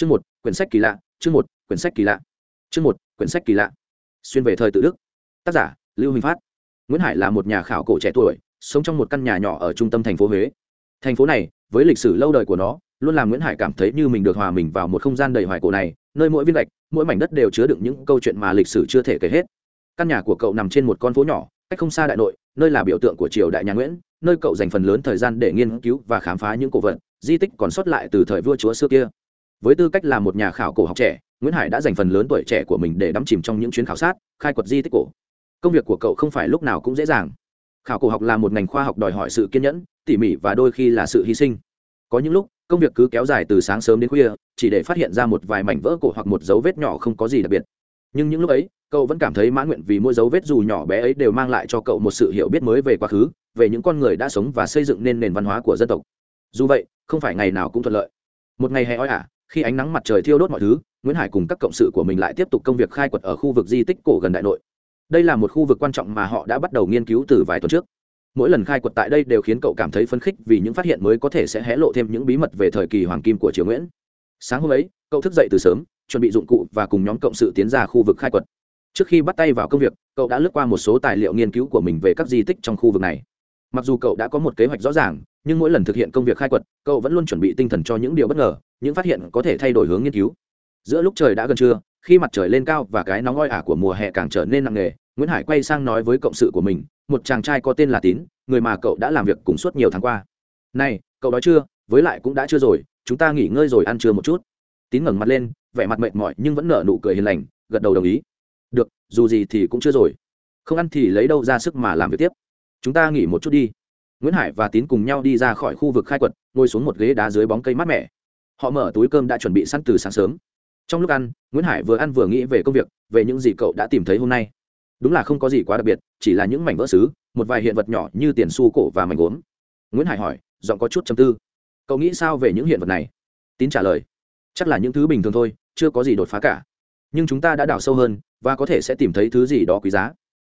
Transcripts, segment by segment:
chương một, quyển sách kỳ lạ, chương một, quyển sách kỳ lạ. Chương một, quyển sách kỳ lạ. Xuyên về thời tự đức. Tác giả, lưu huỳnh phát. Nguyễn hải là một nhà khảo cổ trẻ tuổi, sống trong một căn nhà nhỏ ở trung tâm thành phố huế. Thành phố này, với lịch sử lâu đời của nó, luôn làm nguyễn hải cảm thấy như mình được hòa mình vào một không gian đầy hoài cổ này, nơi mỗi viên gạch, mỗi mảnh đất đều chứa đựng những câu chuyện mà lịch sử chưa thể kể hết. Căn nhà của cậu nằm trên một con phố nhỏ, cách không xa đại nội, nơi là biểu tượng của triều đại nhà nguyễn, nơi cậu dành phần lớn thời gian để nghiên cứu và khám phá những cổ vật, di tích còn sót lại từ thời vua chúa xưa kia với tư cách là một nhà khảo cổ học trẻ, nguyễn hải đã dành phần lớn tuổi trẻ của mình để đắm chìm trong những chuyến khảo sát, khai quật di tích cổ. Công việc của cậu không phải lúc nào cũng dễ dàng. Khảo cổ học là một ngành khoa học đòi hỏi sự kiên nhẫn, tỉ mỉ và đôi khi là sự hy sinh. Có những lúc, công việc cứ kéo dài từ sáng sớm đến khuya, chỉ để phát hiện ra một vài mảnh vỡ cổ hoặc một dấu vết nhỏ không có gì đặc biệt. Nhưng những lúc ấy, cậu vẫn cảm thấy mãn nguyện vì mỗi dấu vết dù nhỏ bé ấy đều mang lại cho cậu một sự hiểu biết mới về quá khứ, về những con người đã sống và xây dựng nên nền văn hóa của dân tộc. Dù vậy, không phải ngày nào cũng thuận lợi. Một ngày hè oi ả khi ánh nắng mặt trời thiêu đốt mọi thứ, nguyễn hải cùng các cộng sự của mình lại tiếp tục công việc khai quật ở khu vực di tích cổ gần đại nội. Đây là một khu vực quan trọng mà họ đã bắt đầu nghiên cứu từ vài tuần trước. Mỗi lần khai quật tại đây đều khiến cậu cảm thấy phấn khích vì những phát hiện mới có thể sẽ hé lộ thêm những bí mật về thời kỳ hoàng kim của triều nguyễn. Sáng hôm ấy, cậu thức dậy từ sớm, chuẩn bị dụng cụ và cùng nhóm cộng sự tiến ra khu vực khai quật. Trước khi bắt tay vào công việc, cậu đã lướt qua một số tài liệu nghiên cứu của mình về các di tích trong khu vực này. Mặc dù cậu đã có một kế hoạch rõ ràng, nhưng mỗi lần thực hiện công việc khai quật, cậu vẫn luôn chuẩn bị tinh thần cho những điều bất ngờ những phát hiện có thể thay đổi hướng nghiên cứu. Giữa lúc trời đã gần trưa, khi mặt trời lên cao và cái nóng oi ả của mùa hè càng trở nên nặng nề, nguyễn hải quay sang nói với cộng sự của mình, một chàng trai có tên là tín, người mà cậu đã làm việc cùng suốt nhiều tháng qua. Này, cậu nói chưa? Với lại cũng đã chưa rồi, chúng ta nghỉ ngơi rồi ăn trưa một chút. Tín ngẩng mặt lên, vẻ mặt mệt mỏi nhưng vẫn nở nụ cười hiền lành, gật đầu đồng ý. Được, dù gì thì cũng chưa rồi. Không ăn thì lấy đâu ra sức mà làm việc tiếp. Chúng ta nghỉ một chút đi. Nguyễn hải và tín cùng nhau đi ra khỏi khu vực khai quật, ngồi xuống một ghế đá dưới bóng cây mát mẻ họ mở túi cơm đã chuẩn bị sẵn từ sáng sớm. Trong lúc ăn, nguyễn hải vừa ăn vừa nghĩ về công việc, về những gì cậu đã tìm thấy hôm nay. Đúng là không có gì quá đặc biệt, chỉ là những mảnh vỡ xứ, một vài hiện vật nhỏ như tiền xu cổ và mảnh gốm. Nguyễn hải hỏi, giọng có chút chầm tư. Cậu nghĩ sao về những hiện vật này? Tín trả lời, chắc là những thứ bình thường thôi, chưa có gì đột phá cả. Nhưng chúng ta đã đào sâu hơn, và có thể sẽ tìm thấy thứ gì đó quý giá.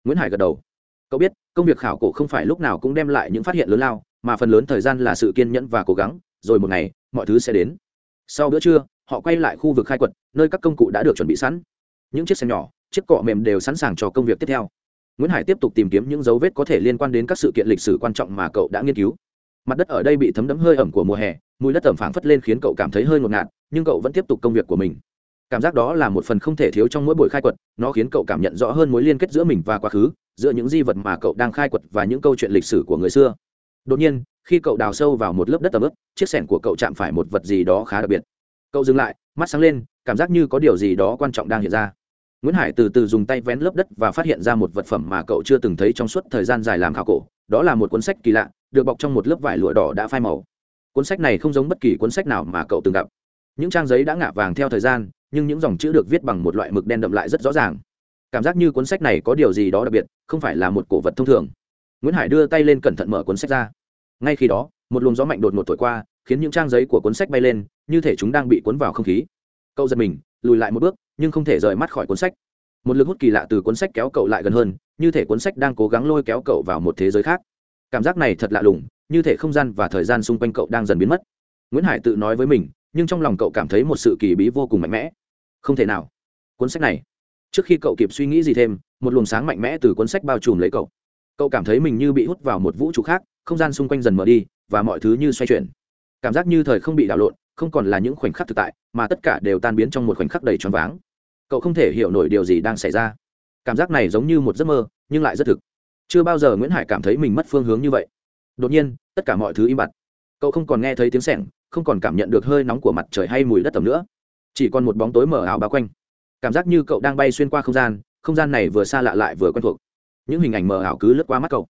Nguyễn hải gật đầu, cậu biết, công việc khảo cổ không phải lúc nào cũng đem lại những phát hiện lớn lao, mà phần lớn thời gian là sự kiên nhẫn và cố gắng, rồi một ngày, mọi thứ sẽ đến sau bữa trưa, họ quay lại khu vực khai quật, nơi các công cụ đã được chuẩn bị sẵn. Những chiếc xe nhỏ, chiếc cọ mềm đều sẵn sàng cho công việc tiếp theo. Nguyễn hải tiếp tục tìm kiếm những dấu vết có thể liên quan đến các sự kiện lịch sử quan trọng mà cậu đã nghiên cứu. Mặt đất ở đây bị thấm đẫm hơi ẩm của mùa hè, mùi đất ẩm phảng phất lên khiến cậu cảm thấy hơi ngột ngạt, nhưng cậu vẫn tiếp tục công việc của mình. Cảm giác đó là một phần không thể thiếu trong mỗi buổi khai quật, nó khiến cậu cảm nhận rõ hơn mối liên kết giữa mình và quá khứ, giữa những di vật mà cậu đang khai quật và những câu chuyện lịch sử của người xưa. Đột nhiên khi cậu đào sâu vào một lớp đất tầm ướp chiếc sẻn của cậu chạm phải một vật gì đó khá đặc biệt. Cậu dừng lại, mắt sáng lên, cảm giác như có điều gì đó quan trọng đang hiện ra. Nguyễn hải từ từ dùng tay vén lớp đất và phát hiện ra một vật phẩm mà cậu chưa từng thấy trong suốt thời gian dài làm khảo cổ, đó là một cuốn sách kỳ lạ, được bọc trong một lớp vải lụa đỏ đã phai màu. Cuốn sách này không giống bất kỳ cuốn sách nào mà cậu từng gặp. Những trang giấy đã ngả vàng theo thời gian, nhưng những dòng chữ được viết bằng một loại mực đen đậm lại rất rõ ràng. Cảm giác như cuốn sách này có điều gì đó đặc biệt, không phải là một cổ vật thông thường. Nguyễn hải đưa tay lên cẩn thận mở cuốn sách ra ngay khi đó, một luồng gió mạnh đột ngột thổi qua, khiến những trang giấy của cuốn sách bay lên, như thể chúng đang bị cuốn vào không khí. Cậu giật mình, lùi lại một bước, nhưng không thể rời mắt khỏi cuốn sách. Một lực hút kỳ lạ từ cuốn sách kéo cậu lại gần hơn, như thể cuốn sách đang cố gắng lôi kéo cậu vào một thế giới khác. Cảm giác này thật lạ lùng, như thể không gian và thời gian xung quanh cậu đang dần biến mất. Nguyễn hải tự nói với mình, nhưng trong lòng cậu cảm thấy một sự kỳ bí vô cùng mạnh mẽ. Không thể nào. Cuốn sách này. Trước khi cậu kịp suy nghĩ gì thêm, một luồng sáng mạnh mẽ từ cuốn sách bao trùm lấy cậu. Cậu cảm thấy mình như bị hút vào một vũ trụ khác không gian xung quanh dần mở đi và mọi thứ như xoay chuyển. Cảm giác như thời không bị đảo lộn, không còn là những khoảnh khắc thực tại, mà tất cả đều tan biến trong một khoảnh khắc đầy tròn váng. Cậu không thể hiểu nổi điều gì đang xảy ra. Cảm giác này giống như một giấc mơ, nhưng lại rất thực. Chưa bao giờ nguyễn hải cảm thấy mình mất phương hướng như vậy. Đột nhiên, tất cả mọi thứ im bặt. Cậu không còn nghe thấy tiếng sẻng, không còn cảm nhận được hơi nóng của mặt trời hay mùi đất tầm nữa. Chỉ còn một bóng tối mờ ảo bao quanh. Cảm giác như cậu đang bay xuyên qua không gian không gian này vừa xa lạ lại vừa quen thuộc. Những hình ảnh mờ ảo cứ lướt qua mắt cậu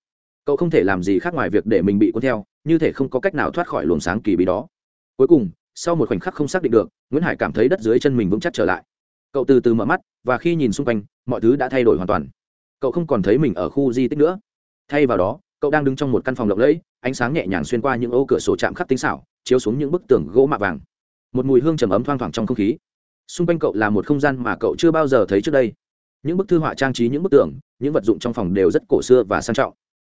cậu không thể làm gì khác ngoài việc để mình bị cuốn theo, như thể không có cách nào thoát khỏi luồng sáng kỳ bí đó. Cuối cùng, sau một khoảnh khắc không xác định được, nguyễn hải cảm thấy đất dưới chân mình vững chắc trở lại. Cậu từ từ mở mắt, và khi nhìn xung quanh, mọi thứ đã thay đổi hoàn toàn. Cậu không còn thấy mình ở khu di tích nữa. Thay vào đó, cậu đang đứng trong một căn phòng lộng lẫy, ánh sáng nhẹ nhàng xuyên qua những ô cửa sổ chạm khắc tinh xảo, chiếu xuống những bức tường gỗ mạ vàng. Một mùi hương trầm ấm thoang thoảng trong không khí. Xung quanh cậu là một không gian mà cậu chưa bao giờ thấy trước đây. Những bức thư họa trang trí những bức tường, những vật dụng trong phòng đều rất cổ xưa và sang trọng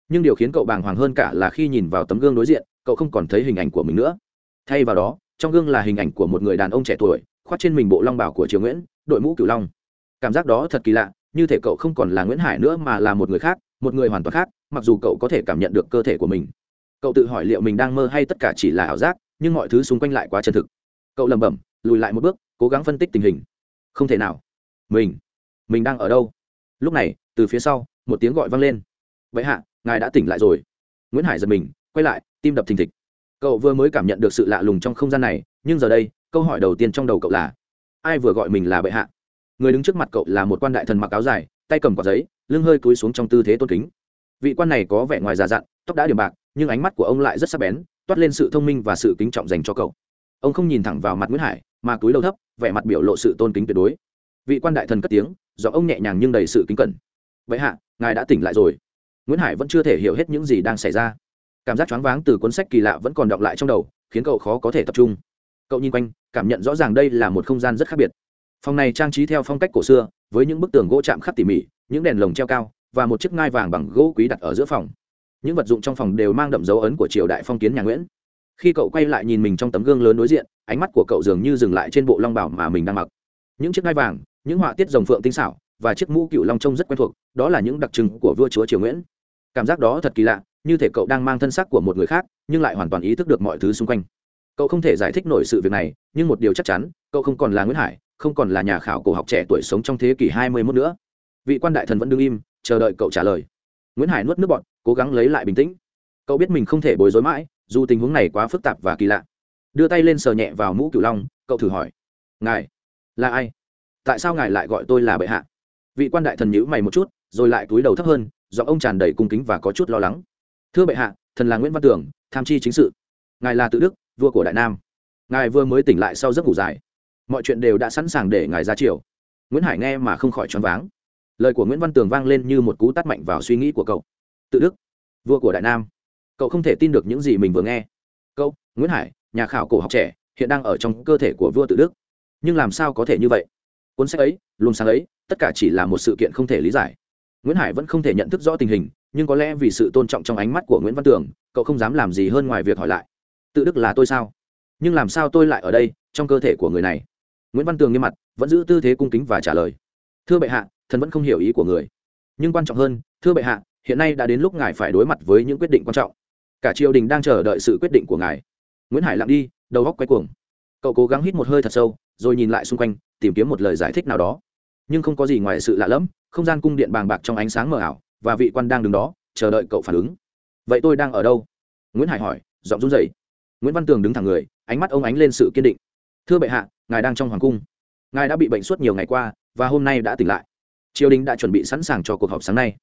nhưng điều khiến cậu bàng hoàng hơn cả là khi nhìn vào tấm gương đối diện, cậu không còn thấy hình ảnh của mình nữa. Thay vào đó, trong gương là hình ảnh của một người đàn ông trẻ tuổi, khoác trên mình bộ long bảo của triều nguyễn, đội mũ cửu long. Cảm giác đó thật kỳ lạ, như thể cậu không còn là nguyễn hải nữa mà là một người khác, một người hoàn toàn khác, mặc dù cậu có thể cảm nhận được cơ thể của mình. Cậu tự hỏi liệu mình đang mơ hay tất cả chỉ là ảo giác, nhưng mọi thứ xung quanh lại quá chân thực. Cậu lẩm bẩm, lùi lại một bước, cố gắng phân tích tình hình. Không thể nào. Mình. Mình đang ở đâu? Lúc này, từ phía sau, một tiếng gọi vang lên. Vậy hạ ngài đã tỉnh lại rồi. Nguyễn hải giật mình, quay lại, tim đập thình thịch. Cậu vừa mới cảm nhận được sự lạ lùng trong không gian này, nhưng giờ đây, câu hỏi đầu tiên trong đầu cậu là, ai vừa gọi mình là bệ hạ? Người đứng trước mặt cậu là một quan đại thần mặc áo dài, tay cầm quả giấy, lưng hơi cúi xuống trong tư thế tôn kính. Vị quan này có vẻ ngoài già dặn, tóc đã điểm bạc, nhưng ánh mắt của ông lại rất sắc bén, toát lên sự thông minh và sự kính trọng dành cho cậu. Ông không nhìn thẳng vào mặt nguyễn hải, mà cúi đầu thấp, vẻ mặt biểu lộ sự tôn kính tuyệt đối. Vị quan đại thần cất tiếng do ông nhẹ nhàng nhưng đầy sự kính cẩn. Vậy hạ, ngài đã tỉnh lại rồi nguyễn hải vẫn chưa thể hiểu hết những gì đang xảy ra. Cảm giác choáng váng từ cuốn sách kỳ lạ vẫn còn đọng lại trong đầu, khiến cậu khó có thể tập trung. Cậu nhìn quanh, cảm nhận rõ ràng đây là một không gian rất khác biệt. Phòng này trang trí theo phong cách cổ xưa, với những bức tường gỗ chạm khắc tỉ mỉ, những đèn lồng treo cao, và một chiếc ngai vàng bằng gỗ quý đặt ở giữa phòng. Những vật dụng trong phòng đều mang đậm dấu ấn của triều đại phong kiến nhà nguyễn. Khi cậu quay lại nhìn mình trong tấm gương lớn đối diện, ánh mắt của cậu dường như dừng lại trên bộ long bảo mà mình đang mặc. Những chiếc ngai vàng, những họa tiết rồng phượng tinh xảo, và chiếc mũ cựu long trông rất quen thuộc, đó là những đặc trưng của vua chúa triều nguyễn cảm giác đó thật kỳ lạ, như thể cậu đang mang thân xác của một người khác, nhưng lại hoàn toàn ý thức được mọi thứ xung quanh. Cậu không thể giải thích nổi sự việc này, nhưng một điều chắc chắn, cậu không còn là nguyễn hải, không còn là nhà khảo cổ học trẻ tuổi sống trong thế kỷ hai mươi 21 nữa. Vị quan đại thần vẫn đứng im, chờ đợi cậu trả lời. Nguyễn hải nuốt nước bọt, cố gắng lấy lại bình tĩnh. Cậu biết mình không thể bối rối mãi, dù tình huống này quá phức tạp và kỳ lạ. Đưa tay lên sờ nhẹ vào mũ cửu long, cậu thử hỏi. Ngài là ai? Tại sao ngài lại gọi tôi là bệ hạ? Vị quan đại thần nhíu mày một chút, rồi lại cúi đầu thấp hơn do ông tràn đầy cung kính và có chút lo lắng. Thưa bệ hạ, thần là nguyễn văn tưởng tham chi chính sự. Ngài là tự đức, vua của đại nam. Ngài vừa mới tỉnh lại sau giấc ngủ dài. Mọi chuyện đều đã sẵn sàng để ngài ra chiều. Nguyễn hải nghe mà không khỏi choáng váng. Lời của nguyễn văn tường vang lên như một cú tắt mạnh vào suy nghĩ của cậu. Tự đức, vua của đại nam. Cậu không thể tin được những gì mình vừa nghe. Cậu, nguyễn hải, nhà khảo cổ học trẻ, hiện đang ở trong cơ thể của vua tự đức. Nhưng làm sao có thể như vậy? Cuốn sách ấy luôn sáng ấy, tất cả chỉ là một sự kiện không thể lý giải nguyễn hải vẫn không thể nhận thức rõ tình hình, nhưng có lẽ vì sự tôn trọng trong ánh mắt của nguyễn văn tường, cậu không dám làm gì hơn ngoài việc hỏi lại. Tự đức là tôi sao? Nhưng làm sao tôi lại ở đây, trong cơ thể của người này? Nguyễn văn tường nghiêm mặt, vẫn giữ tư thế cung kính và trả lời. Thưa bệ hạ, thần vẫn không hiểu ý của người. Nhưng quan trọng hơn, thưa bệ hạ, hiện nay đã đến lúc ngài phải đối mặt với những quyết định quan trọng. Cả triều đình đang chờ đợi sự quyết định của ngài. Nguyễn hải lặng đi, đầu góc quay cuồng. Cậu cố gắng hít một hơi thật sâu, rồi nhìn lại xung quanh, tìm kiếm một lời giải thích nào đó nhưng không có gì ngoài sự lạ lẫm, không gian cung điện bàng bạc trong ánh sáng mờ ảo, và vị quan đang đứng đó, chờ đợi cậu phản ứng. Vậy tôi đang ở đâu? Nguyễn hải hỏi, giọng run rẩy. Nguyễn văn tường đứng thẳng người, ánh mắt ông ánh lên sự kiên định. Thưa bệ hạ, ngài đang trong hoàng cung. Ngài đã bị bệnh suốt nhiều ngày qua, và hôm nay đã tỉnh lại. Triều đình đã chuẩn bị sẵn sàng cho cuộc họp sáng nay.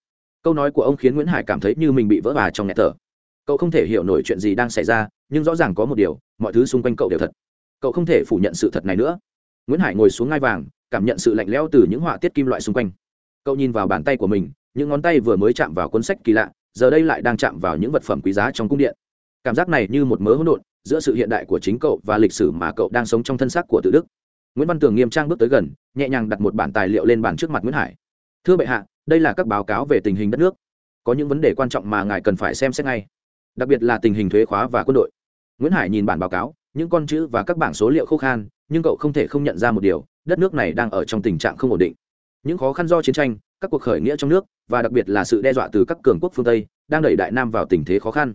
Câu nói của ông khiến nguyễn hải cảm thấy như mình bị vỡ bà trong nhẹ thở. Cậu không thể hiểu nổi chuyện gì đang xảy ra, nhưng rõ ràng có một điều, mọi thứ xung quanh cậu đều thật. Cậu không thể phủ nhận sự thật này nữa. Nguyễn hải ngồi xuống ngai vàng cảm nhận sự lạnh lẽo từ những họa tiết kim loại xung quanh. Cậu nhìn vào bàn tay của mình, những ngón tay vừa mới chạm vào cuốn sách kỳ lạ, giờ đây lại đang chạm vào những vật phẩm quý giá trong cung điện. Cảm giác này như một mớ hỗn độn giữa sự hiện đại của chính cậu và lịch sử mà cậu đang sống trong thân xác của tự đức. Nguyễn văn tường nghiêm trang bước tới gần, nhẹ nhàng đặt một bản tài liệu lên bàn trước mặt nguyễn hải. Thưa bệ hạ, đây là các báo cáo về tình hình đất nước. Có những vấn đề quan trọng mà ngài cần phải xem xét ngay, đặc biệt là tình hình thuế khóa và quân đội. Nguyễn hải nhìn bản báo cáo, những con chữ và các bảng số liệu khô khan, nhưng cậu không thể không nhận ra một điều đất nước này đang ở trong tình trạng không ổn định. Những khó khăn do chiến tranh, các cuộc khởi nghĩa trong nước, và đặc biệt là sự đe dọa từ các cường quốc phương tây, đang đẩy đại nam vào tình thế khó khăn.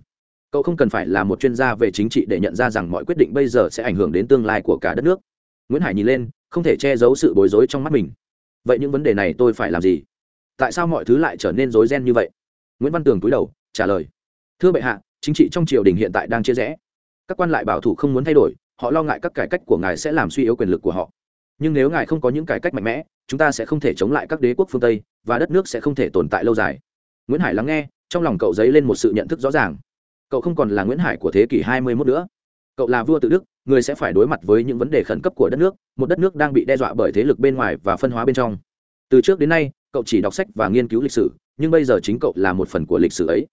Cậu không cần phải là một chuyên gia về chính trị để nhận ra rằng mọi quyết định bây giờ sẽ ảnh hưởng đến tương lai của cả đất nước. Nguyễn hải nhìn lên, không thể che giấu sự bối rối trong mắt mình. Vậy những vấn đề này tôi phải làm gì? Tại sao mọi thứ lại trở nên rối ren như vậy? Nguyễn văn tường túi đầu, trả lời. Thưa bệ hạ, chính trị trong triều đình hiện tại đang chia rẽ. Các quan lại bảo thủ không muốn thay đổi, họ lo ngại các cải cách của ngài sẽ làm suy yếu quyền lực của họ nhưng nếu ngài không có những cải cách mạnh mẽ, chúng ta sẽ không thể chống lại các đế quốc phương tây, và đất nước sẽ không thể tồn tại lâu dài. Nguyễn hải lắng nghe, trong lòng cậu dấy lên một sự nhận thức rõ ràng. Cậu không còn là nguyễn hải của thế kỷ hai mươi 21 nữa. Cậu là vua tự đức, người sẽ phải đối mặt với những vấn đề khẩn cấp của đất nước, một đất nước đang bị đe dọa bởi thế lực bên ngoài và phân hóa bên trong. Từ trước đến nay, cậu chỉ đọc sách và nghiên cứu lịch sử, nhưng bây giờ chính cậu là một phần của lịch sử ấy.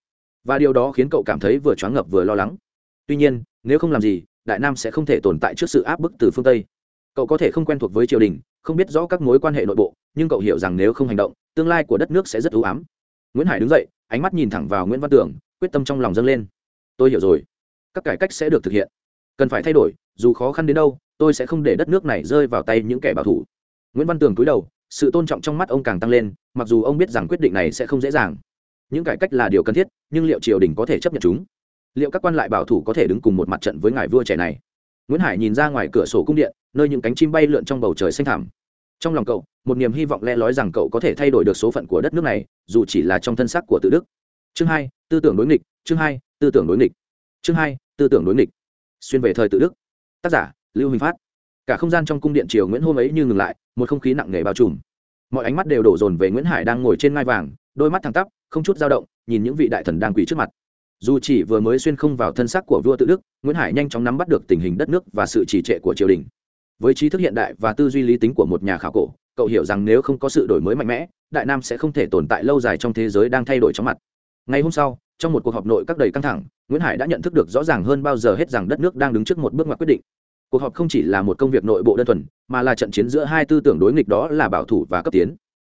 Và điều đó khiến cậu cảm thấy vừa choáng ngập vừa lo lắng. Tuy nhiên, nếu không làm gì, đại nam sẽ không thể tồn tại trước sự áp bức từ phương tây cậu có thể không quen thuộc với triều đình, không biết rõ các mối quan hệ nội bộ, nhưng cậu hiểu rằng nếu không hành động, tương lai của đất nước sẽ rất ưu ám. Nguyễn hải đứng dậy, ánh mắt nhìn thẳng vào nguyễn văn tưởng quyết tâm trong lòng dâng lên. Tôi hiểu rồi. Các cải cách sẽ được thực hiện. Cần phải thay đổi, dù khó khăn đến đâu, tôi sẽ không để đất nước này rơi vào tay những kẻ bảo thủ. Nguyễn văn tường cúi đầu, sự tôn trọng trong mắt ông càng tăng lên, mặc dù ông biết rằng quyết định này sẽ không dễ dàng. Những cải cách là điều cần thiết, nhưng liệu triều đình có thể chấp nhận chúng? Liệu các quan lại bảo thủ có thể đứng cùng một mặt trận với ngài vua trẻ này? Nguyễn hải nhìn ra ngoài cửa sổ cung điện, nơi những cánh chim bay lượn trong bầu trời xanh thẳm. Trong lòng cậu, một niềm hy vọng le lói rằng cậu có thể thay đổi được số phận của đất nước này, dù chỉ là trong thân xác của tự đức. Chương hai, tư tưởng đối nghịch, chương hai, tư tưởng đối nghịch. Chương hai, tư tưởng đối nghịch. Xuyên về thời tự đức. Tác giả, lưu huỳnh phát. Cả không gian trong cung điện triều nguyễn hôm ấy như ngừng lại, một không khí nặng nề bao trùm. Mọi ánh mắt đều đổ dồn về nguyễn hải đang ngồi trên ngai vàng, đôi mắt thẳng tắp, không chút dao động, nhìn những vị đại thần đang quỳ trước mặt dù chỉ vừa mới xuyên không vào thân xác của vua tự đức, nguyễn hải nhanh chóng nắm bắt được tình hình đất nước và sự trì trệ của triều đình. Với trí thức hiện đại và tư duy lý tính của một nhà khảo cổ, cậu hiểu rằng nếu không có sự đổi mới mạnh mẽ, đại nam sẽ không thể tồn tại lâu dài trong thế giới đang thay đổi chóng mặt. Ngày hôm sau, trong một cuộc họp nội các đầy căng thẳng, nguyễn hải đã nhận thức được rõ ràng hơn bao giờ hết rằng đất nước đang đứng trước một bước ngoặt quyết định. Cuộc họp không chỉ là một công việc nội bộ đơn thuần, mà là trận chiến giữa hai tư tưởng đối nghịch đó là bảo thủ và cấp tiến.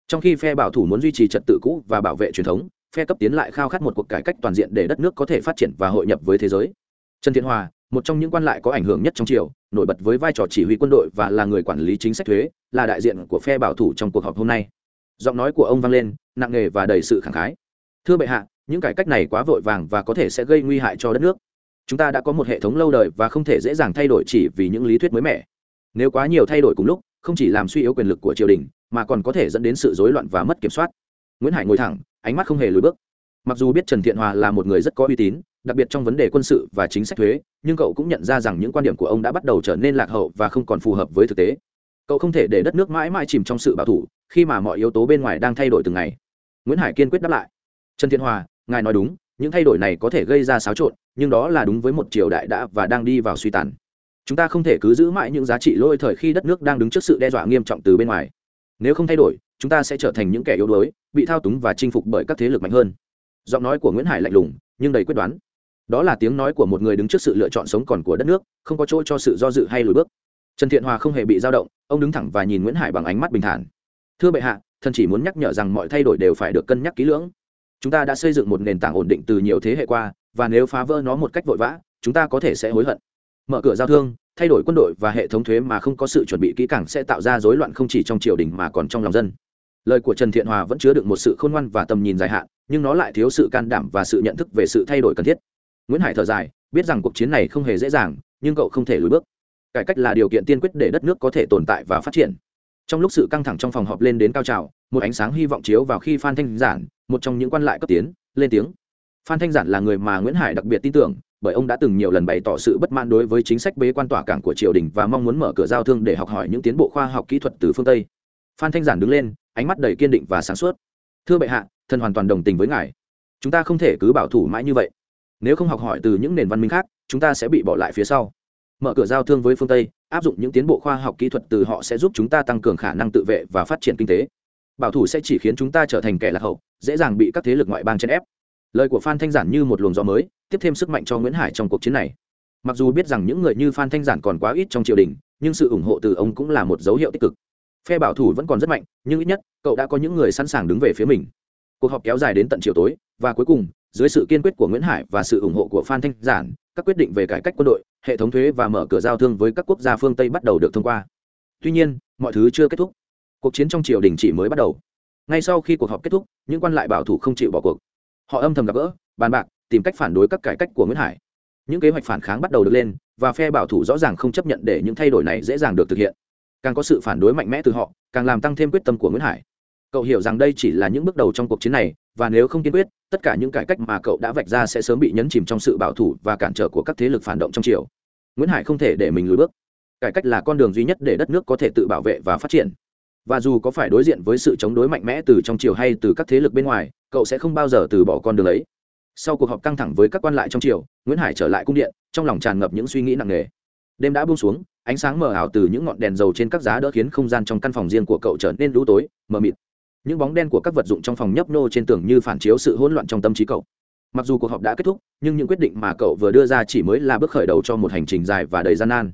Trong khi phe bảo thủ muốn duy trì trật tự cũ và bảo vệ truyền thống phe cấp tiến lại khao khát một cuộc cải cách toàn diện để đất nước có thể phát triển và hội nhập với thế giới. Trần thiện hòa, một trong những quan lại có ảnh hưởng nhất trong triều, nổi bật với vai trò chỉ huy quân đội và là người quản lý chính sách thuế, là đại diện của phe bảo thủ trong cuộc họp hôm nay. Giọng nói của ông vang lên, nặng nề và đầy sự khẳng khái. Thưa bệ hạ, những cải cách này quá vội vàng và có thể sẽ gây nguy hại cho đất nước. Chúng ta đã có một hệ thống lâu đời và không thể dễ dàng thay đổi chỉ vì những lý thuyết mới mẻ. Nếu quá nhiều thay đổi cùng lúc, không chỉ làm suy yếu quyền lực của triều đình, mà còn có thể dẫn đến sự rối loạn và mất kiểm soát nguyễn hải ngồi thẳng, ánh mắt không hề lùi bước. Mặc dù biết trần thiện hòa là một người rất có uy tín, đặc biệt trong vấn đề quân sự và chính sách thuế, nhưng cậu cũng nhận ra rằng những quan điểm của ông đã bắt đầu trở nên lạc hậu và không còn phù hợp với thực tế. Cậu không thể để đất nước mãi mãi chìm trong sự bảo thủ, khi mà mọi yếu tố bên ngoài đang thay đổi từng ngày. Nguyễn hải kiên quyết đáp lại. Trần thiện hòa, ngài nói đúng, những thay đổi này có thể gây ra xáo trộn, nhưng đó là đúng với một triều đại đã và đang đi vào suy tàn. Chúng ta không thể cứ giữ mãi những giá trị lỗi thời khi đất nước đang đứng trước sự đe dọa nghiêm trọng từ bên ngoài nếu không thay đổi, chúng ta sẽ trở thành những kẻ yếu đuối, bị thao túng và chinh phục bởi các thế lực mạnh hơn. Giọng nói của nguyễn hải lạnh lùng, nhưng đầy quyết đoán. Đó là tiếng nói của một người đứng trước sự lựa chọn sống còn của đất nước, không có chỗ cho sự do dự hay lùi bước. Trần thiện hòa không hề bị dao động, ông đứng thẳng và nhìn nguyễn hải bằng ánh mắt bình thản. Thưa bệ hạ, thần chỉ muốn nhắc nhở rằng mọi thay đổi đều phải được cân nhắc kỹ lưỡng. Chúng ta đã xây dựng một nền tảng ổn định từ nhiều thế hệ qua, và nếu phá vỡ nó một cách vội vã, chúng ta có thể sẽ hối hận mở cửa giao thương, thay đổi quân đội và hệ thống thuế mà không có sự chuẩn bị kỹ càng sẽ tạo ra rối loạn không chỉ trong triều đình mà còn trong lòng dân. Lời của trần thiện hòa vẫn chứa đựng một sự khôn ngoan và tầm nhìn dài hạn, nhưng nó lại thiếu sự can đảm và sự nhận thức về sự thay đổi cần thiết. Nguyễn hải thở dài, biết rằng cuộc chiến này không hề dễ dàng, nhưng cậu không thể lùi bước. Cải cách là điều kiện tiên quyết để đất nước có thể tồn tại và phát triển. Trong lúc sự căng thẳng trong phòng họp lên đến cao trào, một ánh sáng hy vọng chiếu vào khi phan thanh giản, một trong những quan lại cấp tiến, lên tiếng. Phan thanh giản là người mà nguyễn hải đặc biệt tin tưởng bởi ông đã từng nhiều lần bày tỏ sự bất mãn đối với chính sách bế quan tỏa cảng của triều đình và mong muốn mở cửa giao thương để học hỏi những tiến bộ khoa học kỹ thuật từ phương tây. Phan thanh giản đứng lên, ánh mắt đầy kiên định và sáng suốt. Thưa bệ hạ, thần hoàn toàn đồng tình với ngài. Chúng ta không thể cứ bảo thủ mãi như vậy. Nếu không học hỏi từ những nền văn minh khác, chúng ta sẽ bị bỏ lại phía sau. Mở cửa giao thương với phương tây, áp dụng những tiến bộ khoa học kỹ thuật từ họ sẽ giúp chúng ta tăng cường khả năng tự vệ và phát triển kinh tế. Bảo thủ sẽ chỉ khiến chúng ta trở thành kẻ lạc hậu, dễ dàng bị các thế lực ngoại bang chèn ép lời của phan thanh giản như một luồng gió mới, tiếp thêm sức mạnh cho nguyễn hải trong cuộc chiến này. Mặc dù biết rằng những người như phan thanh giản còn quá ít trong triều đình, nhưng sự ủng hộ từ ông cũng là một dấu hiệu tích cực. Phe bảo thủ vẫn còn rất mạnh, nhưng ít nhất, cậu đã có những người sẵn sàng đứng về phía mình. Cuộc họp kéo dài đến tận chiều tối, và cuối cùng, dưới sự kiên quyết của nguyễn hải và sự ủng hộ của phan thanh giản, các quyết định về cải cách quân đội, hệ thống thuế và mở cửa giao thương với các quốc gia phương tây bắt đầu được thông qua. Tuy nhiên, mọi thứ chưa kết thúc. Cuộc chiến trong triều đình chỉ mới bắt đầu. Ngay sau khi cuộc họp kết thúc, những quan lại bảo thủ không chịu bỏ cuộc họ âm thầm gặp gỡ, bàn bạc, tìm cách phản đối các cải cách của nguyễn hải. Những kế hoạch phản kháng bắt đầu được lên, và phe bảo thủ rõ ràng không chấp nhận để những thay đổi này dễ dàng được thực hiện. Càng có sự phản đối mạnh mẽ từ họ, càng làm tăng thêm quyết tâm của nguyễn hải. Cậu hiểu rằng đây chỉ là những bước đầu trong cuộc chiến này, và nếu không kiên quyết, tất cả những cải cách mà cậu đã vạch ra sẽ sớm bị nhấn chìm trong sự bảo thủ và cản trở của các thế lực phản động trong triều. Nguyễn hải không thể để mình lùi bước. Cải cách là con đường duy nhất để đất nước có thể tự bảo vệ và phát triển và dù có phải đối diện với sự chống đối mạnh mẽ từ trong triều hay từ các thế lực bên ngoài, cậu sẽ không bao giờ từ bỏ con đường ấy. Sau cuộc họp căng thẳng với các quan lại trong triều, nguyễn hải trở lại cung điện, trong lòng tràn ngập những suy nghĩ nặng nề. Đêm đã buông xuống, ánh sáng mờ ảo từ những ngọn đèn dầu trên các giá đỡ khiến không gian trong căn phòng riêng của cậu trở nên lũ tối, mờ mịt. Những bóng đen của các vật dụng trong phòng nhấp nô trên tường như phản chiếu sự hỗn loạn trong tâm trí cậu. Mặc dù cuộc họp đã kết thúc, nhưng những quyết định mà cậu vừa đưa ra chỉ mới là bước khởi đầu cho một hành trình dài và đầy gian nan.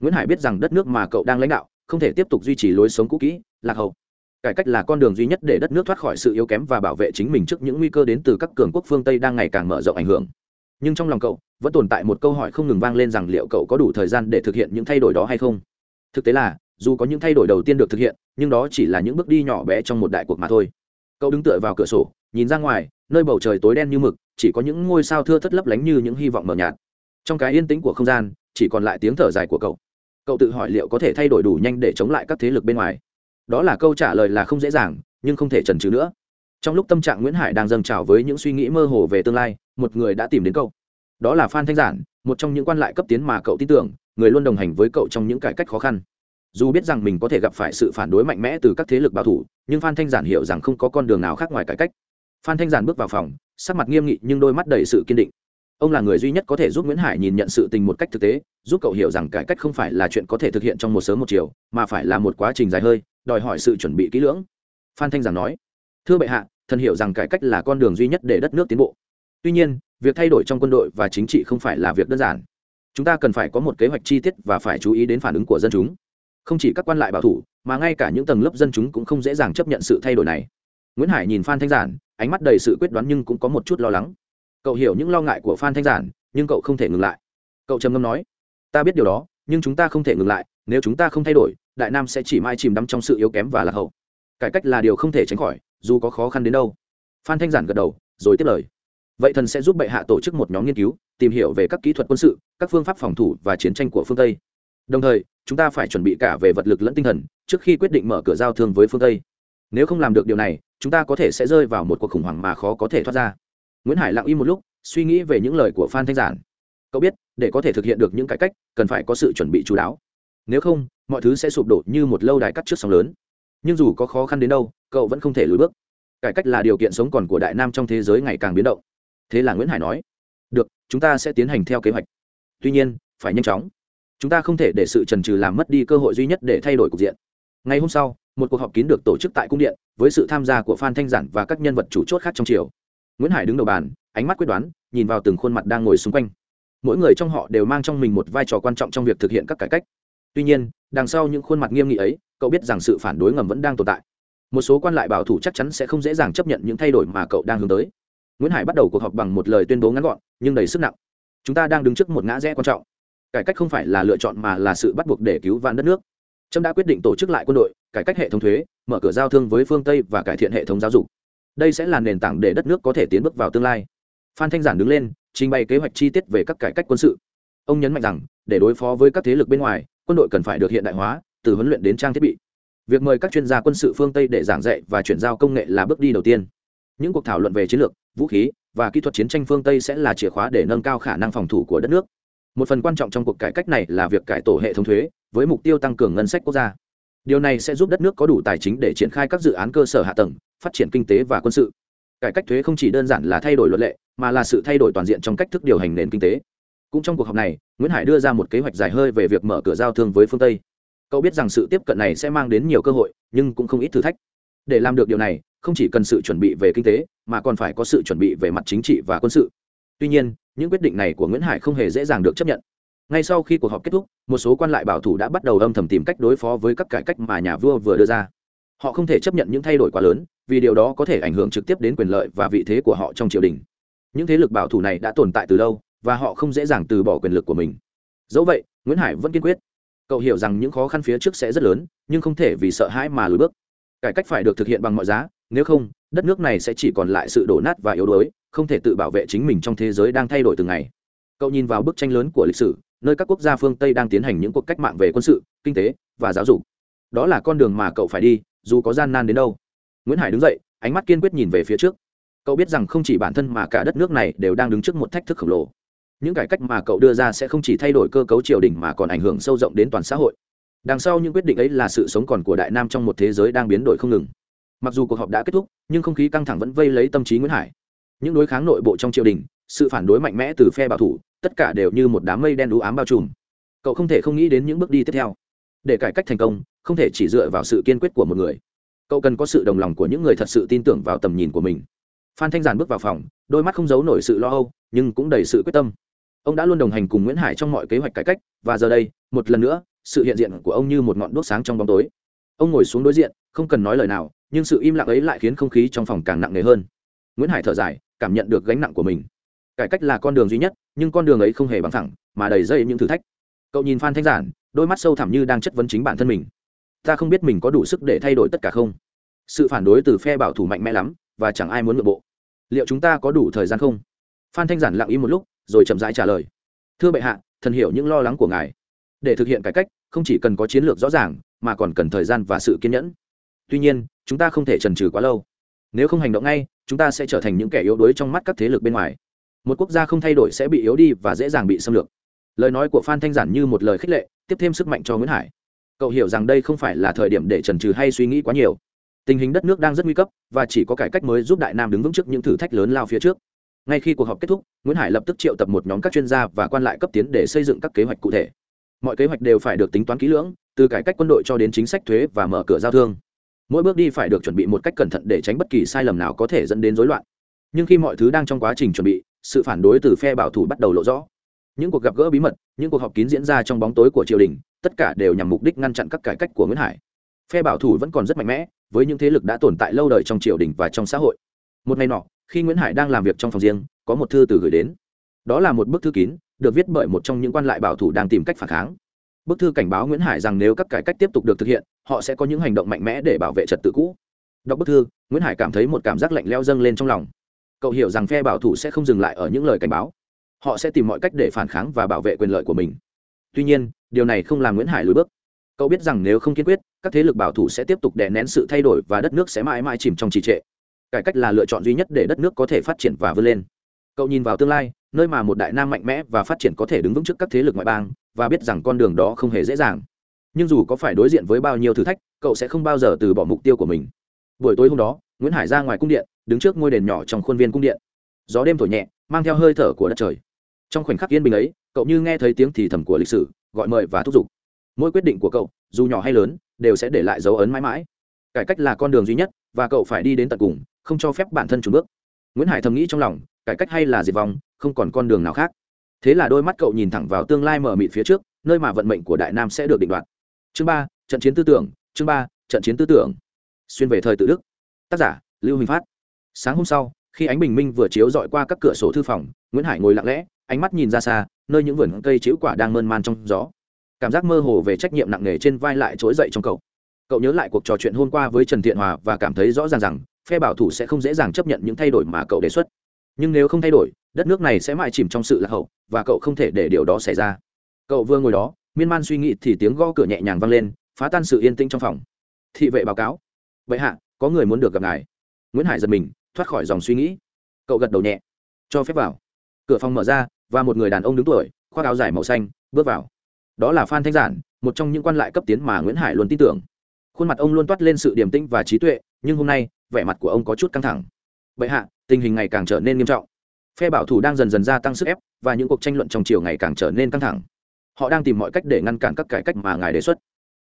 Nguyễn hải biết rằng đất nước mà cậu đang lãnh đạo không thể tiếp tục duy trì lối sống cũ kỹ lạc hậu. Cải cách là con đường duy nhất để đất nước thoát khỏi sự yếu kém và bảo vệ chính mình trước những nguy cơ đến từ các cường quốc phương tây đang ngày càng mở rộng ảnh hưởng. Nhưng trong lòng cậu, vẫn tồn tại một câu hỏi không ngừng vang lên rằng liệu cậu có đủ thời gian để thực hiện những thay đổi đó hay không? Thực tế là, dù có những thay đổi đầu tiên được thực hiện, nhưng đó chỉ là những bước đi nhỏ bé trong một đại cuộc mà thôi. Cậu đứng tựa vào cửa sổ, nhìn ra ngoài, nơi bầu trời tối đen như mực, chỉ có những ngôi sao thưa thất lấp lánh như những hy vọng mờ nhạt. Trong cái yên tĩnh của không gian, chỉ còn lại tiếng thở dài của cậu. Cậu tự hỏi liệu có thể thay đổi đủ nhanh để chống lại các thế lực bên ngoài đó là câu trả lời là không dễ dàng, nhưng không thể trần trừ nữa. Trong lúc tâm trạng nguyễn hải đang dâng trào với những suy nghĩ mơ hồ về tương lai, một người đã tìm đến cậu. Đó là phan thanh giản, một trong những quan lại cấp tiến mà cậu tin tưởng, người luôn đồng hành với cậu trong những cải cách khó khăn. Dù biết rằng mình có thể gặp phải sự phản đối mạnh mẽ từ các thế lực bảo thủ, nhưng phan thanh giản hiểu rằng không có con đường nào khác ngoài cải cách. Phan thanh giản bước vào phòng, sắc mặt nghiêm nghị nhưng đôi mắt đầy sự kiên định ông là người duy nhất có thể giúp nguyễn hải nhìn nhận sự tình một cách thực tế, giúp cậu hiểu rằng cải cách không phải là chuyện có thể thực hiện trong một sớm một chiều, mà phải là một quá trình dài hơi, đòi hỏi sự chuẩn bị kỹ lưỡng. Phan thanh giản nói, thưa bệ hạ, thần hiểu rằng cải cách là con đường duy nhất để đất nước tiến bộ. Tuy nhiên, việc thay đổi trong quân đội và chính trị không phải là việc đơn giản. Chúng ta cần phải có một kế hoạch chi tiết và phải chú ý đến phản ứng của dân chúng. Không chỉ các quan lại bảo thủ, mà ngay cả những tầng lớp dân chúng cũng không dễ dàng chấp nhận sự thay đổi này. Nguyễn hải nhìn phan thanh giản ánh mắt đầy sự quyết đoán nhưng cũng có một chút lo lắng cậu hiểu những lo ngại của phan thanh giản, nhưng cậu không thể ngừng lại. Cậu trầm ngâm nói, ta biết điều đó, nhưng chúng ta không thể ngừng lại, nếu chúng ta không thay đổi, đại nam sẽ chỉ mãi chìm đắm trong sự yếu kém và lạc hậu. Cải cách là điều không thể tránh khỏi, dù có khó khăn đến đâu. Phan thanh giản gật đầu, rồi tiếp lời. Vậy thần sẽ giúp bệ hạ tổ chức một nhóm nghiên cứu, tìm hiểu về các kỹ thuật quân sự, các phương pháp phòng thủ và chiến tranh của phương tây. Đồng thời, chúng ta phải chuẩn bị cả về vật lực lẫn tinh thần, trước khi quyết định mở cửa giao thương với phương tây. Nếu không làm được điều này, chúng ta có thể sẽ rơi vào một cuộc khủng hoảng mà khó có thể thoát ra nguyễn hải lặng im một lúc, suy nghĩ về những lời của phan thanh giản. Cậu biết, để có thể thực hiện được những cải cách, cần phải có sự chuẩn bị chú đáo. Nếu không, mọi thứ sẽ sụp đổ như một lâu đài cắt trước sóng lớn. Nhưng dù có khó khăn đến đâu, cậu vẫn không thể lùi bước. Cải cách là điều kiện sống còn của đại nam trong thế giới ngày càng biến động. Thế là nguyễn hải nói, được, chúng ta sẽ tiến hành theo kế hoạch. Tuy nhiên, phải nhanh chóng. Chúng ta không thể để sự trần trừ làm mất đi cơ hội duy nhất để thay đổi cục diện. Ngày hôm sau, một cuộc họp kín được tổ chức tại cung điện với sự tham gia của phan thanh giản và các nhân vật chủ chốt khác trong triều nguyễn hải đứng đầu bàn, ánh mắt quyết đoán, nhìn vào từng khuôn mặt đang ngồi xung quanh. Mỗi người trong họ đều mang trong mình một vai trò quan trọng trong việc thực hiện các cải cách. Tuy nhiên, đằng sau những khuôn mặt nghiêm nghị ấy, cậu biết rằng sự phản đối ngầm vẫn đang tồn tại. Một số quan lại bảo thủ chắc chắn sẽ không dễ dàng chấp nhận những thay đổi mà cậu đang hướng tới. Nguyễn hải bắt đầu cuộc họp bằng một lời tuyên bố ngắn gọn, nhưng đầy sức nặng. Chúng ta đang đứng trước một ngã rẽ quan trọng. Cải cách không phải là lựa chọn mà là sự bắt buộc để cứu vãn đất nước. Trâm đã quyết định tổ chức lại quân đội, cải cách hệ thống thuế, mở cửa giao thương với phương tây và cải thiện hệ thống giáo dục đây sẽ là nền tảng để đất nước có thể tiến bước vào tương lai. Phan thanh giản đứng lên, trình bày kế hoạch chi tiết về các cải cách quân sự. Ông nhấn mạnh rằng, để đối phó với các thế lực bên ngoài, quân đội cần phải được hiện đại hóa, từ huấn luyện đến trang thiết bị. Việc mời các chuyên gia quân sự phương tây để giảng dạy và chuyển giao công nghệ là bước đi đầu tiên. Những cuộc thảo luận về chiến lược, vũ khí và kỹ thuật chiến tranh phương tây sẽ là chìa khóa để nâng cao khả năng phòng thủ của đất nước. Một phần quan trọng trong cuộc cải cách này là việc cải tổ hệ thống thuế với mục tiêu tăng cường ngân sách quốc gia. Điều này sẽ giúp đất nước có đủ tài chính để triển khai các dự án cơ sở hạ tầng phát triển kinh tế và quân sự. Cải cách thuế không chỉ đơn giản là thay đổi luật lệ, mà là sự thay đổi toàn diện trong cách thức điều hành nền kinh tế. Cũng trong cuộc họp này, nguyễn hải đưa ra một kế hoạch dài hơi về việc mở cửa giao thương với phương tây. Cậu biết rằng sự tiếp cận này sẽ mang đến nhiều cơ hội, nhưng cũng không ít thử thách. Để làm được điều này, không chỉ cần sự chuẩn bị về kinh tế, mà còn phải có sự chuẩn bị về mặt chính trị và quân sự. Tuy nhiên, những quyết định này của nguyễn hải không hề dễ dàng được chấp nhận. Ngay sau khi cuộc họp kết thúc, một số quan lại bảo thủ đã bắt đầu âm thầm tìm cách đối phó với các cải cách mà nhà vua vừa đưa ra. Họ không thể chấp nhận những thay đổi quá lớn vì điều đó có thể ảnh hưởng trực tiếp đến quyền lợi và vị thế của họ trong triều đình. Những thế lực bảo thủ này đã tồn tại từ lâu, và họ không dễ dàng từ bỏ quyền lực của mình. Dẫu vậy, nguyễn hải vẫn kiên quyết. Cậu hiểu rằng những khó khăn phía trước sẽ rất lớn, nhưng không thể vì sợ hãi mà lùi bước. Cải cách phải được thực hiện bằng mọi giá, nếu không, đất nước này sẽ chỉ còn lại sự đổ nát và yếu đuối, không thể tự bảo vệ chính mình trong thế giới đang thay đổi từng ngày. Cậu nhìn vào bức tranh lớn của lịch sử, nơi các quốc gia phương tây đang tiến hành những cuộc cách mạng về quân sự, kinh tế và giáo dục. Đó là con đường mà cậu phải đi, dù có gian nan đến đâu nguyễn hải đứng dậy, ánh mắt kiên quyết nhìn về phía trước. Cậu biết rằng không chỉ bản thân mà cả đất nước này đều đang đứng trước một thách thức khổng lồ. Những cải cách mà cậu đưa ra sẽ không chỉ thay đổi cơ cấu triều đình mà còn ảnh hưởng sâu rộng đến toàn xã hội. Đằng sau những quyết định ấy là sự sống còn của đại nam trong một thế giới đang biến đổi không ngừng. Mặc dù cuộc họp đã kết thúc, nhưng không khí căng thẳng vẫn vây lấy tâm trí nguyễn hải. Những đối kháng nội bộ trong triều đình, sự phản đối mạnh mẽ từ phe bảo thủ, tất cả đều như một đám mây đen đú ám bao trùm. Cậu không thể không nghĩ đến những bước đi tiếp theo. Để cải cách thành công, không thể chỉ dựa vào sự kiên quyết của một người cậu cần có sự đồng lòng của những người thật sự tin tưởng vào tầm nhìn của mình. Phan thanh giản bước vào phòng, đôi mắt không giấu nổi sự lo âu, nhưng cũng đầy sự quyết tâm. Ông đã luôn đồng hành cùng nguyễn hải trong mọi kế hoạch cải cách, và giờ đây, một lần nữa, sự hiện diện của ông như một ngọn đuốc sáng trong bóng tối. Ông ngồi xuống đối diện, không cần nói lời nào, nhưng sự im lặng ấy lại khiến không khí trong phòng càng nặng nề hơn. Nguyễn hải thở dài, cảm nhận được gánh nặng của mình. Cải cách là con đường duy nhất, nhưng con đường ấy không hề bằng thẳng mà đầy dây những thử thách. Cậu nhìn phan thanh giản, đôi mắt sâu thẳm như đang chất vấn chính bản thân mình ta không biết mình có đủ sức để thay đổi tất cả không? Sự phản đối từ phe bảo thủ mạnh mẽ lắm, và chẳng ai muốn nội bộ. Liệu chúng ta có đủ thời gian không? Phan thanh giản lặng im một lúc, rồi chậm rãi trả lời. Thưa bệ hạ, thần hiểu những lo lắng của ngài. Để thực hiện cải cách, không chỉ cần có chiến lược rõ ràng, mà còn cần thời gian và sự kiên nhẫn. Tuy nhiên, chúng ta không thể trần trừ quá lâu. Nếu không hành động ngay, chúng ta sẽ trở thành những kẻ yếu đuối trong mắt các thế lực bên ngoài. Một quốc gia không thay đổi sẽ bị yếu đi và dễ dàng bị xâm lược. Lời nói của phan thanh giản như một lời khích lệ, tiếp thêm sức mạnh cho nguyễn hải cậu hiểu rằng đây không phải là thời điểm để trần trừ hay suy nghĩ quá nhiều. Tình hình đất nước đang rất nguy cấp, và chỉ có cải cách mới giúp đại nam đứng vững trước những thử thách lớn lao phía trước. Ngay khi cuộc họp kết thúc, nguyễn hải lập tức triệu tập một nhóm các chuyên gia và quan lại cấp tiến để xây dựng các kế hoạch cụ thể. Mọi kế hoạch đều phải được tính toán kỹ lưỡng, từ cải cách quân đội cho đến chính sách thuế và mở cửa giao thương. Mỗi bước đi phải được chuẩn bị một cách cẩn thận để tránh bất kỳ sai lầm nào có thể dẫn đến rối loạn. Nhưng khi mọi thứ đang trong quá trình chuẩn bị, sự phản đối từ phe bảo thủ bắt đầu lộ rõ những cuộc gặp gỡ bí mật, những cuộc họp kín diễn ra trong bóng tối của triều đình, tất cả đều nhằm mục đích ngăn chặn các cải cách của nguyễn hải. Phe bảo thủ vẫn còn rất mạnh mẽ, với những thế lực đã tồn tại lâu đời trong triều đình và trong xã hội. Một ngày nọ, khi nguyễn hải đang làm việc trong phòng riêng, có một thư từ gửi đến. Đó là một bức thư kín, được viết bởi một trong những quan lại bảo thủ đang tìm cách phản kháng. Bức thư cảnh báo nguyễn hải rằng nếu các cải cách tiếp tục được thực hiện, họ sẽ có những hành động mạnh mẽ để bảo vệ trật tự cũ. Đọc bức thư, nguyễn hải cảm thấy một cảm giác lạnh leo dâng lên trong lòng. Cậu hiểu rằng phe bảo thủ sẽ không dừng lại ở những lời cảnh báo họ sẽ tìm mọi cách để phản kháng và bảo vệ quyền lợi của mình. Tuy nhiên, điều này không làm nguyễn hải lùi bước. Cậu biết rằng nếu không kiên quyết, các thế lực bảo thủ sẽ tiếp tục đè nén sự thay đổi và đất nước sẽ mãi mãi chìm trong trì trệ. Cải cách là lựa chọn duy nhất để đất nước có thể phát triển và vươn lên. Cậu nhìn vào tương lai, nơi mà một đại nam mạnh mẽ và phát triển có thể đứng vững trước các thế lực ngoại bang, và biết rằng con đường đó không hề dễ dàng. Nhưng dù có phải đối diện với bao nhiêu thử thách, cậu sẽ không bao giờ từ bỏ mục tiêu của mình. Buổi tối hôm đó, nguyễn hải ra ngoài cung điện, đứng trước ngôi đền nhỏ trong khuôn viên cung điện. Gió đêm thổi nhẹ, mang theo hơi thở của đất trời trong khoảnh khắc yên bình ấy, cậu như nghe thấy tiếng thì thầm của lịch sử, gọi mời và thúc giục. Mỗi quyết định của cậu, dù nhỏ hay lớn, đều sẽ để lại dấu ấn mãi mãi. Cải cách là con đường duy nhất, và cậu phải đi đến tận cùng, không cho phép bản thân trùn bước. Nguyễn hải thầm nghĩ trong lòng, cải cách hay là diệt vong, không còn con đường nào khác. Thế là đôi mắt cậu nhìn thẳng vào tương lai mở mịt phía trước, nơi mà vận mệnh của đại nam sẽ được định đoạt. Chương ba, trận chiến tư tưởng, chương ba, trận chiến tư tưởng. Xuyên về thời tự đức. Tác giả, lưu huỳnh phát. Sáng hôm sau, khi ánh bình minh vừa chiếu dọi qua các cửa sổ thư phòng, nguyễn hải ngồi lặng lẽ ánh mắt nhìn ra xa, nơi những vườn cây chữ quả đang mơn man trong gió. Cảm giác mơ hồ về trách nhiệm nặng nề trên vai lại trỗi dậy trong cậu. Cậu nhớ lại cuộc trò chuyện hôm qua với trần thiện hòa và cảm thấy rõ ràng rằng, phe bảo thủ sẽ không dễ dàng chấp nhận những thay đổi mà cậu đề xuất. Nhưng nếu không thay đổi, đất nước này sẽ mãi chìm trong sự lạc hậu, và cậu không thể để điều đó xảy ra. Cậu vừa ngồi đó, miên man suy nghĩ thì tiếng gõ cửa nhẹ nhàng vang lên, phá tan sự yên tĩnh trong phòng. Thị vệ báo cáo vậy hạ, có người muốn được gặp ngài. Nguyễn hải giật mình, thoát khỏi dòng suy nghĩ. Cậu gật đầu nhẹ, cho phép vào. Cửa phòng mở ra và một người đàn ông đứng tuổi, khoác áo dài màu xanh, bước vào. Đó là phan thanh giản, một trong những quan lại cấp tiến mà nguyễn hải luôn tin tưởng. Khuôn mặt ông luôn toát lên sự điềm tĩnh và trí tuệ, nhưng hôm nay, vẻ mặt của ông có chút căng thẳng. Bệ hạ, tình hình ngày càng trở nên nghiêm trọng. Phe bảo thủ đang dần dần gia tăng sức ép, và những cuộc tranh luận trong chiều ngày càng trở nên căng thẳng. Họ đang tìm mọi cách để ngăn cản các cải cách mà ngài đề xuất.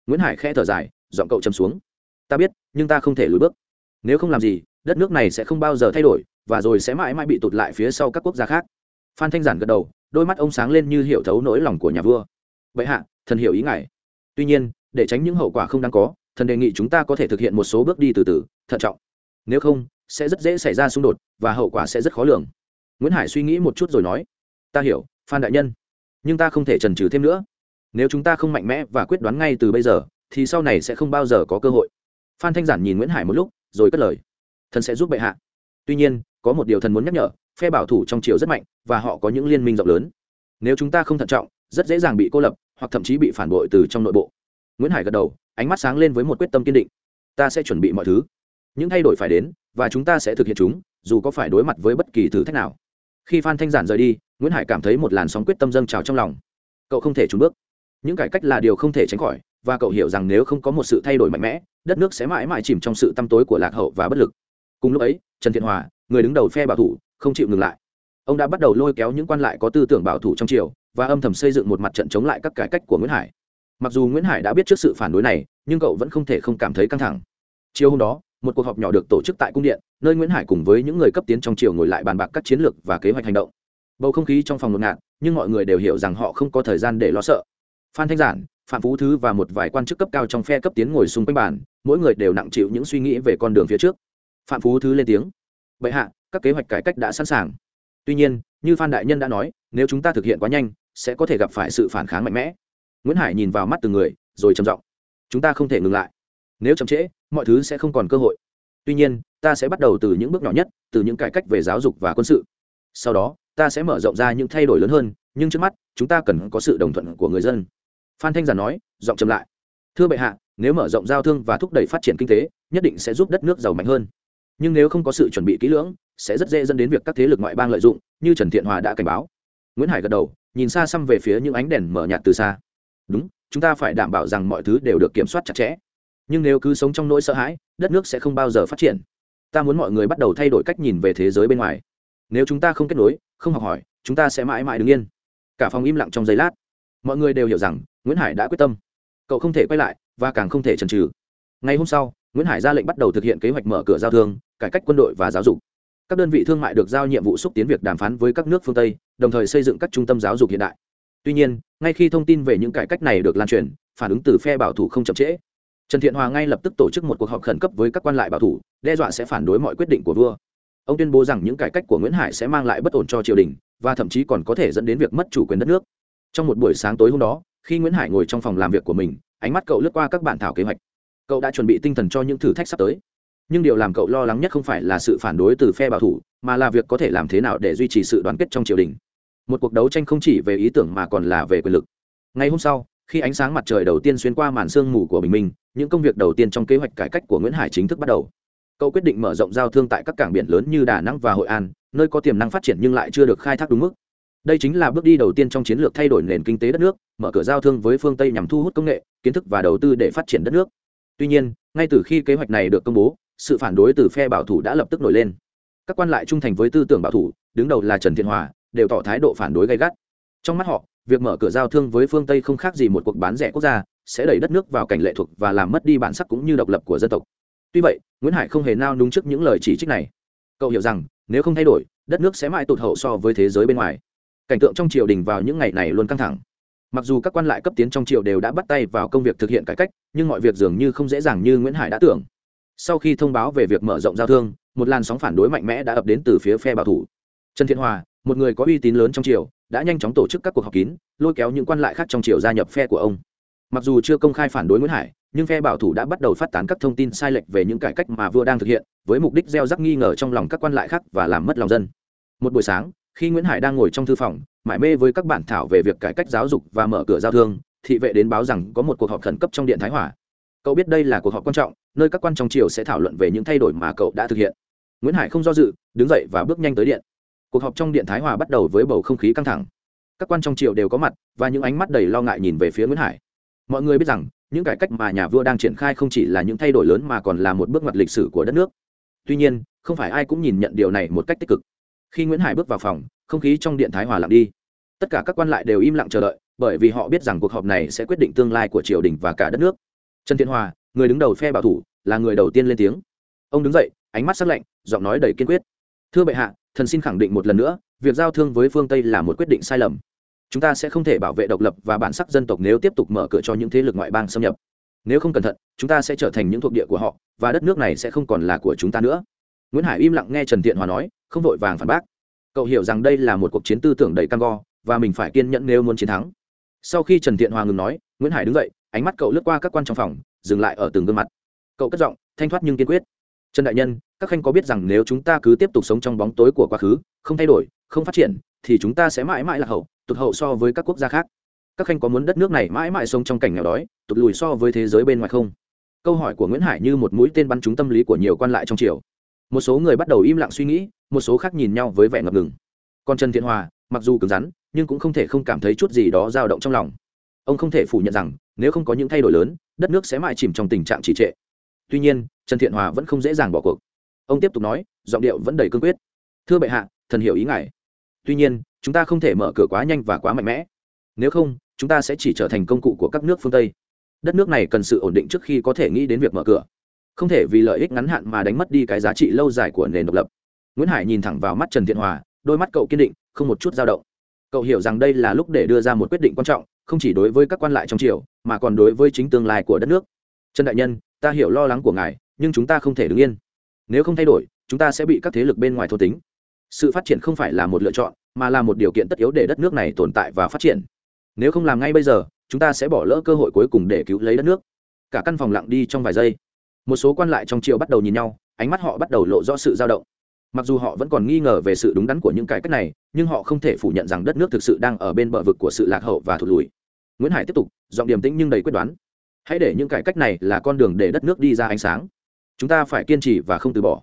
Nguyễn hải khẽ thở dài dọn cậu châm xuống. Ta biết, nhưng ta không thể lùi bước. Nếu không làm gì, đất nước này sẽ không bao giờ thay đổi, và rồi sẽ mãi mãi bị tụt lại phía sau các quốc gia khác phan thanh giản gật đầu, đôi mắt ông sáng lên như hiểu thấu nỗi lòng của nhà vua. Vậy hạ, thần hiểu ý ngài. Tuy nhiên, để tránh những hậu quả không đáng có, thần đề nghị chúng ta có thể thực hiện một số bước đi từ từ, thận trọng. Nếu không, sẽ rất dễ xảy ra xung đột và hậu quả sẽ rất khó lường. Nguyễn hải suy nghĩ một chút rồi nói, ta hiểu, phan đại nhân, nhưng ta không thể trần trừ thêm nữa. Nếu chúng ta không mạnh mẽ và quyết đoán ngay từ bây giờ, thì sau này sẽ không bao giờ có cơ hội. Phan thanh giản nhìn nguyễn hải một lúc, rồi cất lời, thần sẽ giúp bệ hạ. Tuy nhiên, có một điều thần muốn nhắc nhở phe bảo thủ trong triều rất mạnh, và họ có những liên minh rộng lớn. Nếu chúng ta không thận trọng, rất dễ dàng bị cô lập, hoặc thậm chí bị phản bội từ trong nội bộ. Nguyễn hải gật đầu, ánh mắt sáng lên với một quyết tâm kiên định. Ta sẽ chuẩn bị mọi thứ. Những thay đổi phải đến, và chúng ta sẽ thực hiện chúng, dù có phải đối mặt với bất kỳ thử thách nào. Khi phan thanh giản rời đi, nguyễn hải cảm thấy một làn sóng quyết tâm dâng trào trong lòng. Cậu không thể trốn bước. Những cải cách là điều không thể tránh khỏi, và cậu hiểu rằng nếu không có một sự thay đổi mạnh mẽ, đất nước sẽ mãi mãi chìm trong sự tăm tối của lạc hậu và bất lực. Cùng lúc ấy, trần thiện hòa, người đứng đầu phe bảo thủ không chịu ngừng lại. Ông đã bắt đầu lôi kéo những quan lại có tư tưởng bảo thủ trong triều và âm thầm xây dựng một mặt trận chống lại các cải cách của nguyễn hải. Mặc dù nguyễn hải đã biết trước sự phản đối này, nhưng cậu vẫn không thể không cảm thấy căng thẳng. Chiều hôm đó, một cuộc họp nhỏ được tổ chức tại cung điện, nơi nguyễn hải cùng với những người cấp tiến trong triều ngồi lại bàn bạc các chiến lược và kế hoạch hành động. Bầu không khí trong phòng ngột ngạt, nhưng mọi người đều hiểu rằng họ không có thời gian để lo sợ. Phan thanh giản, phạm phú thứ và một vài quan chức cấp cao trong phe cấp tiến ngồi xung quanh bàn, mỗi người đều nặng chịu những suy nghĩ về con đường phía trước. Phạm phú thứ lên tiếng, bệ hạ các kế hoạch cải cách đã sẵn sàng. Tuy nhiên, như phan đại nhân đã nói, nếu chúng ta thực hiện quá nhanh, sẽ có thể gặp phải sự phản kháng mạnh mẽ. Nguyễn hải nhìn vào mắt từng người, rồi trầm giọng, chúng ta không thể ngừng lại. Nếu chậm trễ, mọi thứ sẽ không còn cơ hội. Tuy nhiên, ta sẽ bắt đầu từ những bước nhỏ nhất, từ những cải cách về giáo dục và quân sự. Sau đó, ta sẽ mở rộng ra những thay đổi lớn hơn, nhưng trước mắt, chúng ta cần có sự đồng thuận của người dân. Phan thanh giản nói, giọng chậm lại, thưa bệ hạ, nếu mở rộng giao thương và thúc đẩy phát triển kinh tế, nhất định sẽ giúp đất nước giàu mạnh hơn. Nhưng nếu không có sự chuẩn bị kỹ lưỡng sẽ rất dễ dẫn đến việc các thế lực ngoại bang lợi dụng, như trần thiện hòa đã cảnh báo. Nguyễn hải gật đầu, nhìn xa xăm về phía những ánh đèn mở nhạt từ xa. Đúng, chúng ta phải đảm bảo rằng mọi thứ đều được kiểm soát chặt chẽ. Nhưng nếu cứ sống trong nỗi sợ hãi, đất nước sẽ không bao giờ phát triển. Ta muốn mọi người bắt đầu thay đổi cách nhìn về thế giới bên ngoài. Nếu chúng ta không kết nối, không học hỏi, chúng ta sẽ mãi mãi đứng yên. Cả phòng im lặng trong giây lát. Mọi người đều hiểu rằng, nguyễn hải đã quyết tâm. Cậu không thể quay lại, và càng không thể chần trừ ngày hôm sau, nguyễn hải ra lệnh bắt đầu thực hiện kế hoạch mở cửa giao thương, cải cách quân đội và giáo dục các đơn vị thương mại được giao nhiệm vụ xúc tiến việc đàm phán với các nước phương tây, đồng thời xây dựng các trung tâm giáo dục hiện đại. Tuy nhiên, ngay khi thông tin về những cải cách này được lan truyền, phản ứng từ phe bảo thủ không chậm trễ. Trần thiện hòa ngay lập tức tổ chức một cuộc họp khẩn cấp với các quan lại bảo thủ, đe dọa sẽ phản đối mọi quyết định của vua. Ông tuyên bố rằng những cải cách của nguyễn hải sẽ mang lại bất ổn cho triều đình, và thậm chí còn có thể dẫn đến việc mất chủ quyền đất nước. Trong một buổi sáng tối hôm đó, khi nguyễn hải ngồi trong phòng làm việc của mình, ánh mắt cậu lướt qua các bản thảo kế hoạch. Cậu đã chuẩn bị tinh thần cho những thử thách sắp tới nhưng điều làm cậu lo lắng nhất không phải là sự phản đối từ phe bảo thủ, mà là việc có thể làm thế nào để duy trì sự đoàn kết trong triều đình. Một cuộc đấu tranh không chỉ về ý tưởng mà còn là về quyền lực. Ngày hôm sau, khi ánh sáng mặt trời đầu tiên xuyên qua màn sương mù của bình minh, những công việc đầu tiên trong kế hoạch cải cách của nguyễn hải chính thức bắt đầu. Cậu quyết định mở rộng giao thương tại các cảng biển lớn như đà nẵng và hội an, nơi có tiềm năng phát triển nhưng lại chưa được khai thác đúng mức. Đây chính là bước đi đầu tiên trong chiến lược thay đổi nền kinh tế đất nước, mở cửa giao thương với phương tây nhằm thu hút công nghệ, kiến thức và đầu tư để phát triển đất nước. Tuy nhiên, ngay từ khi kế hoạch này được công bố sự phản đối từ phe bảo thủ đã lập tức nổi lên. Các quan lại trung thành với tư tưởng bảo thủ, đứng đầu là trần thiện hòa, đều tỏ thái độ phản đối gay gắt. Trong mắt họ, việc mở cửa giao thương với phương tây không khác gì một cuộc bán rẻ quốc gia, sẽ đẩy đất nước vào cảnh lệ thuộc và làm mất đi bản sắc cũng như độc lập của dân tộc. Tuy vậy, nguyễn hải không hề nao núng trước những lời chỉ trích này. Cậu hiểu rằng, nếu không thay đổi, đất nước sẽ mãi tụt hậu so với thế giới bên ngoài. Cảnh tượng trong triều đình vào những ngày này luôn căng thẳng. Mặc dù các quan lại cấp tiến trong triều đều đã bắt tay vào công việc thực hiện cải cách, nhưng mọi việc dường như không dễ dàng như nguyễn hải đã tưởng sau khi thông báo về việc mở rộng giao thương, một làn sóng phản đối mạnh mẽ đã ập đến từ phía phe bảo thủ. Trần thiện hòa, một người có uy tín lớn trong triều, đã nhanh chóng tổ chức các cuộc họp kín, lôi kéo những quan lại khác trong triều gia nhập phe của ông. Mặc dù chưa công khai phản đối nguyễn hải, nhưng phe bảo thủ đã bắt đầu phát tán các thông tin sai lệch về những cải cách mà vua đang thực hiện, với mục đích gieo rắc nghi ngờ trong lòng các quan lại khác và làm mất lòng dân. Một buổi sáng, khi nguyễn hải đang ngồi trong thư phòng, mải mê với các bản thảo về việc cải cách giáo dục và mở cửa giao thương, thị vệ đến báo rằng có một cuộc họp khẩn cấp trong điện thái hòa. Cậu biết đây là cuộc họp quan trọng nơi các quan trong triều sẽ thảo luận về những thay đổi mà cậu đã thực hiện. Nguyễn hải không do dự, đứng dậy và bước nhanh tới điện. Cuộc họp trong điện thái hòa bắt đầu với bầu không khí căng thẳng. Các quan trong triều đều có mặt, và những ánh mắt đầy lo ngại nhìn về phía nguyễn hải. Mọi người biết rằng, những cải cách mà nhà vua đang triển khai không chỉ là những thay đổi lớn mà còn là một bước ngoặt lịch sử của đất nước. Tuy nhiên, không phải ai cũng nhìn nhận điều này một cách tích cực. Khi nguyễn hải bước vào phòng, không khí trong điện thái hòa lặng đi. Tất cả các quan lại đều im lặng chờ đợi, bởi vì họ biết rằng cuộc họp này sẽ quyết định tương lai của triều đình và cả đất nước. Trần thiên hòa người đứng đầu phe bảo thủ là người đầu tiên lên tiếng. Ông đứng dậy, ánh mắt sắc lạnh, giọng nói đầy kiên quyết. Thưa bệ hạ, thần xin khẳng định một lần nữa, việc giao thương với phương tây là một quyết định sai lầm. Chúng ta sẽ không thể bảo vệ độc lập và bản sắc dân tộc nếu tiếp tục mở cửa cho những thế lực ngoại bang xâm nhập. Nếu không cẩn thận, chúng ta sẽ trở thành những thuộc địa của họ, và đất nước này sẽ không còn là của chúng ta nữa. Nguyễn hải im lặng nghe trần thiện hòa nói, không vội vàng phản bác. Cậu hiểu rằng đây là một cuộc chiến tư tưởng đầy cam go, và mình phải kiên nhẫn nếu muốn chiến thắng. Sau khi trần thiện hòa ngừng nói, nguyễn hải đứng dậy, ánh mắt cậu lướt qua các quan trong phòng dừng lại ở từng gương mặt. Cậu cất giọng, thanh thoát nhưng kiên quyết. Trần đại nhân, các khanh có biết rằng nếu chúng ta cứ tiếp tục sống trong bóng tối của quá khứ, không thay đổi, không phát triển, thì chúng ta sẽ mãi mãi là hậu, tụt hậu so với các quốc gia khác. Các khanh có muốn đất nước này mãi mãi sống trong cảnh nghèo đói, tụt lùi so với thế giới bên ngoài không? Câu hỏi của nguyễn hải như một mũi tên bắn trúng tâm lý của nhiều quan lại trong triều. Một số người bắt đầu im lặng suy nghĩ, một số khác nhìn nhau với vẻ ngập ngừng. Còn trần thiện hòa, mặc dù cứng rắn, nhưng cũng không thể không cảm thấy chút gì đó dao động trong lòng. Ông không thể phủ nhận rằng, nếu không có những thay đổi lớn đất nước sẽ mãi chìm trong tình trạng trì trệ. Tuy nhiên, trần thiện hòa vẫn không dễ dàng bỏ cuộc. Ông tiếp tục nói, giọng điệu vẫn đầy cương quyết. Thưa bệ hạ, thần hiểu ý ngài. Tuy nhiên, chúng ta không thể mở cửa quá nhanh và quá mạnh mẽ. Nếu không, chúng ta sẽ chỉ trở thành công cụ của các nước phương tây. Đất nước này cần sự ổn định trước khi có thể nghĩ đến việc mở cửa. Không thể vì lợi ích ngắn hạn mà đánh mất đi cái giá trị lâu dài của nền độc lập. Nguyễn hải nhìn thẳng vào mắt trần thiện hòa, đôi mắt cậu kiên định, không một chút dao động. Cậu hiểu rằng đây là lúc để đưa ra một quyết định quan trọng, không chỉ đối với các quan lại trong triều mà còn đối với chính tương lai của đất nước. Trần đại nhân, ta hiểu lo lắng của ngài, nhưng chúng ta không thể đứng yên. Nếu không thay đổi, chúng ta sẽ bị các thế lực bên ngoài thô tính. Sự phát triển không phải là một lựa chọn, mà là một điều kiện tất yếu để đất nước này tồn tại và phát triển. Nếu không làm ngay bây giờ, chúng ta sẽ bỏ lỡ cơ hội cuối cùng để cứu lấy đất nước. Cả căn phòng lặng đi trong vài giây. Một số quan lại trong triều bắt đầu nhìn nhau, ánh mắt họ bắt đầu lộ rõ sự dao động. Mặc dù họ vẫn còn nghi ngờ về sự đúng đắn của những cải cách này, nhưng họ không thể phủ nhận rằng đất nước thực sự đang ở bên bờ vực của sự lạc hậu và thụt lùi nguyễn hải tiếp tục, giọng điềm tĩnh nhưng đầy quyết đoán. Hãy để những cải cách này là con đường để đất nước đi ra ánh sáng. Chúng ta phải kiên trì và không từ bỏ.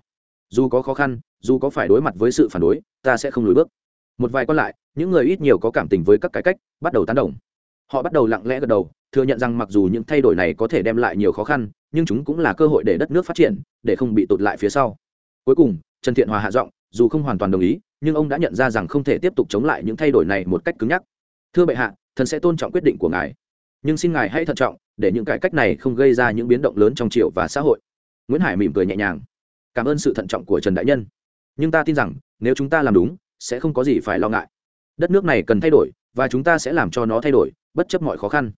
Dù có khó khăn, dù có phải đối mặt với sự phản đối, ta sẽ không lùi bước. Một vài còn lại, những người ít nhiều có cảm tình với các cải cách, bắt đầu tán đồng. Họ bắt đầu lặng lẽ gật đầu, thừa nhận rằng mặc dù những thay đổi này có thể đem lại nhiều khó khăn, nhưng chúng cũng là cơ hội để đất nước phát triển, để không bị tụt lại phía sau. Cuối cùng, trần thiện hòa hạ giọng, dù không hoàn toàn đồng ý, nhưng ông đã nhận ra rằng không thể tiếp tục chống lại những thay đổi này một cách cứng nhắc. Thưa bệ hạ thần sẽ tôn trọng quyết định của ngài. Nhưng xin ngài hãy thận trọng, để những cải cách này không gây ra những biến động lớn trong triều và xã hội. Nguyễn hải mỉm cười nhẹ nhàng. Cảm ơn sự thận trọng của trần đại nhân. Nhưng ta tin rằng, nếu chúng ta làm đúng, sẽ không có gì phải lo ngại. Đất nước này cần thay đổi, và chúng ta sẽ làm cho nó thay đổi, bất chấp mọi khó khăn.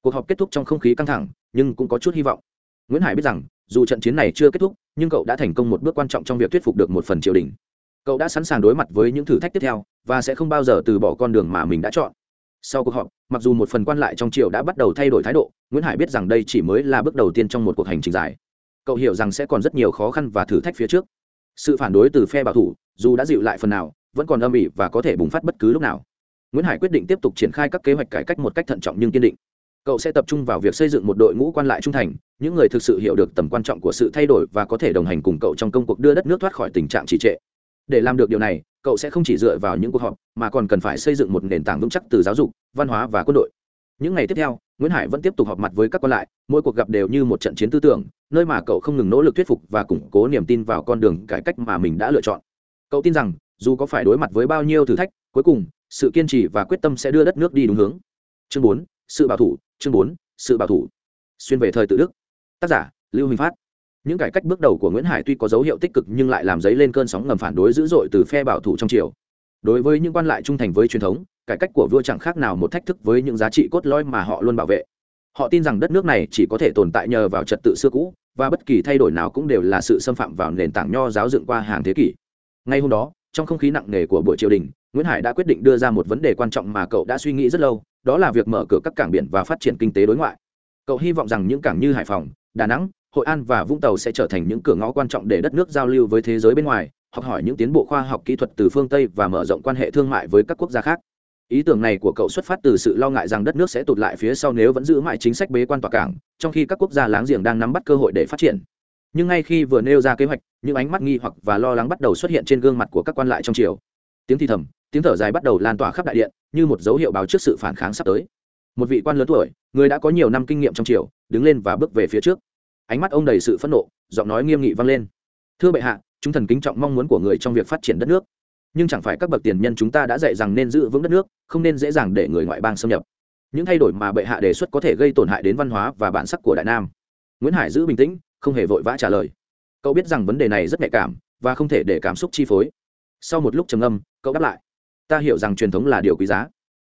Cuộc họp kết thúc trong không khí căng thẳng, nhưng cũng có chút hy vọng. Nguyễn hải biết rằng, dù trận chiến này chưa kết thúc, nhưng cậu đã thành công một bước quan trọng trong việc thuyết phục được một phần triều đình. Cậu đã sẵn sàng đối mặt với những thử thách tiếp theo, và sẽ không bao giờ từ bỏ con đường mà mình đã chọn sau cuộc họp, mặc dù một phần quan lại trong triều đã bắt đầu thay đổi thái độ, nguyễn hải biết rằng đây chỉ mới là bước đầu tiên trong một cuộc hành trình dài. Cậu hiểu rằng sẽ còn rất nhiều khó khăn và thử thách phía trước. Sự phản đối từ phe bảo thủ, dù đã dịu lại phần nào, vẫn còn âm ỉ và có thể bùng phát bất cứ lúc nào. Nguyễn hải quyết định tiếp tục triển khai các kế hoạch cải cách một cách thận trọng nhưng kiên định. Cậu sẽ tập trung vào việc xây dựng một đội ngũ quan lại trung thành, những người thực sự hiểu được tầm quan trọng của sự thay đổi và có thể đồng hành cùng cậu trong công cuộc đưa đất nước thoát khỏi tình trạng trì trệ. Để làm được điều này cậu sẽ không chỉ dựa vào những cuộc họp, mà còn cần phải xây dựng một nền tảng vững chắc từ giáo dục, văn hóa và quân đội. Những ngày tiếp theo, nguyễn hải vẫn tiếp tục họp mặt với các quan lại, mỗi cuộc gặp đều như một trận chiến tư tưởng, nơi mà cậu không ngừng nỗ lực thuyết phục và củng cố niềm tin vào con đường cải cách mà mình đã lựa chọn. Cậu tin rằng, dù có phải đối mặt với bao nhiêu thử thách, cuối cùng, sự kiên trì và quyết tâm sẽ đưa đất nước đi đúng hướng. Chương bốn, sự bảo thủ, chương bốn, sự bảo thủ. Xuyên về thời tự đức. Tác giả, lưu huỳnh phát những cải cách bước đầu của nguyễn hải tuy có dấu hiệu tích cực nhưng lại làm dấy lên cơn sóng ngầm phản đối dữ dội từ phe bảo thủ trong triều. Đối với những quan lại trung thành với truyền thống, cải cách của vua chẳng khác nào một thách thức với những giá trị cốt lõi mà họ luôn bảo vệ. Họ tin rằng đất nước này chỉ có thể tồn tại nhờ vào trật tự xưa cũ, và bất kỳ thay đổi nào cũng đều là sự xâm phạm vào nền tảng nho giáo dựng qua hàng thế kỷ. Ngay hôm đó, trong không khí nặng nề của buổi triều đình, nguyễn hải đã quyết định đưa ra một vấn đề quan trọng mà cậu đã suy nghĩ rất lâu, đó là việc mở cửa các cảng biển và phát triển kinh tế đối ngoại. Cậu hy vọng rằng những cảng như hải phòng, đà nẵng hội an và vũng tàu sẽ trở thành những cửa ngõ quan trọng để đất nước giao lưu với thế giới bên ngoài, học hỏi những tiến bộ khoa học kỹ thuật từ phương tây và mở rộng quan hệ thương mại với các quốc gia khác. Ý tưởng này của cậu xuất phát từ sự lo ngại rằng đất nước sẽ tụt lại phía sau nếu vẫn giữ mãi chính sách bế quan tỏa cảng, trong khi các quốc gia láng giềng đang nắm bắt cơ hội để phát triển. Nhưng ngay khi vừa nêu ra kế hoạch, những ánh mắt nghi hoặc và lo lắng bắt đầu xuất hiện trên gương mặt của các quan lại trong triều. Tiếng thì thầm, tiếng thở dài bắt đầu lan tỏa khắp đại điện, như một dấu hiệu báo trước sự phản kháng sắp tới. Một vị quan lớn tuổi, người đã có nhiều năm kinh nghiệm trong triều, đứng lên và bước về phía trước ánh mắt ông đầy sự phẫn nộ, giọng nói nghiêm nghị vang lên. Thưa bệ hạ, chúng thần kính trọng mong muốn của người trong việc phát triển đất nước. Nhưng chẳng phải các bậc tiền nhân chúng ta đã dạy rằng nên giữ vững đất nước, không nên dễ dàng để người ngoại bang xâm nhập. Những thay đổi mà bệ hạ đề xuất có thể gây tổn hại đến văn hóa và bản sắc của đại nam. Nguyễn hải giữ bình tĩnh, không hề vội vã trả lời. Cậu biết rằng vấn đề này rất nhạy cảm và không thể để cảm xúc chi phối. Sau một lúc trầm âm cậu đáp lại. Ta hiểu rằng truyền thống là điều quý giá,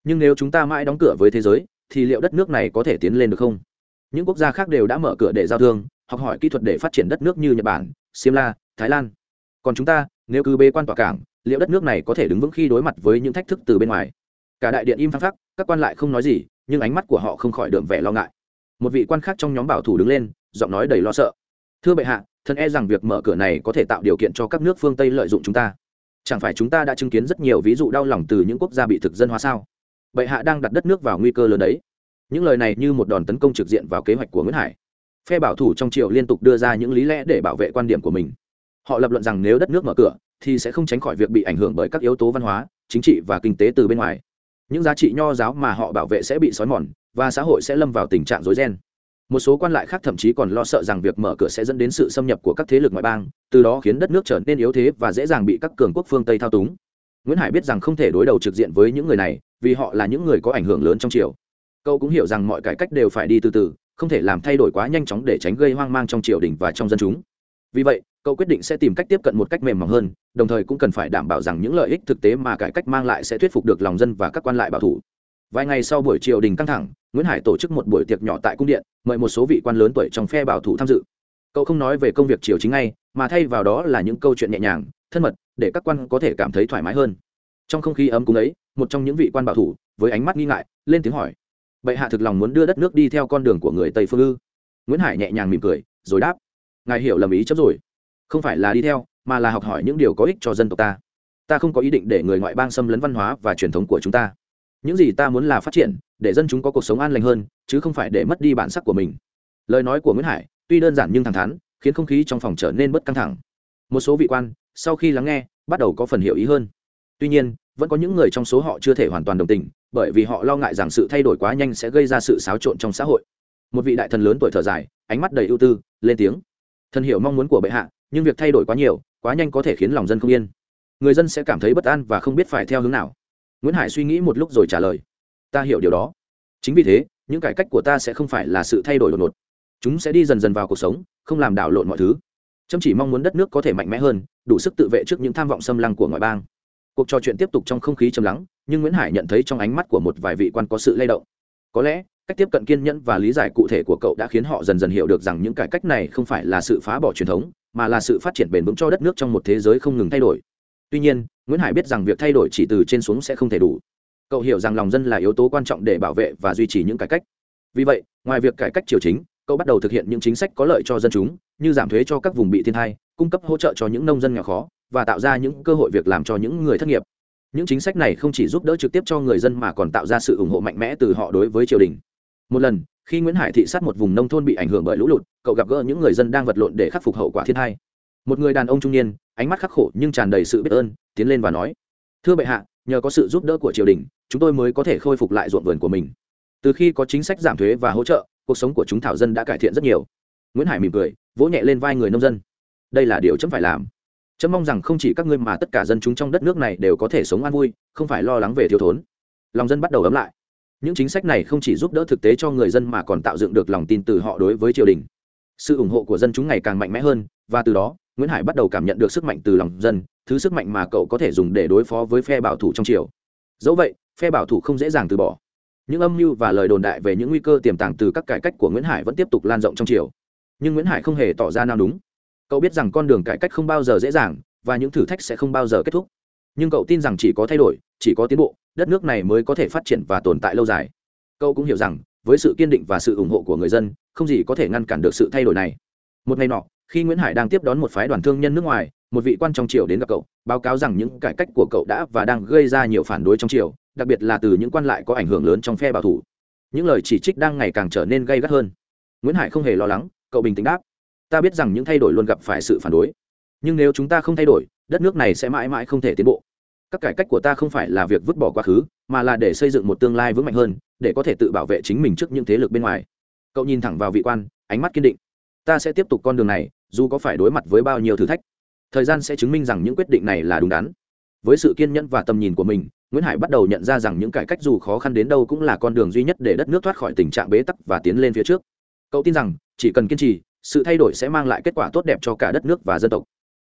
nhưng nếu chúng ta mãi đóng cửa với thế giới, thì liệu đất nước này có thể tiến lên được không? Những quốc gia khác đều đã mở cửa để giao thương, học hỏi kỹ thuật để phát triển đất nước như nhật bản simla thái lan. Còn chúng ta, nếu cứ bê quan tỏa cảng, liệu đất nước này có thể đứng vững khi đối mặt với những thách thức từ bên ngoài? Cả đại điện im phăng phắc, các quan lại không nói gì, nhưng ánh mắt của họ không khỏi đượm vẻ lo ngại. Một vị quan khác trong nhóm bảo thủ đứng lên, giọng nói đầy lo sợ. Thưa bệ hạ, thân e rằng việc mở cửa này có thể tạo điều kiện cho các nước phương tây lợi dụng chúng ta. Chẳng phải chúng ta đã chứng kiến rất nhiều ví dụ đau lòng từ những quốc gia bị thực dân hóa sao? Bệ hạ đang đặt đất nước vào nguy cơ lớn đấy những lời này như một đòn tấn công trực diện vào kế hoạch của nguyễn hải. Phe bảo thủ trong triều liên tục đưa ra những lý lẽ để bảo vệ quan điểm của mình. Họ lập luận rằng nếu đất nước mở cửa, thì sẽ không tránh khỏi việc bị ảnh hưởng bởi các yếu tố văn hóa, chính trị và kinh tế từ bên ngoài. Những giá trị nho giáo mà họ bảo vệ sẽ bị xói mòn, và xã hội sẽ lâm vào tình trạng rối ren. Một số quan lại khác thậm chí còn lo sợ rằng việc mở cửa sẽ dẫn đến sự xâm nhập của các thế lực ngoại bang, từ đó khiến đất nước trở nên yếu thế và dễ dàng bị các cường quốc phương tây thao túng. Nguyễn hải biết rằng không thể đối đầu trực diện với những người này, vì họ là những người có ảnh hưởng lớn trong triều cậu cũng hiểu rằng mọi cải cách đều phải đi từ từ, không thể làm thay đổi quá nhanh chóng để tránh gây hoang mang trong triều đình và trong dân chúng. Vì vậy, cậu quyết định sẽ tìm cách tiếp cận một cách mềm mỏng hơn, đồng thời cũng cần phải đảm bảo rằng những lợi ích thực tế mà cải cách mang lại sẽ thuyết phục được lòng dân và các quan lại bảo thủ. Vài ngày sau buổi triều đình căng thẳng, nguyễn hải tổ chức một buổi tiệc nhỏ tại cung điện, mời một số vị quan lớn tuổi trong phe bảo thủ tham dự. Cậu không nói về công việc triều chính ngay, mà thay vào đó là những câu chuyện nhẹ nhàng, thân mật, để các quan có thể cảm thấy thoải mái hơn. Trong không khí ấm cúng ấy, một trong những vị quan bảo thủ, với ánh mắt nghi ngại, lên tiếng hỏi bệ hạ thực lòng muốn đưa đất nước đi theo con đường của người tây phương ư nguyễn hải nhẹ nhàng mỉm cười rồi đáp ngài hiểu lầm ý chấp rồi không phải là đi theo mà là học hỏi những điều có ích cho dân tộc ta ta không có ý định để người ngoại bang xâm lấn văn hóa và truyền thống của chúng ta những gì ta muốn là phát triển để dân chúng có cuộc sống an lành hơn chứ không phải để mất đi bản sắc của mình lời nói của nguyễn hải tuy đơn giản nhưng thẳng thắn khiến không khí trong phòng trở nên bất căng thẳng một số vị quan sau khi lắng nghe bắt đầu có phần hiểu ý hơn tuy nhiên vẫn có những người trong số họ chưa thể hoàn toàn đồng tình, bởi vì họ lo ngại rằng sự thay đổi quá nhanh sẽ gây ra sự xáo trộn trong xã hội. Một vị đại thần lớn tuổi thở dài, ánh mắt đầy ưu tư, lên tiếng. Thần hiểu mong muốn của bệ hạ, nhưng việc thay đổi quá nhiều, quá nhanh có thể khiến lòng dân không yên. Người dân sẽ cảm thấy bất an và không biết phải theo hướng nào. Nguyễn hải suy nghĩ một lúc rồi trả lời. Ta hiểu điều đó. Chính vì thế, những cải cách của ta sẽ không phải là sự thay đổi đột ngột. Chúng sẽ đi dần dần vào cuộc sống, không làm đảo lộn mọi thứ. Chăm chỉ mong muốn đất nước có thể mạnh mẽ hơn, đủ sức tự vệ trước những tham vọng xâm lăng của ngoại bang cuộc trò chuyện tiếp tục trong không khí trầm lắng, nhưng nguyễn hải nhận thấy trong ánh mắt của một vài vị quan có sự lay động. Có lẽ, cách tiếp cận kiên nhẫn và lý giải cụ thể của cậu đã khiến họ dần dần hiểu được rằng những cải cách này không phải là sự phá bỏ truyền thống, mà là sự phát triển bền vững cho đất nước trong một thế giới không ngừng thay đổi. Tuy nhiên, nguyễn hải biết rằng việc thay đổi chỉ từ trên xuống sẽ không thể đủ. Cậu hiểu rằng lòng dân là yếu tố quan trọng để bảo vệ và duy trì những cải cách. Vì vậy, ngoài việc cải cách triều chính, cậu bắt đầu thực hiện những chính sách có lợi cho dân chúng, như giảm thuế cho các vùng bị thiên tai, cung cấp hỗ trợ cho những nông dân nghèo khó và tạo ra những cơ hội việc làm cho những người thất nghiệp. Những chính sách này không chỉ giúp đỡ trực tiếp cho người dân mà còn tạo ra sự ủng hộ mạnh mẽ từ họ đối với triều đình. Một lần, khi nguyễn hải thị sát một vùng nông thôn bị ảnh hưởng bởi lũ lụt, cậu gặp gỡ những người dân đang vật lộn để khắc phục hậu quả thiên tai. Một người đàn ông trung niên, ánh mắt khắc khổ nhưng tràn đầy sự biết ơn, tiến lên và nói, thưa bệ hạ, nhờ có sự giúp đỡ của triều đình, chúng tôi mới có thể khôi phục lại ruộng vườn của mình. Từ khi có chính sách giảm thuế và hỗ trợ, cuộc sống của chúng thảo dân đã cải thiện rất nhiều. Nguyễn hải mỉm cười, vỗ nhẹ lên vai người nông dân. Đây là điều chấm phải làm chấm mong rằng không chỉ các ngươi mà tất cả dân chúng trong đất nước này đều có thể sống an vui, không phải lo lắng về thiếu thốn. Lòng dân bắt đầu ấm lại. Những chính sách này không chỉ giúp đỡ thực tế cho người dân mà còn tạo dựng được lòng tin từ họ đối với triều đình. Sự ủng hộ của dân chúng ngày càng mạnh mẽ hơn, và từ đó, nguyễn hải bắt đầu cảm nhận được sức mạnh từ lòng dân, thứ sức mạnh mà cậu có thể dùng để đối phó với phe bảo thủ trong triều. Dẫu vậy, phe bảo thủ không dễ dàng từ bỏ. Những âm mưu và lời đồn đại về những nguy cơ tiềm tàng từ các cải cách của nguyễn hải vẫn tiếp tục lan rộng trong triều. Nhưng nguyễn hải không hề tỏ ra nào đúng cậu biết rằng con đường cải cách không bao giờ dễ dàng và những thử thách sẽ không bao giờ kết thúc. Nhưng cậu tin rằng chỉ có thay đổi, chỉ có tiến bộ, đất nước này mới có thể phát triển và tồn tại lâu dài. Cậu cũng hiểu rằng, với sự kiên định và sự ủng hộ của người dân, không gì có thể ngăn cản được sự thay đổi này. Một ngày nọ, khi nguyễn hải đang tiếp đón một phái đoàn thương nhân nước ngoài, một vị quan trong triều đến gặp cậu, báo cáo rằng những cải cách của cậu đã và đang gây ra nhiều phản đối trong triều, đặc biệt là từ những quan lại có ảnh hưởng lớn trong phe bảo thủ. Những lời chỉ trích đang ngày càng trở nên gây gắt hơn. Nguyễn hải không hề lo lắng, cậu bình tĩnh đáp ta biết rằng những thay đổi luôn gặp phải sự phản đối. Nhưng nếu chúng ta không thay đổi, đất nước này sẽ mãi mãi không thể tiến bộ. Các cải cách của ta không phải là việc vứt bỏ quá khứ, mà là để xây dựng một tương lai vững mạnh hơn, để có thể tự bảo vệ chính mình trước những thế lực bên ngoài. Cậu nhìn thẳng vào vị quan, ánh mắt kiên định. Ta sẽ tiếp tục con đường này, dù có phải đối mặt với bao nhiêu thử thách. Thời gian sẽ chứng minh rằng những quyết định này là đúng đắn. Với sự kiên nhẫn và tầm nhìn của mình, nguyễn hải bắt đầu nhận ra rằng những cải cách dù khó khăn đến đâu cũng là con đường duy nhất để đất nước thoát khỏi tình trạng bế tắc và tiến lên phía trước. Cậu tin rằng, chỉ cần kiên trì sự thay đổi sẽ mang lại kết quả tốt đẹp cho cả đất nước và dân tộc.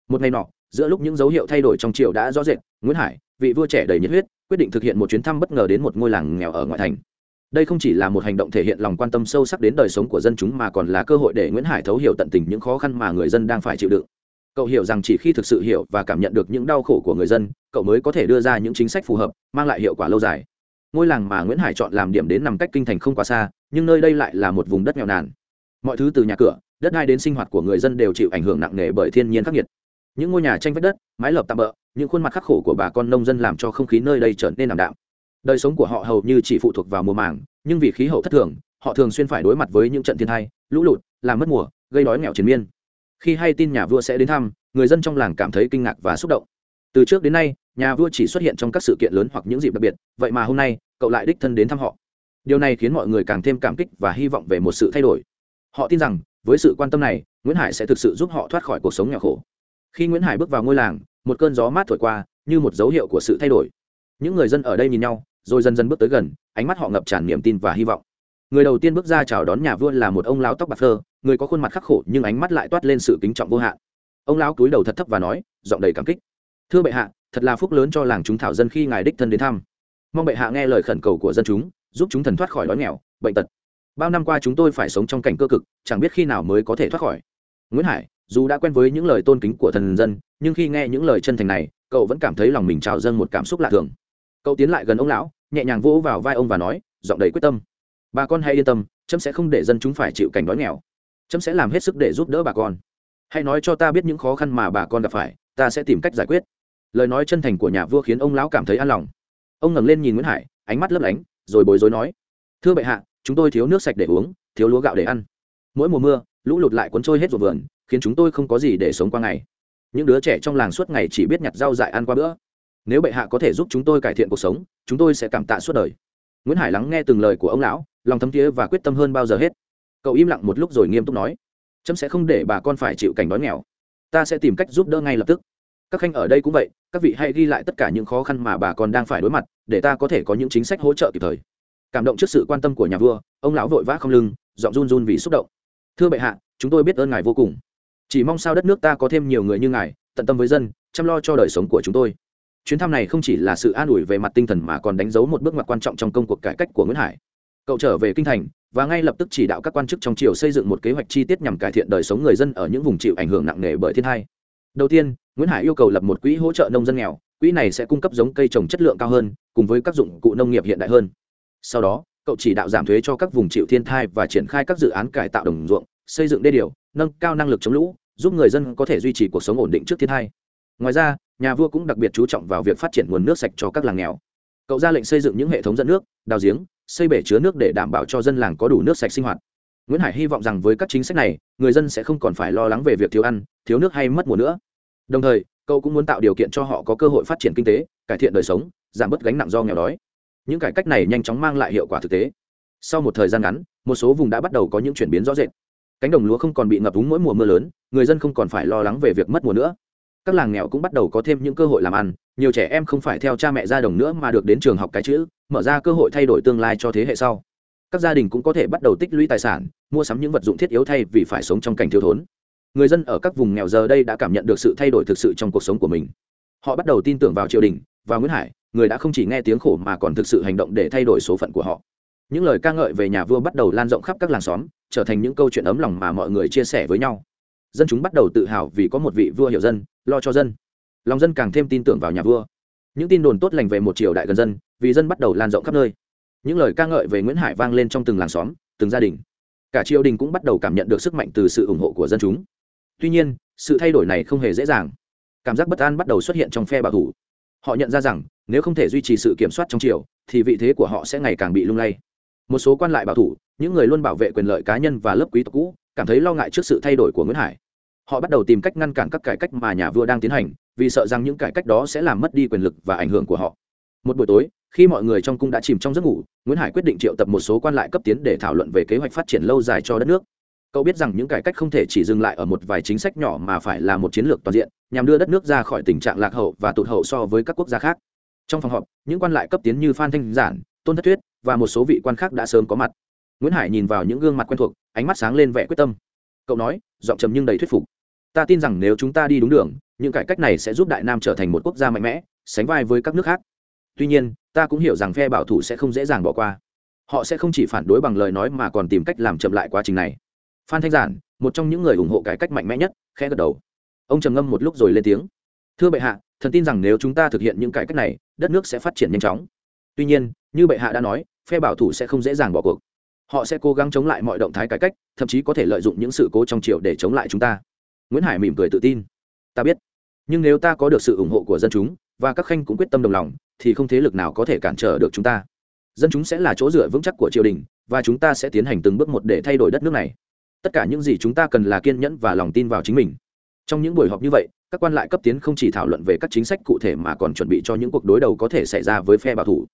Một ngày nọ, giữa lúc những dấu hiệu thay đổi trong triều đã rõ rệt, nguyễn hải, vị vua trẻ đầy nhiệt huyết, quyết định thực hiện một chuyến thăm bất ngờ đến một ngôi làng nghèo ở ngoại thành. Đây không chỉ là một hành động thể hiện lòng quan tâm sâu sắc đến đời sống của dân chúng mà còn là cơ hội để nguyễn hải thấu hiểu tận tình những khó khăn mà người dân đang phải chịu đựng. Cậu hiểu rằng chỉ khi thực sự hiểu và cảm nhận được những đau khổ của người dân, cậu mới có thể đưa ra những chính sách phù hợp, mang lại hiệu quả lâu dài. Ngôi làng mà nguyễn hải chọn làm điểm đến nằm cách kinh thành không quá xa, nhưng nơi đây lại là một vùng đất nghèo nàn. Mọi thứ từ nhà cửa đất đai đến sinh hoạt của người dân đều chịu ảnh hưởng nặng nề bởi thiên nhiên khắc nghiệt. Những ngôi nhà tranh vách đất, mái lợp tạm bỡ những khuôn mặt khắc khổ của bà con nông dân làm cho không khí nơi đây trở nên ảm đạm. Đời sống của họ hầu như chỉ phụ thuộc vào mùa màng, nhưng vì khí hậu thất thường, họ thường xuyên phải đối mặt với những trận thiên tai, lũ lụt, làm mất mùa, gây đói nghèo triền miên. Khi hay tin nhà vua sẽ đến thăm, người dân trong làng cảm thấy kinh ngạc và xúc động. Từ trước đến nay, nhà vua chỉ xuất hiện trong các sự kiện lớn hoặc những dịp đặc biệt, vậy mà hôm nay, cậu lại đích thân đến thăm họ. Điều này khiến mọi người càng thêm cảm kích và hy vọng về một sự thay đổi. Họ tin rằng với sự quan tâm này, nguyễn hải sẽ thực sự giúp họ thoát khỏi cuộc sống nghèo khổ. Khi nguyễn hải bước vào ngôi làng, một cơn gió mát thổi qua, như một dấu hiệu của sự thay đổi. Những người dân ở đây nhìn nhau, rồi dần dần bước tới gần, ánh mắt họ ngập tràn niềm tin và hy vọng. Người đầu tiên bước ra chào đón nhà vua là một ông lão tóc bạc phơ, người có khuôn mặt khắc khổ nhưng ánh mắt lại toát lên sự kính trọng vô hạn. Ông lão cúi đầu thật thấp và nói, giọng đầy cảm kích. Thưa bệ hạ, thật là phúc lớn cho làng chúng thảo dân khi ngài đích thân đến thăm. Mong bệ hạ nghe lời khẩn cầu của dân chúng, giúp chúng thần thoát khỏi đói nghèo, bệnh tật bao năm qua chúng tôi phải sống trong cảnh cơ cực, chẳng biết khi nào mới có thể thoát khỏi. Nguyễn hải, dù đã quen với những lời tôn kính của thần dân, nhưng khi nghe những lời chân thành này, cậu vẫn cảm thấy lòng mình trào dâng một cảm xúc lạ thường. Cậu tiến lại gần ông lão, nhẹ nhàng vỗ vào vai ông và nói, giọng đầy quyết tâm. Bà con hãy yên tâm trâm sẽ không để dân chúng phải chịu cảnh đói nghèo. Trâm sẽ làm hết sức để giúp đỡ bà con. Hãy nói cho ta biết những khó khăn mà bà con gặp phải, ta sẽ tìm cách giải quyết. Lời nói chân thành của nhà vua khiến ông lão cảm thấy an lòng. Ông ngẩng lên nhìn nguyễn hải, ánh mắt lấp lánh, rồi bối rối nói, thưa bệ hạ chúng tôi thiếu nước sạch để uống, thiếu lúa gạo để ăn. Mỗi mùa mưa, lũ lụt lại cuốn trôi hết ruộng vườn, khiến chúng tôi không có gì để sống qua ngày. Những đứa trẻ trong làng suốt ngày chỉ biết nhặt rau dại ăn qua bữa. Nếu bệ hạ có thể giúp chúng tôi cải thiện cuộc sống, chúng tôi sẽ cảm tạ suốt đời. Nguyễn hải lắng nghe từng lời của ông lão, lòng thấm thiế và quyết tâm hơn bao giờ hết. Cậu im lặng một lúc rồi nghiêm túc nói trâm sẽ không để bà con phải chịu cảnh đói nghèo. Ta sẽ tìm cách giúp đỡ ngay lập tức. Các khanh ở đây cũng vậy, các vị hãy ghi lại tất cả những khó khăn mà bà con đang phải đối mặt, để ta có thể có những chính sách hỗ trợ kịp thời cảm động trước sự quan tâm của nhà vua, ông lão vội vã không lưng, giọng run run vì xúc động. Thưa bệ hạ, chúng tôi biết ơn ngài vô cùng. Chỉ mong sao đất nước ta có thêm nhiều người như ngài, tận tâm với dân, chăm lo cho đời sống của chúng tôi. Chuyến thăm này không chỉ là sự an ủi về mặt tinh thần mà còn đánh dấu một bước ngoặt quan trọng trong công cuộc cải cách của nguyễn hải. Cậu trở về kinh thành, và ngay lập tức chỉ đạo các quan chức trong triều xây dựng một kế hoạch chi tiết nhằm cải thiện đời sống người dân ở những vùng chịu ảnh hưởng nặng nề bởi thiên tai. Đầu tiên, nguyễn hải yêu cầu lập một quỹ hỗ trợ nông dân nghèo. Quỹ này sẽ cung cấp giống cây trồng chất lượng cao hơn, cùng với các dụng cụ nông nghiệp hiện đại hơn sau đó, cậu chỉ đạo giảm thuế cho các vùng chịu thiên tai và triển khai các dự án cải tạo đồng ruộng, xây dựng đê điều, nâng cao năng lực chống lũ, giúp người dân có thể duy trì cuộc sống ổn định trước thiên tai ngoài ra, nhà vua cũng đặc biệt chú trọng vào việc phát triển nguồn nước sạch cho các làng nghèo. Cậu ra lệnh xây dựng những hệ thống dẫn nước, đào giếng, xây bể chứa nước để đảm bảo cho dân làng có đủ nước sạch sinh hoạt. Nguyễn hải hy vọng rằng với các chính sách này, người dân sẽ không còn phải lo lắng về việc thiếu ăn, thiếu nước hay mất mùa nữa. Đồng thời, cậu cũng muốn tạo điều kiện cho họ có cơ hội phát triển kinh tế, cải thiện đời sống, giảm bớt gánh nặng do nghèo đói những cải cách này nhanh chóng mang lại hiệu quả thực tế. Sau một thời gian ngắn, một số vùng đã bắt đầu có những chuyển biến rõ rệt. Cánh đồng lúa không còn bị ngập úng mỗi mùa mưa lớn, người dân không còn phải lo lắng về việc mất mùa nữa. Các làng nghèo cũng bắt đầu có thêm những cơ hội làm ăn, nhiều trẻ em không phải theo cha mẹ ra đồng nữa mà được đến trường học cái chữ, mở ra cơ hội thay đổi tương lai cho thế hệ sau. Các gia đình cũng có thể bắt đầu tích lũy tài sản, mua sắm những vật dụng thiết yếu thay vì phải sống trong cảnh thiếu thốn. Người dân ở các vùng nghèo giờ đây đã cảm nhận được sự thay đổi thực sự trong cuộc sống của mình. Họ bắt đầu tin tưởng vào triều đình và nguyễn hải người đã không chỉ nghe tiếng khổ mà còn thực sự hành động để thay đổi số phận của họ. Những lời ca ngợi về nhà vua bắt đầu lan rộng khắp các làng xóm, trở thành những câu chuyện ấm lòng mà mọi người chia sẻ với nhau. Dân chúng bắt đầu tự hào vì có một vị vua hiểu dân, lo cho dân. Lòng dân càng thêm tin tưởng vào nhà vua. Những tin đồn tốt lành về một triều đại gần dân, vì dân bắt đầu lan rộng khắp nơi. Những lời ca ngợi về nguyễn hải vang lên trong từng làng xóm, từng gia đình. Cả triều đình cũng bắt đầu cảm nhận được sức mạnh từ sự ủng hộ của dân chúng. Tuy nhiên, sự thay đổi này không hề dễ dàng. Cảm giác bất an bắt đầu xuất hiện trong phe bảo thủ họ nhận ra rằng, nếu không thể duy trì sự kiểm soát trong triều, thì vị thế của họ sẽ ngày càng bị lung lay. Một số quan lại bảo thủ, những người luôn bảo vệ quyền lợi cá nhân và lớp quý tộc cũ, cảm thấy lo ngại trước sự thay đổi của nguyễn hải. Họ bắt đầu tìm cách ngăn cản các cải cách mà nhà vua đang tiến hành, vì sợ rằng những cải cách đó sẽ làm mất đi quyền lực và ảnh hưởng của họ. Một buổi tối, khi mọi người trong cung đã chìm trong giấc ngủ, nguyễn hải quyết định triệu tập một số quan lại cấp tiến để thảo luận về kế hoạch phát triển lâu dài cho đất nước cậu biết rằng những cải cách không thể chỉ dừng lại ở một vài chính sách nhỏ mà phải là một chiến lược toàn diện, nhằm đưa đất nước ra khỏi tình trạng lạc hậu và tụt hậu so với các quốc gia khác. Trong phòng họp, những quan lại cấp tiến như phan thanh giản, tôn thất tuyết và một số vị quan khác đã sớm có mặt. Nguyễn hải nhìn vào những gương mặt quen thuộc, ánh mắt sáng lên vẻ quyết tâm. Cậu nói, giọng trầm nhưng đầy thuyết phục. Ta tin rằng nếu chúng ta đi đúng đường, những cải cách này sẽ giúp đại nam trở thành một quốc gia mạnh mẽ, sánh vai với các nước khác. Tuy nhiên, ta cũng hiểu rằng phe bảo thủ sẽ không dễ dàng bỏ qua. Họ sẽ không chỉ phản đối bằng lời nói mà còn tìm cách làm chậm lại quá trình này phan thanh giản, một trong những người ủng hộ cải cách mạnh mẽ nhất, khẽ gật đầu. Ông trầm ngâm một lúc rồi lên tiếng. Thưa bệ hạ, thần tin rằng nếu chúng ta thực hiện những cải cách này, đất nước sẽ phát triển nhanh chóng. Tuy nhiên, như bệ hạ đã nói, phe bảo thủ sẽ không dễ dàng bỏ cuộc. Họ sẽ cố gắng chống lại mọi động thái cải cách, thậm chí có thể lợi dụng những sự cố trong triều để chống lại chúng ta. Nguyễn hải mỉm cười tự tin. Ta biết. Nhưng nếu ta có được sự ủng hộ của dân chúng, và các khanh cũng quyết tâm đồng lòng, thì không thế lực nào có thể cản trở được chúng ta. Dân chúng sẽ là chỗ dựa vững chắc của triều đình, và chúng ta sẽ tiến hành từng bước một để thay đổi đất nước này tất cả những gì chúng ta cần là kiên nhẫn và lòng tin vào chính mình. Trong những buổi họp như vậy, các quan lại cấp tiến không chỉ thảo luận về các chính sách cụ thể mà còn chuẩn bị cho những cuộc đối đầu có thể xảy ra với phe bảo thủ.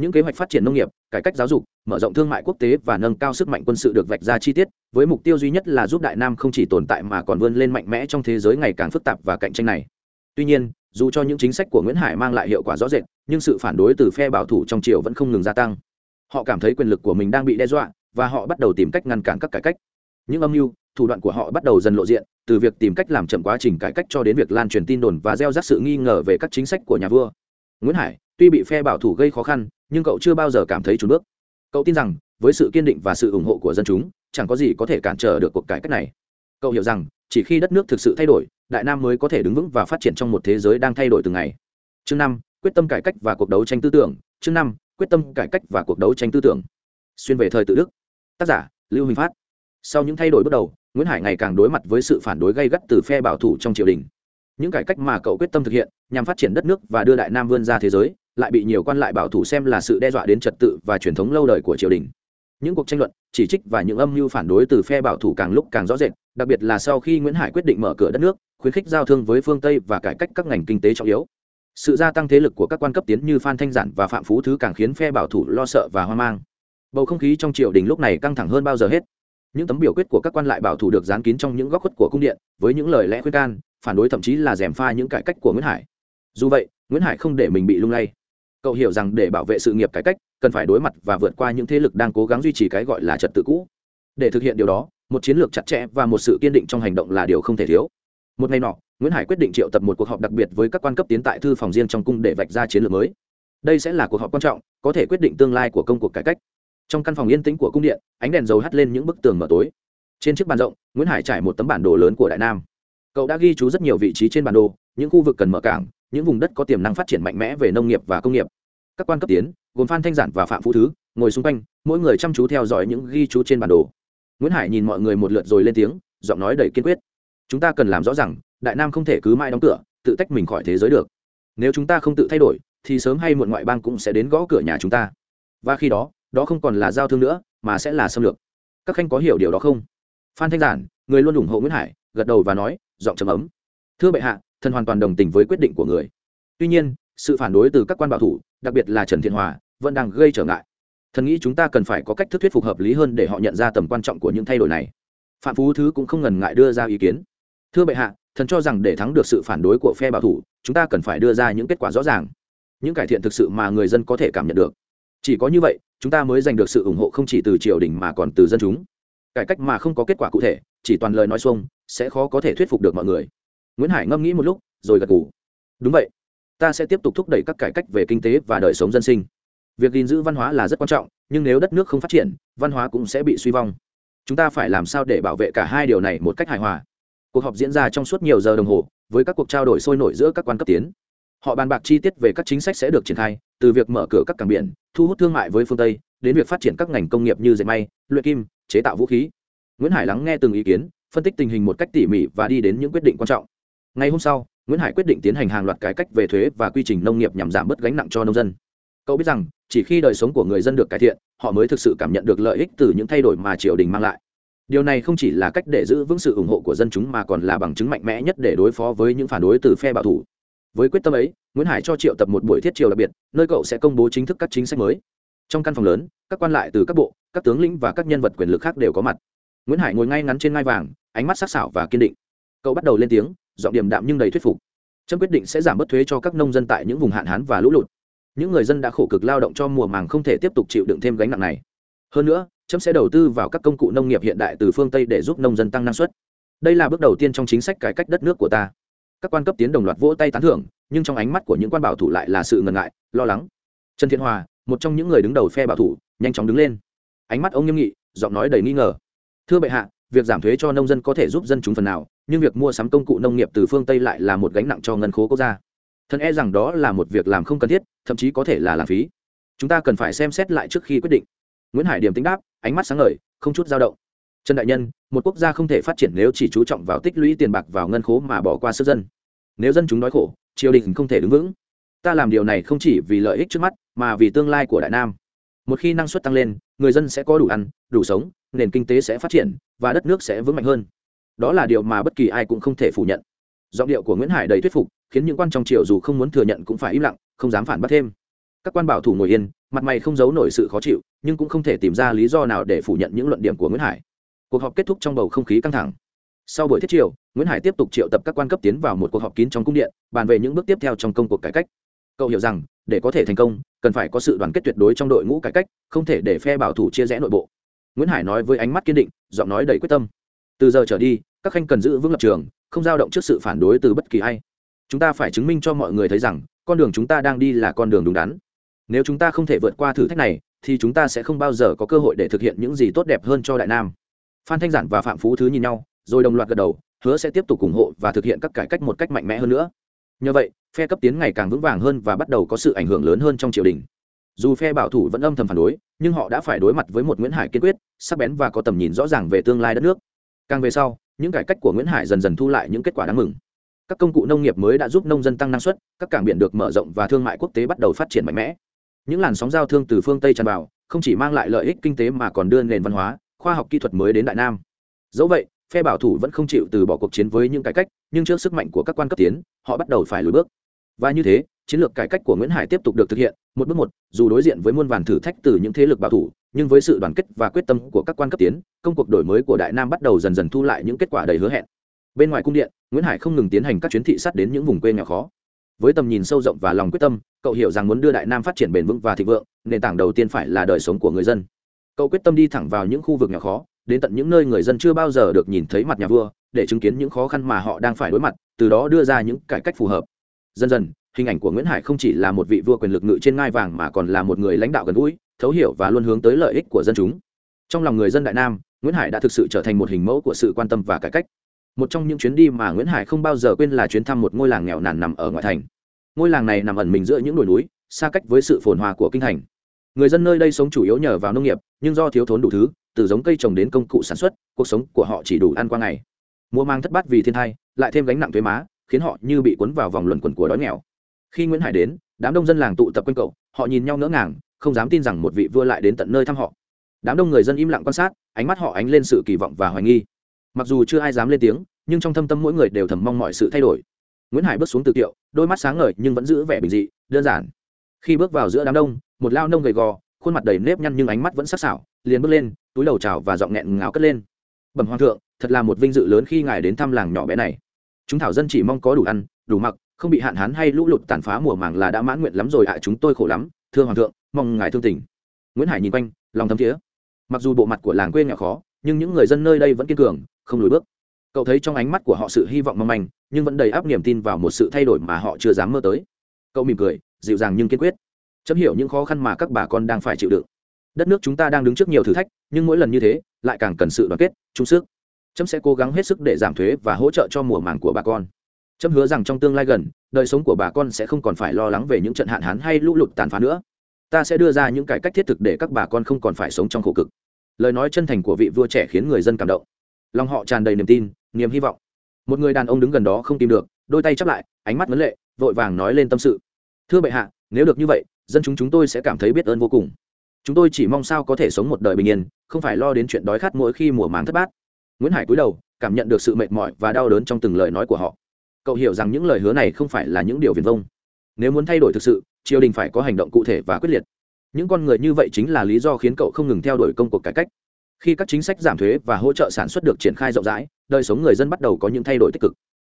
Những kế hoạch phát triển nông nghiệp, cải cách giáo dục, mở rộng thương mại quốc tế và nâng cao sức mạnh quân sự được vạch ra chi tiết, với mục tiêu duy nhất là giúp đại nam không chỉ tồn tại mà còn vươn lên mạnh mẽ trong thế giới ngày càng phức tạp và cạnh tranh này. Tuy nhiên, dù cho những chính sách của nguyễn hải mang lại hiệu quả rõ rệt, nhưng sự phản đối từ phe bảo thủ trong triều vẫn không ngừng gia tăng. Họ cảm thấy quyền lực của mình đang bị đe dọa, và họ bắt đầu tìm cách ngăn cản các cải cách những âm mưu, thủ đoạn của họ bắt đầu dần lộ diện, từ việc tìm cách làm chậm quá trình cải cách cho đến việc lan truyền tin đồn và gieo rắc sự nghi ngờ về các chính sách của nhà vua. Nguyễn hải, tuy bị phe bảo thủ gây khó khăn, nhưng cậu chưa bao giờ cảm thấy trùn bước. Cậu tin rằng, với sự kiên định và sự ủng hộ của dân chúng, chẳng có gì có thể cản trở được cuộc cải cách này. Cậu hiểu rằng, chỉ khi đất nước thực sự thay đổi, đại nam mới có thể đứng vững và phát triển trong một thế giới đang thay đổi từng ngày. Chương năm, quyết tâm cải cách và cuộc đấu tranh tư tưởng. Chương năm, quyết tâm cải cách và cuộc đấu tranh tư tưởng. Xuyên về thời tự đức. Tác giả, lưu huỳnh phát sau những thay đổi bước đầu, nguyễn hải ngày càng đối mặt với sự phản đối gây gắt từ phe bảo thủ trong triều đình. Những cải cách mà cậu quyết tâm thực hiện, nhằm phát triển đất nước và đưa đại nam vươn ra thế giới, lại bị nhiều quan lại bảo thủ xem là sự đe dọa đến trật tự và truyền thống lâu đời của triều đình. Những cuộc tranh luận, chỉ trích và những âm mưu phản đối từ phe bảo thủ càng lúc càng rõ rệt, đặc biệt là sau khi nguyễn hải quyết định mở cửa đất nước, khuyến khích giao thương với phương tây và cải cách các ngành kinh tế trọng yếu. Sự gia tăng thế lực của các quan cấp tiến như phan thanh giản và phạm phú thứ càng khiến phe bảo thủ lo sợ và hoang mang. Bầu không khí trong triều đình lúc này căng thẳng hơn bao giờ hết những tấm biểu quyết của các quan lại bảo thủ được dán kín trong những góc khuất của cung điện, với những lời lẽ khuyên can, phản đối thậm chí là dèm pha những cải cách của nguyễn hải. Dù vậy, nguyễn hải không để mình bị lung lay. Cậu hiểu rằng để bảo vệ sự nghiệp cải cách, cần phải đối mặt và vượt qua những thế lực đang cố gắng duy trì cái gọi là trật tự cũ. Để thực hiện điều đó, một chiến lược chặt chẽ và một sự kiên định trong hành động là điều không thể thiếu. Một ngày nọ, nguyễn hải quyết định triệu tập một cuộc họp đặc biệt với các quan cấp tiến tại thư phòng riêng trong cung để vạch ra chiến lược mới. Đây sẽ là cuộc họp quan trọng, có thể quyết định tương lai của công cuộc cải cách trong căn phòng yên tĩnh của cung điện, ánh đèn dầu hắt lên những bức tường mở tối. Trên chiếc bàn rộng, nguyễn hải trải một tấm bản đồ lớn của đại nam. Cậu đã ghi chú rất nhiều vị trí trên bản đồ, những khu vực cần mở cảng, những vùng đất có tiềm năng phát triển mạnh mẽ về nông nghiệp và công nghiệp. Các quan cấp tiến, gồm phan thanh giản và phạm phú thứ, ngồi xung quanh, mỗi người chăm chú theo dõi những ghi chú trên bản đồ. Nguyễn hải nhìn mọi người một lượt rồi lên tiếng, giọng nói đầy kiên quyết. Chúng ta cần làm rõ rằng, đại nam không thể cứ mãi đóng cửa, tự tách mình khỏi thế giới được. Nếu chúng ta không tự thay đổi, thì sớm hay muộn ngoại bang cũng sẽ đến gõ cửa nhà chúng ta. Và khi đó đó không còn là giao thương nữa, mà sẽ là xâm lược. Các khanh có hiểu điều đó không? Phan thanh giản, người luôn ủng hộ nguyễn hải, gật đầu và nói, giọng trầm ấm. Thưa bệ hạ, thần hoàn toàn đồng tình với quyết định của người. Tuy nhiên, sự phản đối từ các quan bảo thủ, đặc biệt là trần thiện hòa, vẫn đang gây trở ngại. Thần nghĩ chúng ta cần phải có cách thức thuyết phục hợp lý hơn để họ nhận ra tầm quan trọng của những thay đổi này. Phạm phú thứ cũng không ngần ngại đưa ra ý kiến. Thưa bệ hạ, thần cho rằng để thắng được sự phản đối của phe bảo thủ, chúng ta cần phải đưa ra những kết quả rõ ràng. Những cải thiện thực sự mà người dân có thể cảm nhận được. Chỉ có như vậy chúng ta mới giành được sự ủng hộ không chỉ từ triều đình mà còn từ dân chúng. Cải cách mà không có kết quả cụ thể, chỉ toàn lời nói xuông, sẽ khó có thể thuyết phục được mọi người. Nguyễn hải ngâm nghĩ một lúc, rồi gật gù. Đúng vậy, ta sẽ tiếp tục thúc đẩy các cải cách về kinh tế và đời sống dân sinh. Việc gìn giữ văn hóa là rất quan trọng, nhưng nếu đất nước không phát triển, văn hóa cũng sẽ bị suy vong. Chúng ta phải làm sao để bảo vệ cả hai điều này một cách hài hòa? Cuộc họp diễn ra trong suốt nhiều giờ đồng hồ, với các cuộc trao đổi sôi nổi giữa các quan cấp tiến họ bàn bạc chi tiết về các chính sách sẽ được triển khai, từ việc mở cửa các cảng biển, thu hút thương mại với phương tây, đến việc phát triển các ngành công nghiệp như dệt may, luyện kim, chế tạo vũ khí. Nguyễn hải lắng nghe từng ý kiến, phân tích tình hình một cách tỉ mỉ và đi đến những quyết định quan trọng. Ngày hôm sau, nguyễn hải quyết định tiến hành hàng loạt cải cách về thuế và quy trình nông nghiệp nhằm giảm bớt gánh nặng cho nông dân. Cậu biết rằng, chỉ khi đời sống của người dân được cải thiện, họ mới thực sự cảm nhận được lợi ích từ những thay đổi mà triều đình mang lại. Điều này không chỉ là cách để giữ vững sự ủng hộ của dân chúng mà còn là bằng chứng mạnh mẽ nhất để đối phó với những phản đối từ phe bảo thủ với quyết tâm ấy, nguyễn hải cho triệu tập một buổi thiết triều đặc biệt, nơi cậu sẽ công bố chính thức các chính sách mới. Trong căn phòng lớn, các quan lại từ các bộ, các tướng lĩnh và các nhân vật quyền lực khác đều có mặt. Nguyễn hải ngồi ngay ngắn trên ngai vàng, ánh mắt sắc sảo và kiên định. Cậu bắt đầu lên tiếng, giọng điềm đạm nhưng đầy thuyết phục. Trâm quyết định sẽ giảm bớt thuế cho các nông dân tại những vùng hạn hán và lũ lụt. Những người dân đã khổ cực lao động cho mùa màng không thể tiếp tục chịu đựng thêm gánh nặng này. Hơn nữa trâm sẽ đầu tư vào các công cụ nông nghiệp hiện đại từ phương tây để giúp nông dân tăng năng suất. Đây là bước đầu tiên trong chính sách cải cách đất nước của ta các quan cấp tiến đồng loạt vỗ tay tán thưởng, nhưng trong ánh mắt của những quan bảo thủ lại là sự ngần ngại, lo lắng. Trần thiện hòa, một trong những người đứng đầu phe bảo thủ, nhanh chóng đứng lên. Ánh mắt ông nghiêm nghị, giọng nói đầy nghi ngờ. Thưa bệ hạ, việc giảm thuế cho nông dân có thể giúp dân chúng phần nào, nhưng việc mua sắm công cụ nông nghiệp từ phương tây lại là một gánh nặng cho ngân khố quốc gia. Thần e rằng đó là một việc làm không cần thiết, thậm chí có thể là lãng phí. Chúng ta cần phải xem xét lại trước khi quyết định. Nguyễn hải điểm tính đáp, ánh mắt sáng ngời, không chút dao động trần đại nhân, một quốc gia không thể phát triển nếu chỉ chú trọng vào tích lũy tiền bạc vào ngân khố mà bỏ qua sức dân. Nếu dân chúng đói khổ, triều đình không thể đứng vững. Ta làm điều này không chỉ vì lợi ích trước mắt, mà vì tương lai của đại nam. Một khi năng suất tăng lên, người dân sẽ có đủ ăn, đủ sống, nền kinh tế sẽ phát triển, và đất nước sẽ vững mạnh hơn. Đó là điều mà bất kỳ ai cũng không thể phủ nhận. Giọng điệu của nguyễn hải đầy thuyết phục, khiến những quan trong triều dù không muốn thừa nhận cũng phải im lặng, không dám phản bác thêm. Các quan bảo thủ ngồi yên, mặt mày không giấu nổi sự khó chịu, nhưng cũng không thể tìm ra lý do nào để phủ nhận những luận điểm của nguyễn hải cuộc họp kết thúc trong bầu không khí căng thẳng. Sau buổi thiết triều, nguyễn hải tiếp tục triệu tập các quan cấp tiến vào một cuộc họp kín trong cung điện, bàn về những bước tiếp theo trong công cuộc cải cách. Cậu hiểu rằng, để có thể thành công, cần phải có sự đoàn kết tuyệt đối trong đội ngũ cải cách, không thể để phe bảo thủ chia rẽ nội bộ. Nguyễn hải nói với ánh mắt kiên định, giọng nói đầy quyết tâm. Từ giờ trở đi, các khanh cần giữ vững lập trường, không dao động trước sự phản đối từ bất kỳ ai. Chúng ta phải chứng minh cho mọi người thấy rằng, con đường chúng ta đang đi là con đường đúng đắn. Nếu chúng ta không thể vượt qua thử thách này, thì chúng ta sẽ không bao giờ có cơ hội để thực hiện những gì tốt đẹp hơn cho đại nam phan thanh giản và phạm phú thứ nhìn nhau, rồi đồng loạt gật đầu, hứa sẽ tiếp tục ủng hộ và thực hiện các cải cách một cách mạnh mẽ hơn nữa. Nhờ vậy, phe cấp tiến ngày càng vững vàng hơn và bắt đầu có sự ảnh hưởng lớn hơn trong triều đình. Dù phe bảo thủ vẫn âm thầm phản đối, nhưng họ đã phải đối mặt với một nguyễn hải kiên quyết, sắc bén và có tầm nhìn rõ ràng về tương lai đất nước. Càng về sau, những cải cách của nguyễn hải dần dần thu lại những kết quả đáng mừng. Các công cụ nông nghiệp mới đã giúp nông dân tăng năng suất, các cảng biển được mở rộng và thương mại quốc tế bắt đầu phát triển mạnh mẽ. Những làn sóng giao thương từ phương tây tràn vào, không chỉ mang lại lợi ích kinh tế mà còn đưa nền văn hóa khoa học kỹ thuật mới đến đại nam. Dẫu vậy, phe bảo thủ vẫn không chịu từ bỏ cuộc chiến với những cải cách, nhưng trước sức mạnh của các quan cấp tiến, họ bắt đầu phải lùi bước. Và như thế, chiến lược cải cách của nguyễn hải tiếp tục được thực hiện, một bước một, dù đối diện với muôn vàn thử thách từ những thế lực bảo thủ, nhưng với sự đoàn kết và quyết tâm của các quan cấp tiến, công cuộc đổi mới của đại nam bắt đầu dần dần thu lại những kết quả đầy hứa hẹn. Bên ngoài cung điện, nguyễn hải không ngừng tiến hành các chuyến thị sát đến những vùng quê nghèo khó. Với tầm nhìn sâu rộng và lòng quyết tâm, cậu hiểu rằng muốn đưa đại nam phát triển bền vững và thịnh vượng, nền tảng đầu tiên phải là đời sống của người dân cậu quyết tâm đi thẳng vào những khu vực nhỏ khó, đến tận những nơi người dân chưa bao giờ được nhìn thấy mặt nhà vua, để chứng kiến những khó khăn mà họ đang phải đối mặt, từ đó đưa ra những cải cách phù hợp. Dần dần, hình ảnh của nguyễn hải không chỉ là một vị vua quyền lực ngự trên ngai vàng mà còn là một người lãnh đạo gần gũi, thấu hiểu và luôn hướng tới lợi ích của dân chúng. Trong lòng người dân đại nam, nguyễn hải đã thực sự trở thành một hình mẫu của sự quan tâm và cải cách. Một trong những chuyến đi mà nguyễn hải không bao giờ quên là chuyến thăm một ngôi làng nghèo nàn nằm ở ngoại thành. Ngôi làng này nằm ẩn mình giữa những đồi núi, xa cách với sự phồn hoa của kinh thành người dân nơi đây sống chủ yếu nhờ vào nông nghiệp, nhưng do thiếu thốn đủ thứ, từ giống cây trồng đến công cụ sản xuất, cuộc sống của họ chỉ đủ ăn qua ngày. Mùa mang thất bát vì thiên thai, lại thêm gánh nặng thuế má, khiến họ như bị cuốn vào vòng luẩn quẩn của đói nghèo. Khi nguyễn hải đến, đám đông dân làng tụ tập quanh cậu, họ nhìn nhau ngỡ ngàng, không dám tin rằng một vị vua lại đến tận nơi thăm họ. Đám đông người dân im lặng quan sát, ánh mắt họ ánh lên sự kỳ vọng và hoài nghi. Mặc dù chưa ai dám lên tiếng, nhưng trong thâm tâm mỗi người đều thầm mong mọi sự thay đổi. Nguyễn hải bước xuống từ kiệu, đôi mắt sáng ngời nhưng vẫn giữ vẻ bình dị, đơn giản. Khi bước vào giữa đám đông một lao nông gầy gò, khuôn mặt đầy nếp nhăn nhưng ánh mắt vẫn sắc sảo, liền bước lên, túi đầu chào và giọng nghẹn ngào cất lên. Bẩm hoàng thượng, thật là một vinh dự lớn khi ngài đến thăm làng nhỏ bé này. Chúng thảo dân chỉ mong có đủ ăn, đủ mặc, không bị hạn hán hay lũ lụt tàn phá mùa màng là đã mãn nguyện lắm rồi ạ à, chúng tôi khổ lắm. Thưa hoàng thượng, mong ngài thương tình. Nguyễn hải nhìn quanh, lòng thấm thiế mặc dù bộ mặt của làng quê nghèo khó, nhưng những người dân nơi đây vẫn kiên cường, không lùi bước. Cậu thấy trong ánh mắt của họ sự hy vọng mong manh, nhưng vẫn đầy áp niềm tin vào một sự thay đổi mà họ chưa dám mơ tới. Cậu mỉm cười, dịu dàng nhưng kiên quyết chấm hiểu những khó khăn mà các bà con đang phải chịu đựng. Đất nước chúng ta đang đứng trước nhiều thử thách, nhưng mỗi lần như thế, lại càng cần sự đoàn kết trung sức. Chấm sẽ cố gắng hết sức để giảm thuế và hỗ trợ cho mùa màng của bà con. Chấm hứa rằng trong tương lai gần, đời sống của bà con sẽ không còn phải lo lắng về những trận hạn hán hay lũ lụt tàn phá nữa. Ta sẽ đưa ra những cải cách thiết thực để các bà con không còn phải sống trong khổ cực. Lời nói chân thành của vị vua trẻ khiến người dân cảm động. Lòng họ tràn đầy niềm tin, niềm hy vọng. Một người đàn ông đứng gần đó không tìm được, đôi tay chắp lại, ánh mắt vấn lệ, vội vàng nói lên tâm sự. Thưa bệ hạ, nếu được như vậy dân chúng chúng tôi sẽ cảm thấy biết ơn vô cùng. Chúng tôi chỉ mong sao có thể sống một đời bình yên, không phải lo đến chuyện đói khát mỗi khi mùa màng thất bát. Nguyễn hải cúi đầu, cảm nhận được sự mệt mỏi và đau đớn trong từng lời nói của họ. Cậu hiểu rằng những lời hứa này không phải là những điều viền vông. Nếu muốn thay đổi thực sự, triều đình phải có hành động cụ thể và quyết liệt. Những con người như vậy chính là lý do khiến cậu không ngừng theo đuổi công cuộc cải cách. Khi các chính sách giảm thuế và hỗ trợ sản xuất được triển khai rộng rãi, đời sống người dân bắt đầu có những thay đổi tích cực.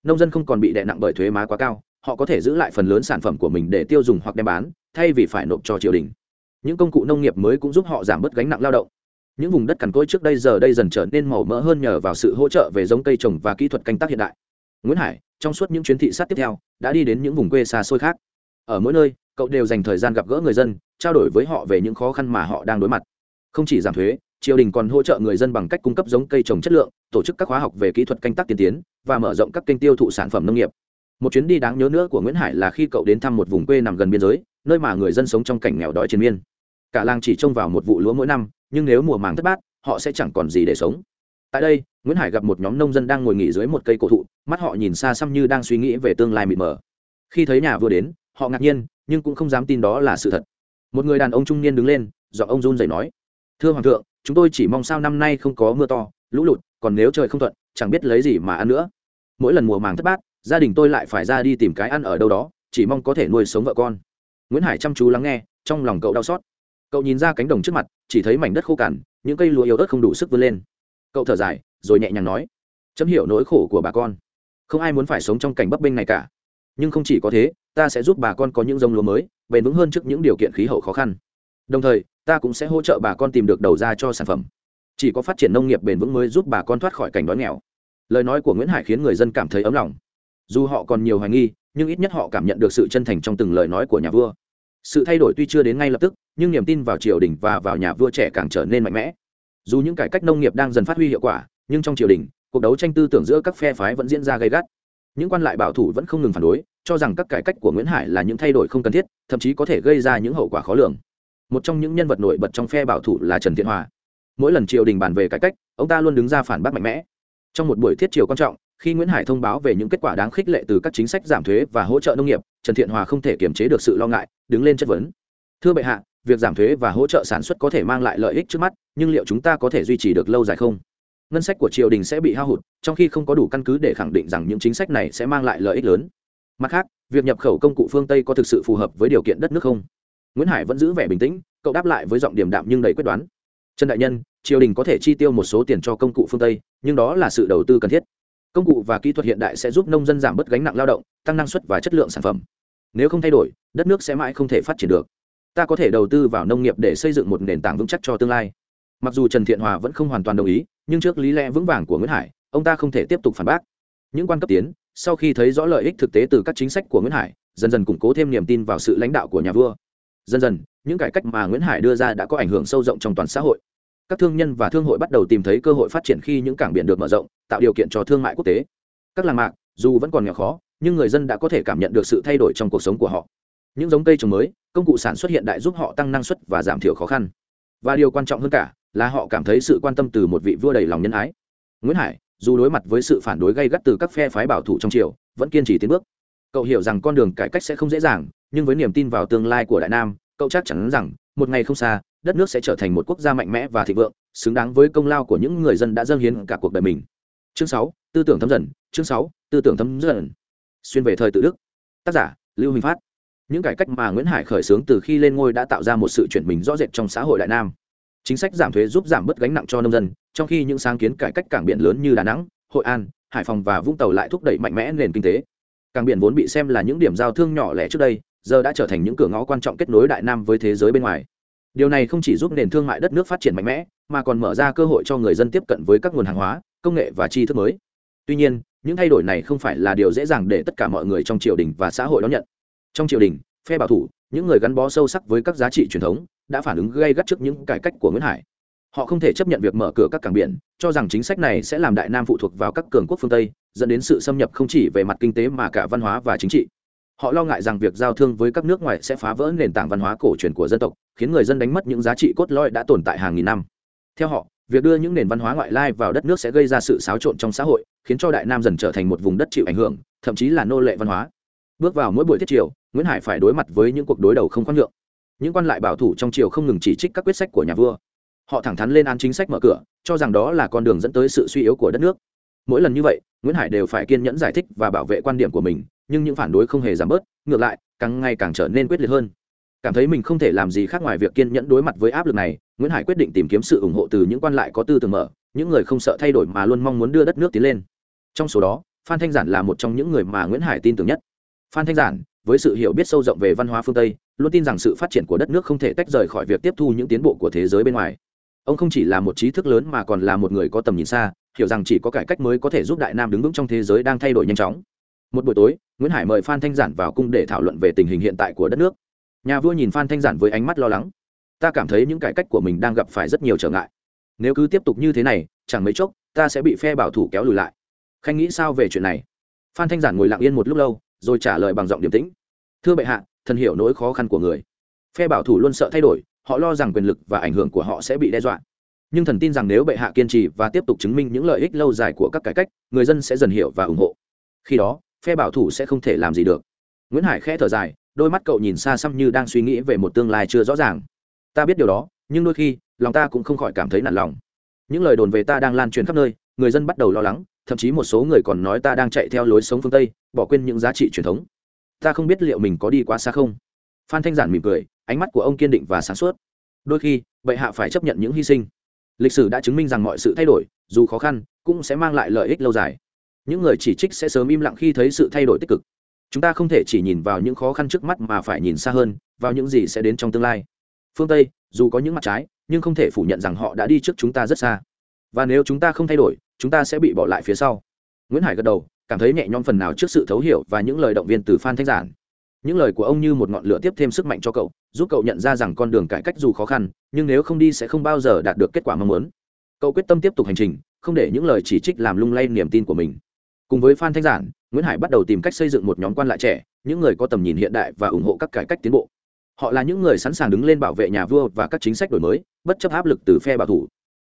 Nông dân không còn bị đè nặng bởi thuế má quá cao, họ có thể giữ lại phần lớn sản phẩm của mình để tiêu dùng hoặc đem bán thay vì phải nộp cho triều đình. Những công cụ nông nghiệp mới cũng giúp họ giảm bớt gánh nặng lao động. Những vùng đất cằn cỗi trước đây giờ đây dần trở nên màu mỡ hơn nhờ vào sự hỗ trợ về giống cây trồng và kỹ thuật canh tác hiện đại. Nguyễn hải, trong suốt những chuyến thị sát tiếp theo, đã đi đến những vùng quê xa xôi khác. Ở mỗi nơi, cậu đều dành thời gian gặp gỡ người dân, trao đổi với họ về những khó khăn mà họ đang đối mặt. Không chỉ giảm thuế, triều đình còn hỗ trợ người dân bằng cách cung cấp giống cây trồng chất lượng, tổ chức các khóa học về kỹ thuật canh tác tiên tiến, và mở rộng các kênh tiêu thụ sản phẩm nông nghiệp. Một chuyến đi đáng nhớ nữa của nguyễn hải là khi cậu đến thăm một vùng quê nằm gần biên giới nơi mà người dân sống trong cảnh nghèo đói triền miên. Cả làng chỉ trông vào một vụ lúa mỗi năm, nhưng nếu mùa màng thất bát, họ sẽ chẳng còn gì để sống. Tại đây, nguyễn hải gặp một nhóm nông dân đang ngồi nghỉ dưới một cây cổ thụ, mắt họ nhìn xa xăm như đang suy nghĩ về tương lai mịt mờ. Khi thấy nhà vừa đến, họ ngạc nhiên, nhưng cũng không dám tin đó là sự thật. Một người đàn ông trung niên đứng lên, giọng ông run rẩy nói, thưa hoàng thượng, chúng tôi chỉ mong sao năm nay không có mưa to, lũ lụt, còn nếu trời không thuận, chẳng biết lấy gì mà ăn nữa. Mỗi lần mùa màng thất bát, gia đình tôi lại phải ra đi tìm cái ăn ở đâu đó, chỉ mong có thể nuôi sống vợ con nguyễn hải chăm chú lắng nghe, trong lòng cậu đau xót. Cậu nhìn ra cánh đồng trước mặt, chỉ thấy mảnh đất khô cằn, những cây lúa yếu ớt không đủ sức vươn lên. Cậu thở dài, rồi nhẹ nhàng nói, chấm hiểu nỗi khổ của bà con. Không ai muốn phải sống trong cảnh bấp bênh này cả. Nhưng không chỉ có thế, ta sẽ giúp bà con có những giống lúa mới, bền vững hơn trước những điều kiện khí hậu khó khăn. Đồng thời, ta cũng sẽ hỗ trợ bà con tìm được đầu ra cho sản phẩm. Chỉ có phát triển nông nghiệp bền vững mới giúp bà con thoát khỏi cảnh đói nghèo. Lời nói của nguyễn hải khiến người dân cảm thấy ấm lòng. Dù họ còn nhiều hoài nghi nhưng ít nhất họ cảm nhận được sự chân thành trong từng lời nói của nhà vua. Sự thay đổi tuy chưa đến ngay lập tức, nhưng niềm tin vào triều đình và vào nhà vua trẻ càng trở nên mạnh mẽ. Dù những cải cách nông nghiệp đang dần phát huy hiệu quả, nhưng trong triều đình, cuộc đấu tranh tư tưởng giữa các phe phái vẫn diễn ra gay gắt. Những quan lại bảo thủ vẫn không ngừng phản đối, cho rằng các cải cách của nguyễn hải là những thay đổi không cần thiết, thậm chí có thể gây ra những hậu quả khó lường. Một trong những nhân vật nổi bật trong phe bảo thủ là trần thiện hòa. Mỗi lần triều đình bàn về cải cách, ông ta luôn đứng ra phản bác mạnh mẽ. Trong một buổi thiết triều quan trọng khi nguyễn hải thông báo về những kết quả đáng khích lệ từ các chính sách giảm thuế và hỗ trợ nông nghiệp, trần thiện hòa không thể kiềm chế được sự lo ngại, đứng lên chất vấn. Thưa bệ hạ, việc giảm thuế và hỗ trợ sản xuất có thể mang lại lợi ích trước mắt, nhưng liệu chúng ta có thể duy trì được lâu dài không? Ngân sách của triều đình sẽ bị hao hụt, trong khi không có đủ căn cứ để khẳng định rằng những chính sách này sẽ mang lại lợi ích lớn. Mặt khác, việc nhập khẩu công cụ phương tây có thực sự phù hợp với điều kiện đất nước không? Nguyễn hải vẫn giữ vẻ bình tĩnh, cậu đáp lại với giọng điềm đạm nhưng đầy quyết đoán. Trần đại nhân, triều đình có thể chi tiêu một số tiền cho công cụ phương tây, nhưng đó là sự đầu tư cần thiết công cụ và kỹ thuật hiện đại sẽ giúp nông dân giảm bớt gánh nặng lao động, tăng năng suất và chất lượng sản phẩm. Nếu không thay đổi, đất nước sẽ mãi không thể phát triển được. Ta có thể đầu tư vào nông nghiệp để xây dựng một nền tảng vững chắc cho tương lai. Mặc dù trần thiện hòa vẫn không hoàn toàn đồng ý, nhưng trước lý lẽ vững vàng của nguyễn hải, ông ta không thể tiếp tục phản bác. Những quan cấp tiến, sau khi thấy rõ lợi ích thực tế từ các chính sách của nguyễn hải, dần dần củng cố thêm niềm tin vào sự lãnh đạo của nhà vua. Dần dần, những cải cách mà nguyễn hải đưa ra đã có ảnh hưởng sâu rộng trong toàn xã hội các thương nhân và thương hội bắt đầu tìm thấy cơ hội phát triển khi những cảng biển được mở rộng, tạo điều kiện cho thương mại quốc tế. Các làng mạc, dù vẫn còn nghèo khó, nhưng người dân đã có thể cảm nhận được sự thay đổi trong cuộc sống của họ. Những giống cây trồng mới, công cụ sản xuất hiện đại giúp họ tăng năng suất và giảm thiểu khó khăn. Và điều quan trọng hơn cả, là họ cảm thấy sự quan tâm từ một vị vua đầy lòng nhân ái. Nguyễn hải, dù đối mặt với sự phản đối gay gắt từ các phe phái bảo thủ trong triều, vẫn kiên trì tiến bước. Cậu hiểu rằng con đường cải cách sẽ không dễ dàng, nhưng với niềm tin vào tương lai của đại nam, cậu chắc chắn rằng, một ngày không xa đất nước sẽ trở thành một quốc gia mạnh mẽ và thịnh vượng, xứng đáng với công lao của những người dân đã dâng hiến cả cuộc đời mình. Chương sáu, tư tưởng thấm dần, chương sáu, tư tưởng thấm dần. Xuyên về thời tự đức. Tác giả, lưu huỳnh phát. Những cải cách mà nguyễn hải khởi xướng từ khi lên ngôi đã tạo ra một sự chuyển mình rõ rệt trong xã hội đại nam. Chính sách giảm thuế giúp giảm bớt gánh nặng cho nông dân, trong khi những sáng kiến cải cách cảng biển lớn như đà nẵng, hội an, hải phòng và vũng tàu lại thúc đẩy mạnh mẽ nền kinh tế. Cảng biển vốn bị xem là những điểm giao thương nhỏ lẻ trước đây, giờ đã trở thành những cửa ngõ quan trọng kết nối đại nam với thế giới bên ngoài điều này không chỉ giúp nền thương mại đất nước phát triển mạnh mẽ, mà còn mở ra cơ hội cho người dân tiếp cận với các nguồn hàng hóa, công nghệ và tri thức mới. Tuy nhiên, những thay đổi này không phải là điều dễ dàng để tất cả mọi người trong triều đình và xã hội đón nhận. Trong triều đình, phe bảo thủ, những người gắn bó sâu sắc với các giá trị truyền thống, đã phản ứng gây gắt trước những cải cách của nguyễn hải. Họ không thể chấp nhận việc mở cửa các cảng biển, cho rằng chính sách này sẽ làm đại nam phụ thuộc vào các cường quốc phương tây, dẫn đến sự xâm nhập không chỉ về mặt kinh tế mà cả văn hóa và chính trị họ lo ngại rằng việc giao thương với các nước ngoài sẽ phá vỡ nền tảng văn hóa cổ truyền của dân tộc, khiến người dân đánh mất những giá trị cốt lõi đã tồn tại hàng nghìn năm. Theo họ, việc đưa những nền văn hóa ngoại lai vào đất nước sẽ gây ra sự xáo trộn trong xã hội, khiến cho đại nam dần trở thành một vùng đất chịu ảnh hưởng, thậm chí là nô lệ văn hóa. Bước vào mỗi buổi thiết triều nguyễn hải phải đối mặt với những cuộc đối đầu không khoan nhượng. Những quan lại bảo thủ trong triều không ngừng chỉ trích các quyết sách của nhà vua. Họ thẳng thắn lên án chính sách mở cửa, cho rằng đó là con đường dẫn tới sự suy yếu của đất nước. Mỗi lần như vậy, nguyễn hải đều phải kiên nhẫn giải thích và bảo vệ quan điểm của mình nhưng những phản đối không hề giảm bớt, ngược lại, càng ngày càng trở nên quyết liệt hơn. Cảm thấy mình không thể làm gì khác ngoài việc kiên nhẫn đối mặt với áp lực này, nguyễn hải quyết định tìm kiếm sự ủng hộ từ những quan lại có tư tưởng mở, những người không sợ thay đổi mà luôn mong muốn đưa đất nước tiến lên. Trong số đó, phan thanh giản là một trong những người mà nguyễn hải tin tưởng nhất. Phan thanh giản, với sự hiểu biết sâu rộng về văn hóa phương tây, luôn tin rằng sự phát triển của đất nước không thể tách rời khỏi việc tiếp thu những tiến bộ của thế giới bên ngoài. Ông không chỉ là một trí thức lớn mà còn là một người có tầm nhìn xa, hiểu rằng chỉ có cải cách mới có thể giúp đại nam đứng vững trong thế giới đang thay đổi nhanh chóng. Một buổi tối nguyễn hải mời phan thanh giản vào cung để thảo luận về tình hình hiện tại của đất nước. Nhà vua nhìn phan thanh giản với ánh mắt lo lắng. Ta cảm thấy những cải cách của mình đang gặp phải rất nhiều trở ngại. Nếu cứ tiếp tục như thế này, chẳng mấy chốc, ta sẽ bị phe bảo thủ kéo lùi lại. Khanh nghĩ sao về chuyện này? Phan thanh giản ngồi lặng yên một lúc lâu, rồi trả lời bằng giọng điềm tĩnh. Thưa bệ hạ, thần hiểu nỗi khó khăn của người. Phe bảo thủ luôn sợ thay đổi, họ lo rằng quyền lực và ảnh hưởng của họ sẽ bị đe dọa. Nhưng thần tin rằng nếu bệ hạ kiên trì và tiếp tục chứng minh những lợi ích lâu dài của các cải cách, người dân sẽ dần hiểu và ủng hộ. Khi đó phe bảo thủ sẽ không thể làm gì được. Nguyễn hải khẽ thở dài, đôi mắt cậu nhìn xa xăm như đang suy nghĩ về một tương lai chưa rõ ràng. Ta biết điều đó, nhưng đôi khi, lòng ta cũng không khỏi cảm thấy nản lòng. Những lời đồn về ta đang lan truyền khắp nơi, người dân bắt đầu lo lắng, thậm chí một số người còn nói ta đang chạy theo lối sống phương tây, bỏ quên những giá trị truyền thống. Ta không biết liệu mình có đi quá xa không. Phan thanh giản mỉm cười, ánh mắt của ông kiên định và sáng suốt. Đôi khi, bệ hạ phải chấp nhận những hy sinh. Lịch sử đã chứng minh rằng mọi sự thay đổi, dù khó khăn, cũng sẽ mang lại lợi ích lâu dài những người chỉ trích sẽ sớm im lặng khi thấy sự thay đổi tích cực. Chúng ta không thể chỉ nhìn vào những khó khăn trước mắt mà phải nhìn xa hơn, vào những gì sẽ đến trong tương lai. Phương tây, dù có những mặt trái, nhưng không thể phủ nhận rằng họ đã đi trước chúng ta rất xa. Và nếu chúng ta không thay đổi, chúng ta sẽ bị bỏ lại phía sau. Nguyễn hải gật đầu, cảm thấy nhẹ nhõm phần nào trước sự thấu hiểu và những lời động viên từ phan thanh giản. Những lời của ông như một ngọn lửa tiếp thêm sức mạnh cho cậu, giúp cậu nhận ra rằng con đường cải cách dù khó khăn, nhưng nếu không đi sẽ không bao giờ đạt được kết quả mong muốn. Cậu quyết tâm tiếp tục hành trình, không để những lời chỉ trích làm lung lay niềm tin của mình cùng với phan thanh giản, nguyễn hải bắt đầu tìm cách xây dựng một nhóm quan lại trẻ, những người có tầm nhìn hiện đại và ủng hộ các cải cách tiến bộ. Họ là những người sẵn sàng đứng lên bảo vệ nhà vua và các chính sách đổi mới, bất chấp áp lực từ phe bảo thủ.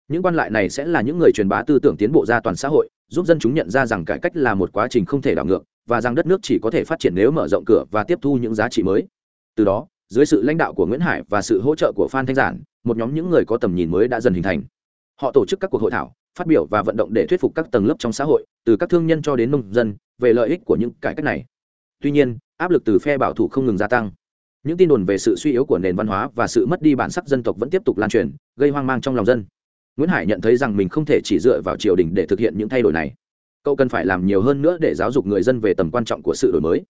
Những quan lại này sẽ là những người truyền bá tư tưởng tiến bộ ra toàn xã hội, giúp dân chúng nhận ra rằng cải cách là một quá trình không thể đảo ngược, và rằng đất nước chỉ có thể phát triển nếu mở rộng cửa và tiếp thu những giá trị mới. Từ đó, dưới sự lãnh đạo của nguyễn hải và sự hỗ trợ của phan thanh giản, một nhóm những người có tầm nhìn mới đã dần hình thành. Họ tổ chức các cuộc hội thảo phát biểu và vận động để thuyết phục các tầng lớp trong xã hội, từ các thương nhân cho đến nông dân, về lợi ích của những cải cách này. Tuy nhiên, áp lực từ phe bảo thủ không ngừng gia tăng. Những tin đồn về sự suy yếu của nền văn hóa và sự mất đi bản sắc dân tộc vẫn tiếp tục lan truyền, gây hoang mang trong lòng dân. Nguyễn hải nhận thấy rằng mình không thể chỉ dựa vào triều đình để thực hiện những thay đổi này. Cậu cần phải làm nhiều hơn nữa để giáo dục người dân về tầm quan trọng của sự đổi mới.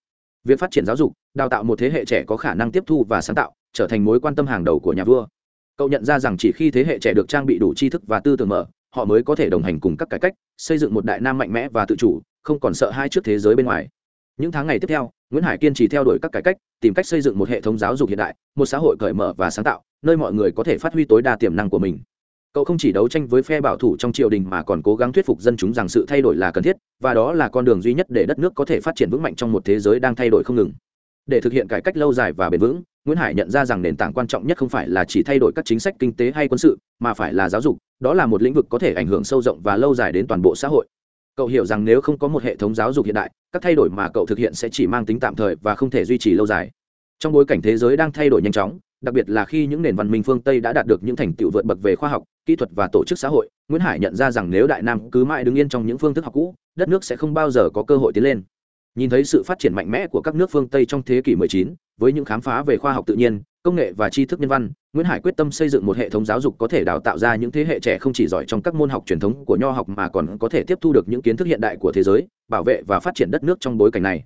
Việc phát triển giáo dục, đào tạo một thế hệ trẻ có khả năng tiếp thu và sáng tạo, trở thành mối quan tâm hàng đầu của nhà vua. Cậu nhận ra rằng chỉ khi thế hệ trẻ được trang bị đủ tri thức và tư tưởng mở họ mới có thể đồng hành cùng các cải cách, xây dựng một đại nam mạnh mẽ và tự chủ, không còn sợ hai trước thế giới bên ngoài. Những tháng ngày tiếp theo, nguyễn hải kiên trì theo đuổi các cải cách, tìm cách xây dựng một hệ thống giáo dục hiện đại, một xã hội cởi mở và sáng tạo, nơi mọi người có thể phát huy tối đa tiềm năng của mình. Cậu không chỉ đấu tranh với phe bảo thủ trong triều đình mà còn cố gắng thuyết phục dân chúng rằng sự thay đổi là cần thiết, và đó là con đường duy nhất để đất nước có thể phát triển vững mạnh trong một thế giới đang thay đổi không ngừng. Để thực hiện cải cách lâu dài và bền vững nguyễn hải nhận ra rằng nền tảng quan trọng nhất không phải là chỉ thay đổi các chính sách kinh tế hay quân sự, mà phải là giáo dục, đó là một lĩnh vực có thể ảnh hưởng sâu rộng và lâu dài đến toàn bộ xã hội. Cậu hiểu rằng nếu không có một hệ thống giáo dục hiện đại, các thay đổi mà cậu thực hiện sẽ chỉ mang tính tạm thời và không thể duy trì lâu dài. Trong bối cảnh thế giới đang thay đổi nhanh chóng, đặc biệt là khi những nền văn minh phương tây đã đạt được những thành tựu vượt bậc về khoa học, kỹ thuật và tổ chức xã hội, nguyễn hải nhận ra rằng nếu đại nam cứ mãi đứng yên trong những phương thức học cũ, đất nước sẽ không bao giờ có cơ hội tiến lên nhìn thấy sự phát triển mạnh mẽ của các nước phương tây trong thế kỷ 19, với những khám phá về khoa học tự nhiên công nghệ và tri thức nhân văn nguyễn hải quyết tâm xây dựng một hệ thống giáo dục có thể đào tạo ra những thế hệ trẻ không chỉ giỏi trong các môn học truyền thống của nho học mà còn có thể tiếp thu được những kiến thức hiện đại của thế giới bảo vệ và phát triển đất nước trong bối cảnh này.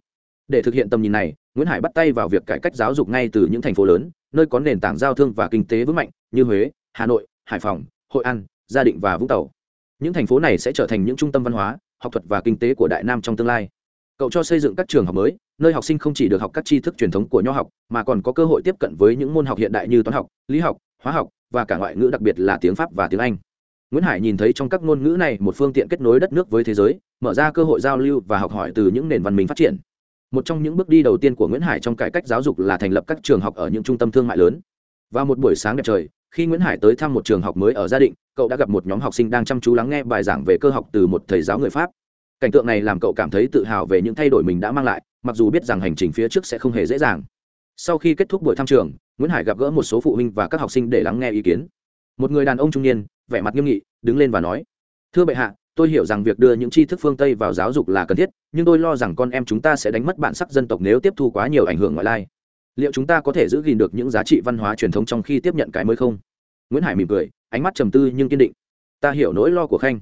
Để thực hiện tầm nhìn này nguyễn hải bắt tay vào việc cải cách giáo dục ngay từ những thành phố lớn nơi có nền tảng giao thương và kinh tế vững mạnh như huế hà nội hải phòng hội an gia định và vũng tàu. Những thành phố này sẽ trở thành những trung tâm văn hóa học thuật và kinh tế của đại nam trong tương lai cậu cho xây dựng các trường học mới, nơi học sinh không chỉ được học các tri thức truyền thống của nho học, mà còn có cơ hội tiếp cận với những môn học hiện đại như toán học, lý học, hóa học, và cả ngoại ngữ đặc biệt là tiếng pháp và tiếng anh. Nguyễn hải nhìn thấy trong các ngôn ngữ này một phương tiện kết nối đất nước với thế giới, mở ra cơ hội giao lưu và học hỏi từ những nền văn minh phát triển. Một trong những bước đi đầu tiên của nguyễn hải trong cải cách giáo dục là thành lập các trường học ở những trung tâm thương mại lớn. Và một buổi sáng đẹp trời, khi nguyễn hải tới thăm một trường học mới ở gia định, cậu đã gặp một nhóm học sinh đang chăm chú lắng nghe bài giảng về cơ học từ một thầy giáo người pháp cảnh tượng này làm cậu cảm thấy tự hào về những thay đổi mình đã mang lại, mặc dù biết rằng hành trình phía trước sẽ không hề dễ dàng. Sau khi kết thúc buổi thăm trường, nguyễn hải gặp gỡ một số phụ huynh và các học sinh để lắng nghe ý kiến. Một người đàn ông trung niên, vẻ mặt nghiêm nghị, đứng lên và nói, thưa bệ hạ, tôi hiểu rằng việc đưa những tri thức phương tây vào giáo dục là cần thiết, nhưng tôi lo rằng con em chúng ta sẽ đánh mất bản sắc dân tộc nếu tiếp thu quá nhiều ảnh hưởng ngoại lai. Liệu chúng ta có thể giữ gìn được những giá trị văn hóa truyền thống trong khi tiếp nhận cái mới không? Nguyễn hải mỉm cười, ánh mắt trầm tư nhưng kiên định. Ta hiểu nỗi lo của khanh,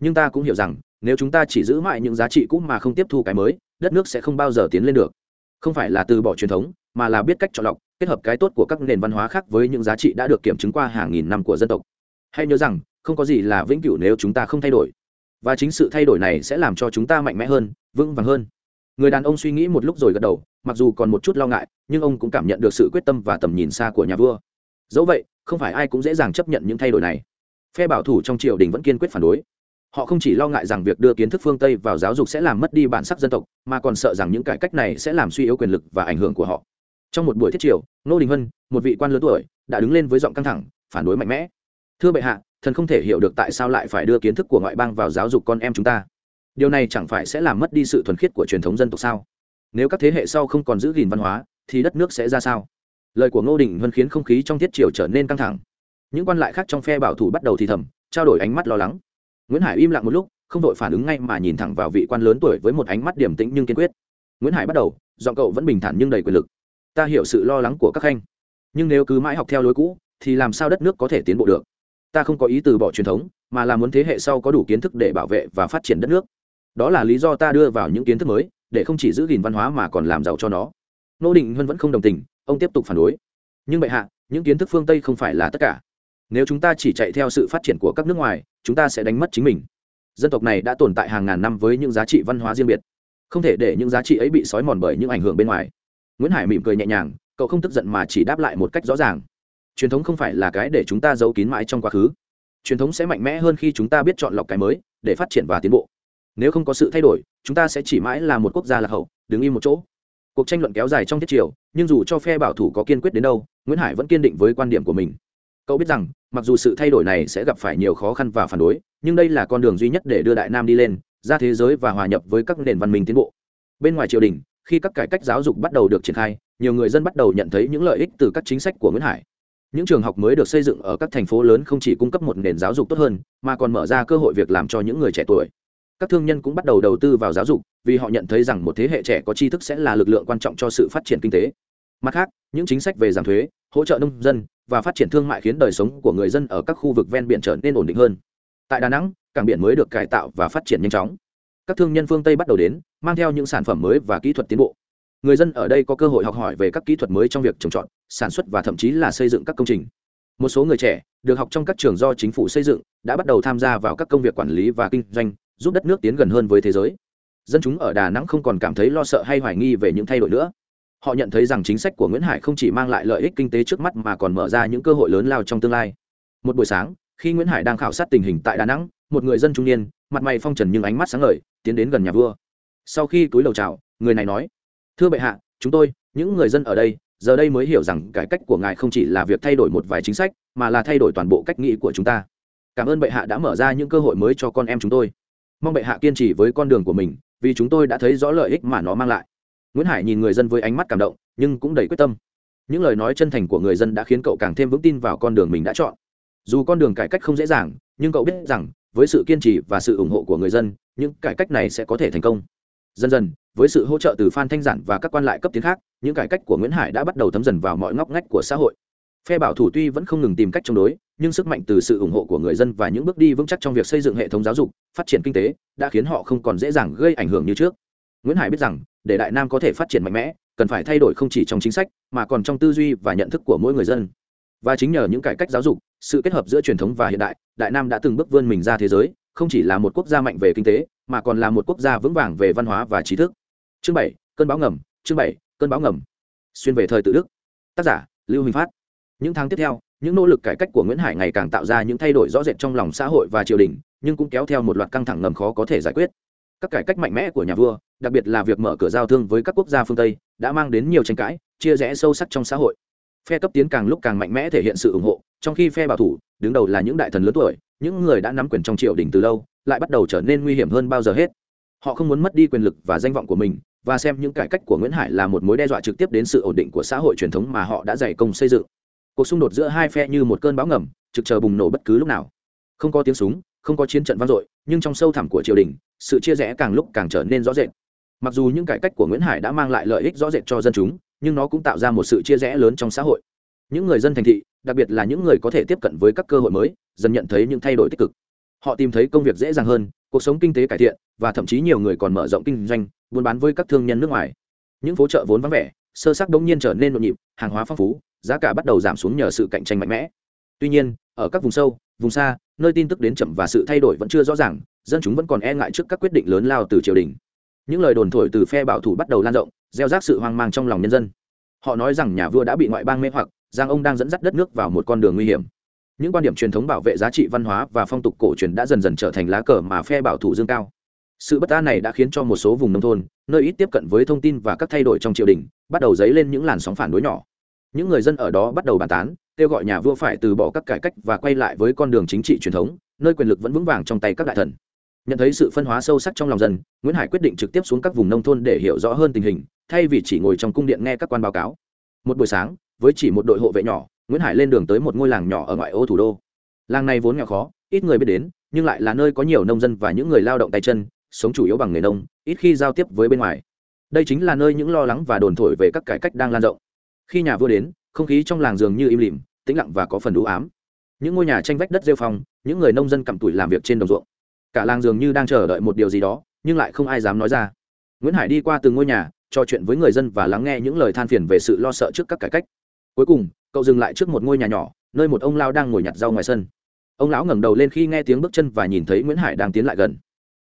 nhưng ta cũng hiểu rằng nếu chúng ta chỉ giữ mãi những giá trị cũ mà không tiếp thu cái mới, đất nước sẽ không bao giờ tiến lên được. Không phải là từ bỏ truyền thống, mà là biết cách chọn lọc, kết hợp cái tốt của các nền văn hóa khác với những giá trị đã được kiểm chứng qua hàng nghìn năm của dân tộc. Hãy nhớ rằng, không có gì là vĩnh cửu nếu chúng ta không thay đổi. Và chính sự thay đổi này sẽ làm cho chúng ta mạnh mẽ hơn, vững vàng hơn. Người đàn ông suy nghĩ một lúc rồi gật đầu, mặc dù còn một chút lo ngại, nhưng ông cũng cảm nhận được sự quyết tâm và tầm nhìn xa của nhà vua. Dẫu vậy, không phải ai cũng dễ dàng chấp nhận những thay đổi này. Phe bảo thủ trong triều đình vẫn kiên quyết phản đối họ không chỉ lo ngại rằng việc đưa kiến thức phương tây vào giáo dục sẽ làm mất đi bản sắc dân tộc, mà còn sợ rằng những cải cách này sẽ làm suy yếu quyền lực và ảnh hưởng của họ. Trong một buổi thiết triều nô đình hân một vị quan lớn tuổi, đã đứng lên với giọng căng thẳng, phản đối mạnh mẽ. Thưa bệ hạ, thần không thể hiểu được tại sao lại phải đưa kiến thức của ngoại bang vào giáo dục con em chúng ta. Điều này chẳng phải sẽ làm mất đi sự thuần khiết của truyền thống dân tộc sao? Nếu các thế hệ sau không còn giữ gìn văn hóa, thì đất nước sẽ ra sao? Lời của ngô đình hân khiến không khí trong thiết triều trở nên căng thẳng. Những quan lại khác trong phe bảo thủ bắt đầu thì thầm, trao đổi ánh mắt lo lắng nguyễn hải im lặng một lúc, không đội phản ứng ngay mà nhìn thẳng vào vị quan lớn tuổi với một ánh mắt điềm tĩnh nhưng kiên quyết. Nguyễn hải bắt đầu, giọng cậu vẫn bình thản nhưng đầy quyền lực. Ta hiểu sự lo lắng của các khanh nhưng nếu cứ mãi học theo lối cũ, thì làm sao đất nước có thể tiến bộ được? Ta không có ý từ bỏ truyền thống, mà là muốn thế hệ sau có đủ kiến thức để bảo vệ và phát triển đất nước. Đó là lý do ta đưa vào những kiến thức mới, để không chỉ giữ gìn văn hóa mà còn làm giàu cho nó. Nô định huân vẫn không đồng tình, ông tiếp tục phản đối. Nhưng bệ hạ, những kiến thức phương tây không phải là tất cả nếu chúng ta chỉ chạy theo sự phát triển của các nước ngoài, chúng ta sẽ đánh mất chính mình. Dân tộc này đã tồn tại hàng ngàn năm với những giá trị văn hóa riêng biệt. Không thể để những giá trị ấy bị xói mòn bởi những ảnh hưởng bên ngoài. Nguyễn hải mỉm cười nhẹ nhàng, cậu không tức giận mà chỉ đáp lại một cách rõ ràng. Truyền thống không phải là cái để chúng ta giấu kín mãi trong quá khứ. Truyền thống sẽ mạnh mẽ hơn khi chúng ta biết chọn lọc cái mới, để phát triển và tiến bộ. Nếu không có sự thay đổi, chúng ta sẽ chỉ mãi là một quốc gia lạc hậu, đứng im một chỗ. Cuộc tranh luận kéo dài trong tiết triều, nhưng dù cho phe bảo thủ có kiên quyết đến đâu, nguyễn hải vẫn kiên định với quan điểm của mình. Cậu biết rằng mặc dù sự thay đổi này sẽ gặp phải nhiều khó khăn và phản đối, nhưng đây là con đường duy nhất để đưa đại nam đi lên, ra thế giới và hòa nhập với các nền văn minh tiến bộ. Bên ngoài triều đình, khi các cải cách giáo dục bắt đầu được triển khai, nhiều người dân bắt đầu nhận thấy những lợi ích từ các chính sách của nguyễn hải. Những trường học mới được xây dựng ở các thành phố lớn không chỉ cung cấp một nền giáo dục tốt hơn, mà còn mở ra cơ hội việc làm cho những người trẻ tuổi. Các thương nhân cũng bắt đầu đầu tư vào giáo dục, vì họ nhận thấy rằng một thế hệ trẻ có tri thức sẽ là lực lượng quan trọng cho sự phát triển kinh tế mặt khác, những chính sách về giảm thuế, hỗ trợ nông dân và phát triển thương mại khiến đời sống của người dân ở các khu vực ven biển trở nên ổn định hơn. Tại đà nẵng, cảng biển mới được cải tạo và phát triển nhanh chóng. Các thương nhân phương tây bắt đầu đến, mang theo những sản phẩm mới và kỹ thuật tiến bộ. Người dân ở đây có cơ hội học hỏi về các kỹ thuật mới trong việc trồng trọt, sản xuất và thậm chí là xây dựng các công trình. Một số người trẻ được học trong các trường do chính phủ xây dựng đã bắt đầu tham gia vào các công việc quản lý và kinh doanh, giúp đất nước tiến gần hơn với thế giới. Dân chúng ở đà nẵng không còn cảm thấy lo sợ hay hoài nghi về những thay đổi nữa họ nhận thấy rằng chính sách của nguyễn hải không chỉ mang lại lợi ích kinh tế trước mắt mà còn mở ra những cơ hội lớn lao trong tương lai. Một buổi sáng, khi nguyễn hải đang khảo sát tình hình tại đà nẵng, một người dân trung niên, mặt mày phong trần nhưng ánh mắt sáng ngời, tiến đến gần nhà vua. Sau khi túi lầu chào, người này nói, thưa bệ hạ, chúng tôi, những người dân ở đây, giờ đây mới hiểu rằng cải cách của ngài không chỉ là việc thay đổi một vài chính sách, mà là thay đổi toàn bộ cách nghĩ của chúng ta. Cảm ơn bệ hạ đã mở ra những cơ hội mới cho con em chúng tôi. Mong bệ hạ kiên trì với con đường của mình, vì chúng tôi đã thấy rõ lợi ích mà nó mang lại nguyễn hải nhìn người dân với ánh mắt cảm động, nhưng cũng đầy quyết tâm. Những lời nói chân thành của người dân đã khiến cậu càng thêm vững tin vào con đường mình đã chọn. Dù con đường cải cách không dễ dàng, nhưng cậu biết rằng, với sự kiên trì và sự ủng hộ của người dân, những cải cách này sẽ có thể thành công. Dần dần, với sự hỗ trợ từ phan thanh giản và các quan lại cấp tiến khác, những cải cách của nguyễn hải đã bắt đầu thấm dần vào mọi ngóc ngách của xã hội. Phe bảo thủ tuy vẫn không ngừng tìm cách chống đối, nhưng sức mạnh từ sự ủng hộ của người dân và những bước đi vững chắc trong việc xây dựng hệ thống giáo dục, phát triển kinh tế, đã khiến họ không còn dễ dàng gây ảnh hưởng như trước nguyễn hải biết rằng, để đại nam có thể phát triển mạnh mẽ, cần phải thay đổi không chỉ trong chính sách, mà còn trong tư duy và nhận thức của mỗi người dân. Và chính nhờ những cải cách giáo dục, sự kết hợp giữa truyền thống và hiện đại đại nam đã từng bước vươn mình ra thế giới, không chỉ là một quốc gia mạnh về kinh tế, mà còn là một quốc gia vững vàng về văn hóa và trí thức. Chương bảy, cơn bão ngầm, chương bảy, cơn bão ngầm. Xuyên về thời tự đức. Tác giả, lưu huỳnh phát. Những tháng tiếp theo, những nỗ lực cải cách của nguyễn hải ngày càng tạo ra những thay đổi rõ rệt trong lòng xã hội và triều đình, nhưng cũng kéo theo một loạt căng thẳng ngầm khó có thể giải quyết các cải cách mạnh mẽ của nhà vua, đặc biệt là việc mở cửa giao thương với các quốc gia phương tây, đã mang đến nhiều tranh cãi, chia rẽ sâu sắc trong xã hội. Phe cấp tiến càng lúc càng mạnh mẽ thể hiện sự ủng hộ, trong khi phe bảo thủ, đứng đầu là những đại thần lớn tuổi, những người đã nắm quyền trong triều đình từ lâu, lại bắt đầu trở nên nguy hiểm hơn bao giờ hết. Họ không muốn mất đi quyền lực và danh vọng của mình, và xem những cải cách của nguyễn hải là một mối đe dọa trực tiếp đến sự ổn định của xã hội truyền thống mà họ đã dày công xây dựng. Cuộc xung đột giữa hai phe như một cơn bão ngầm, trực chờ bùng nổ bất cứ lúc nào. Không có tiếng súng không có chiến trận vang dội, nhưng trong sâu thẳm của triều đình, sự chia rẽ càng lúc càng trở nên rõ rệt. Mặc dù những cải cách của nguyễn hải đã mang lại lợi ích rõ rệt cho dân chúng, nhưng nó cũng tạo ra một sự chia rẽ lớn trong xã hội. Những người dân thành thị, đặc biệt là những người có thể tiếp cận với các cơ hội mới, dần nhận thấy những thay đổi tích cực. Họ tìm thấy công việc dễ dàng hơn, cuộc sống kinh tế cải thiện, và thậm chí nhiều người còn mở rộng kinh doanh, buôn bán với các thương nhân nước ngoài. Những phố chợ vốn vắng vẻ, sơ sắc đống nhiên trở nên nhộn nhịp, hàng hóa phong phú, giá cả bắt đầu giảm xuống nhờ sự cạnh tranh mạnh mẽ. Tuy nhiên, ở các vùng sâu, vùng xa nơi tin tức đến chậm và sự thay đổi vẫn chưa rõ ràng, dân chúng vẫn còn e ngại trước các quyết định lớn lao từ triều đình. Những lời đồn thổi từ phe bảo thủ bắt đầu lan rộng, gieo rác sự hoang mang trong lòng nhân dân. Họ nói rằng nhà vua đã bị ngoại bang mê hoặc rằng ông đang dẫn dắt đất nước vào một con đường nguy hiểm. Những quan điểm truyền thống bảo vệ giá trị văn hóa và phong tục cổ truyền đã dần dần trở thành lá cờ mà phe bảo thủ dương cao. Sự bất an này đã khiến cho một số vùng nông thôn, nơi ít tiếp cận với thông tin và các thay đổi trong triều đình, bắt đầu dấy lên những làn sóng phản đối nhỏ. Những người dân ở đó bắt đầu bàn tán kêu gọi nhà vua phải từ bỏ các cải cách và quay lại với con đường chính trị truyền thống, nơi quyền lực vẫn vững vàng trong tay các đại thần. Nhận thấy sự phân hóa sâu sắc trong lòng dân, nguyễn hải quyết định trực tiếp xuống các vùng nông thôn để hiểu rõ hơn tình hình, thay vì chỉ ngồi trong cung điện nghe các quan báo cáo. Một buổi sáng, với chỉ một đội hộ vệ nhỏ, nguyễn hải lên đường tới một ngôi làng nhỏ ở ngoại ô thủ đô. Làng này vốn nghèo khó, ít người biết đến, nhưng lại là nơi có nhiều nông dân và những người lao động tay chân, sống chủ yếu bằng nghề nông, ít khi giao tiếp với bên ngoài. Đây chính là nơi những lo lắng và đồn thổi về các cải cách đang lan rộng. Khi nhà vua đến không khí trong làng dường như im lìm, tĩnh lặng và có phần đủ ám. Những ngôi nhà tranh vách đất rêu phong, những người nông dân cặm tủi làm việc trên đồng ruộng. Cả làng dường như đang chờ đợi một điều gì đó, nhưng lại không ai dám nói ra. Nguyễn hải đi qua từng ngôi nhà, trò chuyện với người dân và lắng nghe những lời than phiền về sự lo sợ trước các cải cách. Cuối cùng, cậu dừng lại trước một ngôi nhà nhỏ, nơi một ông lao đang ngồi nhặt rau ngoài sân. Ông lão ngẩng đầu lên khi nghe tiếng bước chân và nhìn thấy nguyễn hải đang tiến lại gần.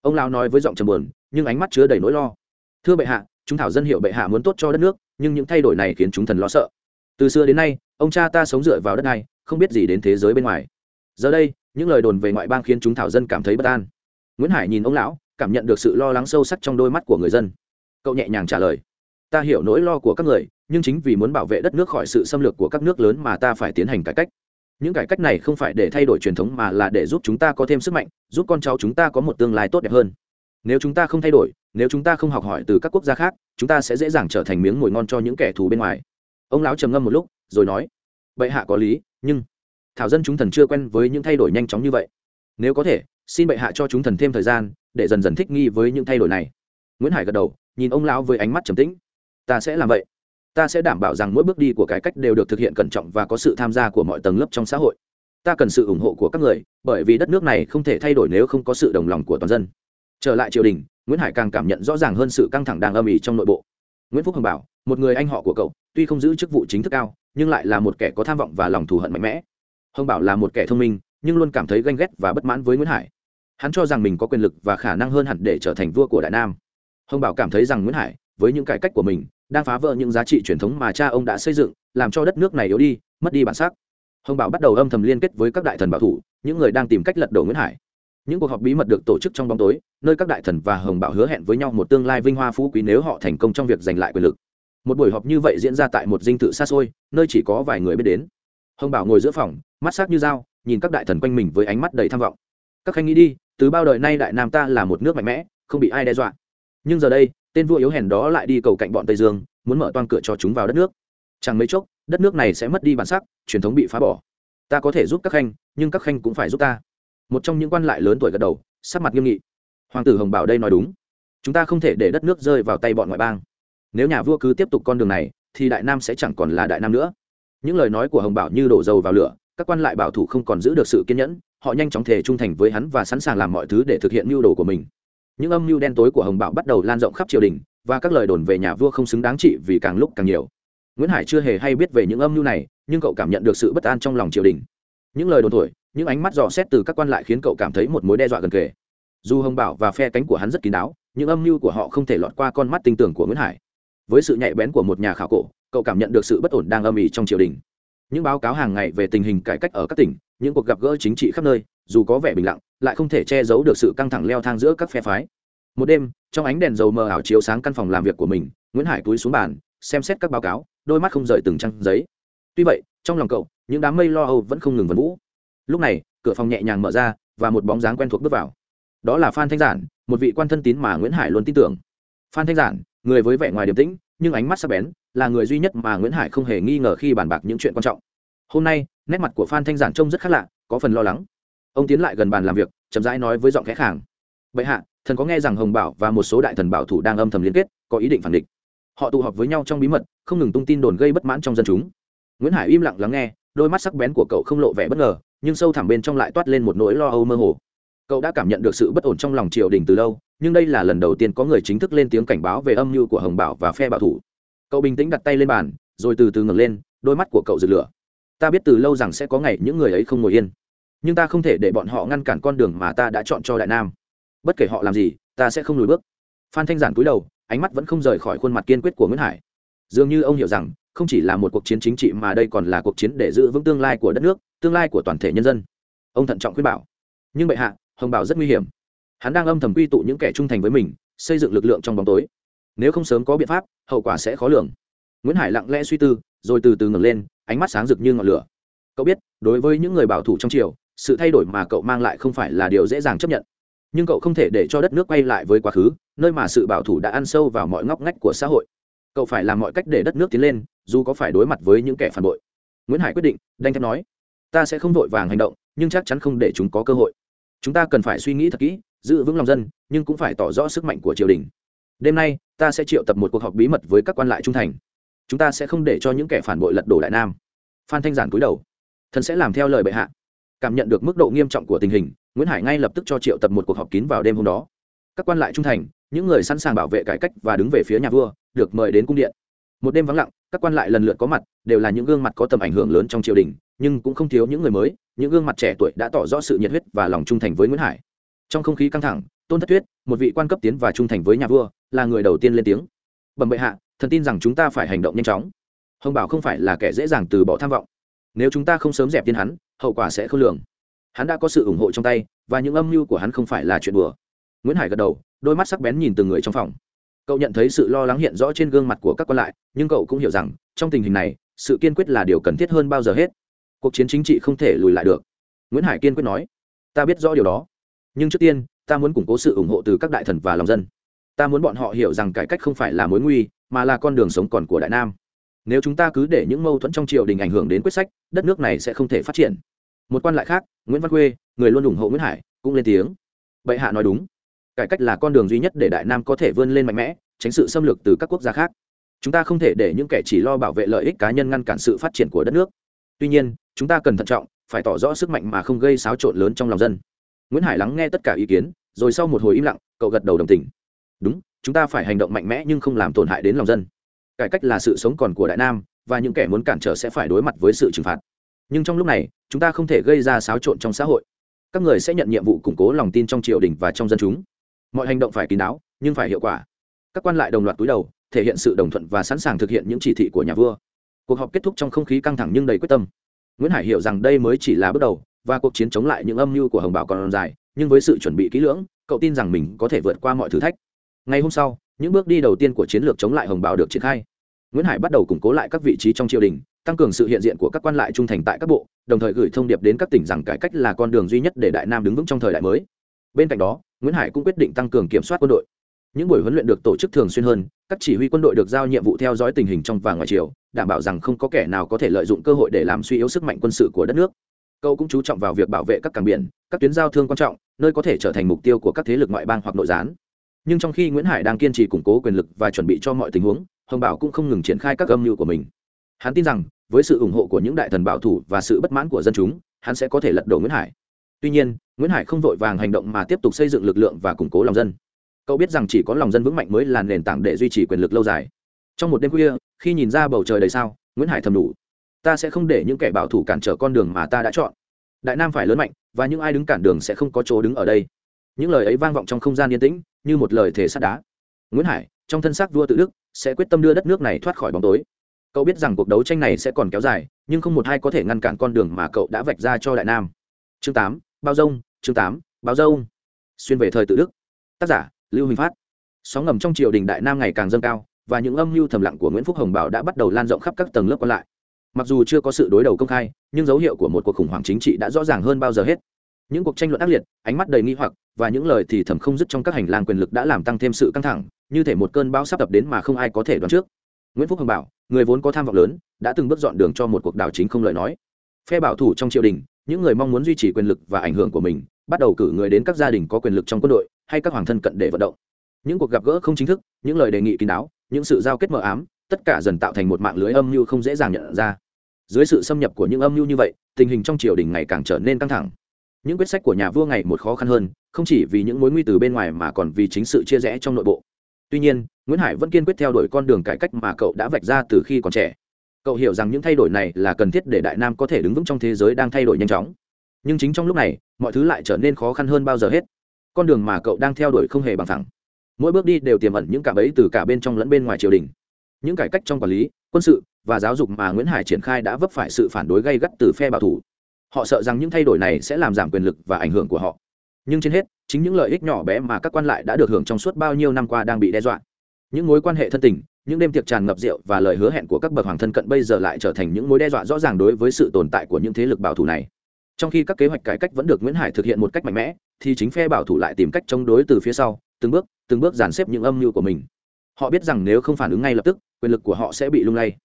Ông lão nói với giọng trầm buồn, nhưng ánh mắt chứa đầy nỗi lo. Thưa bệ hạ, chúng thảo dân hiệu bệ hạ muốn tốt cho đất nước, nhưng những thay đổi này khiến chúng thần lo sợ từ xưa đến nay, ông cha ta sống dựa vào đất này, không biết gì đến thế giới bên ngoài. Giờ đây, những lời đồn về ngoại bang khiến chúng thảo dân cảm thấy bất an. Nguyễn hải nhìn ông lão, cảm nhận được sự lo lắng sâu sắc trong đôi mắt của người dân. Cậu nhẹ nhàng trả lời, ta hiểu nỗi lo của các người, nhưng chính vì muốn bảo vệ đất nước khỏi sự xâm lược của các nước lớn mà ta phải tiến hành cải cách. Những cải cách này không phải để thay đổi truyền thống mà là để giúp chúng ta có thêm sức mạnh, giúp con cháu chúng ta có một tương lai tốt đẹp hơn. Nếu chúng ta không thay đổi, nếu chúng ta không học hỏi từ các quốc gia khác, chúng ta sẽ dễ dàng trở thành miếng mồi ngon cho những kẻ thù bên ngoài ông lão trầm ngâm một lúc, rồi nói, bệ hạ có lý, nhưng thảo dân chúng thần chưa quen với những thay đổi nhanh chóng như vậy. Nếu có thể, xin bệ hạ cho chúng thần thêm thời gian, để dần dần thích nghi với những thay đổi này. Nguyễn hải gật đầu, nhìn ông lão với ánh mắt trầm tĩnh. Ta sẽ làm vậy. Ta sẽ đảm bảo rằng mỗi bước đi của cải cách đều được thực hiện cẩn trọng và có sự tham gia của mọi tầng lớp trong xã hội. Ta cần sự ủng hộ của các người, bởi vì đất nước này không thể thay đổi nếu không có sự đồng lòng của toàn dân. Trở lại triều đình, nguyễn hải càng cảm nhận rõ ràng hơn sự căng thẳng đang âm ỉ trong nội bộ nguyễn phúc hồng bảo, một người anh họ của cậu, tuy không giữ chức vụ chính thức cao, nhưng lại là một kẻ có tham vọng và lòng thù hận mạnh mẽ. Hồng bảo là một kẻ thông minh, nhưng luôn cảm thấy ganh ghét và bất mãn với nguyễn hải. Hắn cho rằng mình có quyền lực và khả năng hơn hẳn để trở thành vua của đại nam. Hồng bảo cảm thấy rằng nguyễn hải, với những cải cách của mình, đang phá vỡ những giá trị truyền thống mà cha ông đã xây dựng, làm cho đất nước này yếu đi, mất đi bản sắc. Hồng bảo bắt đầu âm thầm liên kết với các đại thần bảo thủ, những người đang tìm cách lật đổ nguyễn hải những cuộc họp bí mật được tổ chức trong bóng tối, nơi các đại thần và hồng bảo hứa hẹn với nhau một tương lai vinh hoa phú quý nếu họ thành công trong việc giành lại quyền lực. Một buổi họp như vậy diễn ra tại một dinh thự xa xôi, nơi chỉ có vài người biết đến. Hồng bảo ngồi giữa phòng, mắt sắc như dao, nhìn các đại thần quanh mình với ánh mắt đầy tham vọng. Các khanh nghĩ đi, từ bao đời nay đại nam ta là một nước mạnh mẽ, không bị ai đe dọa. Nhưng giờ đây, tên vua yếu hèn đó lại đi cầu cạnh bọn tây dương, muốn mở toan cửa cho chúng vào đất nước. Chẳng mấy chốc, đất nước này sẽ mất đi bản sắc, truyền thống bị phá bỏ. Ta có thể giúp các khanh, nhưng các khanh cũng phải giúp ta một trong những quan lại lớn tuổi gật đầu, sắc mặt nghiêm nghị. Hoàng tử hồng bảo đây nói đúng. Chúng ta không thể để đất nước rơi vào tay bọn ngoại bang. Nếu nhà vua cứ tiếp tục con đường này, thì đại nam sẽ chẳng còn là đại nam nữa. Những lời nói của hồng bảo như đổ dầu vào lửa, các quan lại bảo thủ không còn giữ được sự kiên nhẫn, họ nhanh chóng thể trung thành với hắn và sẵn sàng làm mọi thứ để thực hiện mưu đồ của mình. Những âm mưu đen tối của hồng bảo bắt đầu lan rộng khắp triều đình, và các lời đồn về nhà vua không xứng đáng trị vì càng lúc càng nhiều. Nguyễn hải chưa hề hay biết về những âm mưu này, nhưng cậu cảm nhận được sự bất an trong lòng triều đình. Những lời đồn thổi những ánh mắt dò xét từ các quan lại khiến cậu cảm thấy một mối đe dọa gần kề. Dù hồng bảo và phe cánh của hắn rất kín đáo những âm mưu của họ không thể lọt qua con mắt tinh tường của nguyễn hải. Với sự nhạy bén của một nhà khảo cổ, cậu cảm nhận được sự bất ổn đang âm ỉ trong triều đình. Những báo cáo hàng ngày về tình hình cải cách ở các tỉnh, những cuộc gặp gỡ chính trị khắp nơi, dù có vẻ bình lặng, lại không thể che giấu được sự căng thẳng leo thang giữa các phe phái. Một đêm, trong ánh đèn dầu mờ ảo chiếu sáng căn phòng làm việc của mình, nguyễn hải túi xuống bàn, xem xét các báo cáo, đôi mắt không rời từng trang giấy. Tuy vậy, trong lòng cậu, những đám mây lo âu vẫn không ngừng vần vũ lúc này, cửa phòng nhẹ nhàng mở ra và một bóng dáng quen thuộc bước vào. Đó là phan thanh giản, một vị quan thân tín mà nguyễn hải luôn tin tưởng. Phan thanh giản, người với vẻ ngoài điềm tĩnh, nhưng ánh mắt sắc bén, là người duy nhất mà nguyễn hải không hề nghi ngờ khi bàn bạc những chuyện quan trọng. Hôm nay, nét mặt của phan thanh giản trông rất khác lạ, có phần lo lắng. Ông tiến lại gần bàn làm việc, chậm rãi nói với giọng khẽ khàng. Bệ hạ, thần có nghe rằng hồng bảo và một số đại thần bảo thủ đang âm thầm liên kết, có ý định phản địch. Họ tụ họp với nhau trong bí mật, không ngừng tung tin đồn gây bất mãn trong dân chúng. Nguyễn hải im lặng lắng nghe, đôi mắt sắc bén của cậu không lộ vẻ bất ngờ nhưng sâu thẳm bên trong lại toát lên một nỗi lo âu mơ hồ. Cậu đã cảm nhận được sự bất ổn trong lòng triều đình từ lâu, nhưng đây là lần đầu tiên có người chính thức lên tiếng cảnh báo về âm mưu của hồng bảo và phe bảo thủ. Cậu bình tĩnh đặt tay lên bàn, rồi từ từ ngẩng lên, đôi mắt của cậu rực lửa. Ta biết từ lâu rằng sẽ có ngày những người ấy không ngồi yên, nhưng ta không thể để bọn họ ngăn cản con đường mà ta đã chọn cho đại nam. Bất kể họ làm gì, ta sẽ không lùi bước. Phan thanh giản cúi đầu, ánh mắt vẫn không rời khỏi khuôn mặt kiên quyết của nguyễn hải. Dường như ông hiểu rằng không chỉ là một cuộc chiến chính trị mà đây còn là cuộc chiến để giữ vững tương lai của đất nước, tương lai của toàn thể nhân dân. Ông thận trọng khuyên bảo. Nhưng bệ hạ, hồng bảo rất nguy hiểm. Hắn đang âm thầm quy tụ những kẻ trung thành với mình, xây dựng lực lượng trong bóng tối. Nếu không sớm có biện pháp, hậu quả sẽ khó lường. Nguyễn hải lặng lẽ suy tư, rồi từ từ ngẩng lên, ánh mắt sáng rực như ngọn lửa. Cậu biết, đối với những người bảo thủ trong triều, sự thay đổi mà cậu mang lại không phải là điều dễ dàng chấp nhận. Nhưng cậu không thể để cho đất nước quay lại với quá khứ, nơi mà sự bảo thủ đã ăn sâu vào mọi ngóc ngách của xã hội. Cậu phải làm mọi cách để đất nước tiến lên dù có phải đối mặt với những kẻ phản bội. Nguyễn hải quyết định, đanh thép nói, ta sẽ không vội vàng hành động, nhưng chắc chắn không để chúng có cơ hội. Chúng ta cần phải suy nghĩ thật kỹ, giữ vững lòng dân, nhưng cũng phải tỏ rõ sức mạnh của triều đình. Đêm nay, ta sẽ triệu tập một cuộc họp bí mật với các quan lại trung thành. Chúng ta sẽ không để cho những kẻ phản bội lật đổ đại nam. Phan thanh giản cúi đầu, thần sẽ làm theo lời bệ hạ. Cảm nhận được mức độ nghiêm trọng của tình hình, nguyễn hải ngay lập tức cho triệu tập một cuộc họp kín vào đêm hôm đó. Các quan lại trung thành, những người sẵn sàng bảo vệ cải cách và đứng về phía nhà vua, được mời đến cung điện một đêm vắng lặng, các quan lại lần lượt có mặt, đều là những gương mặt có tầm ảnh hưởng lớn trong triều đình, nhưng cũng không thiếu những người mới, những gương mặt trẻ tuổi đã tỏ rõ sự nhiệt huyết và lòng trung thành với nguyễn hải. Trong không khí căng thẳng, tôn thất tuyết một vị quan cấp tiến và trung thành với nhà vua, là người đầu tiên lên tiếng. Bẩm bệ hạ, thần tin rằng chúng ta phải hành động nhanh chóng. Hồng bảo không phải là kẻ dễ dàng từ bỏ tham vọng. Nếu chúng ta không sớm dẹp tiên hắn, hậu quả sẽ không lường. Hắn đã có sự ủng hộ trong tay, và những âm mưu của hắn không phải là chuyện đùa. Nguyễn hải gật đầu, đôi mắt sắc bén nhìn từng người trong phòng cậu nhận thấy sự lo lắng hiện rõ trên gương mặt của các quan lại, nhưng cậu cũng hiểu rằng, trong tình hình này, sự kiên quyết là điều cần thiết hơn bao giờ hết. Cuộc chiến chính trị không thể lùi lại được. Nguyễn hải kiên quyết nói, ta biết rõ điều đó. Nhưng trước tiên, ta muốn củng cố sự ủng hộ từ các đại thần và lòng dân. Ta muốn bọn họ hiểu rằng cải cách không phải là mối nguy, mà là con đường sống còn của đại nam. Nếu chúng ta cứ để những mâu thuẫn trong triều đình ảnh hưởng đến quyết sách, đất nước này sẽ không thể phát triển. Một quan lại khác, nguyễn văn khuê, người luôn ủng hộ nguyễn hải, cũng lên tiếng, bệ hạ nói đúng cải cách là con đường duy nhất để đại nam có thể vươn lên mạnh mẽ, tránh sự xâm lược từ các quốc gia khác. Chúng ta không thể để những kẻ chỉ lo bảo vệ lợi ích cá nhân ngăn cản sự phát triển của đất nước. Tuy nhiên, chúng ta cần thận trọng, phải tỏ rõ sức mạnh mà không gây xáo trộn lớn trong lòng dân. Nguyễn hải lắng nghe tất cả ý kiến, rồi sau một hồi im lặng, cậu gật đầu đồng tình. Đúng, chúng ta phải hành động mạnh mẽ nhưng không làm tổn hại đến lòng dân. Cải cách là sự sống còn của đại nam, và những kẻ muốn cản trở sẽ phải đối mặt với sự trừng phạt. Nhưng trong lúc này, chúng ta không thể gây ra xáo trộn trong xã hội. Các người sẽ nhận nhiệm vụ củng cố lòng tin trong triều đình và trong dân chúng mọi hành động phải kín đáo, nhưng phải hiệu quả. Các quan lại đồng loạt túi đầu, thể hiện sự đồng thuận và sẵn sàng thực hiện những chỉ thị của nhà vua. Cuộc họp kết thúc trong không khí căng thẳng nhưng đầy quyết tâm. Nguyễn hải hiểu rằng đây mới chỉ là bước đầu, và cuộc chiến chống lại những âm mưu của hồng bảo còn dài, nhưng với sự chuẩn bị kỹ lưỡng, cậu tin rằng mình có thể vượt qua mọi thử thách. Ngày hôm sau, những bước đi đầu tiên của chiến lược chống lại hồng bảo được triển khai. Nguyễn hải bắt đầu củng cố lại các vị trí trong triều đình, tăng cường sự hiện diện của các quan lại trung thành tại các bộ, đồng thời gửi thông điệp đến các tỉnh rằng cải cách là con đường duy nhất để đại nam đứng vững trong thời đại mới. Bên cạnh đó nguyễn hải cũng quyết định tăng cường kiểm soát quân đội. Những buổi huấn luyện được tổ chức thường xuyên hơn các chỉ huy quân đội được giao nhiệm vụ theo dõi tình hình trong và ngoài chiều, đảm bảo rằng không có kẻ nào có thể lợi dụng cơ hội để làm suy yếu sức mạnh quân sự của đất nước. Cậu cũng chú trọng vào việc bảo vệ các cảng biển các tuyến giao thương quan trọng nơi có thể trở thành mục tiêu của các thế lực ngoại bang hoặc nội gián. Nhưng trong khi nguyễn hải đang kiên trì củng cố quyền lực và chuẩn bị cho mọi tình huống hồng bảo cũng không ngừng triển khai các âm mưu của mình. Hắn tin rằng với sự ủng hộ của những đại thần bảo thủ và sự bất mãn của dân chúng hắn sẽ có thể lật đổ nguyễn hải tuy nhiên, nguyễn hải không vội vàng hành động mà tiếp tục xây dựng lực lượng và củng cố lòng dân. Cậu biết rằng chỉ có lòng dân vững mạnh mới là nền tảng để duy trì quyền lực lâu dài. Trong một đêm khuya, khi nhìn ra bầu trời đầy sao, nguyễn hải thầm đủ. Ta sẽ không để những kẻ bảo thủ cản trở con đường mà ta đã chọn. Đại nam phải lớn mạnh, và những ai đứng cản đường sẽ không có chỗ đứng ở đây. Những lời ấy vang vọng trong không gian yên tĩnh, như một lời thề sắt đá. Nguyễn hải, trong thân xác vua tự đức, sẽ quyết tâm đưa đất nước này thoát khỏi bóng tối. Cậu biết rằng cuộc đấu tranh này sẽ còn kéo dài, nhưng không một ai có thể ngăn cản con đường mà cậu đã vạch ra cho đại nam chương tám, bao dông chương tám, bao dông xuyên về thời tự đức. Tác giả, lưu huỳnh phát. Sóng ngầm trong triều đình đại nam ngày càng dâng cao, và những âm mưu thầm lặng của nguyễn phúc hồng bảo đã bắt đầu lan rộng khắp các tầng lớp còn lại. Mặc dù chưa có sự đối đầu công khai, nhưng dấu hiệu của một cuộc khủng hoảng chính trị đã rõ ràng hơn bao giờ hết. Những cuộc tranh luận ác liệt, ánh mắt đầy nghi hoặc, và những lời thì thầm không dứt trong các hành lang quyền lực đã làm tăng thêm sự căng thẳng, như thể một cơn bão sắp tập đến mà không ai có thể đoán trước. Nguyễn phúc hồng bảo, người vốn có tham vọng lớn, đã từng bước dọn đường cho một cuộc đảo chính không lời nói. Phe bảo thủ trong triều đình những người mong muốn duy trì quyền lực và ảnh hưởng của mình, bắt đầu cử người đến các gia đình có quyền lực trong quân đội hay các hoàng thân cận để vận động. Những cuộc gặp gỡ không chính thức, những lời đề nghị kín đáo, những sự giao kết mờ ám, tất cả dần tạo thành một mạng lưới âm mưu không dễ dàng nhận ra. Dưới sự xâm nhập của những âm mưu như vậy, tình hình trong triều đình ngày càng trở nên căng thẳng. Những quyết sách của nhà vua ngày một khó khăn hơn, không chỉ vì những mối nguy từ bên ngoài mà còn vì chính sự chia rẽ trong nội bộ. Tuy nhiên, nguyễn hải vẫn kiên quyết theo đuổi con đường cải cách mà cậu đã vạch ra từ khi còn trẻ cậu hiểu rằng những thay đổi này là cần thiết để đại nam có thể đứng vững trong thế giới đang thay đổi nhanh chóng. Nhưng chính trong lúc này, mọi thứ lại trở nên khó khăn hơn bao giờ hết. Con đường mà cậu đang theo đuổi không hề bằng thẳng mỗi bước đi đều tiềm ẩn những cạm bẫy từ cả bên trong lẫn bên ngoài triều đình. Những cải cách trong quản lý, quân sự và giáo dục mà nguyễn hải triển khai đã vấp phải sự phản đối gây gắt từ phe bảo thủ. Họ sợ rằng những thay đổi này sẽ làm giảm quyền lực và ảnh hưởng của họ. Nhưng trên hết, chính những lợi ích nhỏ bé mà các quan lại đã được hưởng trong suốt bao nhiêu năm qua đang bị đe dọa. Những mối quan hệ thân tình những đêm tiệc tràn ngập rượu và lời hứa hẹn của các bậc hoàng thân cận bây giờ lại trở thành những mối đe dọa rõ ràng đối với sự tồn tại của những thế lực bảo thủ này. Trong khi các kế hoạch cải cách vẫn được nguyễn hải thực hiện một cách mạnh mẽ, thì chính phe bảo thủ lại tìm cách chống đối từ phía sau, từng bước từng bước dàn xếp những âm mưu của mình. Họ biết rằng nếu không phản ứng ngay lập tức, quyền lực của họ sẽ bị lung lay.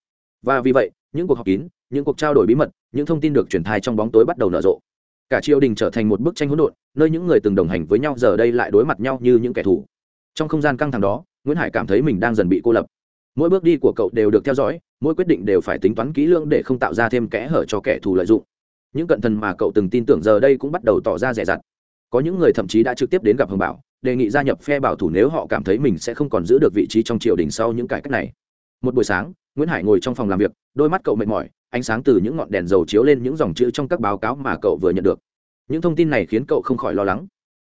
Và vì vậy, những cuộc họp kín, những cuộc trao đổi bí mật, những thông tin được truyền thai trong bóng tối bắt đầu nở rộ. Cả triều đình trở thành một bức tranh hỗn độn, nơi những người từng đồng hành với nhau giờ đây lại đối mặt nhau như những kẻ thù. Trong không gian căng thẳng đó, nguyễn hải cảm thấy mình đang dần bị cô lập mỗi bước đi của cậu đều được theo dõi, mỗi quyết định đều phải tính toán kỹ lưỡng để không tạo ra thêm kẽ hở cho kẻ thù lợi dụng. Những cận thần mà cậu từng tin tưởng giờ đây cũng bắt đầu tỏ ra rẻ rặt. Có những người thậm chí đã trực tiếp đến gặp hồng bảo, đề nghị gia nhập phe bảo thủ nếu họ cảm thấy mình sẽ không còn giữ được vị trí trong triều đình sau những cải cách này. Một buổi sáng, nguyễn hải ngồi trong phòng làm việc, đôi mắt cậu mệt mỏi, ánh sáng từ những ngọn đèn dầu chiếu lên những dòng chữ trong các báo cáo mà cậu vừa nhận được. Những thông tin này khiến cậu không khỏi lo lắng.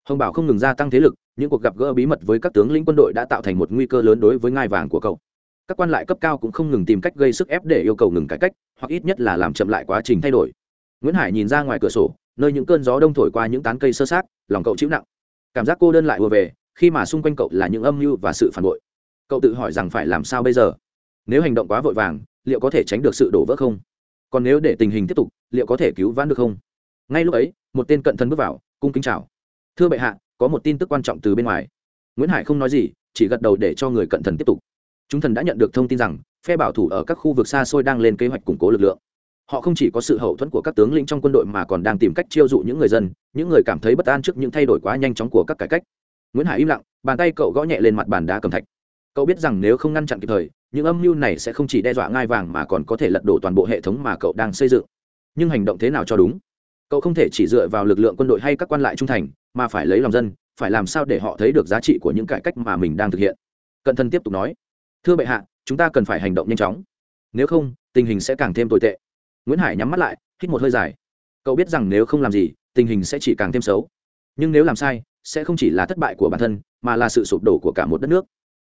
Hồng bảo không ngừng gia tăng thế lực, những cuộc gặp gỡ bí mật với các tướng lĩnh quân đội đã tạo thành một nguy cơ lớn đối với ngai vàng của cậu các quan lại cấp cao cũng không ngừng tìm cách gây sức ép để yêu cầu ngừng cải cách, hoặc ít nhất là làm chậm lại quá trình thay đổi. Nguyễn hải nhìn ra ngoài cửa sổ, nơi những cơn gió đông thổi qua những tán cây sơ sát lòng cậu chịu nặng. Cảm giác cô đơn lại vừa về, khi mà xung quanh cậu là những âm mưu và sự phản bội. Cậu tự hỏi rằng phải làm sao bây giờ? Nếu hành động quá vội vàng, liệu có thể tránh được sự đổ vỡ không? Còn nếu để tình hình tiếp tục, liệu có thể cứu vãn được không? Ngay lúc ấy, một tên cận thân bước vào, cung kính chào. Thưa bệ hạ, có một tin tức quan trọng từ bên ngoài. Nguyễn hải không nói gì, chỉ gật đầu để cho người cận thần tiếp tục chúng thần đã nhận được thông tin rằng, phe bảo thủ ở các khu vực xa xôi đang lên kế hoạch củng cố lực lượng. Họ không chỉ có sự hậu thuẫn của các tướng lĩnh trong quân đội mà còn đang tìm cách chiêu dụ những người dân, những người cảm thấy bất an trước những thay đổi quá nhanh chóng của các cải cách. Nguyễn hải im lặng, bàn tay cậu gõ nhẹ lên mặt bàn đá cầm thạch. Cậu biết rằng nếu không ngăn chặn kịp thời, những âm mưu này sẽ không chỉ đe dọa ngai vàng mà còn có thể lật đổ toàn bộ hệ thống mà cậu đang xây dựng. Nhưng hành động thế nào cho đúng? Cậu không thể chỉ dựa vào lực lượng quân đội hay các quan lại trung thành, mà phải lấy lòng dân, phải làm sao để họ thấy được giá trị của những cải cách mà mình đang thực hiện? Cận thân tiếp tục nói thưa bệ hạ, chúng ta cần phải hành động nhanh chóng. Nếu không, tình hình sẽ càng thêm tồi tệ. Nguyễn hải nhắm mắt lại, hít một hơi dài. Cậu biết rằng nếu không làm gì, tình hình sẽ chỉ càng thêm xấu. Nhưng nếu làm sai, sẽ không chỉ là thất bại của bản thân, mà là sự sụp đổ của cả một đất nước.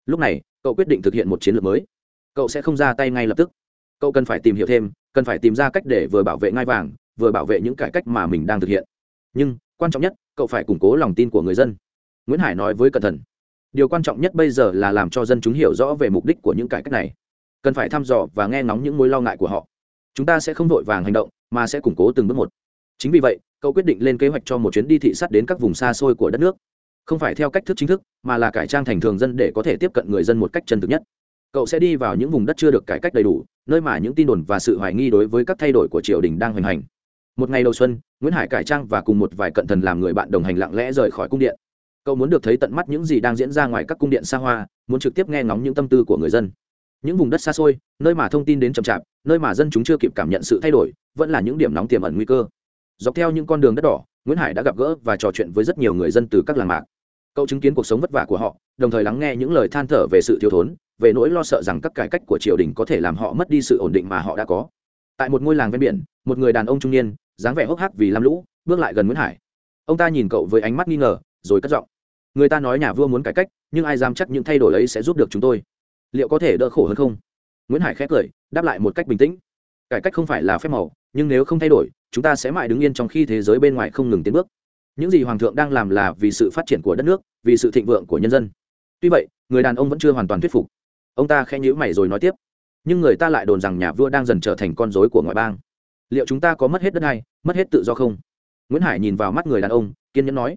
Lúc này, cậu quyết định thực hiện một chiến lược mới. Cậu sẽ không ra tay ngay lập tức. Cậu cần phải tìm hiểu thêm, cần phải tìm ra cách để vừa bảo vệ ngai vàng, vừa bảo vệ những cải cách mà mình đang thực hiện. Nhưng, quan trọng nhất, cậu phải củng cố lòng tin của người dân. Nguyễn hải nói với cẩn thận điều quan trọng nhất bây giờ là làm cho dân chúng hiểu rõ về mục đích của những cải cách này. Cần phải thăm dò và nghe ngóng những mối lo ngại của họ. Chúng ta sẽ không vội vàng hành động, mà sẽ củng cố từng bước một. Chính vì vậy, cậu quyết định lên kế hoạch cho một chuyến đi thị sát đến các vùng xa xôi của đất nước. Không phải theo cách thức chính thức, mà là cải trang thành thường dân để có thể tiếp cận người dân một cách chân thực nhất. Cậu sẽ đi vào những vùng đất chưa được cải cách đầy đủ, nơi mà những tin đồn và sự hoài nghi đối với các thay đổi của triều đình đang hoành hành. Một ngày đầu xuân, nguyễn hải cải trang và cùng một vài cận thần làm người bạn đồng hành lặng lẽ rời khỏi cung điện cậu muốn được thấy tận mắt những gì đang diễn ra ngoài các cung điện xa hoa, muốn trực tiếp nghe ngóng những tâm tư của người dân. Những vùng đất xa xôi, nơi mà thông tin đến chậm chạp, nơi mà dân chúng chưa kịp cảm nhận sự thay đổi, vẫn là những điểm nóng tiềm ẩn nguy cơ. Dọc theo những con đường đất đỏ, nguyễn hải đã gặp gỡ và trò chuyện với rất nhiều người dân từ các làng mạc. Cậu chứng kiến cuộc sống vất vả của họ, đồng thời lắng nghe những lời than thở về sự thiếu thốn, về nỗi lo sợ rằng các cải cách của triều đình có thể làm họ mất đi sự ổn định mà họ đã có. Tại một ngôi làng ven biển, một người đàn ông trung niên, dáng vẻ hốc hác vì lam lũ, bước lại gần nguyễn hải. Ông ta nhìn cậu với ánh mắt nghi ngờ, rồi cất giọng người ta nói nhà vua muốn cải cách, nhưng ai dám chắc những thay đổi ấy sẽ giúp được chúng tôi? Liệu có thể đỡ khổ hơn không? Nguyễn hải khét cười, đáp lại một cách bình tĩnh. Cải cách không phải là phép màu, nhưng nếu không thay đổi, chúng ta sẽ mãi đứng yên trong khi thế giới bên ngoài không ngừng tiến bước. Những gì hoàng thượng đang làm là vì sự phát triển của đất nước, vì sự thịnh vượng của nhân dân. Tuy vậy, người đàn ông vẫn chưa hoàn toàn thuyết phục. Ông ta khẽ nhữ mày rồi nói tiếp. Nhưng người ta lại đồn rằng nhà vua đang dần trở thành con dối của ngoại bang. Liệu chúng ta có mất hết đất này mất hết tự do không? Nguyễn hải nhìn vào mắt người đàn ông, kiên nhẫn nói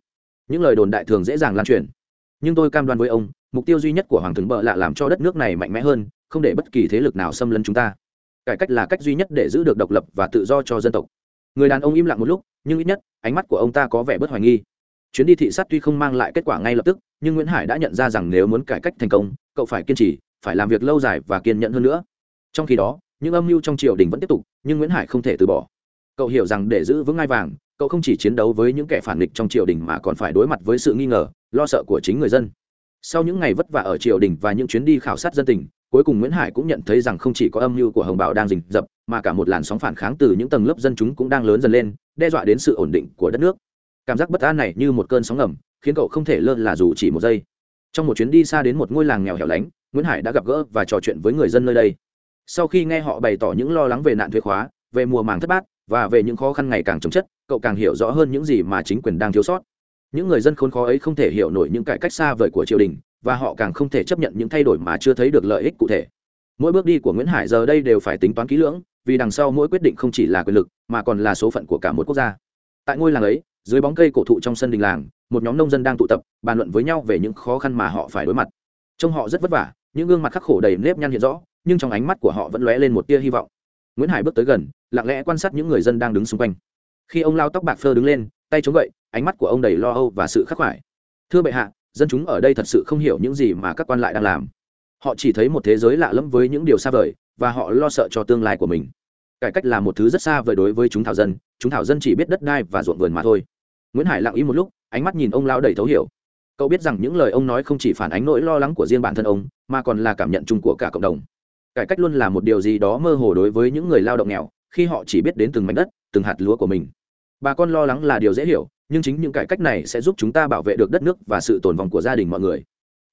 những lời đồn đại thường dễ dàng lan truyền. Nhưng tôi cam đoan với ông, mục tiêu duy nhất của hoàng thượng bợ là làm cho đất nước này mạnh mẽ hơn, không để bất kỳ thế lực nào xâm lấn chúng ta. Cải cách là cách duy nhất để giữ được độc lập và tự do cho dân tộc. Người đàn ông im lặng một lúc, nhưng ít nhất, ánh mắt của ông ta có vẻ bất hoài nghi. Chuyến đi thị sát tuy không mang lại kết quả ngay lập tức, nhưng nguyễn hải đã nhận ra rằng nếu muốn cải cách thành công, cậu phải kiên trì, phải làm việc lâu dài và kiên nhẫn hơn nữa. Trong khi đó, những âm mưu trong triều đình vẫn tiếp tục, nhưng nguyễn hải không thể từ bỏ. Cậu hiểu rằng để giữ vững ngai vàng cậu không chỉ chiến đấu với những kẻ phản nghịch trong triều đình mà còn phải đối mặt với sự nghi ngờ, lo sợ của chính người dân. Sau những ngày vất vả ở triều đình và những chuyến đi khảo sát dân tình, cuối cùng nguyễn hải cũng nhận thấy rằng không chỉ có âm mưu của hồng bảo đang rình rập, mà cả một làn sóng phản kháng từ những tầng lớp dân chúng cũng đang lớn dần lên, đe dọa đến sự ổn định của đất nước. Cảm giác bất an này như một cơn sóng ngầm, khiến cậu không thể lơ là dù chỉ một giây. Trong một chuyến đi xa đến một ngôi làng nghèo hẻo lánh, nguyễn hải đã gặp gỡ và trò chuyện với người dân nơi đây. Sau khi nghe họ bày tỏ những lo lắng về nạn thuế khóa, về mùa màng thất bát và về những khó khăn ngày càng chồng chất, cậu càng hiểu rõ hơn những gì mà chính quyền đang thiếu sót. Những người dân khốn khó ấy không thể hiểu nổi những cải cách xa vời của triều đình, và họ càng không thể chấp nhận những thay đổi mà chưa thấy được lợi ích cụ thể. Mỗi bước đi của nguyễn hải giờ đây đều phải tính toán kỹ lưỡng, vì đằng sau mỗi quyết định không chỉ là quyền lực, mà còn là số phận của cả một quốc gia. Tại ngôi làng ấy, dưới bóng cây cổ thụ trong sân đình làng, một nhóm nông dân đang tụ tập, bàn luận với nhau về những khó khăn mà họ phải đối mặt. Trông họ rất vất vả, những gương mặt khắc khổ đầy nếp nhăn hiện rõ, nhưng trong ánh mắt của họ vẫn lóe lên một tia hy vọng. Nguyễn hải bước tới gần lặng lẽ quan sát những người dân đang đứng xung quanh. Khi ông lao tóc bạc phơ đứng lên, tay chống gậy, ánh mắt của ông đầy lo âu và sự khắc khoải. Thưa bệ hạ, dân chúng ở đây thật sự không hiểu những gì mà các quan lại đang làm. Họ chỉ thấy một thế giới lạ lẫm với những điều xa vời, và họ lo sợ cho tương lai của mình. Cải cách là một thứ rất xa vời đối với chúng thảo dân, chúng thảo dân chỉ biết đất đai và ruộng vườn mà thôi. Nguyễn hải lặng im một lúc, ánh mắt nhìn ông lao đầy thấu hiểu. Cậu biết rằng những lời ông nói không chỉ phản ánh nỗi lo lắng của riêng bản thân ông, mà còn là cảm nhận chung của cả cộng đồng. Cải cách luôn là một điều gì đó mơ hồ đối với những người lao động nghèo khi họ chỉ biết đến từng mảnh đất, từng hạt lúa của mình. Bà con lo lắng là điều dễ hiểu, nhưng chính những cải cách này sẽ giúp chúng ta bảo vệ được đất nước và sự tồn vong của gia đình mọi người.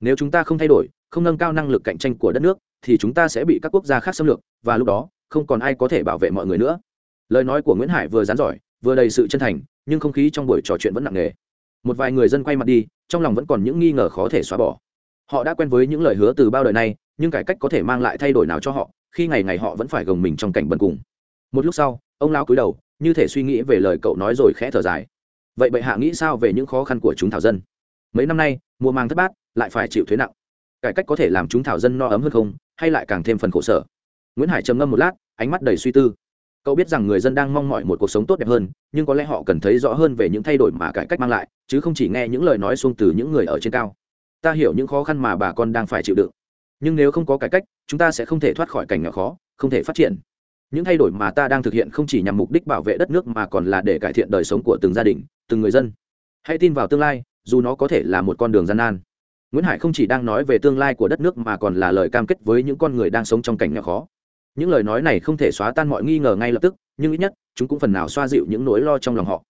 Nếu chúng ta không thay đổi, không nâng cao năng lực cạnh tranh của đất nước, thì chúng ta sẽ bị các quốc gia khác xâm lược, và lúc đó, không còn ai có thể bảo vệ mọi người nữa. Lời nói của nguyễn hải vừa rán giỏi, vừa đầy sự chân thành, nhưng không khí trong buổi trò chuyện vẫn nặng nề. Một vài người dân quay mặt đi, trong lòng vẫn còn những nghi ngờ khó thể xóa bỏ. Họ đã quen với những lời hứa từ bao đời nay, nhưng cải cách có thể mang lại thay đổi nào cho họ, khi ngày ngày họ vẫn phải gồng mình trong cảnh bần cùng một lúc sau, ông lão cúi đầu, như thể suy nghĩ về lời cậu nói rồi khẽ thở dài. Vậy bệ hạ nghĩ sao về những khó khăn của chúng thảo dân? Mấy năm nay, mùa màng thất bát, lại phải chịu thuế nặng. Cải cách có thể làm chúng thảo dân no ấm hơn không, hay lại càng thêm phần khổ sở? Nguyễn hải trầm ngâm một lát, ánh mắt đầy suy tư. Cậu biết rằng người dân đang mong mỏi một cuộc sống tốt đẹp hơn, nhưng có lẽ họ cần thấy rõ hơn về những thay đổi mà cải cách mang lại, chứ không chỉ nghe những lời nói xuông từ những người ở trên cao. Ta hiểu những khó khăn mà bà con đang phải chịu đựng. Nhưng nếu không có cải cách, chúng ta sẽ không thể thoát khỏi cảnh nghèo khó, không thể phát triển những thay đổi mà ta đang thực hiện không chỉ nhằm mục đích bảo vệ đất nước mà còn là để cải thiện đời sống của từng gia đình, từng người dân. Hãy tin vào tương lai, dù nó có thể là một con đường gian nan. Nguyễn hải không chỉ đang nói về tương lai của đất nước mà còn là lời cam kết với những con người đang sống trong cảnh nghèo khó. Những lời nói này không thể xóa tan mọi nghi ngờ ngay lập tức, nhưng ít nhất, chúng cũng phần nào xoa dịu những nỗi lo trong lòng họ.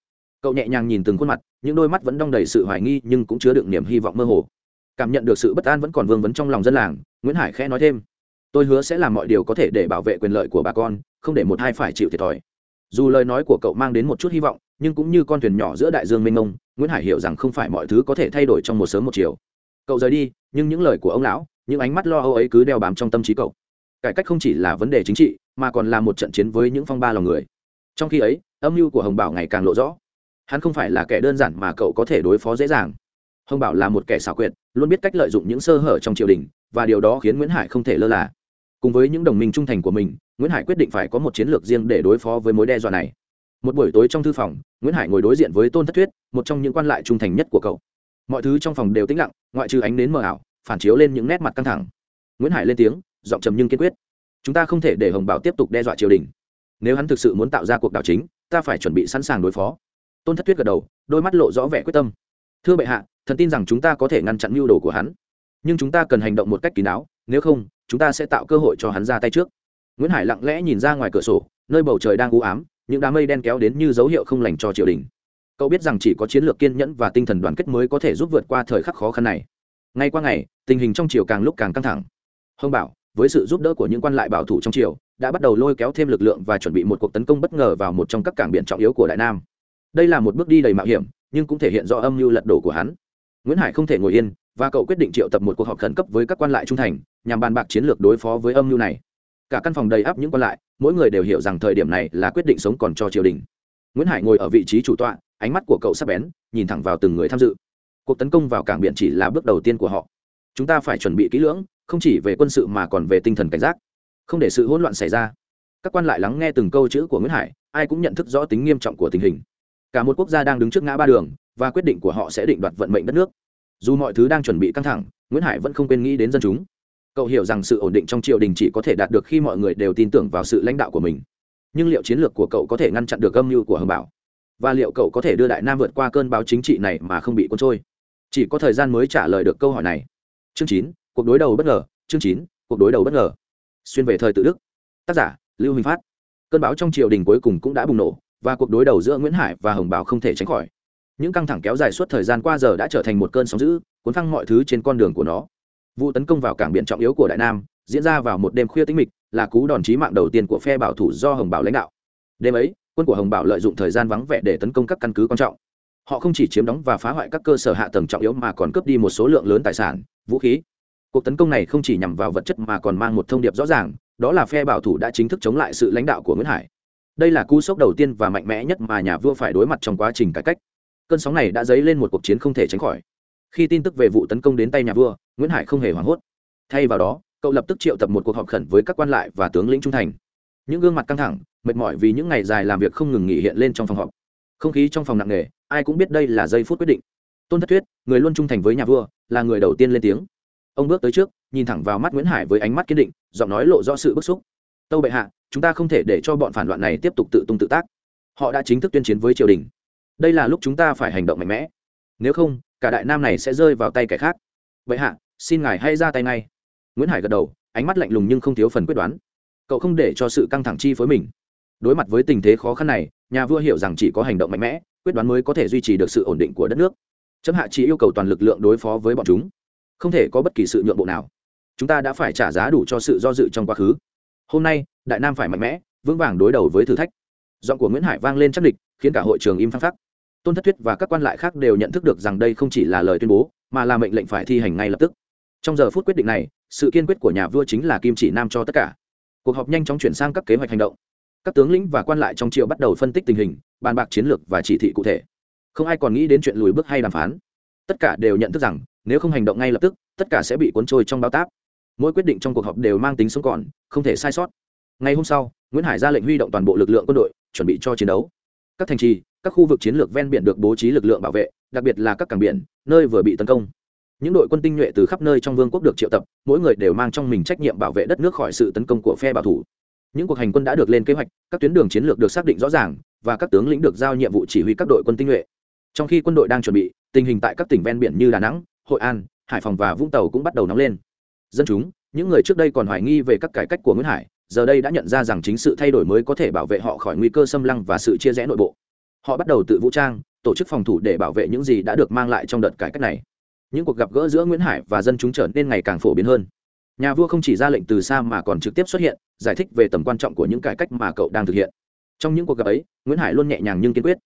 Cậu nhẹ nhàng nhìn từng khuôn mặt, những đôi mắt vẫn đong đầy sự hoài nghi nhưng cũng chứa đựng niềm hy vọng mơ hồ. Cảm nhận được sự bất an vẫn còn vương vấn trong lòng dân làng, nguyễn hải khẽ nói thêm, tôi hứa sẽ làm mọi điều có thể để bảo vệ quyền lợi của bà con không để một hai phải chịu thiệt thòi. Dù lời nói của cậu mang đến một chút hy vọng, nhưng cũng như con thuyền nhỏ giữa đại dương mênh mông, nguyễn hải hiểu rằng không phải mọi thứ có thể thay đổi trong một sớm một chiều. Cậu rời đi, nhưng những lời của ông lão, những ánh mắt lo âu ấy cứ đeo bám trong tâm trí cậu. Cải cách không chỉ là vấn đề chính trị, mà còn là một trận chiến với những phong ba lòng người. Trong khi ấy, âm mưu của hồng bảo ngày càng lộ rõ. Hắn không phải là kẻ đơn giản mà cậu có thể đối phó dễ dàng. Hồng bảo là một kẻ xảo quyệt, luôn biết cách lợi dụng những sơ hở trong triều đình, và điều đó khiến nguyễn hải không thể lơ là. Cùng với những đồng minh trung thành của mình nguyễn hải quyết định phải có một chiến lược riêng để đối phó với mối đe dọa này. Một buổi tối trong thư phòng, nguyễn hải ngồi đối diện với tôn thất thuyết, một trong những quan lại trung thành nhất của cậu. Mọi thứ trong phòng đều tĩnh lặng, ngoại trừ ánh nến mờ ảo, phản chiếu lên những nét mặt căng thẳng. Nguyễn hải lên tiếng, giọng trầm nhưng kiên quyết. Chúng ta không thể để hồng bảo tiếp tục đe dọa triều đình. Nếu hắn thực sự muốn tạo ra cuộc đảo chính, ta phải chuẩn bị sẵn sàng đối phó. Tôn thất thuyết gật đầu, đôi mắt lộ rõ vẻ quyết tâm. Thưa bệ hạ, thần tin rằng chúng ta có thể ngăn chặn mưu đồ của hắn. Nhưng chúng ta cần hành động một cách kín đáo, nếu không, chúng ta sẽ tạo cơ hội cho hắn ra tay trước nguyễn hải lặng lẽ nhìn ra ngoài cửa sổ, nơi bầu trời đang u ám, những đám mây đen kéo đến như dấu hiệu không lành cho triều đình. Cậu biết rằng chỉ có chiến lược kiên nhẫn và tinh thần đoàn kết mới có thể giúp vượt qua thời khắc khó khăn này. Ngay qua ngày, tình hình trong triều càng lúc càng căng thẳng. Hông bảo, với sự giúp đỡ của những quan lại bảo thủ trong triều, đã bắt đầu lôi kéo thêm lực lượng và chuẩn bị một cuộc tấn công bất ngờ vào một trong các cảng biển trọng yếu của đại nam. Đây là một bước đi đầy mạo hiểm, nhưng cũng thể hiện rõ âm mưu lật đổ của hắn. Nguyễn hải không thể ngồi yên, và cậu quyết định triệu tập một cuộc họp khẩn cấp với các quan lại trung thành, nhằm bàn bạc chiến lược đối phó với âm mưu này cả căn phòng đầy áp những quan lại, mỗi người đều hiểu rằng thời điểm này là quyết định sống còn cho triều đình. Nguyễn hải ngồi ở vị trí chủ tọa, ánh mắt của cậu sắp bén, nhìn thẳng vào từng người tham dự. Cuộc tấn công vào cảng biển chỉ là bước đầu tiên của họ. Chúng ta phải chuẩn bị kỹ lưỡng, không chỉ về quân sự mà còn về tinh thần cảnh giác. Không để sự hỗn loạn xảy ra. Các quan lại lắng nghe từng câu chữ của nguyễn hải, ai cũng nhận thức rõ tính nghiêm trọng của tình hình. Cả một quốc gia đang đứng trước ngã ba đường, và quyết định của họ sẽ định đoạt vận mệnh đất nước. Dù mọi thứ đang chuẩn bị căng thẳng, nguyễn hải vẫn không quên nghĩ đến dân chúng cậu hiểu rằng sự ổn định trong triều đình chỉ có thể đạt được khi mọi người đều tin tưởng vào sự lãnh đạo của mình. Nhưng liệu chiến lược của cậu có thể ngăn chặn được âm mưu của hồng bảo? Và liệu cậu có thể đưa đại nam vượt qua cơn báo chính trị này mà không bị cuốn trôi? Chỉ có thời gian mới trả lời được câu hỏi này. Chương chín, cuộc đối đầu bất ngờ. Chương chín, cuộc đối đầu bất ngờ. Xuyên về thời tự đức. Tác giả, lưu huỳnh phát. Cơn báo trong triều đình cuối cùng cũng đã bùng nổ, và cuộc đối đầu giữa nguyễn hải và hồng bảo không thể tránh khỏi. Những căng thẳng kéo dài suốt thời gian qua giờ đã trở thành một cơn sóng dữ, cuốn phăng mọi thứ trên con đường của nó vụ tấn công vào cảng biển trọng yếu của đại nam, diễn ra vào một đêm khuya tĩnh mịch, là cú đòn chí mạng đầu tiên của phe bảo thủ do hồng bảo lãnh đạo. Đêm ấy, quân của hồng bảo lợi dụng thời gian vắng vẻ để tấn công các căn cứ quan trọng. Họ không chỉ chiếm đóng và phá hoại các cơ sở hạ tầng trọng yếu mà còn cướp đi một số lượng lớn tài sản, vũ khí. Cuộc tấn công này không chỉ nhằm vào vật chất mà còn mang một thông điệp rõ ràng, đó là phe bảo thủ đã chính thức chống lại sự lãnh đạo của nguyễn hải. Đây là cú sốc đầu tiên và mạnh mẽ nhất mà nhà vua phải đối mặt trong quá trình cải cách. Cơn sóng này đã dấy lên một cuộc chiến không thể tránh khỏi khi tin tức về vụ tấn công đến tay nhà vua, nguyễn hải không hề hoảng hốt. Thay vào đó, cậu lập tức triệu tập một cuộc họp khẩn với các quan lại và tướng lĩnh trung thành. Những gương mặt căng thẳng, mệt mỏi vì những ngày dài làm việc không ngừng nghỉ hiện lên trong phòng họp. Không khí trong phòng nặng nề, ai cũng biết đây là giây phút quyết định. Tôn thất thuyết, người luôn trung thành với nhà vua, là người đầu tiên lên tiếng. Ông bước tới trước, nhìn thẳng vào mắt nguyễn hải với ánh mắt kiên định, giọng nói lộ rõ sự bức xúc. Tâu bệ hạ, chúng ta không thể để cho bọn phản loạn này tiếp tục tự tung tự tác. Họ đã chính thức tuyên chiến với triều đình. Đây là lúc chúng ta phải hành động mạnh mẽ. Nếu không cả đại nam này sẽ rơi vào tay kẻ khác. Vậy hạ, xin ngài hay ra tay ngay. Nguyễn hải gật đầu, ánh mắt lạnh lùng nhưng không thiếu phần quyết đoán. Cậu không để cho sự căng thẳng chi phối mình. Đối mặt với tình thế khó khăn này, nhà vua hiểu rằng chỉ có hành động mạnh mẽ, quyết đoán mới có thể duy trì được sự ổn định của đất nước. Chấm hạ chỉ yêu cầu toàn lực lượng đối phó với bọn chúng. Không thể có bất kỳ sự nhượng bộ nào. Chúng ta đã phải trả giá đủ cho sự do dự trong quá khứ. Hôm nay, đại nam phải mạnh mẽ, vững vàng đối đầu với thử thách. Giọng của nguyễn hải vang lên chắc địch, khiến cả hội trường im phăng phắc tôn thất thuyết và các quan lại khác đều nhận thức được rằng đây không chỉ là lời tuyên bố, mà là mệnh lệnh phải thi hành ngay lập tức. Trong giờ phút quyết định này, sự kiên quyết của nhà vua chính là kim chỉ nam cho tất cả. Cuộc họp nhanh chóng chuyển sang các kế hoạch hành động. Các tướng lĩnh và quan lại trong triều bắt đầu phân tích tình hình, bàn bạc chiến lược và chỉ thị cụ thể. Không ai còn nghĩ đến chuyện lùi bước hay đàm phán. Tất cả đều nhận thức rằng, nếu không hành động ngay lập tức, tất cả sẽ bị cuốn trôi trong bao táp. Mỗi quyết định trong cuộc họp đều mang tính sống còn, không thể sai sót. Ngày hôm sau, nguyễn hải ra lệnh huy động toàn bộ lực lượng quân đội, chuẩn bị cho chiến đấu. Các thành trì các khu vực chiến lược ven biển được bố trí lực lượng bảo vệ, đặc biệt là các cảng biển, nơi vừa bị tấn công. Những đội quân tinh nhuệ từ khắp nơi trong vương quốc được triệu tập, mỗi người đều mang trong mình trách nhiệm bảo vệ đất nước khỏi sự tấn công của phe bảo thủ. Những cuộc hành quân đã được lên kế hoạch, các tuyến đường chiến lược được xác định rõ ràng, và các tướng lĩnh được giao nhiệm vụ chỉ huy các đội quân tinh nhuệ. Trong khi quân đội đang chuẩn bị, tình hình tại các tỉnh ven biển như đà nẵng, hội an, hải phòng và vũng tàu cũng bắt đầu nóng lên. Dân chúng, những người trước đây còn hoài nghi về các cải cách của nguyễn hải, giờ đây đã nhận ra rằng chính sự thay đổi mới có thể bảo vệ họ khỏi nguy cơ xâm lăng và sự chia rẽ nội bộ họ bắt đầu tự vũ trang, tổ chức phòng thủ để bảo vệ những gì đã được mang lại trong đợt cải cách này. Những cuộc gặp gỡ giữa nguyễn hải và dân chúng trở nên ngày càng phổ biến hơn. Nhà vua không chỉ ra lệnh từ xa mà còn trực tiếp xuất hiện, giải thích về tầm quan trọng của những cải cách mà cậu đang thực hiện. Trong những cuộc gặp ấy, nguyễn hải luôn nhẹ nhàng nhưng kiên quyết.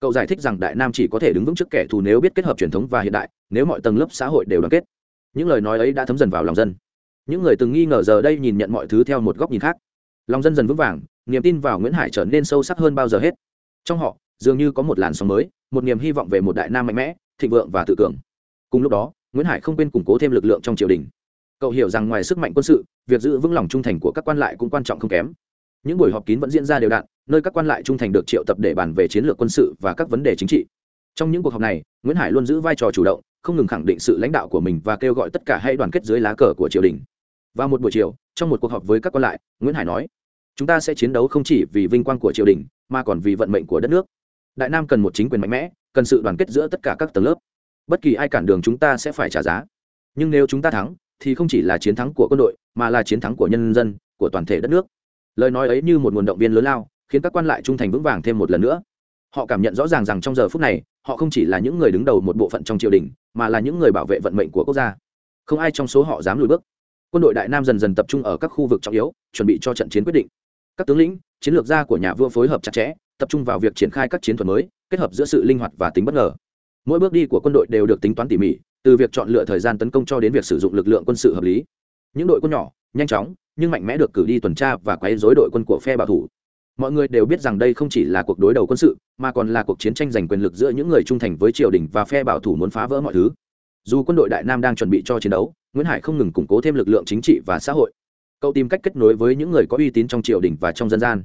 Cậu giải thích rằng đại nam chỉ có thể đứng vững trước kẻ thù nếu biết kết hợp truyền thống và hiện đại, nếu mọi tầng lớp xã hội đều đoàn kết. Những lời nói ấy đã thấm dần vào lòng dân. Những người từng nghi ngờ giờ đây nhìn nhận mọi thứ theo một góc nhìn khác. Lòng dân dần vững vàng, niềm tin vào nguyễn hải trở nên sâu sắc hơn bao giờ hết. Trong họ dường như có một làn sóng mới, một niềm hy vọng về một đại nam mạnh mẽ, thịnh vượng và tự cường. Cùng lúc đó, nguyễn hải không quên củng cố thêm lực lượng trong triều đình. Cậu hiểu rằng ngoài sức mạnh quân sự, việc giữ vững lòng trung thành của các quan lại cũng quan trọng không kém. Những buổi họp kín vẫn diễn ra đều đặn, nơi các quan lại trung thành được triệu tập để bàn về chiến lược quân sự và các vấn đề chính trị. Trong những cuộc họp này, nguyễn hải luôn giữ vai trò chủ động, không ngừng khẳng định sự lãnh đạo của mình và kêu gọi tất cả hãy đoàn kết dưới lá cờ của triều đình. Vào một buổi chiều, trong một cuộc họp với các quan lại, nguyễn hải nói, chúng ta sẽ chiến đấu không chỉ vì vinh quang của triều đình, mà còn vì vận mệnh của đất nước đại nam cần một chính quyền mạnh mẽ, cần sự đoàn kết giữa tất cả các tầng lớp. Bất kỳ ai cản đường chúng ta sẽ phải trả giá. Nhưng nếu chúng ta thắng, thì không chỉ là chiến thắng của quân đội, mà là chiến thắng của nhân dân, của toàn thể đất nước. Lời nói ấy như một nguồn động viên lớn lao, khiến các quan lại trung thành vững vàng thêm một lần nữa. Họ cảm nhận rõ ràng rằng trong giờ phút này, họ không chỉ là những người đứng đầu một bộ phận trong triều đình, mà là những người bảo vệ vận mệnh của quốc gia. Không ai trong số họ dám lùi bước. Quân đội đại nam dần dần tập trung ở các khu vực trọng yếu, chuẩn bị cho trận chiến quyết định. Các tướng lĩnh, chiến lược gia của nhà vua phối hợp chặt chẽ tập trung vào việc triển khai các chiến thuật mới, kết hợp giữa sự linh hoạt và tính bất ngờ. Mỗi bước đi của quân đội đều được tính toán tỉ mỉ, từ việc chọn lựa thời gian tấn công cho đến việc sử dụng lực lượng quân sự hợp lý. Những đội quân nhỏ, nhanh chóng, nhưng mạnh mẽ được cử đi tuần tra và quấy dối đội quân của phe bảo thủ. Mọi người đều biết rằng đây không chỉ là cuộc đối đầu quân sự, mà còn là cuộc chiến tranh giành quyền lực giữa những người trung thành với triều đình và phe bảo thủ muốn phá vỡ mọi thứ. Dù quân đội đại nam đang chuẩn bị cho chiến đấu, nguyễn hải không ngừng củng cố thêm lực lượng chính trị và xã hội. Cậu tìm cách kết nối với những người có uy tín trong triều đình và trong dân gian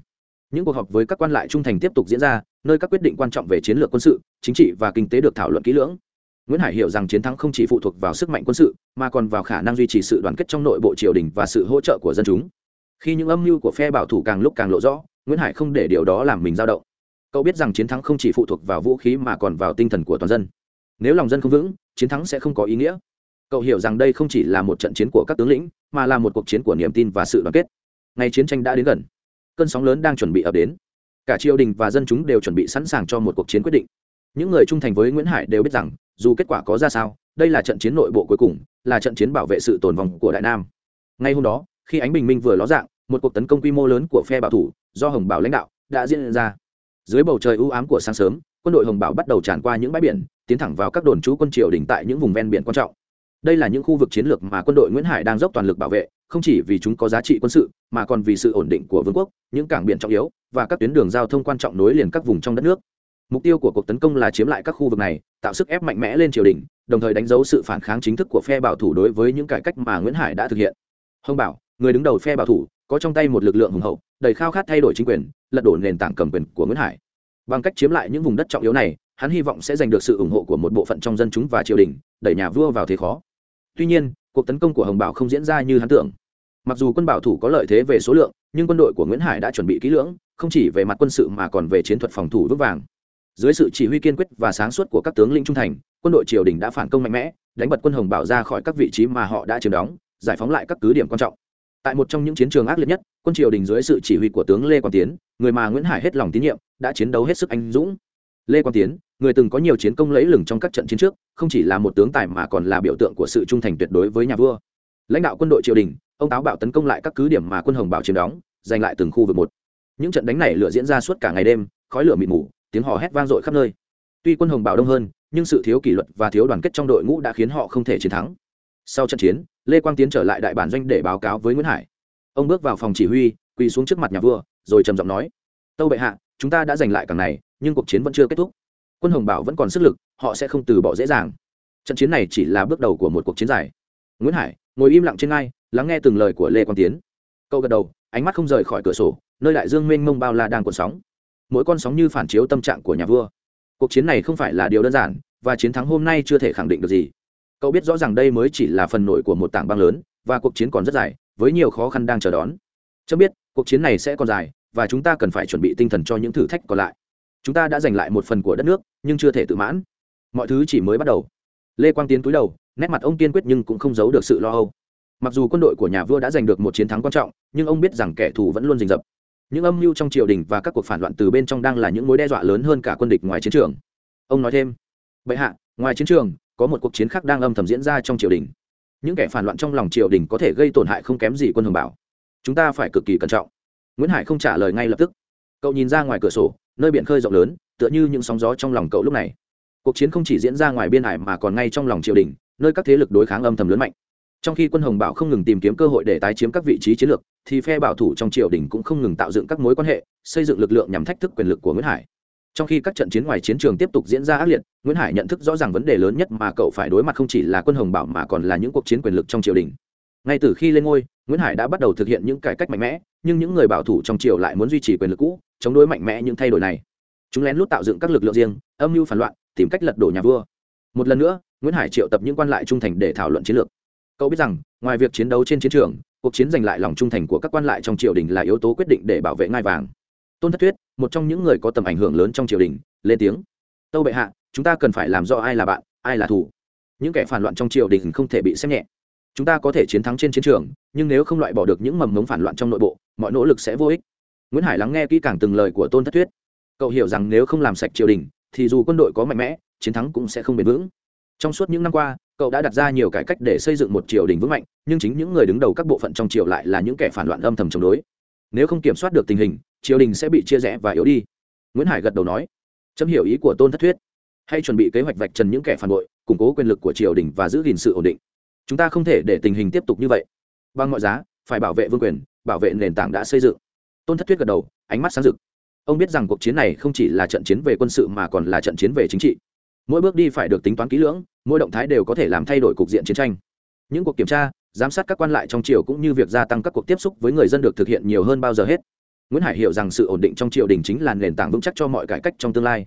những cuộc họp với các quan lại trung thành tiếp tục diễn ra, nơi các quyết định quan trọng về chiến lược quân sự, chính trị và kinh tế được thảo luận kỹ lưỡng. Nguyễn hải hiểu rằng chiến thắng không chỉ phụ thuộc vào sức mạnh quân sự, mà còn vào khả năng duy trì sự đoàn kết trong nội bộ triều đình và sự hỗ trợ của dân chúng. Khi những âm mưu của phe bảo thủ càng lúc càng lộ rõ, nguyễn hải không để điều đó làm mình dao động. Cậu biết rằng chiến thắng không chỉ phụ thuộc vào vũ khí mà còn vào tinh thần của toàn dân. Nếu lòng dân không vững, chiến thắng sẽ không có ý nghĩa. Cậu hiểu rằng đây không chỉ là một trận chiến của các tướng lĩnh, mà là một cuộc chiến của niềm tin và sự đoàn kết. Ngày chiến tranh đã đến gần cơn sóng lớn đang chuẩn bị ập đến. Cả triều đình và dân chúng đều chuẩn bị sẵn sàng cho một cuộc chiến quyết định. Những người trung thành với nguyễn hải đều biết rằng, dù kết quả có ra sao, đây là trận chiến nội bộ cuối cùng, là trận chiến bảo vệ sự tồn vong của đại nam. Ngay hôm đó, khi ánh bình minh vừa ló dạng, một cuộc tấn công quy mô lớn của phe bảo thủ do hồng bảo lãnh đạo đã diễn ra. Dưới bầu trời ưu ám của sáng sớm, quân đội hồng bảo bắt đầu tràn qua những bãi biển, tiến thẳng vào các đồn trú quân triều đình tại những vùng ven biển quan trọng. Đây là những khu vực chiến lược mà quân đội nguyễn hải đang dốc toàn lực bảo vệ không chỉ vì chúng có giá trị quân sự, mà còn vì sự ổn định của vương quốc, những cảng biển trọng yếu, và các tuyến đường giao thông quan trọng nối liền các vùng trong đất nước. Mục tiêu của cuộc tấn công là chiếm lại các khu vực này, tạo sức ép mạnh mẽ lên triều đình, đồng thời đánh dấu sự phản kháng chính thức của phe bảo thủ đối với những cải cách mà nguyễn hải đã thực hiện. Hồng bảo, người đứng đầu phe bảo thủ, có trong tay một lực lượng hùng hậu, đầy khao khát thay đổi chính quyền, lật đổ nền tảng cầm quyền của nguyễn hải. Bằng cách chiếm lại những vùng đất trọng yếu này, hắn hy vọng sẽ giành được sự ủng hộ của một bộ phận trong dân chúng và triều đình, đẩy nhà vua vào thế khó. Tuy nhiên cuộc tấn công của hồng bảo không diễn ra như hắn tưởng. Mặc dù quân bảo thủ có lợi thế về số lượng, nhưng quân đội của nguyễn hải đã chuẩn bị kỹ lưỡng, không chỉ về mặt quân sự mà còn về chiến thuật phòng thủ vững vàng. Dưới sự chỉ huy kiên quyết và sáng suốt của các tướng lĩnh trung thành, quân đội triều đình đã phản công mạnh mẽ, đánh bật quân hồng bảo ra khỏi các vị trí mà họ đã chiếm đóng, giải phóng lại các cứ điểm quan trọng. Tại một trong những chiến trường ác liệt nhất, quân triều đình dưới sự chỉ huy của tướng lê quang tiến, người mà nguyễn hải hết lòng tín nhiệm, đã chiến đấu hết sức anh dũng. Lê quang tiến người từng có nhiều chiến công lấy lừng trong các trận chiến trước, không chỉ là một tướng tài mà còn là biểu tượng của sự trung thành tuyệt đối với nhà vua. Lãnh đạo quân đội triều đình, ông táo bạo tấn công lại các cứ điểm mà quân hồng bảo chiếm đóng, giành lại từng khu vực một. Những trận đánh này lửa diễn ra suốt cả ngày đêm, khói lửa mịt mù, tiếng hò hét vang dội khắp nơi. Tuy quân hồng bảo đông hơn, nhưng sự thiếu kỷ luật và thiếu đoàn kết trong đội ngũ đã khiến họ không thể chiến thắng. Sau trận chiến, lê quang tiến trở lại đại bản doanh để báo cáo với nguyễn hải. Ông bước vào phòng chỉ huy, quỳ xuống trước mặt nhà vua, rồi trầm giọng nói, tâu bệ hạ, chúng ta đã giành lại cảng này, nhưng cuộc chiến vẫn chưa kết thúc quân hồng bảo vẫn còn sức lực, họ sẽ không từ bỏ dễ dàng. Trận chiến này chỉ là bước đầu của một cuộc chiến dài. Nguyễn hải, ngồi im lặng trên ngai, lắng nghe từng lời của lê quang tiến. Cậu gật đầu, ánh mắt không rời khỏi cửa sổ, nơi đại dương mênh mông bao la đang cuộn sóng. Mỗi con sóng như phản chiếu tâm trạng của nhà vua. Cuộc chiến này không phải là điều đơn giản, và chiến thắng hôm nay chưa thể khẳng định được gì. Cậu biết rõ ràng đây mới chỉ là phần nổi của một tảng băng lớn, và cuộc chiến còn rất dài, với nhiều khó khăn đang chờ đón. Chớ biết, cuộc chiến này sẽ còn dài, và chúng ta cần phải chuẩn bị tinh thần cho những thử thách còn lại chúng ta đã giành lại một phần của đất nước, nhưng chưa thể tự mãn. Mọi thứ chỉ mới bắt đầu. Lê quang tiến túi đầu, nét mặt ông kiên quyết nhưng cũng không giấu được sự lo âu. Mặc dù quân đội của nhà vua đã giành được một chiến thắng quan trọng, nhưng ông biết rằng kẻ thù vẫn luôn rình rập. Những âm mưu trong triều đình và các cuộc phản loạn từ bên trong đang là những mối đe dọa lớn hơn cả quân địch ngoài chiến trường. Ông nói thêm, bệ hạ, ngoài chiến trường, có một cuộc chiến khác đang âm thầm diễn ra trong triều đình. Những kẻ phản loạn trong lòng triều đình có thể gây tổn hại không kém gì quân hồng bảo chúng ta phải cực kỳ cẩn trọng. Nguyễn hải không trả lời ngay lập tức. Cậu nhìn ra ngoài cửa sổ nơi biển khơi rộng lớn, tựa như những sóng gió trong lòng cậu lúc này. Cuộc chiến không chỉ diễn ra ngoài biên hải mà còn ngay trong lòng triều đình, nơi các thế lực đối kháng âm thầm lớn mạnh. Trong khi quân hồng bảo không ngừng tìm kiếm cơ hội để tái chiếm các vị trí chiến lược, thì phe bảo thủ trong triều đình cũng không ngừng tạo dựng các mối quan hệ, xây dựng lực lượng nhằm thách thức quyền lực của nguyễn hải. Trong khi các trận chiến ngoài chiến trường tiếp tục diễn ra ác liệt, nguyễn hải nhận thức rõ ràng vấn đề lớn nhất mà cậu phải đối mặt không chỉ là quân hồng bảo mà còn là những cuộc chiến quyền lực trong triều đình. Ngay từ khi lên ngôi, nguyễn hải đã bắt đầu thực hiện những cải cách mạnh mẽ, nhưng những người bảo thủ trong triều lại muốn duy trì quyền lực cũ chống đối mạnh mẽ những thay đổi này. Chúng lén lút tạo dựng các lực lượng riêng, âm mưu phản loạn, tìm cách lật đổ nhà vua. Một lần nữa, nguyễn hải triệu tập những quan lại trung thành để thảo luận chiến lược. Cậu biết rằng, ngoài việc chiến đấu trên chiến trường, cuộc chiến giành lại lòng trung thành của các quan lại trong triều đình là yếu tố quyết định để bảo vệ ngai vàng. Tôn thất thuyết, một trong những người có tầm ảnh hưởng lớn trong triều đình, lên tiếng. Tâu bệ hạ, chúng ta cần phải làm rõ ai là bạn, ai là thù. Những kẻ phản loạn trong triều đình không thể bị xem nhẹ. Chúng ta có thể chiến thắng trên chiến trường, nhưng nếu không loại bỏ được những mầm ngống phản loạn trong nội bộ, mọi nỗ lực sẽ vô ích nguyễn hải lắng nghe kỹ càng từng lời của tôn thất thuyết. Cậu hiểu rằng nếu không làm sạch triều đình, thì dù quân đội có mạnh mẽ, chiến thắng cũng sẽ không bền vững. Trong suốt những năm qua, cậu đã đặt ra nhiều cải cách để xây dựng một triều đình vững mạnh, nhưng chính những người đứng đầu các bộ phận trong triều lại là những kẻ phản loạn âm thầm chống đối. Nếu không kiểm soát được tình hình, triều đình sẽ bị chia rẽ và yếu đi. Nguyễn hải gật đầu nói, chấm hiểu ý của tôn thất thuyết. Hay chuẩn bị kế hoạch vạch trần những kẻ phản bội, củng cố quyền lực của triều đình và giữ gìn sự ổn định. Chúng ta không thể để tình hình tiếp tục như vậy. Bằng mọi giá, phải bảo vệ vương quyền, bảo vệ nền tảng đã xây dựng tôn thất thuyết gật đầu, ánh mắt sáng rực. Ông biết rằng cuộc chiến này không chỉ là trận chiến về quân sự mà còn là trận chiến về chính trị. Mỗi bước đi phải được tính toán kỹ lưỡng, mỗi động thái đều có thể làm thay đổi cục diện chiến tranh. Những cuộc kiểm tra, giám sát các quan lại trong triều cũng như việc gia tăng các cuộc tiếp xúc với người dân được thực hiện nhiều hơn bao giờ hết. Nguyễn hải hiểu rằng sự ổn định trong triều đình chính là nền tảng vững chắc cho mọi cải cách trong tương lai.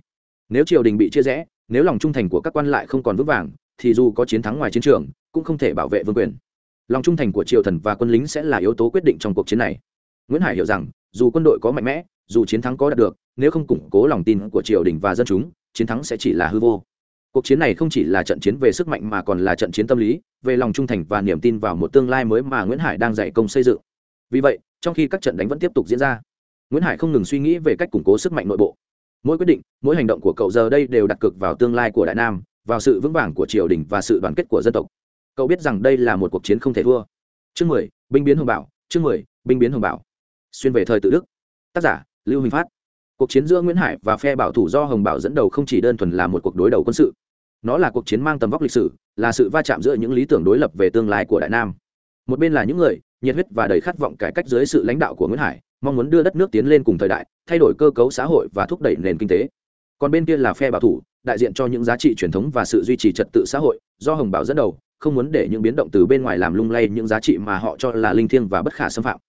Nếu triều đình bị chia rẽ, nếu lòng trung thành của các quan lại không còn vững vàng, thì dù có chiến thắng ngoài chiến trường, cũng không thể bảo vệ vương quyền. Lòng trung thành của triều thần và quân lính sẽ là yếu tố quyết định trong cuộc chiến này. Nguyễn hải hiểu rằng dù quân đội có mạnh mẽ, dù chiến thắng có đạt được, nếu không củng cố lòng tin của triều đình và dân chúng, chiến thắng sẽ chỉ là hư vô. Cuộc chiến này không chỉ là trận chiến về sức mạnh mà còn là trận chiến tâm lý, về lòng trung thành và niềm tin vào một tương lai mới mà nguyễn hải đang dạy công xây dựng. Vì vậy, trong khi các trận đánh vẫn tiếp tục diễn ra, nguyễn hải không ngừng suy nghĩ về cách củng cố sức mạnh nội bộ. Mỗi quyết định, mỗi hành động của cậu giờ đây đều đặt cực vào tương lai của đại nam, vào sự vững vàng của triều đình và sự đoàn kết của dân tộc. Cậu biết rằng đây là một cuộc chiến không thể thua. Chương mười, binh biến hồng bảo chương mười, binh biến hồng bảo xuyên về thời tự đức. Tác giả, lưu huỳnh phát. Cuộc chiến giữa nguyễn hải và phe bảo thủ do hồng bảo dẫn đầu không chỉ đơn thuần là một cuộc đối đầu quân sự, nó là cuộc chiến mang tầm vóc lịch sử, là sự va chạm giữa những lý tưởng đối lập về tương lai của đại nam. Một bên là những người, nhiệt huyết và đầy khát vọng cải cách dưới sự lãnh đạo của nguyễn hải, mong muốn đưa đất nước tiến lên cùng thời đại, thay đổi cơ cấu xã hội và thúc đẩy nền kinh tế. Còn bên kia là phe bảo thủ, đại diện cho những giá trị truyền thống và sự duy trì trật tự xã hội, do hồng bảo dẫn đầu, không muốn để những biến động từ bên ngoài làm lung lay những giá trị mà họ cho là linh thiêng và bất khả xâm phạm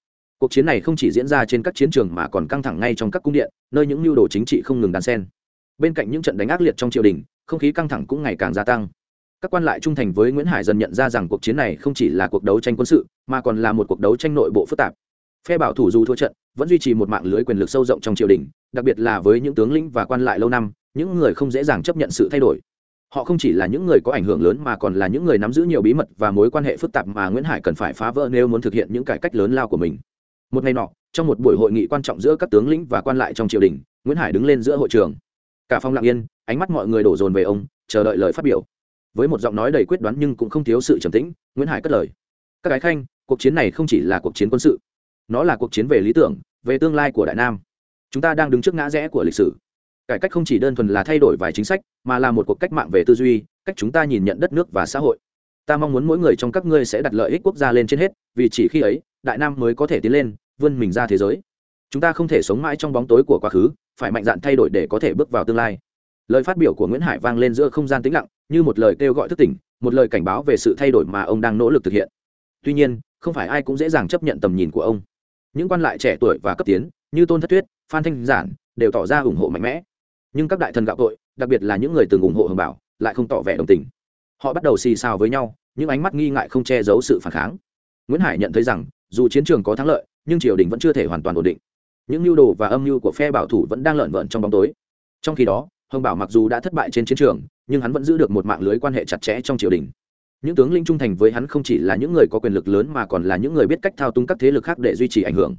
cuộc chiến này không chỉ diễn ra trên các chiến trường mà còn căng thẳng ngay trong các cung điện, nơi những mưu đồ chính trị không ngừng đan sen bên cạnh những trận đánh ác liệt trong triều đình, không khí căng thẳng cũng ngày càng gia tăng. Các quan lại trung thành với nguyễn hải dần nhận ra rằng cuộc chiến này không chỉ là cuộc đấu tranh quân sự, mà còn là một cuộc đấu tranh nội bộ phức tạp. Phe bảo thủ dù thua trận, vẫn duy trì một mạng lưới quyền lực sâu rộng trong triều đình, đặc biệt là với những tướng lĩnh và quan lại lâu năm, những người không dễ dàng chấp nhận sự thay đổi. Họ không chỉ là những người có ảnh hưởng lớn mà còn là những người nắm giữ nhiều bí mật và mối quan hệ phức tạp mà nguyễn hải cần phải phá vỡ nếu muốn thực hiện những cải cách lớn lao của mình một ngày nọ, trong một buổi hội nghị quan trọng giữa các tướng lĩnh và quan lại trong triều đình, nguyễn hải đứng lên giữa hội trường. Cả phòng lặng yên, ánh mắt mọi người đổ dồn về ông, chờ đợi lời phát biểu. Với một giọng nói đầy quyết đoán nhưng cũng không thiếu sự trầm tĩnh, nguyễn hải cất lời. Các gái khanh, cuộc chiến này không chỉ là cuộc chiến quân sự, nó là cuộc chiến về lý tưởng, về tương lai của đại nam. Chúng ta đang đứng trước ngã rẽ của lịch sử. Cải cách không chỉ đơn thuần là thay đổi vài chính sách, mà là một cuộc cách mạng về tư duy, cách chúng ta nhìn nhận đất nước và xã hội. Ta mong muốn mỗi người trong các ngươi sẽ đặt lợi ích quốc gia lên trên hết, vì chỉ khi ấy, đại nam mới có thể tiến lên vươn mình ra thế giới. Chúng ta không thể sống mãi trong bóng tối của quá khứ, phải mạnh dạn thay đổi để có thể bước vào tương lai. Lời phát biểu của nguyễn hải vang lên giữa không gian tĩnh lặng, như một lời kêu gọi thức tỉnh, một lời cảnh báo về sự thay đổi mà ông đang nỗ lực thực hiện. Tuy nhiên, không phải ai cũng dễ dàng chấp nhận tầm nhìn của ông. Những quan lại trẻ tuổi và cấp tiến, như tôn thất tuyết, phan thanh giản, đều tỏ ra ủng hộ mạnh mẽ. Nhưng các đại thần gạo tội, đặc biệt là những người từng ủng hộ hồng bảo, lại không tỏ vẻ đồng tình. Họ bắt đầu xì xào với nhau, những ánh mắt nghi ngại không che giấu sự phản kháng. Nguyễn hải nhận thấy rằng, dù chiến trường có thắng lợi nhưng triều đình vẫn chưa thể hoàn toàn ổn định. Những mưu đồ và âm mưu của phe bảo thủ vẫn đang lợn vợn trong bóng tối. Trong khi đó, hồng bảo mặc dù đã thất bại trên chiến trường, nhưng hắn vẫn giữ được một mạng lưới quan hệ chặt chẽ trong triều đình. Những tướng linh trung thành với hắn không chỉ là những người có quyền lực lớn mà còn là những người biết cách thao túng các thế lực khác để duy trì ảnh hưởng.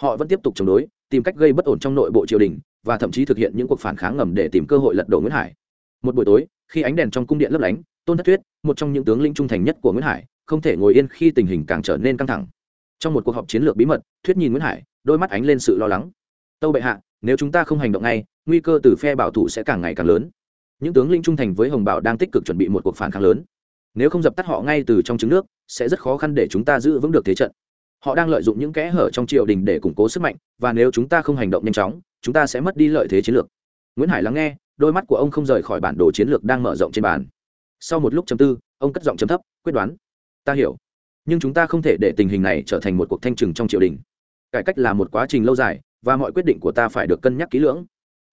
Họ vẫn tiếp tục chống đối, tìm cách gây bất ổn trong nội bộ triều đình, và thậm chí thực hiện những cuộc phản kháng ngầm để tìm cơ hội lật đổ nguyễn hải. Một buổi tối, khi ánh đèn trong cung điện lấp lánh, tôn thất thuyết, một trong những tướng linh trung thành nhất của nguyễn hải, không thể ngồi yên khi tình hình càng trở nên căng thẳng trong một cuộc họp chiến lược bí mật, thuyết nhìn nguyễn hải, đôi mắt ánh lên sự lo lắng. Tâu bệ hạ, nếu chúng ta không hành động ngay, nguy cơ từ phe bảo thủ sẽ càng ngày càng lớn. Những tướng linh trung thành với hồng bảo đang tích cực chuẩn bị một cuộc phản kháng lớn. Nếu không dập tắt họ ngay từ trong trứng nước, sẽ rất khó khăn để chúng ta giữ vững được thế trận. Họ đang lợi dụng những kẽ hở trong triều đình để củng cố sức mạnh, và nếu chúng ta không hành động nhanh chóng, chúng ta sẽ mất đi lợi thế chiến lược. Nguyễn hải lắng nghe, đôi mắt của ông không rời khỏi bản đồ chiến lược đang mở rộng trên bàn. Sau một lúc chấm tư, ông cất giọng chấm thấp, quyết đoán. Ta hiểu nhưng chúng ta không thể để tình hình này trở thành một cuộc thanh trừng trong triều đình. Cải cách là một quá trình lâu dài, và mọi quyết định của ta phải được cân nhắc kỹ lưỡng.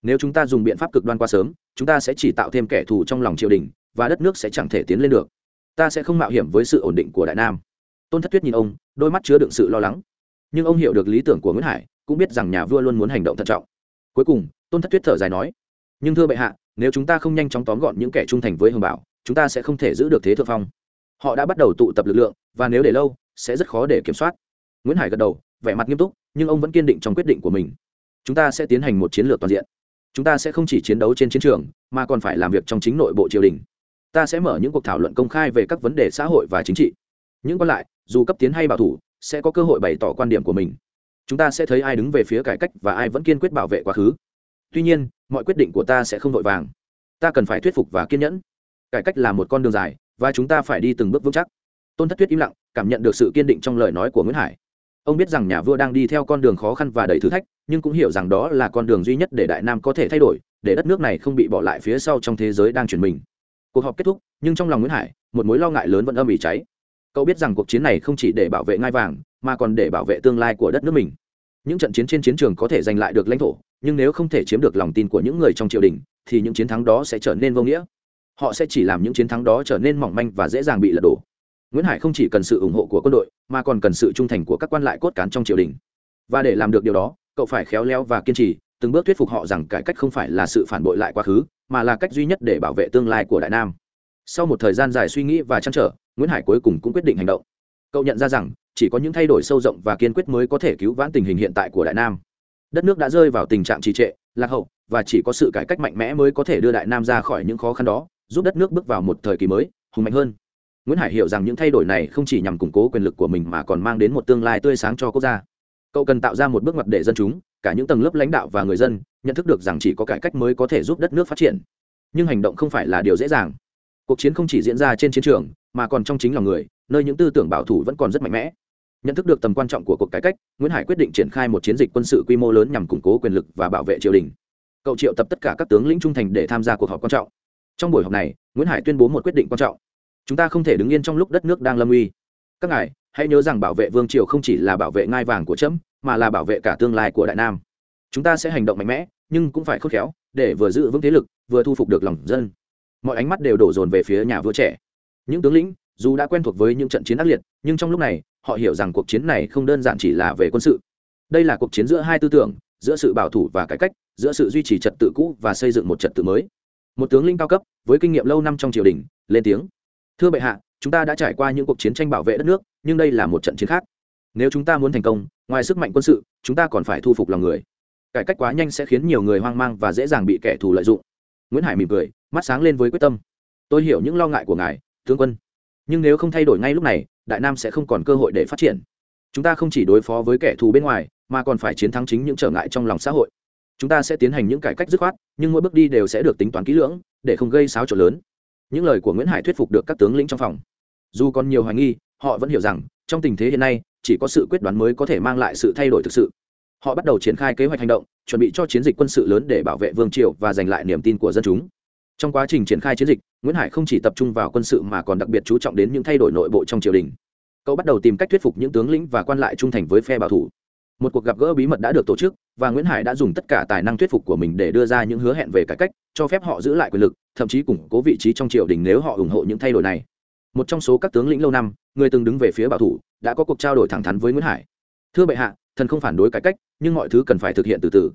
Nếu chúng ta dùng biện pháp cực đoan quá sớm, chúng ta sẽ chỉ tạo thêm kẻ thù trong lòng triều đình, và đất nước sẽ chẳng thể tiến lên được. Ta sẽ không mạo hiểm với sự ổn định của đại nam. Tôn thất tuyết nhìn ông, đôi mắt chứa đựng sự lo lắng. Nhưng ông hiểu được lý tưởng của nguyễn hải, cũng biết rằng nhà vua luôn muốn hành động thận trọng. Cuối cùng, tôn thất tuyết thở dài nói, nhưng thưa bệ hạ, nếu chúng ta không nhanh chóng tóm gọn những kẻ trung thành với hồng bảo, chúng ta sẽ không thể giữ được thế thượng phong họ đã bắt đầu tụ tập lực lượng, và nếu để lâu, sẽ rất khó để kiểm soát. Nguyễn hải gật đầu, vẻ mặt nghiêm túc, nhưng ông vẫn kiên định trong quyết định của mình. Chúng ta sẽ tiến hành một chiến lược toàn diện. Chúng ta sẽ không chỉ chiến đấu trên chiến trường, mà còn phải làm việc trong chính nội bộ triều đình. Ta sẽ mở những cuộc thảo luận công khai về các vấn đề xã hội và chính trị. Những còn lại, dù cấp tiến hay bảo thủ, sẽ có cơ hội bày tỏ quan điểm của mình. Chúng ta sẽ thấy ai đứng về phía cải cách và ai vẫn kiên quyết bảo vệ quá khứ. Tuy nhiên, mọi quyết định của ta sẽ không vội vàng. Ta cần phải thuyết phục và kiên nhẫn. Cải cách là một con đường dài và chúng ta phải đi từng bước vững chắc. Tôn thất tuyết im lặng, cảm nhận được sự kiên định trong lời nói của nguyễn hải. Ông biết rằng nhà vua đang đi theo con đường khó khăn và đầy thử thách, nhưng cũng hiểu rằng đó là con đường duy nhất để đại nam có thể thay đổi, để đất nước này không bị bỏ lại phía sau trong thế giới đang chuyển mình. Cuộc họp kết thúc, nhưng trong lòng nguyễn hải, một mối lo ngại lớn vẫn âm ỉ cháy. Cậu biết rằng cuộc chiến này không chỉ để bảo vệ ngai vàng, mà còn để bảo vệ tương lai của đất nước mình. Những trận chiến trên chiến trường có thể giành lại được lãnh thổ, nhưng nếu không thể chiếm được lòng tin của những người trong triều đình, thì những chiến thắng đó sẽ trở nên vô nghĩa họ sẽ chỉ làm những chiến thắng đó trở nên mỏng manh và dễ dàng bị lật đổ. Nguyễn hải không chỉ cần sự ủng hộ của quân đội, mà còn cần sự trung thành của các quan lại cốt cán trong triều đình. Và để làm được điều đó, cậu phải khéo léo và kiên trì, từng bước thuyết phục họ rằng cải cách không phải là sự phản bội lại quá khứ, mà là cách duy nhất để bảo vệ tương lai của đại nam. Sau một thời gian dài suy nghĩ và chăn trở, nguyễn hải cuối cùng cũng quyết định hành động. Cậu nhận ra rằng, chỉ có những thay đổi sâu rộng và kiên quyết mới có thể cứu vãn tình hình hiện tại của đại nam. Đất nước đã rơi vào tình trạng trì trệ, lạc hậu, và chỉ có sự cải cách mạnh mẽ mới có thể đưa đại nam ra khỏi những khó khăn đó giúp đất nước bước vào một thời kỳ mới, hùng mạnh hơn. Nguyễn hải hiểu rằng những thay đổi này không chỉ nhằm củng cố quyền lực của mình mà còn mang đến một tương lai tươi sáng cho quốc gia. Cậu cần tạo ra một bước ngoặt để dân chúng, cả những tầng lớp lãnh đạo và người dân, nhận thức được rằng chỉ có cải cách mới có thể giúp đất nước phát triển. Nhưng hành động không phải là điều dễ dàng. Cuộc chiến không chỉ diễn ra trên chiến trường, mà còn trong chính lòng người, nơi những tư tưởng bảo thủ vẫn còn rất mạnh mẽ. Nhận thức được tầm quan trọng của cuộc cải cách, nguyễn hải quyết định triển khai một chiến dịch quân sự quy mô lớn nhằm củng cố quyền lực và bảo vệ triều đình. Cậu triệu tập tất cả các tướng lĩnh trung thành để tham gia cuộc họp quan trọng trong buổi họp này, nguyễn hải tuyên bố một quyết định quan trọng. Chúng ta không thể đứng yên trong lúc đất nước đang lâm uy. Các ngài, hãy nhớ rằng bảo vệ vương triều không chỉ là bảo vệ ngai vàng của trẫm mà là bảo vệ cả tương lai của đại nam. Chúng ta sẽ hành động mạnh mẽ, nhưng cũng phải khôn khéo, để vừa giữ vững thế lực, vừa thu phục được lòng dân. Mọi ánh mắt đều đổ dồn về phía nhà vua trẻ. Những tướng lĩnh, dù đã quen thuộc với những trận chiến ác liệt, nhưng trong lúc này, họ hiểu rằng cuộc chiến này không đơn giản chỉ là về quân sự. Đây là cuộc chiến giữa hai tư tưởng, giữa sự bảo thủ và cải cách, giữa sự duy trì trật tự cũ và xây dựng một trật tự mới một tướng lĩnh cao cấp, với kinh nghiệm lâu năm trong triều đình, lên tiếng. Thưa bệ hạ, chúng ta đã trải qua những cuộc chiến tranh bảo vệ đất nước, nhưng đây là một trận chiến khác. Nếu chúng ta muốn thành công, ngoài sức mạnh quân sự, chúng ta còn phải thu phục lòng người. Cải cách quá nhanh sẽ khiến nhiều người hoang mang và dễ dàng bị kẻ thù lợi dụng. Nguyễn hải mỉm cười, mắt sáng lên với quyết tâm. Tôi hiểu những lo ngại của ngài, tướng quân. Nhưng nếu không thay đổi ngay lúc này, đại nam sẽ không còn cơ hội để phát triển. Chúng ta không chỉ đối phó với kẻ thù bên ngoài, mà còn phải chiến thắng chính những trở ngại trong lòng xã hội chúng ta sẽ tiến hành những cải cách dứt khoát, nhưng mỗi bước đi đều sẽ được tính toán kỹ lưỡng, để không gây xáo trộn lớn. Những lời của nguyễn hải thuyết phục được các tướng lĩnh trong phòng. Dù còn nhiều hoài nghi, họ vẫn hiểu rằng, trong tình thế hiện nay, chỉ có sự quyết đoán mới có thể mang lại sự thay đổi thực sự. Họ bắt đầu triển khai kế hoạch hành động, chuẩn bị cho chiến dịch quân sự lớn để bảo vệ vương triều và giành lại niềm tin của dân chúng. Trong quá trình triển khai chiến dịch, nguyễn hải không chỉ tập trung vào quân sự mà còn đặc biệt chú trọng đến những thay đổi nội bộ trong triều đình. Cậu bắt đầu tìm cách thuyết phục những tướng lĩnh và quan lại trung thành với phe bảo thủ một cuộc gặp gỡ bí mật đã được tổ chức và nguyễn hải đã dùng tất cả tài năng thuyết phục của mình để đưa ra những hứa hẹn về cải cách cho phép họ giữ lại quyền lực thậm chí củng cố vị trí trong triều đình nếu họ ủng hộ những thay đổi này một trong số các tướng lĩnh lâu năm người từng đứng về phía bảo thủ đã có cuộc trao đổi thẳng thắn với nguyễn hải thưa bệ hạ thần không phản đối cải cách nhưng mọi thứ cần phải thực hiện từ từ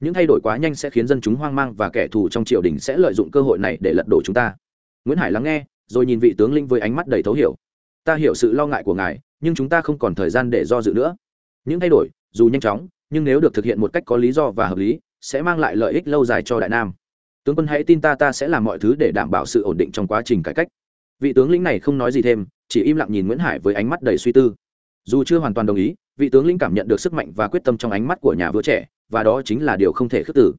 những thay đổi quá nhanh sẽ khiến dân chúng hoang mang và kẻ thù trong triều đình sẽ lợi dụng cơ hội này để lật đổ chúng ta nguyễn hải lắng nghe rồi nhìn vị tướng linh với ánh mắt đầy thấu hiểu ta hiểu sự lo ngại của ngài nhưng chúng ta không còn thời gian để do dự nữa những thay đổi dù nhanh chóng, nhưng nếu được thực hiện một cách có lý do và hợp lý, sẽ mang lại lợi ích lâu dài cho đại nam. Tướng quân hãy tin ta ta sẽ làm mọi thứ để đảm bảo sự ổn định trong quá trình cải cách. Vị tướng lĩnh này không nói gì thêm, chỉ im lặng nhìn nguyễn hải với ánh mắt đầy suy tư. Dù chưa hoàn toàn đồng ý, vị tướng lĩnh cảm nhận được sức mạnh và quyết tâm trong ánh mắt của nhà vua trẻ, và đó chính là điều không thể khước tử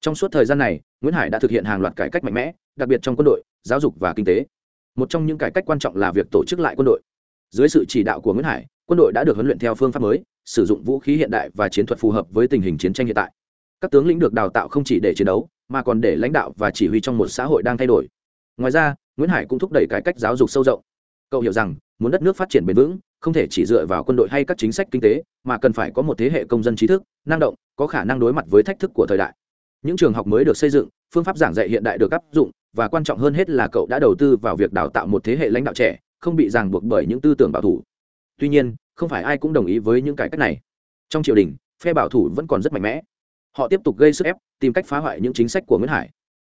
trong suốt thời gian này, nguyễn hải đã thực hiện hàng loạt cải cách mạnh mẽ, đặc biệt trong quân đội, giáo dục và kinh tế. Một trong những cải cách quan trọng là việc tổ chức lại quân đội. Dưới sự chỉ đạo của nguyễn hải, quân đội đã được huấn luyện theo phương pháp mới sử dụng vũ khí hiện đại và chiến thuật phù hợp với tình hình chiến tranh hiện tại. Các tướng lĩnh được đào tạo không chỉ để chiến đấu, mà còn để lãnh đạo và chỉ huy trong một xã hội đang thay đổi. Ngoài ra, nguyễn hải cũng thúc đẩy cải cách giáo dục sâu rộng. Cậu hiểu rằng, muốn đất nước phát triển bền vững, không thể chỉ dựa vào quân đội hay các chính sách kinh tế, mà cần phải có một thế hệ công dân trí thức, năng động, có khả năng đối mặt với thách thức của thời đại. Những trường học mới được xây dựng, phương pháp giảng dạy hiện đại được áp dụng, và quan trọng hơn hết là cậu đã đầu tư vào việc đào tạo một thế hệ lãnh đạo trẻ, không bị ràng buộc bởi những tư tưởng bảo thủ. Tuy nhiên không phải ai cũng đồng ý với những cải cách này. Trong triều đình, phe bảo thủ vẫn còn rất mạnh mẽ. Họ tiếp tục gây sức ép, tìm cách phá hoại những chính sách của nguyễn hải.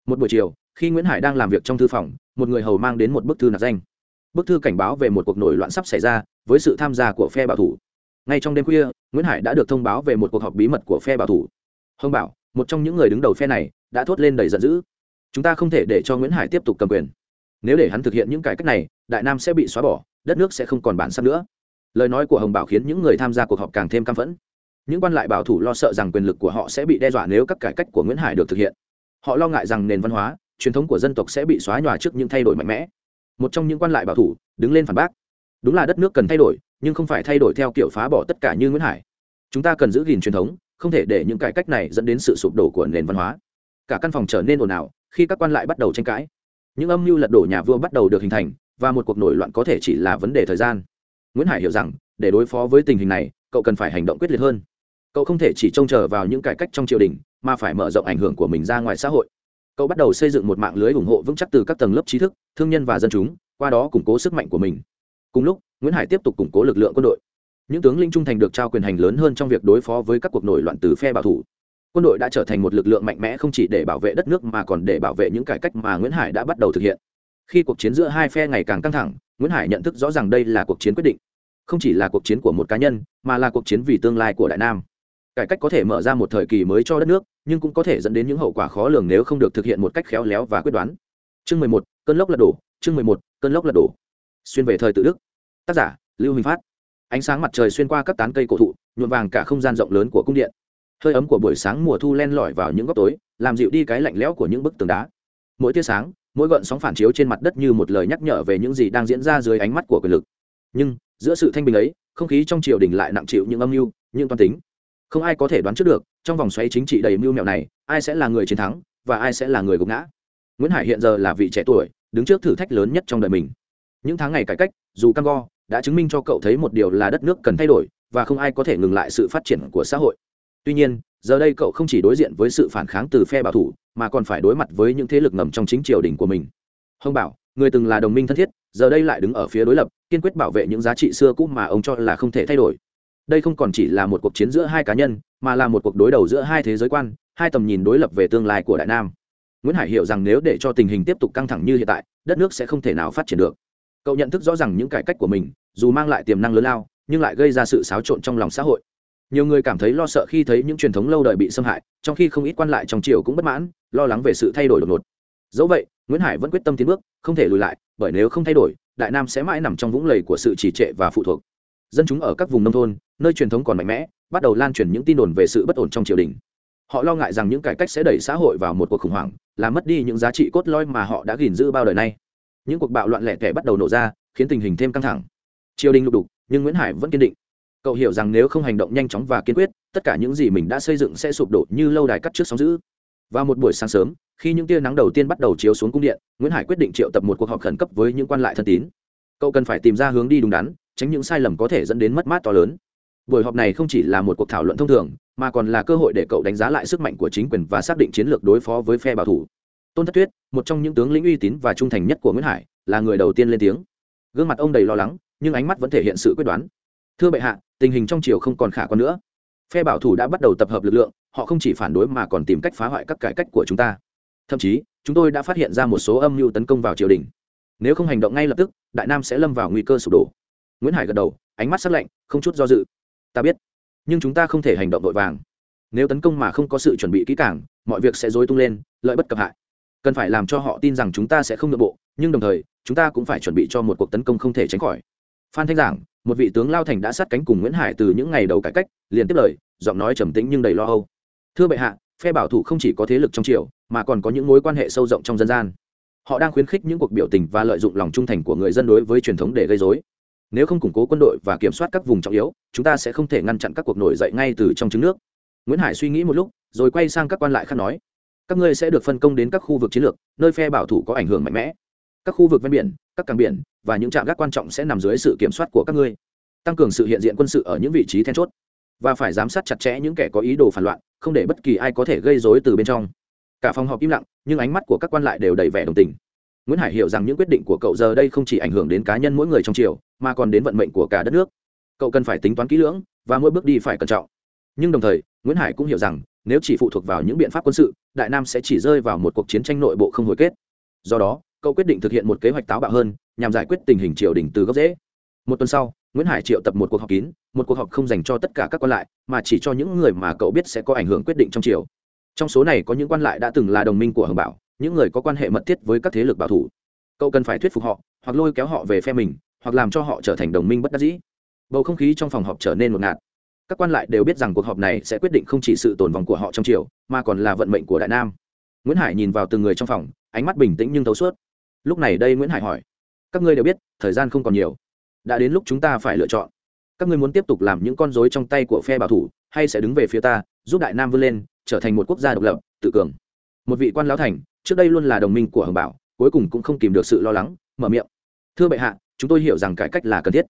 Một buổi chiều, khi nguyễn hải đang làm việc trong thư phòng, một người hầu mang đến một bức thư nạp danh. Bức thư cảnh báo về một cuộc nổi loạn sắp xảy ra với sự tham gia của phe bảo thủ. Ngay trong đêm khuya, nguyễn hải đã được thông báo về một cuộc họp bí mật của phe bảo thủ. Hồng bảo, một trong những người đứng đầu phe này, đã thốt lên đầy giận dữ. Chúng ta không thể để cho nguyễn hải tiếp tục cầm quyền. Nếu để hắn thực hiện những cải cách này, đại nam sẽ bị xóa bỏ, đất nước sẽ không còn bản sắc nữa lời nói của hồng bảo khiến những người tham gia cuộc họp càng thêm căm phẫn. Những quan lại bảo thủ lo sợ rằng quyền lực của họ sẽ bị đe dọa nếu các cải cách của nguyễn hải được thực hiện. Họ lo ngại rằng nền văn hóa, truyền thống của dân tộc sẽ bị xóa nhòa trước những thay đổi mạnh mẽ. Một trong những quan lại bảo thủ, đứng lên phản bác. Đúng là đất nước cần thay đổi, nhưng không phải thay đổi theo kiểu phá bỏ tất cả như nguyễn hải. Chúng ta cần giữ gìn truyền thống, không thể để những cải cách này dẫn đến sự sụp đổ của nền văn hóa. Cả căn phòng trở nên ồn ào khi các quan lại bắt đầu tranh cãi. Những âm mưu lật đổ nhà vua bắt đầu được hình thành, và một cuộc nổi loạn có thể chỉ là vấn đề thời gian nguyễn hải hiểu rằng, để đối phó với tình hình này, cậu cần phải hành động quyết liệt hơn. Cậu không thể chỉ trông chờ vào những cải cách trong triều đình, mà phải mở rộng ảnh hưởng của mình ra ngoài xã hội. Cậu bắt đầu xây dựng một mạng lưới ủng hộ vững chắc từ các tầng lớp trí thức, thương nhân và dân chúng, qua đó củng cố sức mạnh của mình. Cùng lúc, nguyễn hải tiếp tục củng cố lực lượng quân đội. Những tướng linh trung thành được trao quyền hành lớn hơn trong việc đối phó với các cuộc nổi loạn từ phe bảo thủ. Quân đội đã trở thành một lực lượng mạnh mẽ không chỉ để bảo vệ đất nước mà còn để bảo vệ những cải cách mà nguyễn hải đã bắt đầu thực hiện. Khi cuộc chiến giữa hai phe ngày càng căng thẳng nguyễn hải nhận thức rõ ràng đây là cuộc chiến quyết định. Không chỉ là cuộc chiến của một cá nhân, mà là cuộc chiến vì tương lai của đại nam. Cải cách có thể mở ra một thời kỳ mới cho đất nước, nhưng cũng có thể dẫn đến những hậu quả khó lường nếu không được thực hiện một cách khéo léo và quyết đoán. Chương mười một, cơn lốc lật đổ, chương mười một, cơn lốc lật đổ. Xuyên về thời tự đức. Tác giả, lưu huỳnh phát. Ánh sáng mặt trời xuyên qua các tán cây cổ thụ, nhuộm vàng cả không gian rộng lớn của cung điện. Hơi ấm của buổi sáng mùa thu len lỏi vào những góc tối, làm dịu đi cái lạnh lẽo của những bức tường đá. Mỗi tia sáng mỗi gợn sóng phản chiếu trên mặt đất như một lời nhắc nhở về những gì đang diễn ra dưới ánh mắt của quyền lực. Nhưng, giữa sự thanh bình ấy, không khí trong triều đình lại nặng chịu những âm mưu, những toan tính. Không ai có thể đoán trước được, trong vòng xoáy chính trị đầy mưu mẹo này, ai sẽ là người chiến thắng và ai sẽ là người gục ngã. Nguyễn hải hiện giờ là vị trẻ tuổi, đứng trước thử thách lớn nhất trong đời mình. Những tháng ngày cải cách, dù cam go, đã chứng minh cho cậu thấy một điều là đất nước cần thay đổi và không ai có thể ngừng lại sự phát triển của xã hội. Tuy nhiên giờ đây cậu không chỉ đối diện với sự phản kháng từ phe bảo thủ, mà còn phải đối mặt với những thế lực ngầm trong chính triều đình của mình. Hồng bảo, người từng là đồng minh thân thiết, giờ đây lại đứng ở phía đối lập, kiên quyết bảo vệ những giá trị xưa cũ mà ông cho là không thể thay đổi. Đây không còn chỉ là một cuộc chiến giữa hai cá nhân, mà là một cuộc đối đầu giữa hai thế giới quan, hai tầm nhìn đối lập về tương lai của đại nam. Nguyễn hải hiểu rằng nếu để cho tình hình tiếp tục căng thẳng như hiện tại, đất nước sẽ không thể nào phát triển được. Cậu nhận thức rõ rằng những cải cách của mình, dù mang lại tiềm năng lớn lao, nhưng lại gây ra sự xáo trộn trong lòng xã hội nhiều người cảm thấy lo sợ khi thấy những truyền thống lâu đời bị xâm hại, trong khi không ít quan lại trong triều cũng bất mãn, lo lắng về sự thay đổi đột ngột. Dẫu vậy, nguyễn hải vẫn quyết tâm tiến bước, không thể lùi lại, bởi nếu không thay đổi, đại nam sẽ mãi nằm trong vũng lầy của sự trì trệ và phụ thuộc. Dân chúng ở các vùng nông thôn, nơi truyền thống còn mạnh mẽ, bắt đầu lan truyền những tin đồn về sự bất ổn trong triều đình. Họ lo ngại rằng những cải cách sẽ đẩy xã hội vào một cuộc khủng hoảng, làm mất đi những giá trị cốt lõi mà họ đã gìn giữ bao đời nay. Những cuộc bạo loạn lẻ tẻ bắt đầu nổ ra, khiến tình hình thêm căng thẳng. Triều đình lục đục, nhưng nguyễn hải vẫn kiên định cậu hiểu rằng nếu không hành động nhanh chóng và kiên quyết, tất cả những gì mình đã xây dựng sẽ sụp đổ như lâu đài cắt trước sóng giữ vào một buổi sáng sớm, khi những tia nắng đầu tiên bắt đầu chiếu xuống cung điện, nguyễn hải quyết định triệu tập một cuộc họp khẩn cấp với những quan lại thân tín. Cậu cần phải tìm ra hướng đi đúng đắn, tránh những sai lầm có thể dẫn đến mất mát to lớn. Buổi họp này không chỉ là một cuộc thảo luận thông thường, mà còn là cơ hội để cậu đánh giá lại sức mạnh của chính quyền và xác định chiến lược đối phó với phe bảo thủ. Tôn thất tuyết, một trong những tướng lĩnh uy tín và trung thành nhất của nguyễn hải, là người đầu tiên lên tiếng. Gương mặt ông đầy lo lắng, nhưng ánh mắt vẫn thể hiện sự quyết đoán thưa bệ hạ, tình hình trong triều không còn khả quan nữa. Phe bảo thủ đã bắt đầu tập hợp lực lượng, họ không chỉ phản đối mà còn tìm cách phá hoại các cải cách của chúng ta. Thậm chí, chúng tôi đã phát hiện ra một số âm mưu tấn công vào triều đình. Nếu không hành động ngay lập tức, đại nam sẽ lâm vào nguy cơ sụp đổ. Nguyễn hải gật đầu, ánh mắt sắc lạnh, không chút do dự. Ta biết, nhưng chúng ta không thể hành động vội vàng. Nếu tấn công mà không có sự chuẩn bị kỹ càng, mọi việc sẽ dối tung lên, lợi bất cập hại. Cần phải làm cho họ tin rằng chúng ta sẽ không nội bộ, nhưng đồng thời, chúng ta cũng phải chuẩn bị cho một cuộc tấn công không thể tránh khỏi phan thanh giảng, một vị tướng lao thành đã sát cánh cùng nguyễn hải từ những ngày đầu cải cách, liền tiếp lời, giọng nói trầm tĩnh nhưng đầy lo âu. Thưa bệ hạ, phe bảo thủ không chỉ có thế lực trong triều, mà còn có những mối quan hệ sâu rộng trong dân gian. Họ đang khuyến khích những cuộc biểu tình và lợi dụng lòng trung thành của người dân đối với truyền thống để gây dối nếu không củng cố quân đội và kiểm soát các vùng trọng yếu, chúng ta sẽ không thể ngăn chặn các cuộc nổi dậy ngay từ trong trứng nước. Nguyễn hải suy nghĩ một lúc, rồi quay sang các quan lại khác nói, các ngươi sẽ được phân công đến các khu vực chiến lược, nơi phe bảo thủ có ảnh hưởng mạnh mẽ các khu vực ven biển, các cảng biển và những trạm gác quan trọng sẽ nằm dưới sự kiểm soát của các ngươi, tăng cường sự hiện diện quân sự ở những vị trí then chốt và phải giám sát chặt chẽ những kẻ có ý đồ phản loạn, không để bất kỳ ai có thể gây dối từ bên trong. Cả phòng họp im lặng, nhưng ánh mắt của các quan lại đều đầy vẻ đồng tình. Nguyễn hải hiểu rằng những quyết định của cậu giờ đây không chỉ ảnh hưởng đến cá nhân mỗi người trong triều, mà còn đến vận mệnh của cả đất nước. Cậu cần phải tính toán kỹ lưỡng và mỗi bước đi phải cẩn trọng. Nhưng đồng thời, nguyễn hải cũng hiểu rằng, nếu chỉ phụ thuộc vào những biện pháp quân sự, đại nam sẽ chỉ rơi vào một cuộc chiến tranh nội bộ không hồi kết. Do đó cậu quyết định thực hiện một kế hoạch táo bạo hơn, nhằm giải quyết tình hình triều đình từ gốc rễ. Một tuần sau, nguyễn hải triệu tập một cuộc họp kín, một cuộc họp không dành cho tất cả các quan lại, mà chỉ cho những người mà cậu biết sẽ có ảnh hưởng quyết định trong triều. Trong số này có những quan lại đã từng là đồng minh của hồng bảo, những người có quan hệ mật thiết với các thế lực bảo thủ. Cậu cần phải thuyết phục họ, hoặc lôi kéo họ về phe mình, hoặc làm cho họ trở thành đồng minh bất đắc dĩ. Bầu không khí trong phòng họp trở nên ngột ngạt. Các quan lại đều biết rằng cuộc họp này sẽ quyết định không chỉ sự tồn vong của họ trong triều, mà còn là vận mệnh của đại nam. Nguyễn hải nhìn vào từng người trong phòng, ánh mắt bình tĩnh nhưng thấu suốt lúc này đây nguyễn hải hỏi, các ngươi đều biết, thời gian không còn nhiều. Đã đến lúc chúng ta phải lựa chọn. Các ngươi muốn tiếp tục làm những con rối trong tay của phe bảo thủ, hay sẽ đứng về phía ta, giúp đại nam vươn lên, trở thành một quốc gia độc lập, tự cường? Một vị quan lão thành, trước đây luôn là đồng minh của hồng bảo, cuối cùng cũng không kìm được sự lo lắng, mở miệng, thưa bệ hạ, chúng tôi hiểu rằng cải cách là cần thiết,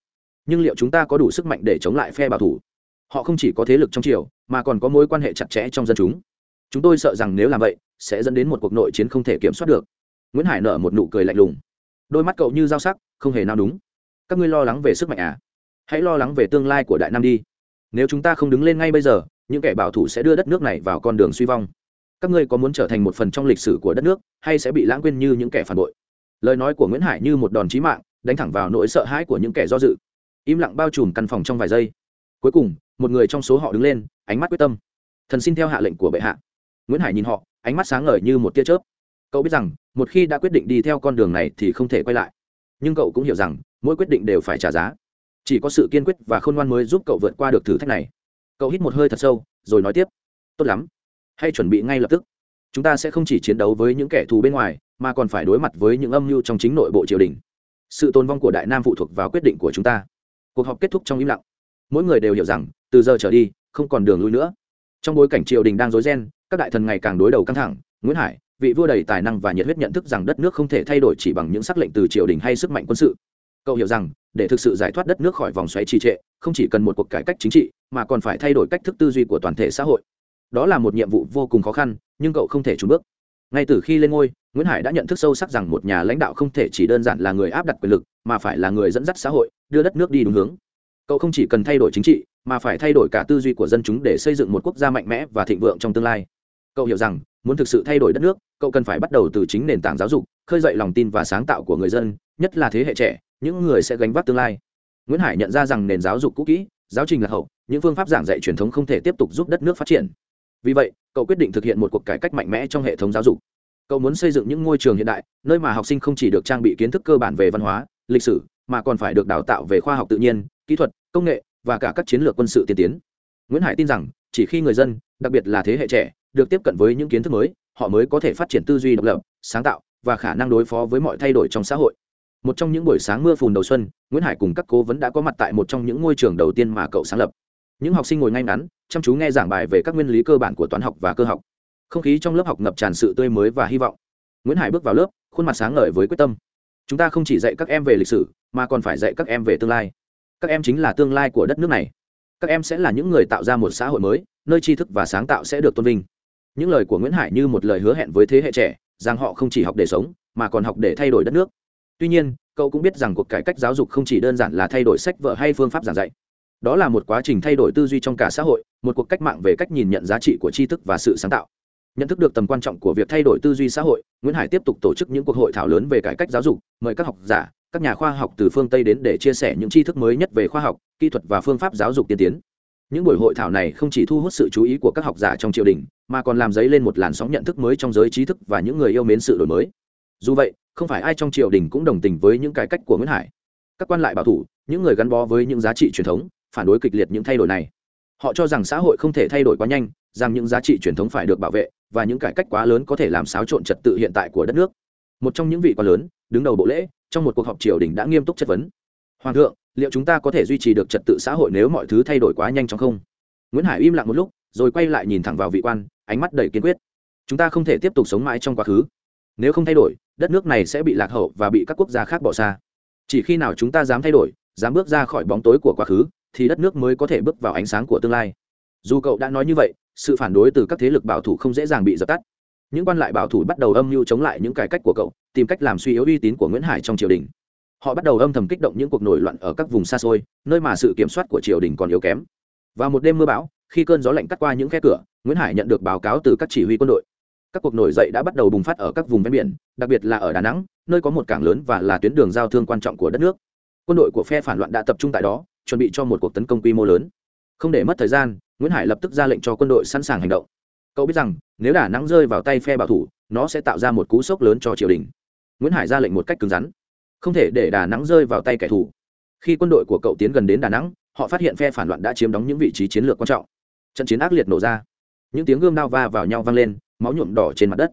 nhưng liệu chúng ta có đủ sức mạnh để chống lại phe bảo thủ? Họ không chỉ có thế lực trong triều, mà còn có mối quan hệ chặt chẽ trong dân chúng. Chúng tôi sợ rằng nếu làm vậy, sẽ dẫn đến một cuộc nội chiến không thể kiểm soát được nguyễn hải nở một nụ cười lạnh lùng đôi mắt cậu như dao sắc không hề nào đúng các ngươi lo lắng về sức mạnh à? hãy lo lắng về tương lai của đại nam đi nếu chúng ta không đứng lên ngay bây giờ những kẻ bảo thủ sẽ đưa đất nước này vào con đường suy vong các ngươi có muốn trở thành một phần trong lịch sử của đất nước hay sẽ bị lãng quên như những kẻ phản bội lời nói của nguyễn hải như một đòn chí mạng đánh thẳng vào nỗi sợ hãi của những kẻ do dự im lặng bao trùm căn phòng trong vài giây cuối cùng một người trong số họ đứng lên ánh mắt quyết tâm thần xin theo hạ lệnh của bệ hạ nguyễn hải nhìn họ ánh mắt sáng ngời như một tia chớp cậu biết rằng, một khi đã quyết định đi theo con đường này thì không thể quay lại. Nhưng cậu cũng hiểu rằng, mỗi quyết định đều phải trả giá. Chỉ có sự kiên quyết và khôn ngoan mới giúp cậu vượt qua được thử thách này. Cậu hít một hơi thật sâu, rồi nói tiếp. Tốt lắm. Hãy chuẩn bị ngay lập tức. Chúng ta sẽ không chỉ chiến đấu với những kẻ thù bên ngoài, mà còn phải đối mặt với những âm mưu trong chính nội bộ triều đình. Sự tồn vong của đại nam phụ thuộc vào quyết định của chúng ta. Cuộc họp kết thúc trong im lặng. Mỗi người đều hiểu rằng, từ giờ trở đi, không còn đường lui nữa. Trong bối cảnh triều đình đang rối ren, các đại thần ngày càng đối đầu căng thẳng, nguyễn hải vị vua đầy tài năng và nhiệt huyết nhận thức rằng đất nước không thể thay đổi chỉ bằng những sắc lệnh từ triều đình hay sức mạnh quân sự. Cậu hiểu rằng, để thực sự giải thoát đất nước khỏi vòng xoáy trì trệ, không chỉ cần một cuộc cải cách chính trị, mà còn phải thay đổi cách thức tư duy của toàn thể xã hội. Đó là một nhiệm vụ vô cùng khó khăn, nhưng cậu không thể trùn bước. Ngay từ khi lên ngôi, nguyễn hải đã nhận thức sâu sắc rằng một nhà lãnh đạo không thể chỉ đơn giản là người áp đặt quyền lực, mà phải là người dẫn dắt xã hội, đưa đất nước đi đúng hướng. Cậu không chỉ cần thay đổi chính trị, mà phải thay đổi cả tư duy của dân chúng để xây dựng một quốc gia mạnh mẽ và thịnh vượng trong tương lai. Cậu hiểu rằng muốn thực sự thay đổi đất nước, cậu cần phải bắt đầu từ chính nền tảng giáo dục, khơi dậy lòng tin và sáng tạo của người dân, nhất là thế hệ trẻ, những người sẽ gánh vác tương lai. Nguyễn hải nhận ra rằng nền giáo dục cũ kỹ, giáo trình lạc hậu, những phương pháp giảng dạy truyền thống không thể tiếp tục giúp đất nước phát triển. Vì vậy, cậu quyết định thực hiện một cuộc cải cách mạnh mẽ trong hệ thống giáo dục. Cậu muốn xây dựng những ngôi trường hiện đại, nơi mà học sinh không chỉ được trang bị kiến thức cơ bản về văn hóa, lịch sử, mà còn phải được đào tạo về khoa học tự nhiên, kỹ thuật, công nghệ và cả các chiến lược quân sự tiên tiến. Nguyễn hải tin rằng, chỉ khi người dân đặc biệt là thế hệ trẻ, được tiếp cận với những kiến thức mới, họ mới có thể phát triển tư duy độc lập, sáng tạo, và khả năng đối phó với mọi thay đổi trong xã hội. Một trong những buổi sáng mưa phùn đầu xuân, nguyễn hải cùng các cố vấn đã có mặt tại một trong những ngôi trường đầu tiên mà cậu sáng lập. Những học sinh ngồi ngay ngắn, chăm chú nghe giảng bài về các nguyên lý cơ bản của toán học và cơ học. Không khí trong lớp học ngập tràn sự tươi mới và hy vọng. Nguyễn hải bước vào lớp, khuôn mặt sáng ngời với quyết tâm. Chúng ta không chỉ dạy các em về lịch sử, mà còn phải dạy các em về tương lai. Các em chính là tương lai của đất nước này. Các em sẽ là những người tạo ra một xã hội mới nơi tri thức và sáng tạo sẽ được tôn vinh. Những lời của nguyễn hải như một lời hứa hẹn với thế hệ trẻ, rằng họ không chỉ học để sống, mà còn học để thay đổi đất nước. Tuy nhiên, cậu cũng biết rằng cuộc cải cách giáo dục không chỉ đơn giản là thay đổi sách vở hay phương pháp giảng dạy. Đó là một quá trình thay đổi tư duy trong cả xã hội, một cuộc cách mạng về cách nhìn nhận giá trị của tri thức và sự sáng tạo. Nhận thức được tầm quan trọng của việc thay đổi tư duy xã hội, nguyễn hải tiếp tục tổ chức những cuộc hội thảo lớn về cải cách giáo dục, mời các học giả, các nhà khoa học từ phương tây đến để chia sẻ những tri thức mới nhất về khoa học, kỹ thuật và phương pháp giáo dục tiên tiến những buổi hội thảo này không chỉ thu hút sự chú ý của các học giả trong triều đình, mà còn làm dấy lên một làn sóng nhận thức mới trong giới trí thức và những người yêu mến sự đổi mới. Dù vậy, không phải ai trong triều đình cũng đồng tình với những cải cách của nguyễn hải. Các quan lại bảo thủ, những người gắn bó với những giá trị truyền thống, phản đối kịch liệt những thay đổi này. Họ cho rằng xã hội không thể thay đổi quá nhanh, rằng những giá trị truyền thống phải được bảo vệ, và những cải cách quá lớn có thể làm xáo trộn trật tự hiện tại của đất nước. Một trong những vị quan lớn, đứng đầu bộ lễ, trong một cuộc họp triều đình đã nghiêm túc chất vấn. Hoàng thượng liệu chúng ta có thể duy trì được trật tự xã hội nếu mọi thứ thay đổi quá nhanh chóng không? Nguyễn hải im lặng một lúc, rồi quay lại nhìn thẳng vào vị quan, ánh mắt đầy kiên quyết. Chúng ta không thể tiếp tục sống mãi trong quá khứ. Nếu không thay đổi, đất nước này sẽ bị lạc hậu và bị các quốc gia khác bỏ xa. Chỉ khi nào chúng ta dám thay đổi, dám bước ra khỏi bóng tối của quá khứ, thì đất nước mới có thể bước vào ánh sáng của tương lai. Dù cậu đã nói như vậy, sự phản đối từ các thế lực bảo thủ không dễ dàng bị dập tắt. Những quan lại bảo thủ bắt đầu âm mưu chống lại những cải cách của cậu, tìm cách làm suy yếu uy tín của nguyễn hải trong triều đình họ bắt đầu âm thầm kích động những cuộc nổi loạn ở các vùng xa xôi, nơi mà sự kiểm soát của triều đình còn yếu kém. Vào một đêm mưa bão, khi cơn gió lạnh cắt qua những khe cửa, nguyễn hải nhận được báo cáo từ các chỉ huy quân đội. Các cuộc nổi dậy đã bắt đầu bùng phát ở các vùng ven biển, đặc biệt là ở đà nẵng, nơi có một cảng lớn và là tuyến đường giao thương quan trọng của đất nước. Quân đội của phe phản loạn đã tập trung tại đó, chuẩn bị cho một cuộc tấn công quy mô lớn. Không để mất thời gian, nguyễn hải lập tức ra lệnh cho quân đội sẵn sàng hành động. Cậu biết rằng, nếu đà nẵng rơi vào tay phe bảo thủ, nó sẽ tạo ra một cú sốc lớn cho triều đình. Nguyễn hải ra lệnh một cách cứng rắn không thể để đà nẵng rơi vào tay kẻ thù. Khi quân đội của cậu tiến gần đến đà nẵng, họ phát hiện phe phản loạn đã chiếm đóng những vị trí chiến lược quan trọng. Trận chiến ác liệt nổ ra. Những tiếng gươm đao va vào nhau vang lên, máu nhuộm đỏ trên mặt đất.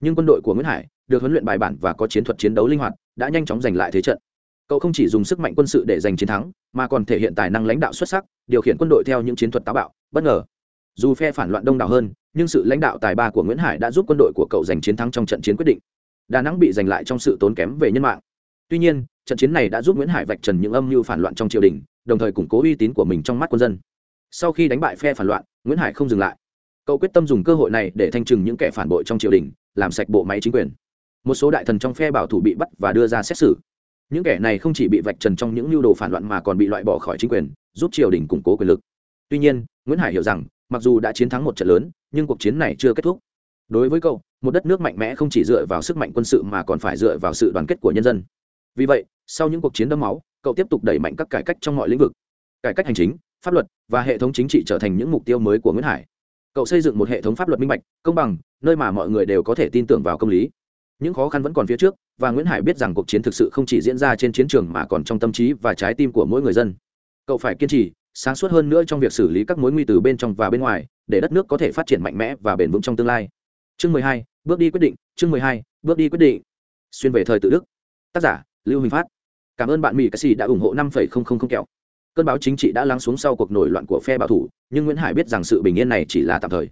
Nhưng quân đội của nguyễn hải được huấn luyện bài bản và có chiến thuật chiến đấu linh hoạt, đã nhanh chóng giành lại thế trận. Cậu không chỉ dùng sức mạnh quân sự để giành chiến thắng, mà còn thể hiện tài năng lãnh đạo xuất sắc, điều khiển quân đội theo những chiến thuật táo bạo, bất ngờ. Dù phe phản loạn đông đảo hơn, nhưng sự lãnh đạo tài ba của nguyễn hải đã giúp quân đội của cậu giành chiến thắng trong trận chiến quyết định. Đà nẵng bị giành lại trong sự tốn kém về nhân mạng tuy nhiên, trận chiến này đã giúp nguyễn hải vạch trần những âm mưu phản loạn trong triều đình, đồng thời củng cố uy tín của mình trong mắt quân dân. Sau khi đánh bại phe phản loạn, nguyễn hải không dừng lại. Cậu quyết tâm dùng cơ hội này để thanh trừng những kẻ phản bội trong triều đình, làm sạch bộ máy chính quyền. Một số đại thần trong phe bảo thủ bị bắt và đưa ra xét xử. Những kẻ này không chỉ bị vạch trần trong những mưu đồ phản loạn mà còn bị loại bỏ khỏi chính quyền, giúp triều đình củng cố quyền lực. Tuy nhiên, nguyễn hải hiểu rằng, mặc dù đã chiến thắng một trận lớn, nhưng cuộc chiến này chưa kết thúc. Đối với cậu, một đất nước mạnh mẽ không chỉ dựa vào sức mạnh quân sự mà còn phải dựa vào sự đoàn kết của nhân dân vì vậy, sau những cuộc chiến đẫm máu, cậu tiếp tục đẩy mạnh các cải cách trong mọi lĩnh vực. Cải cách hành chính, pháp luật và hệ thống chính trị trở thành những mục tiêu mới của nguyễn hải. Cậu xây dựng một hệ thống pháp luật minh bạch, công bằng, nơi mà mọi người đều có thể tin tưởng vào công lý. Những khó khăn vẫn còn phía trước, và nguyễn hải biết rằng cuộc chiến thực sự không chỉ diễn ra trên chiến trường mà còn trong tâm trí và trái tim của mỗi người dân. Cậu phải kiên trì, sáng suốt hơn nữa trong việc xử lý các mối nguy từ bên trong và bên ngoài, để đất nước có thể phát triển mạnh mẽ và bền vững trong tương lai. Chương mười hai, bước đi quyết định, chương mười hai, bước đi quyết định. Xuyên về thời tự đức. Tác giả lưu huỳnh phát. Cảm ơn bạn mỹ ca sĩ đã ủng hộ năm kẹo. Cơn báo chính trị đã lắng xuống sau cuộc nổi loạn của phe bảo thủ, nhưng nguyễn hải biết rằng sự bình yên này chỉ là tạm thời.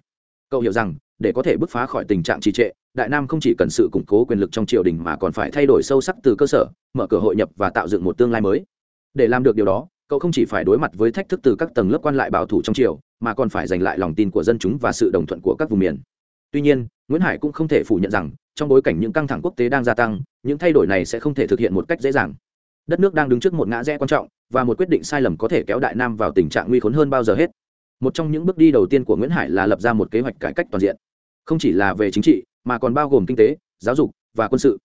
Cậu hiểu rằng, để có thể bứt phá khỏi tình trạng trì trệ, đại nam không chỉ cần sự củng cố quyền lực trong triều đình mà còn phải thay đổi sâu sắc từ cơ sở, mở cửa hội nhập và tạo dựng một tương lai mới. Để làm được điều đó, cậu không chỉ phải đối mặt với thách thức từ các tầng lớp quan lại bảo thủ trong triều, mà còn phải giành lại lòng tin của dân chúng và sự đồng thuận của các vùng miền. Tuy nhiên, nguyễn hải cũng không thể phủ nhận rằng trong bối cảnh những căng thẳng quốc tế đang gia tăng, những thay đổi này sẽ không thể thực hiện một cách dễ dàng. Đất nước đang đứng trước một ngã rẽ quan trọng, và một quyết định sai lầm có thể kéo đại nam vào tình trạng nguy khốn hơn bao giờ hết. Một trong những bước đi đầu tiên của nguyễn hải là lập ra một kế hoạch cải cách toàn diện. Không chỉ là về chính trị, mà còn bao gồm kinh tế, giáo dục và quân sự.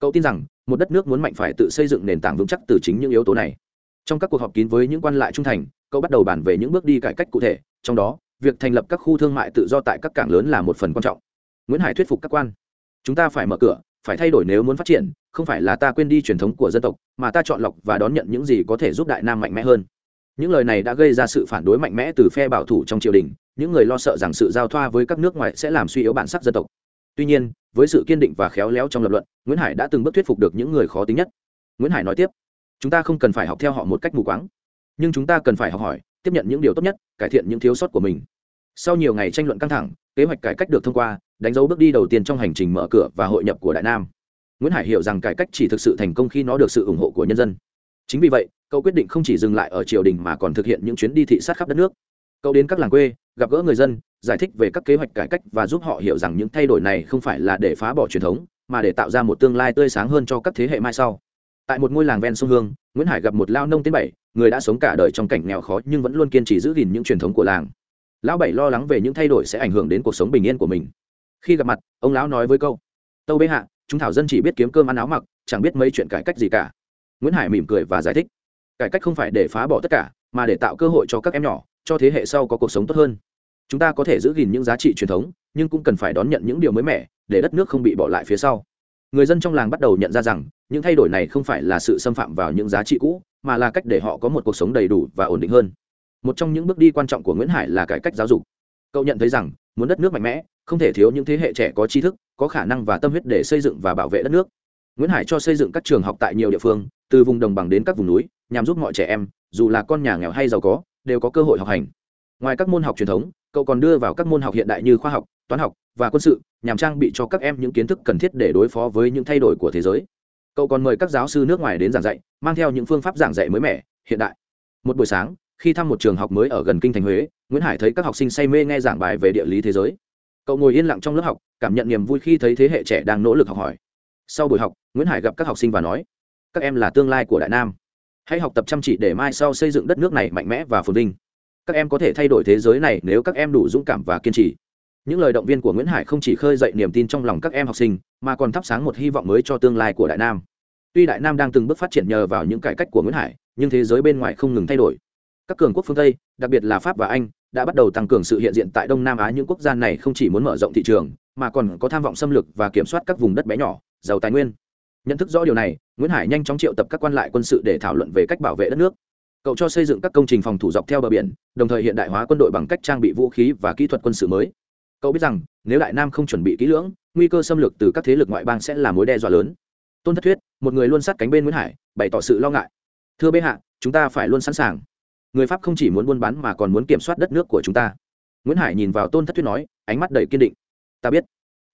Cậu tin rằng, một đất nước muốn mạnh phải tự xây dựng nền tảng vững chắc từ chính những yếu tố này. Trong các cuộc họp kín với những quan lại trung thành, cậu bắt đầu bàn về những bước đi cải cách cụ thể, trong đó, việc thành lập các khu thương mại tự do tại các cảng lớn là một phần quan trọng. Nguyễn hải thuyết phục các quan chúng ta phải mở cửa, phải thay đổi nếu muốn phát triển, không phải là ta quên đi truyền thống của dân tộc, mà ta chọn lọc và đón nhận những gì có thể giúp đại nam mạnh mẽ hơn. Những lời này đã gây ra sự phản đối mạnh mẽ từ phe bảo thủ trong triều đình, những người lo sợ rằng sự giao thoa với các nước ngoài sẽ làm suy yếu bản sắc dân tộc. Tuy nhiên, với sự kiên định và khéo léo trong lập luận, nguyễn hải đã từng bước thuyết phục được những người khó tính nhất. Nguyễn hải nói tiếp, chúng ta không cần phải học theo họ một cách mù quáng, nhưng chúng ta cần phải học hỏi, tiếp nhận những điều tốt nhất, cải thiện những thiếu sót của mình. Sau nhiều ngày tranh luận căng thẳng, kế hoạch cải cách được thông qua đánh dấu bước đi đầu tiên trong hành trình mở cửa và hội nhập của đại nam. Nguyễn hải hiểu rằng cải cách chỉ thực sự thành công khi nó được sự ủng hộ của nhân dân. Chính vì vậy, cậu quyết định không chỉ dừng lại ở triều đình mà còn thực hiện những chuyến đi thị sát khắp đất nước. Cậu đến các làng quê, gặp gỡ người dân, giải thích về các kế hoạch cải cách và giúp họ hiểu rằng những thay đổi này không phải là để phá bỏ truyền thống, mà để tạo ra một tương lai tươi sáng hơn cho các thế hệ mai sau. Tại một ngôi làng ven sông hương, nguyễn hải gặp một lao nông tiến bảy, người đã sống cả đời trong cảnh nghèo khó nhưng vẫn luôn kiên trì giữ gìn những truyền thống của làng. Lão bảy lo lắng về những thay đổi sẽ ảnh hưởng đến cuộc sống bình yên của mình khi gặp mặt, ông lão nói với câu, tâu bế hạ, chúng thảo dân chỉ biết kiếm cơm ăn áo mặc, chẳng biết mấy chuyện cải cách gì cả. Nguyễn hải mỉm cười và giải thích, cải cách không phải để phá bỏ tất cả, mà để tạo cơ hội cho các em nhỏ, cho thế hệ sau có cuộc sống tốt hơn. Chúng ta có thể giữ gìn những giá trị truyền thống, nhưng cũng cần phải đón nhận những điều mới mẻ, để đất nước không bị bỏ lại phía sau. Người dân trong làng bắt đầu nhận ra rằng, những thay đổi này không phải là sự xâm phạm vào những giá trị cũ, mà là cách để họ có một cuộc sống đầy đủ và ổn định hơn. Một trong những bước đi quan trọng của nguyễn hải là cải cách giáo dục. Cậu nhận thấy rằng, muốn đất nước mạnh mẽ không thể thiếu những thế hệ trẻ có tri thức, có khả năng và tâm huyết để xây dựng và bảo vệ đất nước. Nguyễn hải cho xây dựng các trường học tại nhiều địa phương, từ vùng đồng bằng đến các vùng núi, nhằm giúp mọi trẻ em, dù là con nhà nghèo hay giàu có, đều có cơ hội học hành. Ngoài các môn học truyền thống, cậu còn đưa vào các môn học hiện đại như khoa học, toán học và quân sự, nhằm trang bị cho các em những kiến thức cần thiết để đối phó với những thay đổi của thế giới. Cậu còn mời các giáo sư nước ngoài đến giảng dạy, mang theo những phương pháp giảng dạy mới mẻ, hiện đại. Một buổi sáng, khi thăm một trường học mới ở gần kinh thành huế, nguyễn hải thấy các học sinh say mê nghe giảng bài về địa lý thế giới cậu ngồi yên lặng trong lớp học, cảm nhận niềm vui khi thấy thế hệ trẻ đang nỗ lực học hỏi. Sau buổi học, nguyễn hải gặp các học sinh và nói, các em là tương lai của đại nam. Hãy học tập chăm chỉ để mai sau xây dựng đất nước này mạnh mẽ và phồn vinh. Các em có thể thay đổi thế giới này nếu các em đủ dũng cảm và kiên trì. Những lời động viên của nguyễn hải không chỉ khơi dậy niềm tin trong lòng các em học sinh, mà còn thắp sáng một hy vọng mới cho tương lai của đại nam. Tuy đại nam đang từng bước phát triển nhờ vào những cải cách của nguyễn hải, nhưng thế giới bên ngoài không ngừng thay đổi. Các cường quốc phương tây, đặc biệt là pháp và anh đã bắt đầu tăng cường sự hiện diện tại đông nam á những quốc gia này không chỉ muốn mở rộng thị trường, mà còn có tham vọng xâm lược và kiểm soát các vùng đất bé nhỏ, giàu tài nguyên. Nhận thức rõ điều này, nguyễn hải nhanh chóng triệu tập các quan lại quân sự để thảo luận về cách bảo vệ đất nước. Cậu cho xây dựng các công trình phòng thủ dọc theo bờ biển, đồng thời hiện đại hóa quân đội bằng cách trang bị vũ khí và kỹ thuật quân sự mới. Cậu biết rằng, nếu đại nam không chuẩn bị kỹ lưỡng, nguy cơ xâm lược từ các thế lực ngoại bang sẽ là mối đe dọa lớn. Tôn thất thuyết, một người luôn sát cánh bên nguyễn hải, bày tỏ sự lo ngại. Thưa bệ hạ, chúng ta phải luôn sẵn sàng người pháp không chỉ muốn buôn bán mà còn muốn kiểm soát đất nước của chúng ta. Nguyễn hải nhìn vào tôn thất thuyết nói, ánh mắt đầy kiên định. Ta biết.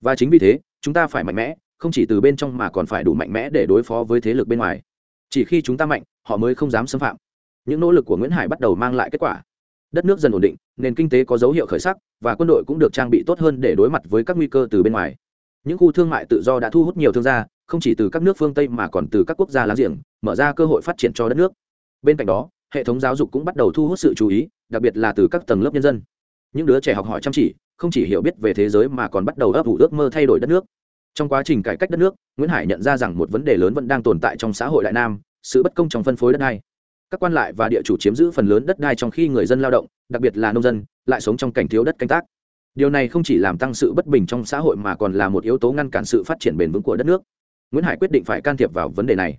Và chính vì thế, chúng ta phải mạnh mẽ, không chỉ từ bên trong mà còn phải đủ mạnh mẽ để đối phó với thế lực bên ngoài. Chỉ khi chúng ta mạnh, họ mới không dám xâm phạm. Những nỗ lực của nguyễn hải bắt đầu mang lại kết quả. Đất nước dần ổn định, nền kinh tế có dấu hiệu khởi sắc, và quân đội cũng được trang bị tốt hơn để đối mặt với các nguy cơ từ bên ngoài. Những khu thương mại tự do đã thu hút nhiều thương gia, không chỉ từ các nước phương tây mà còn từ các quốc gia láng giềng, mở ra cơ hội phát triển cho đất nước. Bên cạnh đó hệ thống giáo dục cũng bắt đầu thu hút sự chú ý, đặc biệt là từ các tầng lớp nhân dân. Những đứa trẻ học hỏi chăm chỉ, không chỉ hiểu biết về thế giới mà còn bắt đầu ấp ủ ước mơ thay đổi đất nước. Trong quá trình cải cách đất nước, nguyễn hải nhận ra rằng một vấn đề lớn vẫn đang tồn tại trong xã hội đại nam, sự bất công trong phân phối đất đai. Các quan lại và địa chủ chiếm giữ phần lớn đất đai trong khi người dân lao động, đặc biệt là nông dân, lại sống trong cảnh thiếu đất canh tác. Điều này không chỉ làm tăng sự bất bình trong xã hội mà còn là một yếu tố ngăn cản sự phát triển bền vững của đất nước. Nguyễn hải quyết định phải can thiệp vào vấn đề này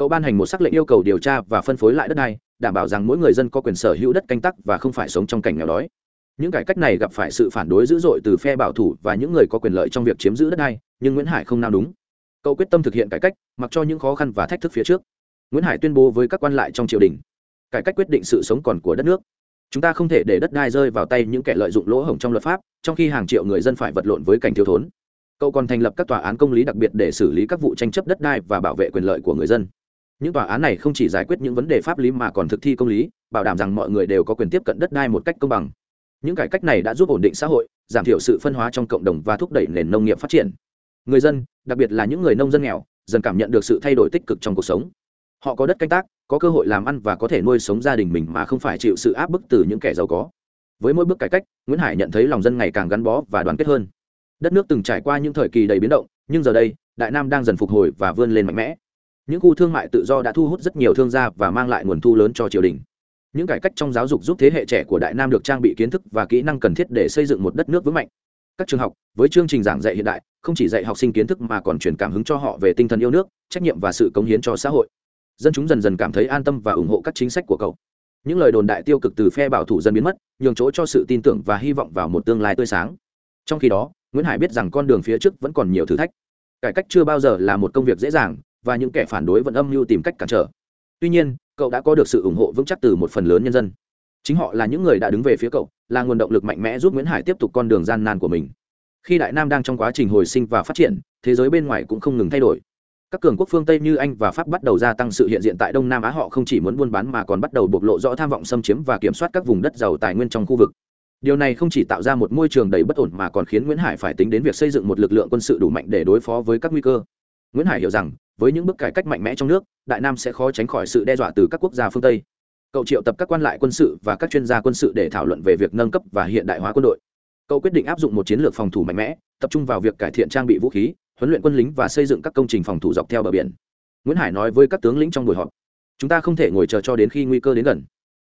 cậu ban hành một sắc lệnh yêu cầu điều tra và phân phối lại đất đai, đảm bảo rằng mỗi người dân có quyền sở hữu đất canh tác và không phải sống trong cảnh nghèo đói. Những cải cách này gặp phải sự phản đối dữ dội từ phe bảo thủ và những người có quyền lợi trong việc chiếm giữ đất đai, nhưng nguyễn hải không nao đúng. Cậu quyết tâm thực hiện cải cách, mặc cho những khó khăn và thách thức phía trước. Nguyễn hải tuyên bố với các quan lại trong triều đình, cải cách quyết định sự sống còn của đất nước. Chúng ta không thể để đất đai rơi vào tay những kẻ lợi dụng lỗ hổng trong luật pháp, trong khi hàng triệu người dân phải vật lộn với cảnh thiếu thốn. Cậu còn thành lập các tòa án công lý đặc biệt để xử lý các vụ tranh chấp đất đai và bảo vệ quyền lợi của người dân những tòa án này không chỉ giải quyết những vấn đề pháp lý mà còn thực thi công lý, bảo đảm rằng mọi người đều có quyền tiếp cận đất đai một cách công bằng. Những cải cách này đã giúp ổn định xã hội, giảm thiểu sự phân hóa trong cộng đồng và thúc đẩy nền nông nghiệp phát triển. Người dân, đặc biệt là những người nông dân nghèo, dần cảm nhận được sự thay đổi tích cực trong cuộc sống. Họ có đất canh tác, có cơ hội làm ăn và có thể nuôi sống gia đình mình mà không phải chịu sự áp bức từ những kẻ giàu có. Với mỗi bước cải cách, nguyễn hải nhận thấy lòng dân ngày càng gắn bó và đoàn kết hơn. Đất nước từng trải qua những thời kỳ đầy biến động, nhưng giờ đây, đại nam đang dần phục hồi và vươn lên mạnh mẽ những khu thương mại tự do đã thu hút rất nhiều thương gia và mang lại nguồn thu lớn cho triều đình. Những cải cách trong giáo dục giúp thế hệ trẻ của đại nam được trang bị kiến thức và kỹ năng cần thiết để xây dựng một đất nước vững mạnh. Các trường học, với chương trình giảng dạy hiện đại, không chỉ dạy học sinh kiến thức mà còn truyền cảm hứng cho họ về tinh thần yêu nước, trách nhiệm và sự cống hiến cho xã hội. Dân chúng dần dần cảm thấy an tâm và ủng hộ các chính sách của cậu. Những lời đồn đại tiêu cực từ phe bảo thủ dần biến mất, nhường chỗ cho sự tin tưởng và hy vọng vào một tương lai tươi sáng. Trong khi đó, nguyễn hải biết rằng con đường phía trước vẫn còn nhiều thử thách. Cải cách chưa bao giờ là một công việc dễ dàng và những kẻ phản đối vẫn âm mưu tìm cách cản trở. Tuy nhiên, cậu đã có được sự ủng hộ vững chắc từ một phần lớn nhân dân. Chính họ là những người đã đứng về phía cậu, là nguồn động lực mạnh mẽ giúp nguyễn hải tiếp tục con đường gian nan của mình. Khi đại nam đang trong quá trình hồi sinh và phát triển, thế giới bên ngoài cũng không ngừng thay đổi. Các cường quốc phương tây như anh và pháp bắt đầu gia tăng sự hiện diện tại đông nam á họ không chỉ muốn buôn bán mà còn bắt đầu bộc lộ rõ tham vọng xâm chiếm và kiểm soát các vùng đất giàu tài nguyên trong khu vực. Điều này không chỉ tạo ra một môi trường đầy bất ổn mà còn khiến nguyễn hải phải tính đến việc xây dựng một lực lượng quân sự đủ mạnh để đối phó với các nguy cơ. Nguyễn hải hiểu rằng với những bước cải cách mạnh mẽ trong nước, đại nam sẽ khó tránh khỏi sự đe dọa từ các quốc gia phương tây. Cậu triệu tập các quan lại quân sự và các chuyên gia quân sự để thảo luận về việc nâng cấp và hiện đại hóa quân đội. Cậu quyết định áp dụng một chiến lược phòng thủ mạnh mẽ, tập trung vào việc cải thiện trang bị vũ khí, huấn luyện quân lính và xây dựng các công trình phòng thủ dọc theo bờ biển. Nguyễn hải nói với các tướng lĩnh trong buổi họp, chúng ta không thể ngồi chờ cho đến khi nguy cơ đến gần.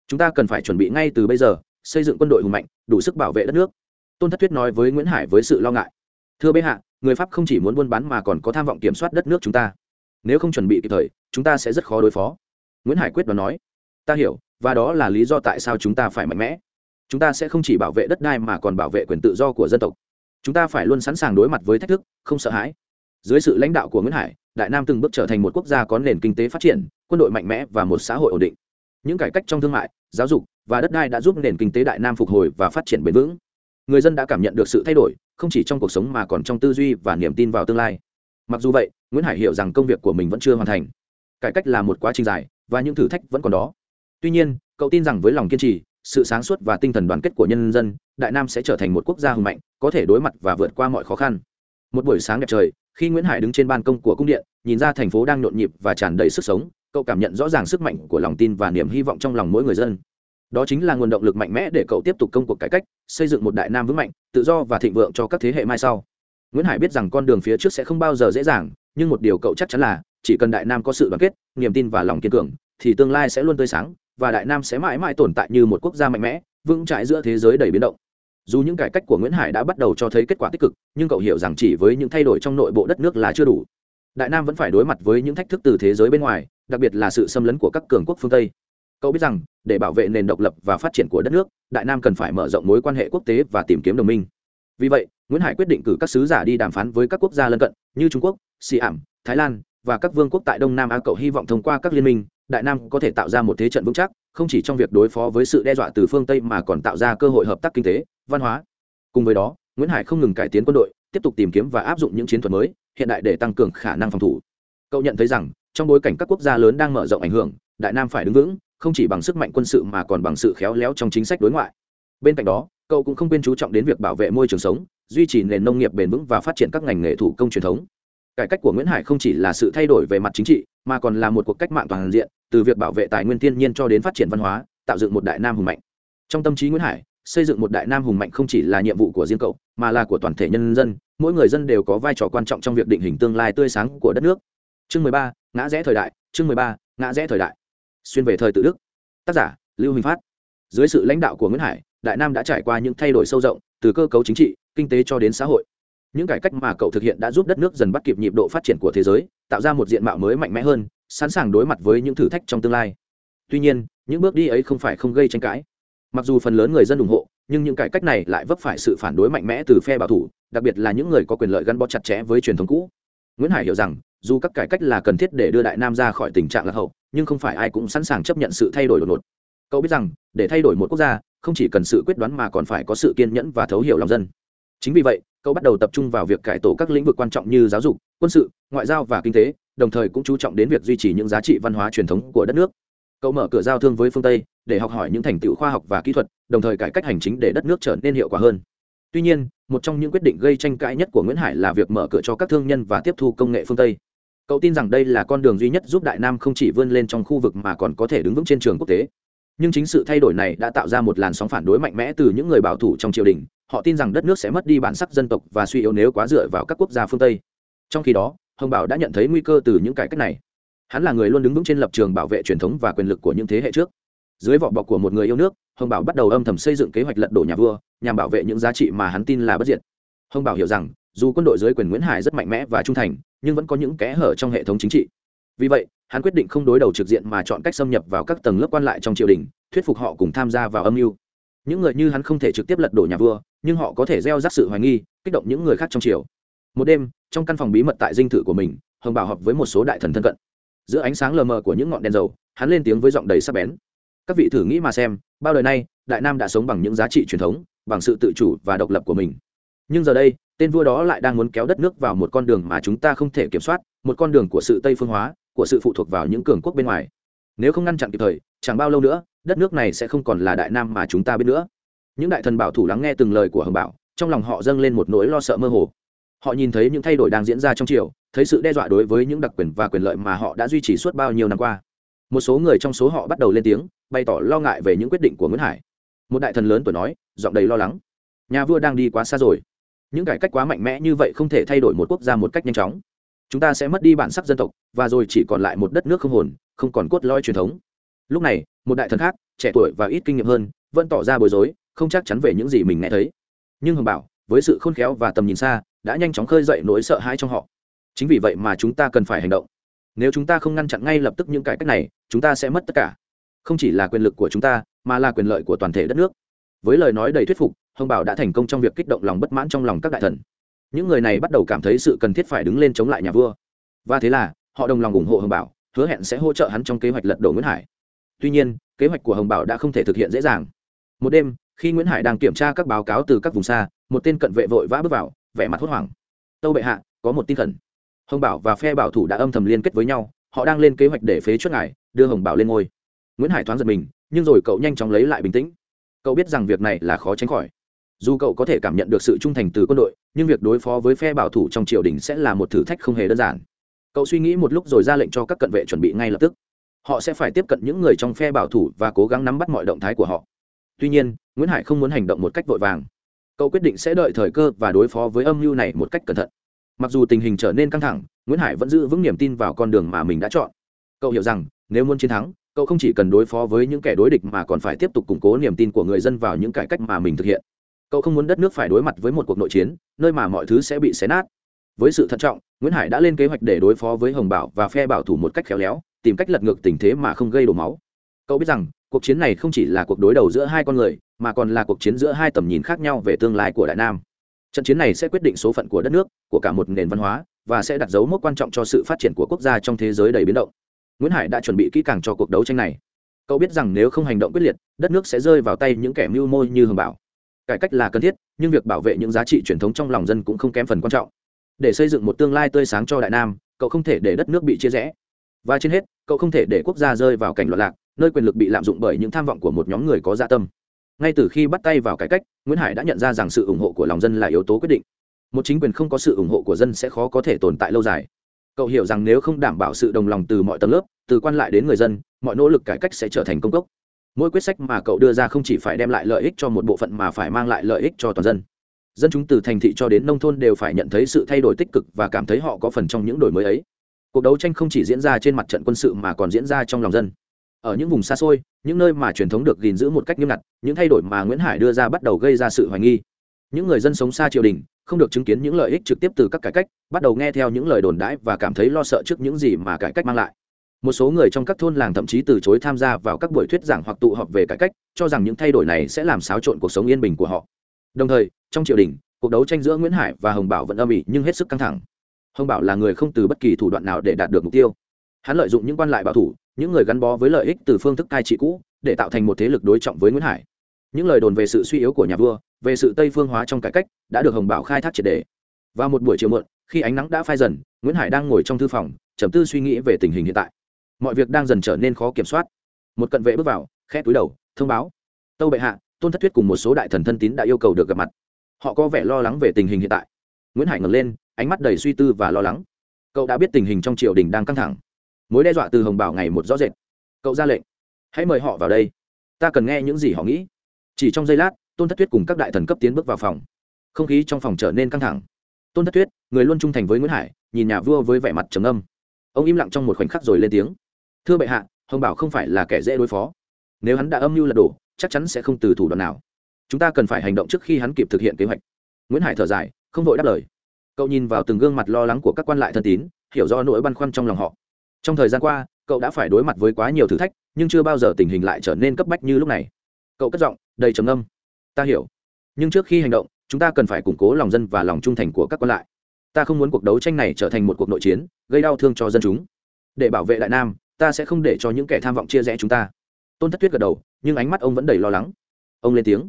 Chúng ta cần phải chuẩn bị ngay từ bây giờ, xây dựng quân đội hùng mạnh, đủ sức bảo vệ đất nước. Tôn thất tuyết nói với nguyễn hải với sự lo ngại, thưa bệ hạ, người pháp không chỉ muốn buôn bán mà còn có tham vọng kiểm soát đất nước chúng ta nếu không chuẩn bị kịp thời, chúng ta sẽ rất khó đối phó. Nguyễn hải quyết đoán nói, ta hiểu, và đó là lý do tại sao chúng ta phải mạnh mẽ. Chúng ta sẽ không chỉ bảo vệ đất đai mà còn bảo vệ quyền tự do của dân tộc. Chúng ta phải luôn sẵn sàng đối mặt với thách thức, không sợ hãi. Dưới sự lãnh đạo của nguyễn hải, đại nam từng bước trở thành một quốc gia có nền kinh tế phát triển, quân đội mạnh mẽ và một xã hội ổn định. Những cải cách trong thương mại, giáo dục và đất đai đã giúp nền kinh tế đại nam phục hồi và phát triển bền vững. Người dân đã cảm nhận được sự thay đổi, không chỉ trong cuộc sống mà còn trong tư duy và niềm tin vào tương lai. Mặc dù vậy nguyễn hải hiểu rằng công việc của mình vẫn chưa hoàn thành. Cải cách là một quá trình dài, và những thử thách vẫn còn đó. Tuy nhiên, cậu tin rằng với lòng kiên trì, sự sáng suốt và tinh thần đoàn kết của nhân dân, đại nam sẽ trở thành một quốc gia hùng mạnh, có thể đối mặt và vượt qua mọi khó khăn. Một buổi sáng đẹp trời, khi nguyễn hải đứng trên ban công của cung điện, nhìn ra thành phố đang nhộn nhịp và tràn đầy sức sống, cậu cảm nhận rõ ràng sức mạnh của lòng tin và niềm hy vọng trong lòng mỗi người dân. Đó chính là nguồn động lực mạnh mẽ để cậu tiếp tục công cuộc cải cách, xây dựng một đại nam vững mạnh, tự do và thịnh vượng cho các thế hệ mai sau. Nguyễn hải biết rằng con đường phía trước sẽ không bao giờ dễ dàng nhưng một điều cậu chắc chắn là, chỉ cần đại nam có sự đoàn kết, niềm tin và lòng kiên cường, thì tương lai sẽ luôn tươi sáng, và đại nam sẽ mãi mãi tồn tại như một quốc gia mạnh mẽ, vững chãi giữa thế giới đầy biến động. Dù những cải cách của nguyễn hải đã bắt đầu cho thấy kết quả tích cực, nhưng cậu hiểu rằng chỉ với những thay đổi trong nội bộ đất nước là chưa đủ. Đại nam vẫn phải đối mặt với những thách thức từ thế giới bên ngoài, đặc biệt là sự xâm lấn của các cường quốc phương tây. Cậu biết rằng, để bảo vệ nền độc lập và phát triển của đất nước, đại nam cần phải mở rộng mối quan hệ quốc tế và tìm kiếm đồng minh. Vì vậy, nguyễn hải quyết định cử các sứ giả đi đàm phán với các quốc gia lân cận, như trung quốc xì ảm, thái lan và các vương quốc tại đông nam á cậu hy vọng thông qua các liên minh, đại nam có thể tạo ra một thế trận vững chắc, không chỉ trong việc đối phó với sự đe dọa từ phương tây mà còn tạo ra cơ hội hợp tác kinh tế, văn hóa. Cùng với đó, nguyễn hải không ngừng cải tiến quân đội, tiếp tục tìm kiếm và áp dụng những chiến thuật mới, hiện đại để tăng cường khả năng phòng thủ. Cậu nhận thấy rằng, trong bối cảnh các quốc gia lớn đang mở rộng ảnh hưởng, đại nam phải đứng vững, không chỉ bằng sức mạnh quân sự mà còn bằng sự khéo léo trong chính sách đối ngoại. Bên cạnh đó, cậu cũng không quên chú trọng đến việc bảo vệ môi trường sống, duy trì nền nông nghiệp bền vững và phát triển các ngành nghề thủ công truyền thống cải cách của nguyễn hải không chỉ là sự thay đổi về mặt chính trị, mà còn là một cuộc cách mạng toàn diện, từ việc bảo vệ tài nguyên thiên nhiên cho đến phát triển văn hóa, tạo dựng một đại nam hùng mạnh. Trong tâm trí nguyễn hải, xây dựng một đại nam hùng mạnh không chỉ là nhiệm vụ của riêng cậu, mà là của toàn thể nhân dân, mỗi người dân đều có vai trò quan trọng trong việc định hình tương lai tươi sáng của đất nước. Chương mười ba, ngã rẽ thời đại, chương mười ba, ngã rẽ thời đại. Xuyên về thời tự đức. Tác giả, lưu huỳnh phát. Dưới sự lãnh đạo của nguyễn hải, đại nam đã trải qua những thay đổi sâu rộng, từ cơ cấu chính trị, kinh tế cho đến xã hội những cải cách mà cậu thực hiện đã giúp đất nước dần bắt kịp nhịp độ phát triển của thế giới, tạo ra một diện mạo mới mạnh mẽ hơn, sẵn sàng đối mặt với những thử thách trong tương lai. Tuy nhiên, những bước đi ấy không phải không gây tranh cãi. Mặc dù phần lớn người dân ủng hộ, nhưng những cải cách này lại vấp phải sự phản đối mạnh mẽ từ phe bảo thủ, đặc biệt là những người có quyền lợi gắn bó chặt chẽ với truyền thống cũ. Nguyễn hải hiểu rằng, dù các cải cách là cần thiết để đưa đại nam ra khỏi tình trạng lạc hậu, nhưng không phải ai cũng sẵn sàng chấp nhận sự thay đổi đột ngột. Cậu biết rằng, để thay đổi một quốc gia, không chỉ cần sự quyết đoán mà còn phải có sự kiên nhẫn và thấu hiểu lòng dân. Chính vì vậy cậu bắt đầu tập trung vào việc cải tổ các lĩnh vực quan trọng như giáo dục, quân sự, ngoại giao và kinh tế, đồng thời cũng chú trọng đến việc duy trì những giá trị văn hóa truyền thống của đất nước. Cậu mở cửa giao thương với phương tây để học hỏi những thành tựu khoa học và kỹ thuật, đồng thời cải cách hành chính để đất nước trở nên hiệu quả hơn. Tuy nhiên, một trong những quyết định gây tranh cãi nhất của nguyễn hải là việc mở cửa cho các thương nhân và tiếp thu công nghệ phương tây. Cậu tin rằng đây là con đường duy nhất giúp đại nam không chỉ vươn lên trong khu vực mà còn có thể đứng vững trên trường quốc tế nhưng chính sự thay đổi này đã tạo ra một làn sóng phản đối mạnh mẽ từ những người bảo thủ trong triều đình. Họ tin rằng đất nước sẽ mất đi bản sắc dân tộc và suy yếu nếu quá dựa vào các quốc gia phương tây. Trong khi đó, hồng bảo đã nhận thấy nguy cơ từ những cải cách này. Hắn là người luôn đứng vững trên lập trường bảo vệ truyền thống và quyền lực của những thế hệ trước. Dưới vỏ bọc của một người yêu nước, hồng bảo bắt đầu âm thầm xây dựng kế hoạch lật đổ nhà vua, nhằm bảo vệ những giá trị mà hắn tin là bất diệt. Hồng bảo hiểu rằng, dù quân đội dưới quyền nguyễn hải rất mạnh mẽ và trung thành, nhưng vẫn có những kẽ hở trong hệ thống chính trị. Vì vậy hắn quyết định không đối đầu trực diện mà chọn cách xâm nhập vào các tầng lớp quan lại trong triều đình, thuyết phục họ cùng tham gia vào âm mưu. Những người như hắn không thể trực tiếp lật đổ nhà vua, nhưng họ có thể gieo rắc sự hoài nghi, kích động những người khác trong triều. Một đêm, trong căn phòng bí mật tại dinh thự của mình, hồng bảo họp với một số đại thần thân cận. Giữa ánh sáng lờ mờ của những ngọn đèn dầu, hắn lên tiếng với giọng đầy sắc bén. Các vị thử nghĩ mà xem, bao đời nay, đại nam đã sống bằng những giá trị truyền thống, bằng sự tự chủ và độc lập của mình. Nhưng giờ đây, tên vua đó lại đang muốn kéo đất nước vào một con đường mà chúng ta không thể kiểm soát, một con đường của sự tây phương hóa của sự phụ thuộc vào những cường quốc bên ngoài. Nếu không ngăn chặn kịp thời, chẳng bao lâu nữa, đất nước này sẽ không còn là đại nam mà chúng ta biết nữa. Những đại thần bảo thủ lắng nghe từng lời của hồng bảo, trong lòng họ dâng lên một nỗi lo sợ mơ hồ. Họ nhìn thấy những thay đổi đang diễn ra trong triều, thấy sự đe dọa đối với những đặc quyền và quyền lợi mà họ đã duy trì suốt bao nhiêu năm qua. Một số người trong số họ bắt đầu lên tiếng, bày tỏ lo ngại về những quyết định của nguyễn hải. Một đại thần lớn tuổi nói, giọng đầy lo lắng. Nhà vua đang đi quá xa rồi. Những cải cách quá mạnh mẽ như vậy không thể thay đổi một quốc gia một cách nhanh chóng chúng ta sẽ mất đi bản sắc dân tộc, và rồi chỉ còn lại một đất nước không hồn, không còn cốt lõi truyền thống. Lúc này, một đại thần khác, trẻ tuổi và ít kinh nghiệm hơn, vẫn tỏ ra bối rối, không chắc chắn về những gì mình nghe thấy. Nhưng hồng bảo, với sự khôn khéo và tầm nhìn xa, đã nhanh chóng khơi dậy nỗi sợ hãi trong họ. Chính vì vậy mà chúng ta cần phải hành động. Nếu chúng ta không ngăn chặn ngay lập tức những cải cách này, chúng ta sẽ mất tất cả. Không chỉ là quyền lực của chúng ta, mà là quyền lợi của toàn thể đất nước. Với lời nói đầy thuyết phục, hồng bảo đã thành công trong việc kích động lòng bất mãn trong lòng các đại thần những người này bắt đầu cảm thấy sự cần thiết phải đứng lên chống lại nhà vua. Và thế là, họ đồng lòng ủng hộ hồng bảo, hứa hẹn sẽ hỗ trợ hắn trong kế hoạch lật đổ nguyễn hải. Tuy nhiên, kế hoạch của hồng bảo đã không thể thực hiện dễ dàng. Một đêm, khi nguyễn hải đang kiểm tra các báo cáo từ các vùng xa, một tên cận vệ vội vã bước vào, vẻ mặt hốt hoảng. Tâu bệ hạ, có một tin khẩn. Hồng bảo và phe bảo thủ đã âm thầm liên kết với nhau, họ đang lên kế hoạch để phế chuất ngài, đưa hồng bảo lên ngôi. Nguyễn hải thoáng giật mình, nhưng rồi cậu nhanh chóng lấy lại bình tĩnh. Cậu biết rằng việc này là khó tránh khỏi dù cậu có thể cảm nhận được sự trung thành từ quân đội, nhưng việc đối phó với phe bảo thủ trong triều đình sẽ là một thử thách không hề đơn giản. Cậu suy nghĩ một lúc rồi ra lệnh cho các cận vệ chuẩn bị ngay lập tức. Họ sẽ phải tiếp cận những người trong phe bảo thủ và cố gắng nắm bắt mọi động thái của họ. Tuy nhiên, nguyễn hải không muốn hành động một cách vội vàng. Cậu quyết định sẽ đợi thời cơ và đối phó với âm mưu này một cách cẩn thận. Mặc dù tình hình trở nên căng thẳng, nguyễn hải vẫn giữ vững niềm tin vào con đường mà mình đã chọn. Cậu hiểu rằng, nếu muốn chiến thắng, cậu không chỉ cần đối phó với những kẻ đối địch mà còn phải tiếp tục củng cố niềm tin của người dân vào những cải cách mà mình thực hiện cậu không muốn đất nước phải đối mặt với một cuộc nội chiến, nơi mà mọi thứ sẽ bị xé nát. Với sự thận trọng, nguyễn hải đã lên kế hoạch để đối phó với hồng bảo và phe bảo thủ một cách khéo léo, tìm cách lật ngược tình thế mà không gây đổ máu. Cậu biết rằng, cuộc chiến này không chỉ là cuộc đối đầu giữa hai con người, mà còn là cuộc chiến giữa hai tầm nhìn khác nhau về tương lai của đại nam. Trận chiến này sẽ quyết định số phận của đất nước, của cả một nền văn hóa, và sẽ đặt dấu mốc quan trọng cho sự phát triển của quốc gia trong thế giới đầy biến động. Nguyễn hải đã chuẩn bị kỹ càng cho cuộc đấu tranh này. Cậu biết rằng nếu không hành động quyết liệt, đất nước sẽ rơi vào tay những kẻ mưu mô như hồng bảo cải cách là cần thiết, nhưng việc bảo vệ những giá trị truyền thống trong lòng dân cũng không kém phần quan trọng. Để xây dựng một tương lai tươi sáng cho đại nam, cậu không thể để đất nước bị chia rẽ. Và trên hết, cậu không thể để quốc gia rơi vào cảnh loạn lạc, nơi quyền lực bị lạm dụng bởi những tham vọng của một nhóm người có dạ tâm. Ngay từ khi bắt tay vào cải cách, nguyễn hải đã nhận ra rằng sự ủng hộ của lòng dân là yếu tố quyết định. Một chính quyền không có sự ủng hộ của dân sẽ khó có thể tồn tại lâu dài. Cậu hiểu rằng nếu không đảm bảo sự đồng lòng từ mọi tầng lớp, từ quan lại đến người dân, mọi nỗ lực cải cách sẽ trở thành công cốc mỗi quyết sách mà cậu đưa ra không chỉ phải đem lại lợi ích cho một bộ phận mà phải mang lại lợi ích cho toàn dân. Dân chúng từ thành thị cho đến nông thôn đều phải nhận thấy sự thay đổi tích cực và cảm thấy họ có phần trong những đổi mới ấy. Cuộc đấu tranh không chỉ diễn ra trên mặt trận quân sự mà còn diễn ra trong lòng dân. Ở những vùng xa xôi, những nơi mà truyền thống được gìn giữ một cách nghiêm ngặt, những thay đổi mà nguyễn hải đưa ra bắt đầu gây ra sự hoài nghi. Những người dân sống xa triều đình, không được chứng kiến những lợi ích trực tiếp từ các cải cách, bắt đầu nghe theo những lời đồn đãi và cảm thấy lo sợ trước những gì mà cải cách mang lại một số người trong các thôn làng thậm chí từ chối tham gia vào các buổi thuyết giảng hoặc tụ họp về cải cách, cho rằng những thay đổi này sẽ làm xáo trộn cuộc sống yên bình của họ. Đồng thời, trong triều đình, cuộc đấu tranh giữa nguyễn hải và hồng bảo vẫn âm ỉ nhưng hết sức căng thẳng. Hồng bảo là người không từ bất kỳ thủ đoạn nào để đạt được mục tiêu. Hắn lợi dụng những quan lại bảo thủ, những người gắn bó với lợi ích từ phương thức cai trị cũ, để tạo thành một thế lực đối trọng với nguyễn hải. Những lời đồn về sự suy yếu của nhà vua, về sự tây phương hóa trong cải cách, đã được hồng bảo khai thác triệt đề vào một buổi chiều muộn, khi ánh nắng đã phai dần, nguyễn hải đang ngồi trong thư phòng, trầm tư suy nghĩ về tình hình hiện tại mọi việc đang dần trở nên khó kiểm soát. Một cận vệ bước vào, khẽ túi đầu, thông báo. Tâu bệ hạ, tôn thất thuyết cùng một số đại thần thân tín đã yêu cầu được gặp mặt. Họ có vẻ lo lắng về tình hình hiện tại. Nguyễn hải ngẩng lên, ánh mắt đầy suy tư và lo lắng. Cậu đã biết tình hình trong triều đình đang căng thẳng. Mối đe dọa từ hồng bảo ngày một rõ rệt. Cậu ra lệnh. Hãy mời họ vào đây. Ta cần nghe những gì họ nghĩ. Chỉ trong giây lát, tôn thất tuyết cùng các đại thần cấp tiến bước vào phòng. Không khí trong phòng trở nên căng thẳng. Tôn thất tuyết người luôn trung thành với nguyễn hải, nhìn nhà vua với vẻ mặt trầm âm ông im lặng trong một khoảnh khắc rồi lên tiếng thưa bệ hạ, hồng bảo không phải là kẻ dễ đối phó. Nếu hắn đã âm mưu lật đổ, chắc chắn sẽ không từ thủ đoạn nào. Chúng ta cần phải hành động trước khi hắn kịp thực hiện kế hoạch. Nguyễn hải thở dài, không vội đáp lời. Cậu nhìn vào từng gương mặt lo lắng của các quan lại thân tín, hiểu rõ nỗi băn khoăn trong lòng họ. Trong thời gian qua, cậu đã phải đối mặt với quá nhiều thử thách, nhưng chưa bao giờ tình hình lại trở nên cấp bách như lúc này. Cậu cất giọng, đầy trầm âm ta hiểu. Nhưng trước khi hành động, chúng ta cần phải củng cố lòng dân và lòng trung thành của các quan lại. Ta không muốn cuộc đấu tranh này trở thành một cuộc nội chiến, gây đau thương cho dân chúng. Để bảo vệ đại nam ta sẽ không để cho những kẻ tham vọng chia rẽ chúng ta. Tôn thất tuyết gật đầu, nhưng ánh mắt ông vẫn đầy lo lắng. Ông lên tiếng.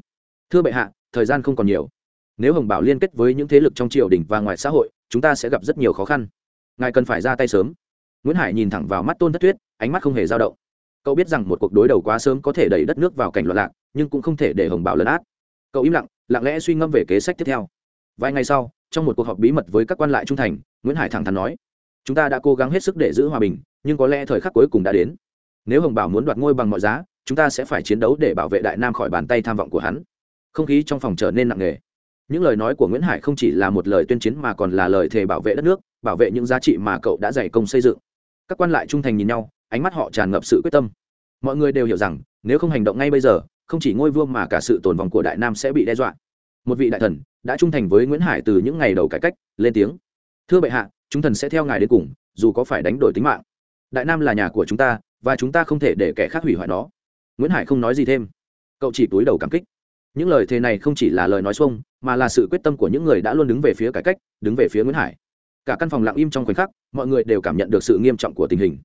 Thưa bệ hạ, thời gian không còn nhiều. Nếu hồng bảo liên kết với những thế lực trong triều đình và ngoài xã hội, chúng ta sẽ gặp rất nhiều khó khăn. Ngài cần phải ra tay sớm. Nguyễn hải nhìn thẳng vào mắt tôn thất tuyết, ánh mắt không hề dao động. Cậu biết rằng một cuộc đối đầu quá sớm có thể đẩy đất nước vào cảnh loạn lạc, nhưng cũng không thể để hồng bảo lấn át. Cậu im lặng lặng lẽ suy ngẫm về kế sách tiếp theo. Vài ngày sau, trong một cuộc họp bí mật với các quan lại trung thành, nguyễn hải thẳng thắn nói, chúng ta đã cố gắng hết sức để giữ hòa bình nhưng có lẽ thời khắc cuối cùng đã đến. Nếu hồng bảo muốn đoạt ngôi bằng mọi giá, chúng ta sẽ phải chiến đấu để bảo vệ đại nam khỏi bàn tay tham vọng của hắn. Không khí trong phòng trở nên nặng nề. Những lời nói của nguyễn hải không chỉ là một lời tuyên chiến mà còn là lời thề bảo vệ đất nước, bảo vệ những giá trị mà cậu đã dày công xây dựng. Các quan lại trung thành nhìn nhau, ánh mắt họ tràn ngập sự quyết tâm. Mọi người đều hiểu rằng, nếu không hành động ngay bây giờ, không chỉ ngôi vương mà cả sự tồn vong của đại nam sẽ bị đe dọa. Một vị đại thần đã trung thành với nguyễn hải từ những ngày đầu cải cách, lên tiếng. Thưa bệ hạ, chúng thần sẽ theo ngài đến cùng, dù có phải đánh đổi tính mạng đại nam là nhà của chúng ta, và chúng ta không thể để kẻ khác hủy hoại nó. Nguyễn hải không nói gì thêm. Cậu chỉ túi đầu cảm kích. Những lời thề này không chỉ là lời nói xuông, mà là sự quyết tâm của những người đã luôn đứng về phía cải cách, đứng về phía nguyễn hải. Cả căn phòng lặng im trong khoảnh khắc, mọi người đều cảm nhận được sự nghiêm trọng của tình hình.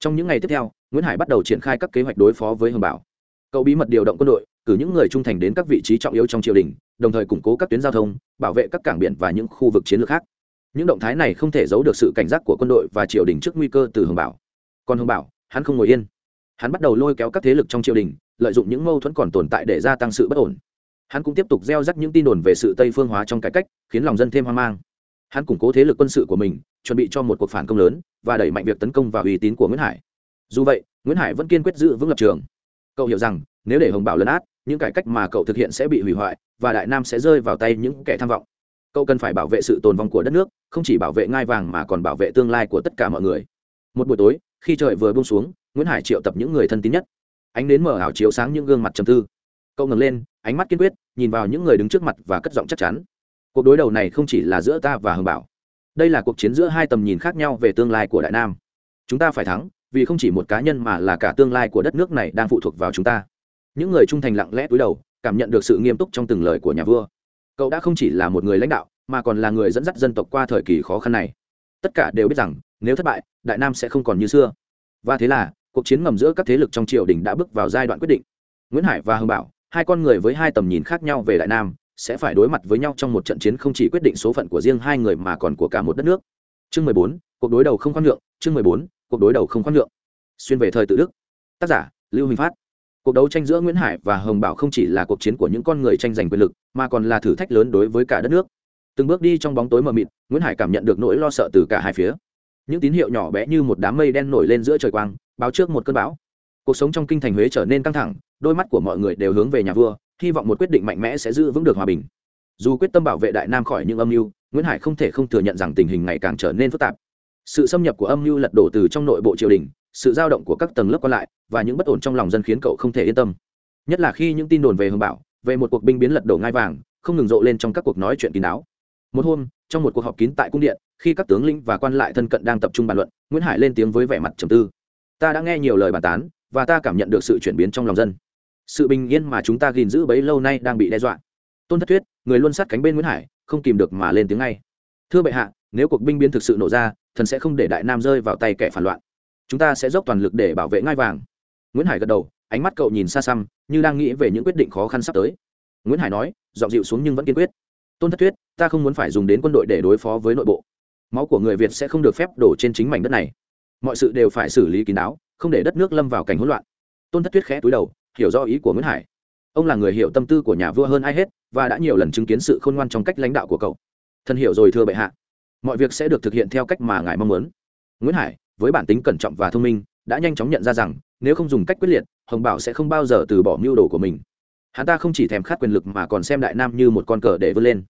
Trong những ngày tiếp theo, nguyễn hải bắt đầu triển khai các kế hoạch đối phó với hồng bảo. Cậu bí mật điều động quân đội, cử những người trung thành đến các vị trí trọng yếu trong triều đình, đồng thời củng cố các tuyến giao thông, bảo vệ các cảng biển và những khu vực chiến lược khác. Những động thái này không thể giấu được sự cảnh giác của quân đội và triều đình trước nguy cơ từ hồng bảo còn hồng bảo hắn không ngồi yên. Hắn bắt đầu lôi kéo các thế lực trong triều đình, lợi dụng những mâu thuẫn còn tồn tại để gia tăng sự bất ổn. Hắn cũng tiếp tục gieo rắc những tin đồn về sự tây phương hóa trong cải cách, khiến lòng dân thêm hoang mang. Hắn củng cố thế lực quân sự của mình, chuẩn bị cho một cuộc phản công lớn, và đẩy mạnh việc tấn công vào uy tín của nguyễn hải. Dù vậy, nguyễn hải vẫn kiên quyết giữ vững lập trường. Cậu hiểu rằng, nếu để hồng bảo lấn át, những cải cách mà cậu thực hiện sẽ bị hủy hoại, và đại nam sẽ rơi vào tay những kẻ tham vọng. Cậu cần phải bảo vệ sự tồn vong của đất nước, không chỉ bảo vệ ngai vàng mà còn bảo vệ tương lai của tất cả mọi người. Một buổi tối khi trời vừa bông xuống, nguyễn hải triệu tập những người thân tín nhất. Ánh đến mở ảo chiếu sáng những gương mặt trầm tư. Cậu ngẩng lên, ánh mắt kiên quyết, nhìn vào những người đứng trước mặt và cất giọng chắc chắn. Cuộc đối đầu này không chỉ là giữa ta và hưng bảo. Đây là cuộc chiến giữa hai tầm nhìn khác nhau về tương lai của đại nam. Chúng ta phải thắng, vì không chỉ một cá nhân mà là cả tương lai của đất nước này đang phụ thuộc vào chúng ta. Những người trung thành lặng lẽ túi đầu, cảm nhận được sự nghiêm túc trong từng lời của nhà vua. Cậu đã không chỉ là một người lãnh đạo, mà còn là người dẫn dắt dân tộc qua thời kỳ khó khăn này. Tất cả đều biết rằng nếu thất bại, đại nam sẽ không còn như xưa. Và thế là, cuộc chiến ngầm giữa các thế lực trong triều đình đã bước vào giai đoạn quyết định. Nguyễn hải và hưng bảo, hai con người với hai tầm nhìn khác nhau về đại nam, sẽ phải đối mặt với nhau trong một trận chiến không chỉ quyết định số phận của riêng hai người mà còn của cả một đất nước. Chương mười bốn, cuộc đối đầu không khoan nhượng. Chương mười bốn, cuộc đối đầu không khoan nhượng. Xuyên về thời tự đức. Tác giả, lưu huỳnh phát. Cuộc đấu tranh giữa nguyễn hải và hồng bảo không chỉ là cuộc chiến của những con người tranh giành quyền lực, mà còn là thử thách lớn đối với cả đất nước. Từng bước đi trong bóng tối mờ mịt, nguyễn hải cảm nhận được nỗi lo sợ từ cả hai phía những tín hiệu nhỏ bé như một đám mây đen nổi lên giữa trời quang, báo trước một cơn bão. Cuộc sống trong kinh thành huế trở nên căng thẳng, đôi mắt của mọi người đều hướng về nhà vua, hy vọng một quyết định mạnh mẽ sẽ giữ vững được hòa bình. Dù quyết tâm bảo vệ đại nam khỏi những âm mưu, nguyễn hải không thể không thừa nhận rằng tình hình ngày càng trở nên phức tạp. Sự xâm nhập của âm mưu lật đổ từ trong nội bộ triều đình, sự dao động của các tầng lớp còn lại và những bất ổn trong lòng dân khiến cậu không thể yên tâm. Nhất là khi những tin đồn về hương bảo về một cuộc binh biến lật đổ ngai vàng, không ngừng rộ lên trong các cuộc nói chuyện kín đáo một hôm, trong một cuộc họp kín tại cung điện, khi các tướng lĩnh và quan lại thân cận đang tập trung bàn luận, nguyễn hải lên tiếng với vẻ mặt trầm tư. Ta đã nghe nhiều lời bàn tán, và ta cảm nhận được sự chuyển biến trong lòng dân. Sự bình yên mà chúng ta gìn giữ bấy lâu nay đang bị đe dọa. Tôn thất thuyết, người luôn sát cánh bên nguyễn hải, không kìm được mà lên tiếng ngay. Thưa bệ hạ, nếu cuộc binh biến thực sự nổ ra, thần sẽ không để đại nam rơi vào tay kẻ phản loạn. Chúng ta sẽ dốc toàn lực để bảo vệ ngai vàng. Nguyễn hải gật đầu, ánh mắt cậu nhìn xa xăm, như đang nghĩ về những quyết định khó khăn sắp tới. Nguyễn hải nói dọn dịu xuống nhưng vẫn kiên quyết tôn thất thuyết, ta không muốn phải dùng đến quân đội để đối phó với nội bộ. Máu của người việt sẽ không được phép đổ trên chính mảnh đất này. Mọi sự đều phải xử lý kín đáo, không để đất nước lâm vào cảnh hỗn loạn. Tôn thất thuyết khẽ túi đầu, hiểu rõ ý của nguyễn hải. Ông là người hiểu tâm tư của nhà vua hơn ai hết, và đã nhiều lần chứng kiến sự khôn ngoan trong cách lãnh đạo của cậu. Thân hiểu rồi thưa bệ hạ. Mọi việc sẽ được thực hiện theo cách mà ngài mong muốn. Nguyễn hải, với bản tính cẩn trọng và thông minh, đã nhanh chóng nhận ra rằng, nếu không dùng cách quyết liệt, hồng bảo sẽ không bao giờ từ bỏ mưu đồ của mình. Hắn ta không chỉ thèm khát quyền lực mà còn xem đại nam như một con cờ để vươn lên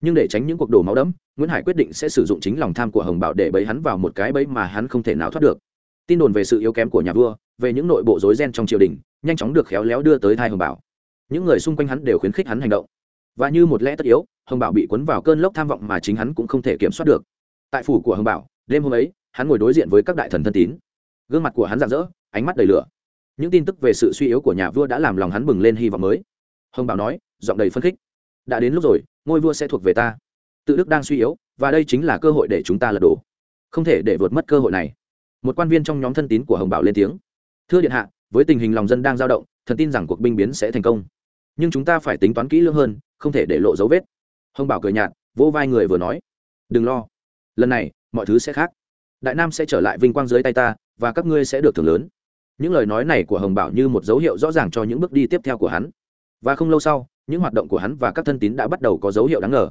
nhưng để tránh những cuộc đổ máu đẫm, nguyễn hải quyết định sẽ sử dụng chính lòng tham của hồng bảo để bẫy hắn vào một cái bẫy mà hắn không thể nào thoát được. Tin đồn về sự yếu kém của nhà vua, về những nội bộ rối ren trong triều đình, nhanh chóng được khéo léo đưa tới thai hồng bảo. Những người xung quanh hắn đều khuyến khích hắn hành động. Và như một lẽ tất yếu, hồng bảo bị cuốn vào cơn lốc tham vọng mà chính hắn cũng không thể kiểm soát được. Tại phủ của hồng bảo, đêm hôm ấy, hắn ngồi đối diện với các đại thần thân tín. Gương mặt của hắn rạng rỡ, ánh mắt đầy lửa. Những tin tức về sự suy yếu của nhà vua đã làm lòng hắn bừng lên hy vọng mới. Hồng bảo nói, giọng đầy phân khích. Đã đến lúc rồi ngôi vua sẽ thuộc về ta. Tự đức đang suy yếu, và đây chính là cơ hội để chúng ta lật đổ. Không thể để vượt mất cơ hội này. Một quan viên trong nhóm thân tín của hồng bảo lên tiếng. Thưa điện hạ, với tình hình lòng dân đang dao động, thần tin rằng cuộc binh biến sẽ thành công. Nhưng chúng ta phải tính toán kỹ lưỡng hơn, không thể để lộ dấu vết. Hồng bảo cười nhạt, vỗ vai người vừa nói. Đừng lo. Lần này, mọi thứ sẽ khác. Đại nam sẽ trở lại vinh quang dưới tay ta, và các ngươi sẽ được thưởng lớn. Những lời nói này của hồng bảo như một dấu hiệu rõ ràng cho những bước đi tiếp theo của hắn. Và không lâu sau những hoạt động của hắn và các thân tín đã bắt đầu có dấu hiệu đáng ngờ.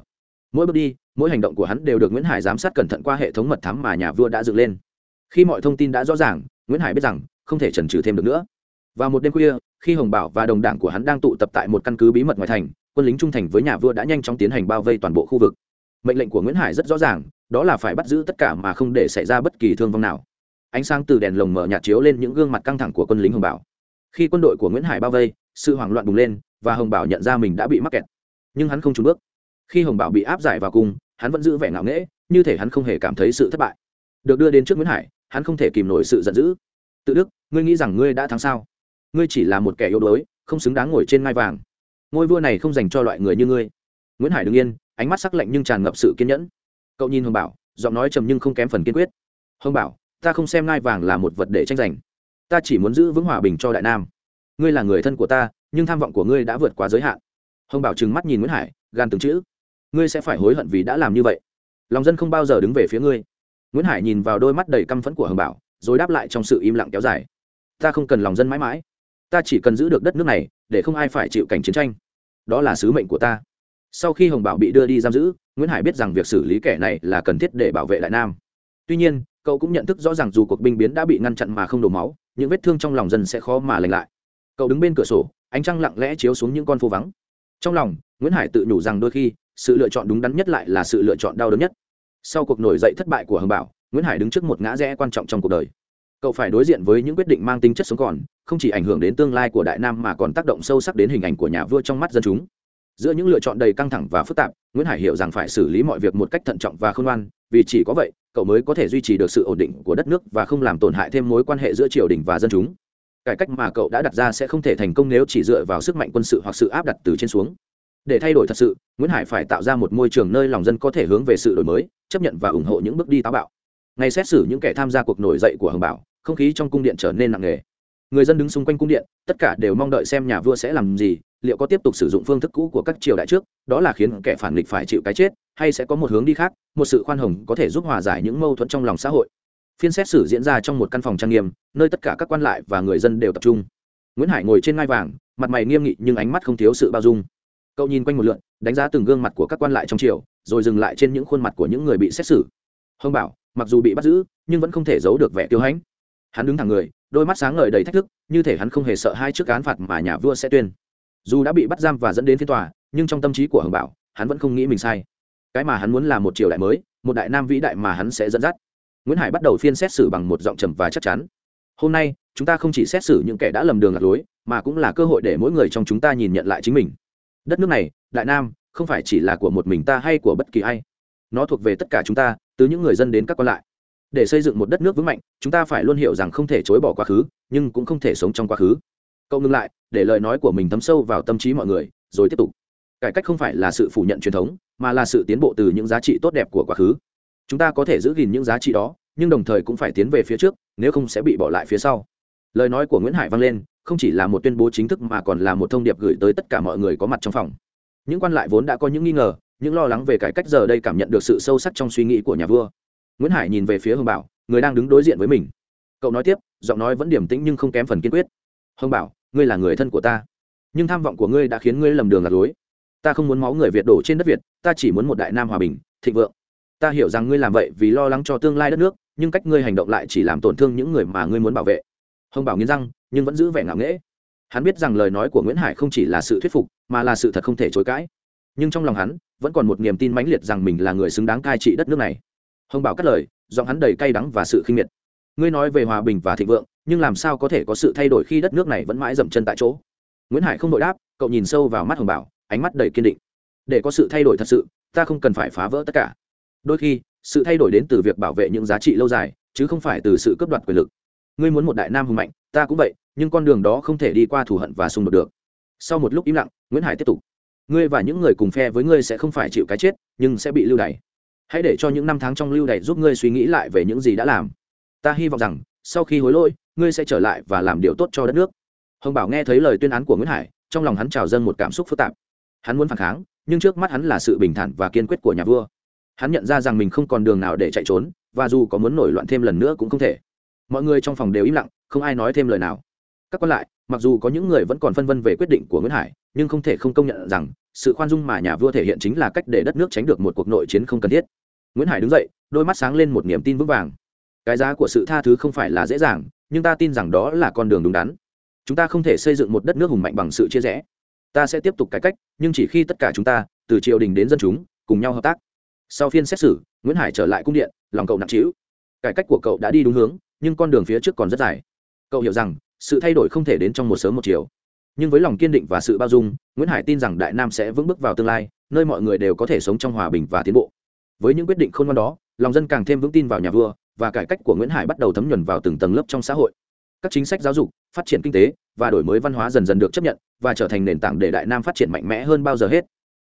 Mỗi bước đi, mỗi hành động của hắn đều được nguyễn hải giám sát cẩn thận qua hệ thống mật thám mà nhà vua đã dựng lên. Khi mọi thông tin đã rõ ràng, nguyễn hải biết rằng không thể chần trừ thêm được nữa. Vào một đêm khuya, khi hồng bảo và đồng đảng của hắn đang tụ tập tại một căn cứ bí mật ngoài thành, quân lính trung thành với nhà vua đã nhanh chóng tiến hành bao vây toàn bộ khu vực. Mệnh lệnh của nguyễn hải rất rõ ràng, đó là phải bắt giữ tất cả mà không để xảy ra bất kỳ thương vong nào. Ánh sáng từ đèn lồng mở nhạt chiếu lên những gương mặt căng thẳng của quân lính hồng bảo. Khi quân đội của nguyễn hải bao vây, sự hoảng loạn bùng lên và hồng bảo nhận ra mình đã bị mắc kẹt. Nhưng hắn không trúng bước. Khi hồng bảo bị áp giải vào cung, hắn vẫn giữ vẻ ngạo nghễ, như thể hắn không hề cảm thấy sự thất bại. Được đưa đến trước nguyễn hải, hắn không thể kìm nổi sự giận dữ. Tự đức, ngươi nghĩ rằng ngươi đã thắng sao? Ngươi chỉ là một kẻ yếu đuối, không xứng đáng ngồi trên ngai vàng. Ngôi vua này không dành cho loại người như ngươi. Nguyễn hải đ ứ n g yên, ánh mắt sắc lạnh nhưng tràn ngập sự kiên nhẫn. Cậu nhìn hồng bảo, giọng nói trầm nhưng không kém phần kiên quyết. Hồng bảo, ta không xem ngai vàng là một vật để tranh giành. Ta chỉ muốn giữ vững hòa bình cho đại nam ngươi là người thân của ta, nhưng tham vọng của ngươi đã vượt quá giới hạn. Hồng bảo trừng mắt nhìn nguyễn hải, gan từng chữ. Ngươi sẽ phải hối hận vì đã làm như vậy. Lòng dân không bao giờ đứng về phía ngươi. Nguyễn hải nhìn vào đôi mắt đầy căm phẫn của hồng bảo, rồi đáp lại trong sự im lặng kéo dài. Ta không cần lòng dân mãi mãi. Ta chỉ cần giữ được đất nước này, để không ai phải chịu cảnh chiến tranh. Đó là sứ mệnh của ta. Sau khi hồng bảo bị đưa đi giam giữ, nguyễn hải biết rằng việc xử lý kẻ này là cần thiết để bảo vệ đại nam. Tuy nhiên, cậu cũng nhận thức rõ ràng dù cuộc binh biến đã bị ngăn chặn mà không đổ máu, những vết thương trong lòng dân sẽ khó mà lành lại cậu đứng bên cửa sổ, ánh trăng lặng lẽ chiếu xuống những con phố vắng. Trong lòng, nguyễn hải tự nhủ rằng đôi khi, sự lựa chọn đúng đắn nhất lại là sự lựa chọn đau đớn nhất. Sau cuộc nổi dậy thất bại của hồng bảo, nguyễn hải đứng trước một ngã rẽ quan trọng trong cuộc đời. Cậu phải đối diện với những quyết định mang tính chất sống còn, không chỉ ảnh hưởng đến tương lai của đại nam mà còn tác động sâu sắc đến hình ảnh của nhà vua trong mắt dân chúng. Giữa những lựa chọn đầy căng thẳng và phức tạp, nguyễn hải hiểu rằng phải xử lý mọi việc một cách thận trọng và khôn ngoan, vì chỉ có vậy, cậu mới có thể duy trì được sự ổn định của đất nước và không làm tổn hại thêm mối quan hệ giữa triều đình và dân chúng cải cách mà cậu đã đặt ra sẽ không thể thành công nếu chỉ dựa vào sức mạnh quân sự hoặc sự áp đặt từ trên xuống. Để thay đổi thật sự, nguyễn hải phải tạo ra một môi trường nơi lòng dân có thể hướng về sự đổi mới, chấp nhận và ủng hộ những bước đi táo bạo. Ngày xét xử những kẻ tham gia cuộc nổi dậy của hồng bảo, không khí trong cung điện trở nên nặng nề. Người dân đứng xung quanh cung điện, tất cả đều mong đợi xem nhà vua sẽ làm gì, liệu có tiếp tục sử dụng phương thức cũ của các triều đại trước, đó là khiến kẻ phản nghịch phải chịu cái chết, hay sẽ có một hướng đi khác, một sự khoan hồng có thể giúp hòa giải những mâu thuẫn trong lòng xã hội phiên xét xử diễn ra trong một căn phòng trang nghiêm, nơi tất cả các quan lại và người dân đều tập trung. Nguyễn hải ngồi trên ngai vàng, mặt mày nghiêm nghị nhưng ánh mắt không thiếu sự bao dung. Cậu nhìn quanh một lượn, đánh giá từng gương mặt của các quan lại trong triều, rồi dừng lại trên những khuôn mặt của những người bị xét xử. Hông bảo, mặc dù bị bắt giữ, nhưng vẫn không thể giấu được vẻ tiêu hãnh. Hắn đứng thẳng người, đôi mắt sáng ngời đầy thách thức, như thể hắn không hề sợ hai trước án phạt mà nhà vua sẽ tuyên. Dù đã bị bắt giam và dẫn đến phiên tòa, nhưng trong tâm trí của hồng bảo, hắn vẫn không nghĩ mình sai. Cái mà hắn muốn là một triều đại mới, một đại nam vĩ đại mà hắn sẽ dẫn dắt nguyễn hải bắt đầu phiên xét xử bằng một giọng trầm và chắc chắn. Hôm nay, chúng ta không chỉ xét xử những kẻ đã lầm đường lạc lối, mà cũng là cơ hội để mỗi người trong chúng ta nhìn nhận lại chính mình. Đất nước này, đại nam, không phải chỉ là của một mình ta hay của bất kỳ ai. Nó thuộc về tất cả chúng ta, từ những người dân đến các quan lại. Để xây dựng một đất nước vững mạnh, chúng ta phải luôn hiểu rằng không thể chối bỏ quá khứ, nhưng cũng không thể sống trong quá khứ. Cậu ngừng lại, để lời nói của mình thấm sâu vào tâm trí mọi người, rồi tiếp tục. Cải cách không phải là sự phủ nhận truyền thống, mà là sự tiến bộ từ những giá trị tốt đẹp của quá khứ chúng ta có thể giữ gìn những giá trị đó, nhưng đồng thời cũng phải tiến về phía trước, nếu không sẽ bị bỏ lại phía sau. Lời nói của nguyễn hải vang lên, không chỉ là một tuyên bố chính thức mà còn là một thông điệp gửi tới tất cả mọi người có mặt trong phòng. Những quan lại vốn đã có những nghi ngờ, những lo lắng về cải cách giờ đây cảm nhận được sự sâu sắc trong suy nghĩ của nhà vua. Nguyễn hải nhìn về phía hồng bảo, người đang đứng đối diện với mình. Cậu nói tiếp, giọng nói vẫn điềm tĩnh nhưng không kém phần kiên quyết. Hồng bảo, ngươi là người thân của ta, nhưng tham vọng của ngươi đã khiến ngươi lầm đường lạc lối. Ta không muốn máu người việt đổ trên đất việt, ta chỉ muốn một đại nam hòa bình, thịnh vượng ta hiểu rằng ngươi làm vậy vì lo lắng cho tương lai đất nước, nhưng cách ngươi hành động lại chỉ làm tổn thương những người mà ngươi muốn bảo vệ. Hồng bảo nghiến răng, nhưng vẫn giữ vẻ ngạo nghễ. Hắn biết rằng lời nói của nguyễn hải không chỉ là sự thuyết phục, mà là sự thật không thể chối cãi. Nhưng trong lòng hắn, vẫn còn một niềm tin mãnh liệt rằng mình là người xứng đáng cai trị đất nước này. Hồng bảo cắt lời, giọng hắn đầy cay đắng và sự khinh miệt. Ngươi nói về hòa bình và thịnh vượng, nhưng làm sao có thể có sự thay đổi khi đất nước này vẫn mãi dậm chân tại chỗ? Nguyễn hải không đội đáp, cậu nhìn sâu vào mắt hồng bảo, ánh mắt đầy kiên định. Để có sự thay đổi thật sự, ta không cần phải phá vỡ tất cả đôi khi, sự thay đổi đến từ việc bảo vệ những giá trị lâu dài, chứ không phải từ sự cướp đoạt quyền lực. Ngươi muốn một đại nam hùng mạnh, ta cũng vậy, nhưng con đường đó không thể đi qua thù hận và xung đột được. Sau một lúc im lặng, nguyễn hải tiếp tục. Ngươi và những người cùng phe với ngươi sẽ không phải chịu cái chết, nhưng sẽ bị lưu đày. Hãy để cho những năm tháng trong lưu đày giúp ngươi suy nghĩ lại về những gì đã làm. Ta hy vọng rằng, sau khi hối lỗi, ngươi sẽ trở lại và làm điều tốt cho đất nước. Hồng bảo nghe thấy lời tuyên án của nguyễn hải, trong lòng hắn trào dâng một cảm xúc phức tạp. Hắn muốn phản kháng, nhưng trước mắt hắn là sự bình thản và kiên quyết của nhà vua hắn nhận ra rằng mình không còn đường nào để chạy trốn, và dù có muốn nổi loạn thêm lần nữa cũng không thể. Mọi người trong phòng đều im lặng, không ai nói thêm lời nào. Các quan lại, mặc dù có những người vẫn còn phân vân về quyết định của nguyễn hải, nhưng không thể không công nhận rằng, sự khoan dung mà nhà vua thể hiện chính là cách để đất nước tránh được một cuộc nội chiến không cần thiết. Nguyễn hải đứng dậy, đôi mắt sáng lên một niềm tin vững vàng. Cái giá của sự tha thứ không phải là dễ dàng, nhưng ta tin rằng đó là con đường đúng đắn. Chúng ta không thể xây dựng một đất nước hùng mạnh bằng sự chia rẽ. Ta sẽ tiếp tục cải cách, nhưng chỉ khi tất cả chúng ta, từ triều đình đến dân chúng, cùng nhau hợp tác sau phiên xét xử, nguyễn hải trở lại cung điện, lòng cậu nặng trĩu. Cải cách của cậu đã đi đúng hướng, nhưng con đường phía trước còn rất dài. Cậu hiểu rằng, sự thay đổi không thể đến trong một sớm một chiều. Nhưng với lòng kiên định và sự bao dung, nguyễn hải tin rằng đại nam sẽ vững bước vào tương lai, nơi mọi người đều có thể sống trong hòa bình và tiến bộ. Với những quyết định khôn ngoan đó, lòng dân càng thêm vững tin vào nhà vua, và cải cách của nguyễn hải bắt đầu thấm nhuần vào từng tầng lớp trong xã hội. Các chính sách giáo dục, phát triển kinh tế, và đổi mới văn hóa dần dần được chấp nhận, và trở thành nền tảng để đại nam phát triển mạnh mẽ hơn bao giờ hết.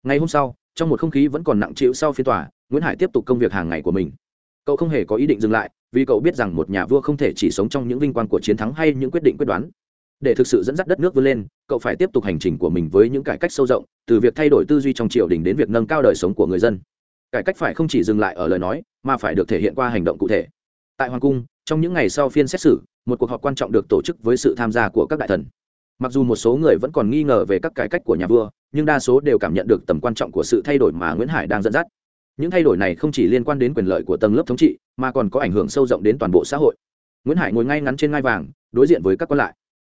Ngày hôm sau trong một không khí vẫn còn nặng trĩu sau phiên tòa, nguyễn hải tiếp tục công việc hàng ngày của mình. Cậu không hề có ý định dừng lại, vì cậu biết rằng một nhà vua không thể chỉ sống trong những vinh quang của chiến thắng hay những quyết định quyết đoán. Để thực sự dẫn dắt đất nước vươn lên, cậu phải tiếp tục hành trình của mình với những cải cách sâu rộng, từ việc thay đổi tư duy trong triều đình đến việc nâng cao đời sống của người dân. Cải cách phải không chỉ dừng lại ở lời nói, mà phải được thể hiện qua hành động cụ thể. Tại hoàng cung, trong những ngày sau phiên xét xử, một cuộc họp quan trọng được tổ chức với sự tham gia của các đại thần mặc dù một số người vẫn còn nghi ngờ về các cải cách của nhà vua, nhưng đa số đều cảm nhận được tầm quan trọng của sự thay đổi mà nguyễn hải đang dẫn dắt. Những thay đổi này không chỉ liên quan đến quyền lợi của tầng lớp thống trị, mà còn có ảnh hưởng sâu rộng đến toàn bộ xã hội. Nguyễn hải ngồi ngay ngắn trên ngai vàng, đối diện với các quan lại.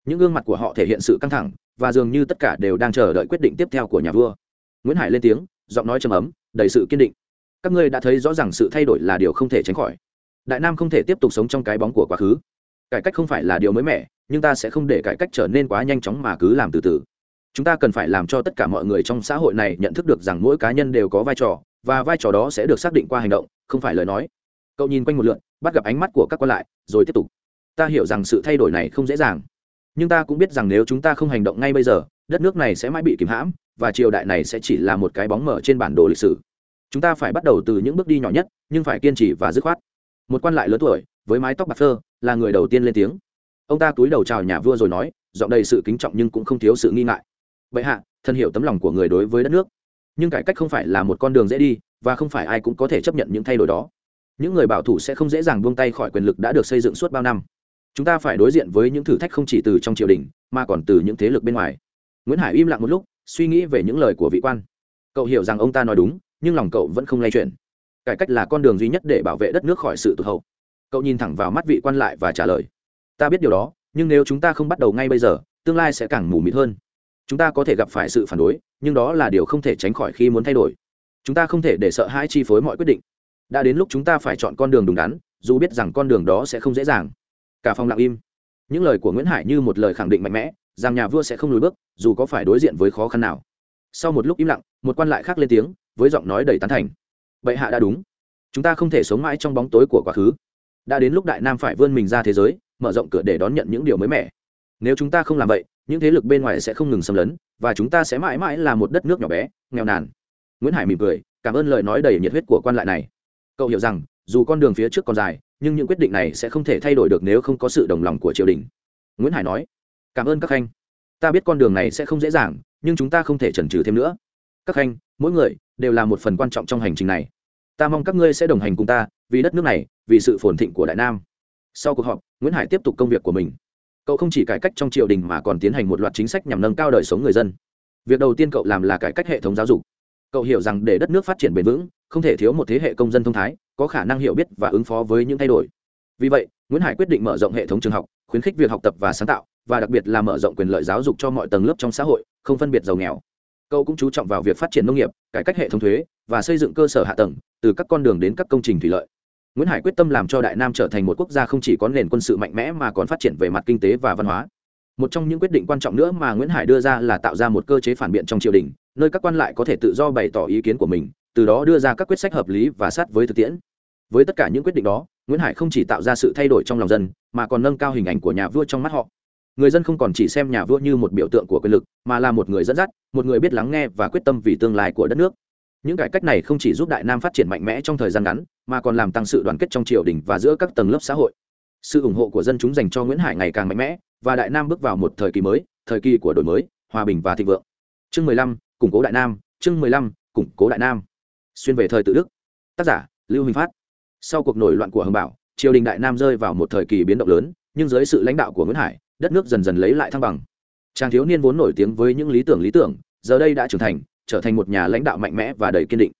Những gương mặt của họ thể hiện sự căng thẳng, và dường như tất cả đều đang chờ đợi quyết định tiếp theo của nhà vua. Nguyễn hải lên tiếng, giọng nói trầm ấm, đầy sự kiên định. Các ngươi đã thấy rõ ràng sự thay đổi là điều không thể tránh khỏi. Đại nam không thể tiếp tục sống trong cái bóng của quá khứ. Cải cách không phải là điều mới mẻ nhưng ta sẽ không để cải cách trở nên quá nhanh chóng mà cứ làm từ từ. Chúng ta cần phải làm cho tất cả mọi người trong xã hội này nhận thức được rằng mỗi cá nhân đều có vai trò, và vai trò đó sẽ được xác định qua hành động, không phải lời nói. Cậu nhìn quanh một lượn, bắt gặp ánh mắt của các quan lại, rồi tiếp tục. Ta hiểu rằng sự thay đổi này không dễ dàng, nhưng ta cũng biết rằng nếu chúng ta không hành động ngay bây giờ, đất nước này sẽ mãi bị kìm hãm, và triều đại này sẽ chỉ là một cái bóng mở trên bản đồ lịch sử. Chúng ta phải bắt đầu từ những bước đi nhỏ nhất, nhưng phải kiên trì và dứt khoát. Một quan lại lớn tuổi, với mái tóc bạc phơ, là người đầu tiên lên tiếng ông ta cúi đầu chào nhà vua rồi nói, giọng đầy sự kính trọng nhưng cũng không thiếu sự nghi ngại. Vậy hạ, thân hiểu tấm lòng của người đối với đất nước. Nhưng cải cách không phải là một con đường dễ đi, và không phải ai cũng có thể chấp nhận những thay đổi đó. Những người bảo thủ sẽ không dễ dàng buông tay khỏi quyền lực đã được xây dựng suốt bao năm. Chúng ta phải đối diện với những thử thách không chỉ từ trong triều đình, mà còn từ những thế lực bên ngoài. Nguyễn hải im lặng một lúc, suy nghĩ về những lời của vị quan. Cậu hiểu rằng ông ta nói đúng, nhưng lòng cậu vẫn không lay chuyển. Cải cách là con đường duy nhất để bảo vệ đất nước khỏi sự tụt hậu. Cậu nhìn thẳng vào mắt vị quan lại và trả lời ta biết điều đó, nhưng nếu chúng ta không bắt đầu ngay bây giờ, tương lai sẽ càng mù mịt hơn. Chúng ta có thể gặp phải sự phản đối, nhưng đó là điều không thể tránh khỏi khi muốn thay đổi. Chúng ta không thể để sợ hãi chi phối mọi quyết định. Đã đến lúc chúng ta phải chọn con đường đúng đắn, dù biết rằng con đường đó sẽ không dễ dàng. Cả phòng lặng im. Những lời của nguyễn hải như một lời khẳng định mạnh mẽ, rằng nhà vua sẽ không lùi bước, dù có phải đối diện với khó khăn nào. Sau một lúc im lặng, một quan lại khác lên tiếng, với giọng nói đầy tán thành. Bệ hạ đã đúng. Chúng ta không thể sống mãi trong bóng tối của quá khứ. Đã đến lúc đại nam phải vươn mình ra thế giới mở rộng cửa để đón nhận những điều mới mẻ. Nếu chúng ta không làm vậy, những thế lực bên ngoài sẽ không ngừng xâm lấn, và chúng ta sẽ mãi mãi là một đất nước nhỏ bé, nghèo nàn. Nguyễn hải mỉm cười, cảm ơn lời nói đầy nhiệt huyết của quan lại này. Cậu hiểu rằng, dù con đường phía trước còn dài, nhưng những quyết định này sẽ không thể thay đổi được nếu không có sự đồng lòng của triều đình. Nguyễn hải nói, cảm ơn các khanh. Ta biết con đường này sẽ không dễ dàng, nhưng chúng ta không thể chần chừ thêm nữa. Các khanh, mỗi người đều là một phần quan trọng trong hành trình này. Ta mong các ngươi sẽ đồng hành cùng ta vì đất nước này, vì sự phồn thịnh của đại nam sau cuộc họp, nguyễn hải tiếp tục công việc của mình. Cậu không chỉ cải cách trong triều đình mà còn tiến hành một loạt chính sách nhằm nâng cao đời sống người dân. Việc đầu tiên cậu làm là cải cách hệ thống giáo dục. Cậu hiểu rằng để đất nước phát triển bền vững, không thể thiếu một thế hệ công dân thông thái, có khả năng hiểu biết và ứng phó với những thay đổi. Vì vậy, nguyễn hải quyết định mở rộng hệ thống trường học, khuyến khích việc học tập và sáng tạo, và đặc biệt là mở rộng quyền lợi giáo dục cho mọi tầng lớp trong xã hội, không phân biệt giàu nghèo. Cậu cũng chú trọng vào việc phát triển nông nghiệp, cải cách hệ thống thuế, và xây dựng cơ sở hạ tầng, từ các con đường đến các công trình thủy lợi nguyễn hải quyết tâm làm cho đại nam trở thành một quốc gia không chỉ có nền quân sự mạnh mẽ mà còn phát triển về mặt kinh tế và văn hóa. Một trong những quyết định quan trọng nữa mà nguyễn hải đưa ra là tạo ra một cơ chế phản biện trong triều đình, nơi các quan lại có thể tự do bày tỏ ý kiến của mình, từ đó đưa ra các quyết sách hợp lý và sát với thực tiễn. Với tất cả những quyết định đó, nguyễn hải không chỉ tạo ra sự thay đổi trong lòng dân, mà còn nâng cao hình ảnh của nhà vua trong mắt họ. Người dân không còn chỉ xem nhà vua như một biểu tượng của quyền lực, mà là một người dẫn dắt, một người biết lắng nghe và quyết tâm vì tương lai của đất nước những cải cách này không chỉ giúp đại nam phát triển mạnh mẽ trong thời gian ngắn, mà còn làm tăng sự đoàn kết trong triều đình và giữa các tầng lớp xã hội. Sự ủng hộ của dân chúng dành cho nguyễn hải ngày càng mạnh mẽ, và đại nam bước vào một thời kỳ mới, thời kỳ của đổi mới, hòa bình và thịnh vượng. Chương mười lăm, củng cố đại nam. Chương mười lăm, củng cố đại nam. Xuyên về thời tự đức. Tác giả, lưu huỳnh phát. Sau cuộc nổi loạn của hồng bảo, triều đình đại nam rơi vào một thời kỳ biến động lớn, nhưng dưới sự lãnh đạo của nguyễn hải, đất nước dần dần lấy lại thăng bằng. Chàng thiếu niên vốn nổi tiếng với những lý tưởng lý tưởng, giờ đây đã trưởng thành trở thành một nhà lãnh đạo mạnh mẽ và đầy kiên định.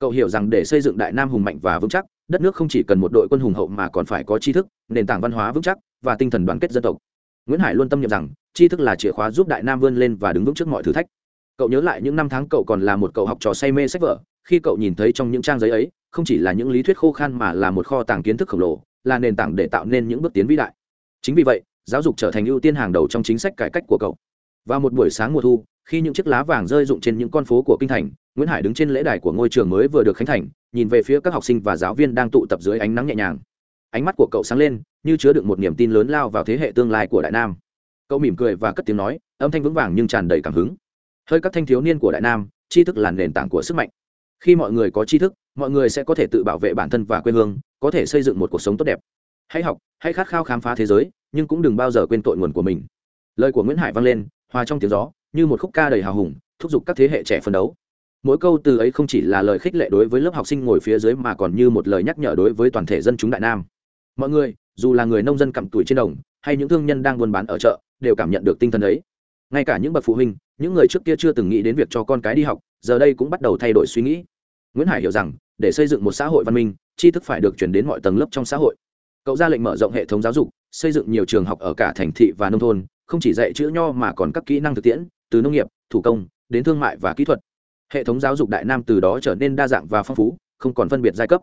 Cậu hiểu rằng để xây dựng đại nam hùng mạnh và vững chắc, đất nước không chỉ cần một đội quân hùng hậu mà còn phải có tri thức, nền tảng văn hóa vững chắc và tinh thần đoàn kết dân tộc. Nguyễn hải luôn tâm niệm rằng, tri thức là chìa khóa giúp đại nam vươn lên và đứng vững trước mọi thử thách. Cậu nhớ lại những năm tháng cậu còn là một cậu học trò say mê sách vở, khi cậu nhìn thấy trong những trang giấy ấy, không chỉ là những lý thuyết khô khan mà là một kho tàng kiến thức khổng lồ, là nền tảng để tạo nên những bước tiến vĩ đại. Chính vì vậy, giáo dục trở thành ưu tiên hàng đầu trong chính sách cải cách của cậu. Vào một buổi sáng mùa thu khi những chiếc lá vàng rơi rụng trên những con phố của kinh thành, nguyễn hải đứng trên lễ đài của ngôi trường mới vừa được khánh thành, nhìn về phía các học sinh và giáo viên đang tụ tập dưới ánh nắng nhẹ nhàng. Ánh mắt của cậu sáng lên, như chứa đựng một niềm tin lớn lao vào thế hệ tương lai của đại nam. Cậu mỉm cười và cất tiếng nói, âm thanh vững vàng nhưng tràn đầy cảm hứng. Hơi các thanh thiếu niên của đại nam, tri thức là nền tảng của sức mạnh. Khi mọi người có tri thức, mọi người sẽ có thể tự bảo vệ bản thân và quê hương, có thể xây dựng một cuộc sống tốt đẹp. Hãy học, hãy khát khao khám phá thế giới, nhưng cũng đừng bao giờ quên tội nguồn của mình. Lời của nguyễn hải vang lên, hòa trong tiếng gió như một khúc ca đầy hào hùng, thúc giục các thế hệ trẻ phấn đấu. Mỗi câu từ ấy không chỉ là lời khích lệ đối với lớp học sinh ngồi phía dưới mà còn như một lời nhắc nhở đối với toàn thể dân chúng đại nam. Mọi người, dù là người nông dân cặm tuổi trên đồng, hay những thương nhân đang buôn bán ở chợ, đều cảm nhận được tinh thần ấy. Ngay cả những bậc phụ huynh, những người trước kia chưa từng nghĩ đến việc cho con cái đi học, giờ đây cũng bắt đầu thay đổi suy nghĩ. Nguyễn hải hiểu rằng, để xây dựng một xã hội văn minh, tri thức phải được chuyển đến mọi tầng lớp trong xã hội. Cậu ra lệnh mở rộng hệ thống giáo dục, xây dựng nhiều trường học ở cả thành thị và nông thôn, không chỉ dạy chữ nho mà còn các kỹ năng thực tiễn từ nông nghiệp, thủ công, đến thương mại và kỹ thuật. Hệ thống giáo dục đại nam từ đó trở nên đa dạng và phong phú, không còn phân biệt giai cấp.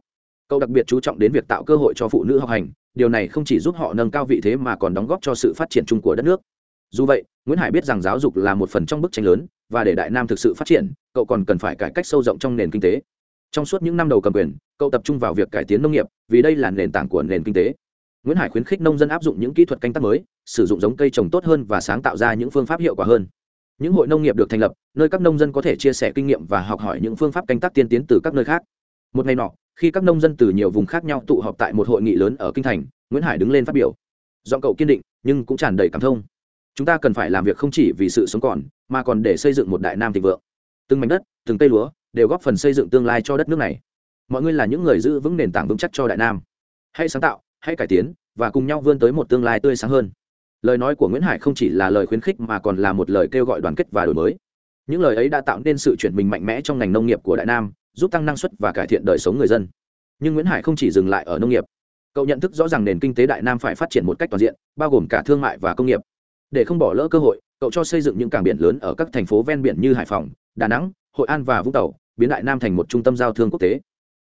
Cậu đặc biệt chú trọng đến việc tạo cơ hội cho phụ nữ học hành, điều này không chỉ giúp họ nâng cao vị thế mà còn đóng góp cho sự phát triển chung của đất nước. Dù vậy, nguyễn hải biết rằng giáo dục là một phần trong bức tranh lớn, và để đại nam thực sự phát triển, cậu còn cần phải cải cách sâu rộng trong nền kinh tế. Trong suốt những năm đầu cầm quyền, cậu tập trung vào việc cải tiến nông nghiệp, vì đây là nền tảng của nền kinh tế. Nguyễn hải khuyến khích nông dân áp dụng những kỹ thuật canh tác mới, sử dụng giống cây trồng tốt hơn và sáng tạo ra những phương pháp hiệu quả hơn những hội nông nghiệp được thành lập, nơi các nông dân có thể chia sẻ kinh nghiệm và học hỏi những phương pháp canh tác tiên tiến từ các nơi khác. Một ngày nọ, khi các nông dân từ nhiều vùng khác nhau tụ họp tại một hội nghị lớn ở kinh thành, nguyễn hải đứng lên phát biểu. Giọng cậu kiên định, nhưng cũng tràn đầy cảm thông. Chúng ta cần phải làm việc không chỉ vì sự sống còn, mà còn để xây dựng một đại nam thịnh vượng. Từng mảnh đất, từng cây lúa, đều góp phần xây dựng tương lai cho đất nước này. Mọi người là những người giữ vững nền tảng vững chắc cho đại nam. Hãy sáng tạo, hãy cải tiến, và cùng nhau vươn tới một tương lai tươi sáng hơn lời nói của nguyễn hải không chỉ là lời khuyến khích mà còn là một lời kêu gọi đoàn kết và đổi mới những lời ấy đã tạo nên sự chuyển mình mạnh mẽ trong ngành nông nghiệp của đại nam giúp tăng năng suất và cải thiện đời sống người dân nhưng nguyễn hải không chỉ dừng lại ở nông nghiệp cậu nhận thức rõ ràng nền kinh tế đại nam phải phát triển một cách toàn diện bao gồm cả thương mại và công nghiệp để không bỏ lỡ cơ hội cậu cho xây dựng những cảng biển lớn ở các thành phố ven biển như hải phòng đà nẵng hội an và vũng tàu biến đại nam thành một trung tâm giao thương quốc tế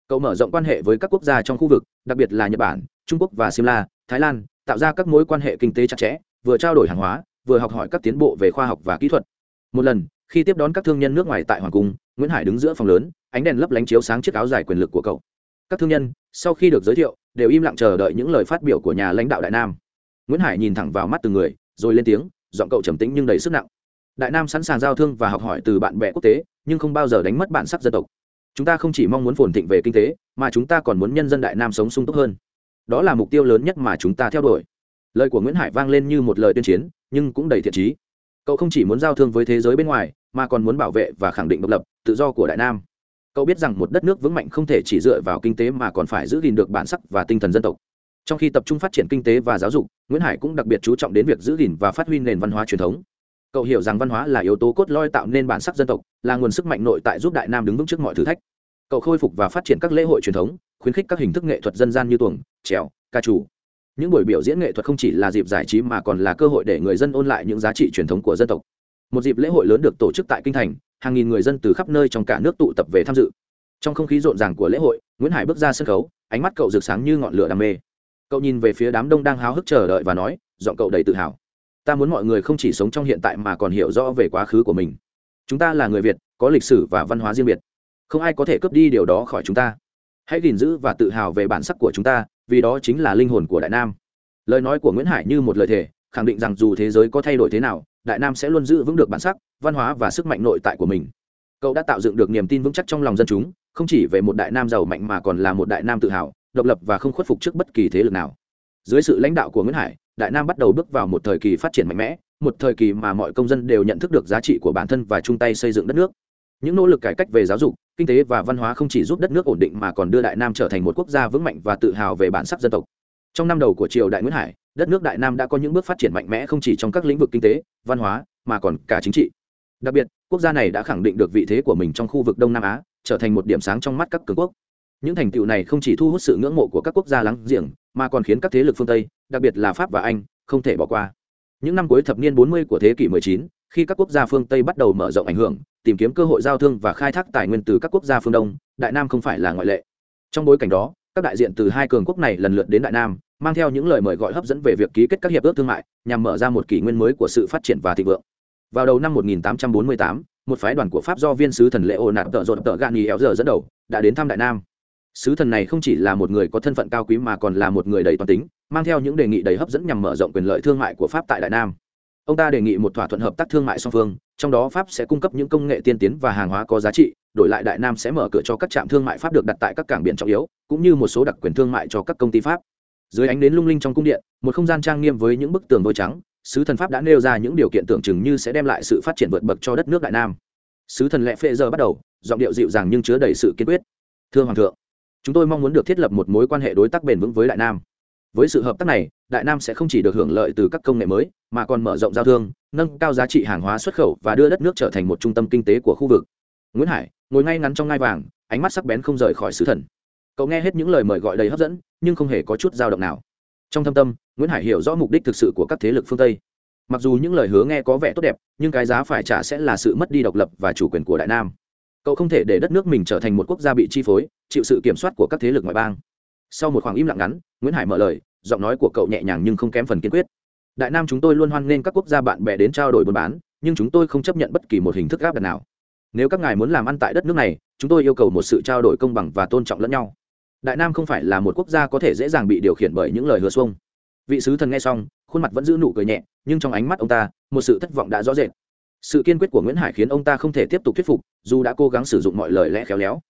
cậu mở rộng quan hệ với các quốc gia trong khu vực đặc biệt là nhật bản trung quốc và simla thái lan tạo ra các mối quan hệ kinh tế chặt chẽ vừa trao đổi hàng hóa, vừa học hỏi các tiến bộ về khoa học và kỹ thuật. Một lần, khi tiếp đón các thương nhân nước ngoài tại hoàng cung, nguyễn hải đứng giữa phòng lớn, ánh đèn lấp lánh chiếu sáng chiếc áo dài quyền lực của cậu. Các thương nhân, sau khi được giới thiệu, đều im lặng chờ đợi những lời phát biểu của nhà lãnh đạo đại nam. Nguyễn hải nhìn thẳng vào mắt từng người, rồi lên tiếng, giọng cậu trầm tĩnh nhưng đầy sức nặng. Đại nam sẵn sàng giao thương và học hỏi từ bạn bè quốc tế, nhưng không bao giờ đánh mất bản sắc dân tộc. Chúng ta không chỉ mong muốn phồn thịnh về kinh tế, mà chúng ta còn muốn nhân dân đại nam sống sung túc hơn. Đó là mục tiêu lớn nhất mà chúng ta theo đuổi lời của nguyễn hải vang lên như một lời tuyên chiến, nhưng cũng đầy thiện trí. Cậu không chỉ muốn giao thương với thế giới bên ngoài, mà còn muốn bảo vệ và khẳng định độc lập, tự do của đại nam. Cậu biết rằng một đất nước vững mạnh không thể chỉ dựa vào kinh tế mà còn phải giữ gìn được bản sắc và tinh thần dân tộc. Trong khi tập trung phát triển kinh tế và giáo dục, nguyễn hải cũng đặc biệt chú trọng đến việc giữ gìn và phát huy nền văn hóa truyền thống. Cậu hiểu rằng văn hóa là yếu tố cốt lõi tạo nên bản sắc dân tộc, là nguồn sức mạnh nội tại giúp đại nam đứng vững trước mọi thử thách. Cậu khôi phục và phát triển các lễ hội truyền thống, khuyến khích các hình thức nghệ thuật dân gian như tuồng, trèo, ca trù những buổi biểu diễn nghệ thuật không chỉ là dịp giải trí mà còn là cơ hội để người dân ôn lại những giá trị truyền thống của dân tộc. Một dịp lễ hội lớn được tổ chức tại kinh thành, hàng nghìn người dân từ khắp nơi trong cả nước tụ tập về tham dự. Trong không khí rộn ràng của lễ hội, nguyễn hải bước ra sân khấu, ánh mắt cậu rực sáng như ngọn lửa đam mê. Cậu nhìn về phía đám đông đang háo hức chờ đợi và nói, giọng cậu đầy tự hào. Ta muốn mọi người không chỉ sống trong hiện tại mà còn hiểu rõ về quá khứ của mình. Chúng ta là người việt, có lịch sử và văn hóa riêng biệt. Không ai có thể cướp đi điều đó khỏi chúng ta. Hãy gìn giữ và tự hào về bản sắc của chúng ta vì đó chính là linh hồn của đại nam. Lời nói của nguyễn hải như một lời thề, khẳng định rằng dù thế giới có thay đổi thế nào, đại nam sẽ luôn giữ vững được bản sắc, văn hóa và sức mạnh nội tại của mình. Cậu đã tạo dựng được niềm tin vững chắc trong lòng dân chúng, không chỉ về một đại nam giàu mạnh mà còn là một đại nam tự hào, độc lập và không khuất phục trước bất kỳ thế lực nào. Dưới sự lãnh đạo của nguyễn hải, đại nam bắt đầu bước vào một thời kỳ phát triển mạnh mẽ, một thời kỳ mà mọi công dân đều nhận thức được giá trị của bản thân và chung tay xây dựng đất nước. Những nỗ lực cải cách về giáo dục kinh tế và văn hóa không chỉ giúp đất nước ổn định mà còn đưa đại nam trở thành một quốc gia vững mạnh và tự hào về bản sắc dân tộc. Trong năm đầu của triều đại nguyễn hải đất nước đại nam đã có những bước phát triển mạnh mẽ không chỉ trong các lĩnh vực kinh tế văn hóa mà còn cả chính trị. Đặc biệt quốc gia này đã khẳng định được vị thế của mình trong khu vực đông nam á trở thành một điểm sáng trong mắt các cường quốc. Những thành tựu này không chỉ thu hút sự ngưỡng mộ của các quốc gia láng giềng mà còn khiến các thế lực phương tây đặc biệt là pháp và anh không thể bỏ qua. Những năm cuối thập niên 40 của thế kỷ 19, khi các quốc gia phương tây bắt đầu mở rộng ảnh hưởng tìm kiếm cơ hội giao thương và khai thác tài nguyên từ các quốc gia phương đông đại nam không phải là ngoại lệ. Trong bối cảnh đó các đại diện từ hai cường quốc này lần lượt đến đại nam mang theo những lời mời gọi hấp dẫn về việc ký kết các hiệp ước thương mại nhằm mở ra một kỷ nguyên mới của sự phát triển và thịnh vượng. Vào đầu năm 1848, một phái đoàn của pháp do viên sứ thần lễ ô nạt tợ rột tợ gani éo giờ dẫn đầu đã đến thăm đại nam. Sứ thần này không chỉ là một người có thân phận cao quý mà còn là một người đầy toàn tính mang theo những đề nghị đầy hấp dẫn nhằm mở rộng quyền lợi thương mại của pháp tại đại nam. Ông ta đề nghị một thỏa thuận hợp tác thương mại song phương trong đó pháp sẽ cung cấp những công nghệ tiên tiến và hàng hóa có giá trị, đổi lại đại nam sẽ mở cửa cho các trạm thương mại pháp được đặt tại các cảng biển trọng yếu, cũng như một số đặc quyền thương mại cho các công ty pháp. Dưới ánh đến lung linh trong cung điện, một không gian trang nghiêm với những bức tường vôi trắng, sứ thần pháp đã nêu ra những điều kiện tưởng chừng như sẽ đem lại sự phát triển vượt bậc cho đất nước đại nam. Sứ thần lệ phệ giờ bắt đầu, giọng điệu dịu dàng nhưng chứa đầy sự kiên quyết. Thưa hoàng thượng, chúng tôi mong muốn được thiết lập một mối quan hệ đối tác bền vững với đại nam với sự hợp tác này, đại nam sẽ không chỉ được hưởng lợi từ các công nghệ mới, mà còn mở rộng giao thương, nâng cao giá trị hàng hóa xuất khẩu và đưa đất nước trở thành một trung tâm kinh tế của khu vực. Nguyễn hải, ngồi ngay ngắn trong ngai vàng, ánh mắt sắc bén không rời khỏi sứ thần. Cậu nghe hết những lời mời gọi đầy hấp dẫn, nhưng không hề có chút dao động nào. Trong thâm tâm, nguyễn hải hiểu rõ mục đích thực sự của các thế lực phương tây. Mặc dù những lời hứa nghe có vẻ tốt đẹp, nhưng cái giá phải trả sẽ là sự mất đi độc lập và chủ quyền của đại nam. Cậu không thể để đất nước mình trở thành một quốc gia bị chi phối, chịu sự kiểm soát của các thế lực ngoại bang sau một khoảng im lặng ngắn, nguyễn hải mở lời, giọng nói của cậu nhẹ nhàng nhưng không kém phần kiên quyết. Đại nam chúng tôi luôn hoan nghênh các quốc gia bạn bè đến trao đổi buôn bán, nhưng chúng tôi không chấp nhận bất kỳ một hình thức áp đặt nào. Nếu các ngài muốn làm ăn tại đất nước này, chúng tôi yêu cầu một sự trao đổi công bằng và tôn trọng lẫn nhau. Đại nam không phải là một quốc gia có thể dễ dàng bị điều khiển bởi những lời hứa xuông. Vị sứ thần nghe xong, khuôn mặt vẫn giữ nụ cười nhẹ, nhưng trong ánh mắt ông ta, một sự thất vọng đã rõ rệt. Sự kiên quyết của nguyễn hải khiến ông ta không thể tiếp tục thuyết phục, dù đã cố gắng sử dụng mọi lời lẽ khéo léo.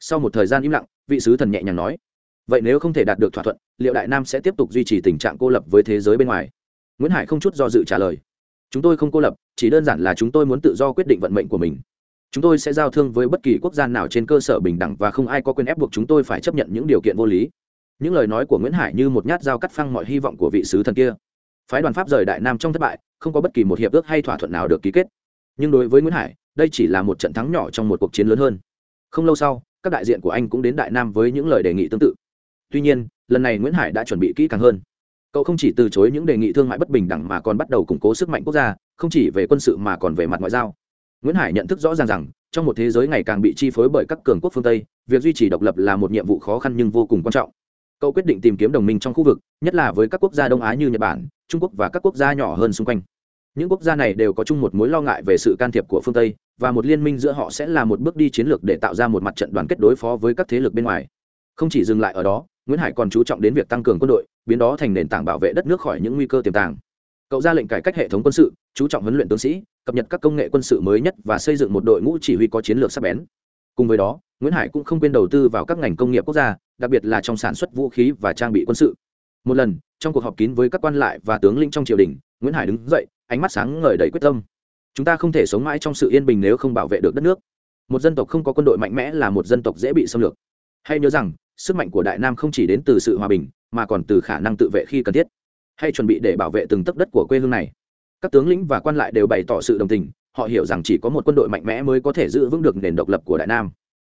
Sau một thời gian im lặng, vị sứ thần nhẹ nhàng nói vậy nếu không thể đạt được thỏa thuận, liệu đại nam sẽ tiếp tục duy trì tình trạng cô lập với thế giới bên ngoài? Nguyễn hải không chút do dự trả lời. Chúng tôi không cô lập, chỉ đơn giản là chúng tôi muốn tự do quyết định vận mệnh của mình. Chúng tôi sẽ giao thương với bất kỳ quốc gia nào trên cơ sở bình đẳng và không ai có quyền ép buộc chúng tôi phải chấp nhận những điều kiện vô lý. Những lời nói của nguyễn hải như một nhát dao cắt phăng mọi hy vọng của vị sứ thần kia. Phái đoàn pháp rời đại nam trong thất bại, không có bất kỳ một hiệp ước hay thỏa thuận nào được ký kết. Nhưng đối với nguyễn hải, đây chỉ là một trận thắng nhỏ trong một cuộc chiến lớn hơn. Không lâu sau, các đại diện của anh cũng đến đại nam với những lời đề nghị tương tự tuy nhiên, lần này nguyễn hải đã chuẩn bị kỹ càng hơn. Cậu không chỉ từ chối những đề nghị thương mại bất bình đẳng mà còn bắt đầu củng cố sức mạnh quốc gia, không chỉ về quân sự mà còn về mặt ngoại giao. Nguyễn hải nhận thức rõ ràng rằng, trong một thế giới ngày càng bị chi phối bởi các cường quốc phương tây, việc duy trì độc lập là một nhiệm vụ khó khăn nhưng vô cùng quan trọng. Cậu quyết định tìm kiếm đồng minh trong khu vực, nhất là với các quốc gia đông á như nhật bản, trung quốc và các quốc gia nhỏ hơn xung quanh. Những quốc gia này đều có chung một mối lo ngại về sự can thiệp của phương tây, và một liên minh giữa họ sẽ là một bước đi chiến lược để tạo ra một mặt trận đoàn kết đối phó với các thế lực bên ngoài. Không chỉ dừng lại ở đó nguyễn hải còn chú trọng đến việc tăng cường quân đội, biến đó thành nền tảng bảo vệ đất nước khỏi những nguy cơ tiềm tàng. Cậu ra lệnh cải cách hệ thống quân sự, chú trọng huấn luyện tướng sĩ, cập nhật các công nghệ quân sự mới nhất và xây dựng một đội ngũ chỉ huy có chiến lược sắc bén. Cùng với đó, nguyễn hải cũng không quên đầu tư vào các ngành công nghiệp quốc gia, đặc biệt là trong sản xuất vũ khí và trang bị quân sự. Một lần, trong cuộc họp kín với các quan lại và tướng lĩnh trong triều đình, nguyễn hải đứng dậy, ánh mắt sáng ngời đầy quyết tâm. Chúng ta không thể sống mãi trong sự yên bình nếu không bảo vệ được đất nước. Một dân tộc không có quân đội mạnh mẽ là một dân tộc dễ bị xâm lược. Hay nhớ rằng sức mạnh của đại nam không chỉ đến từ sự hòa bình, mà còn từ khả năng tự vệ khi cần thiết. Hay chuẩn bị để bảo vệ từng tấc đất của quê hương này. Các tướng lĩnh và quan lại đều bày tỏ sự đồng tình, họ hiểu rằng chỉ có một quân đội mạnh mẽ mới có thể giữ vững được nền độc lập của đại nam.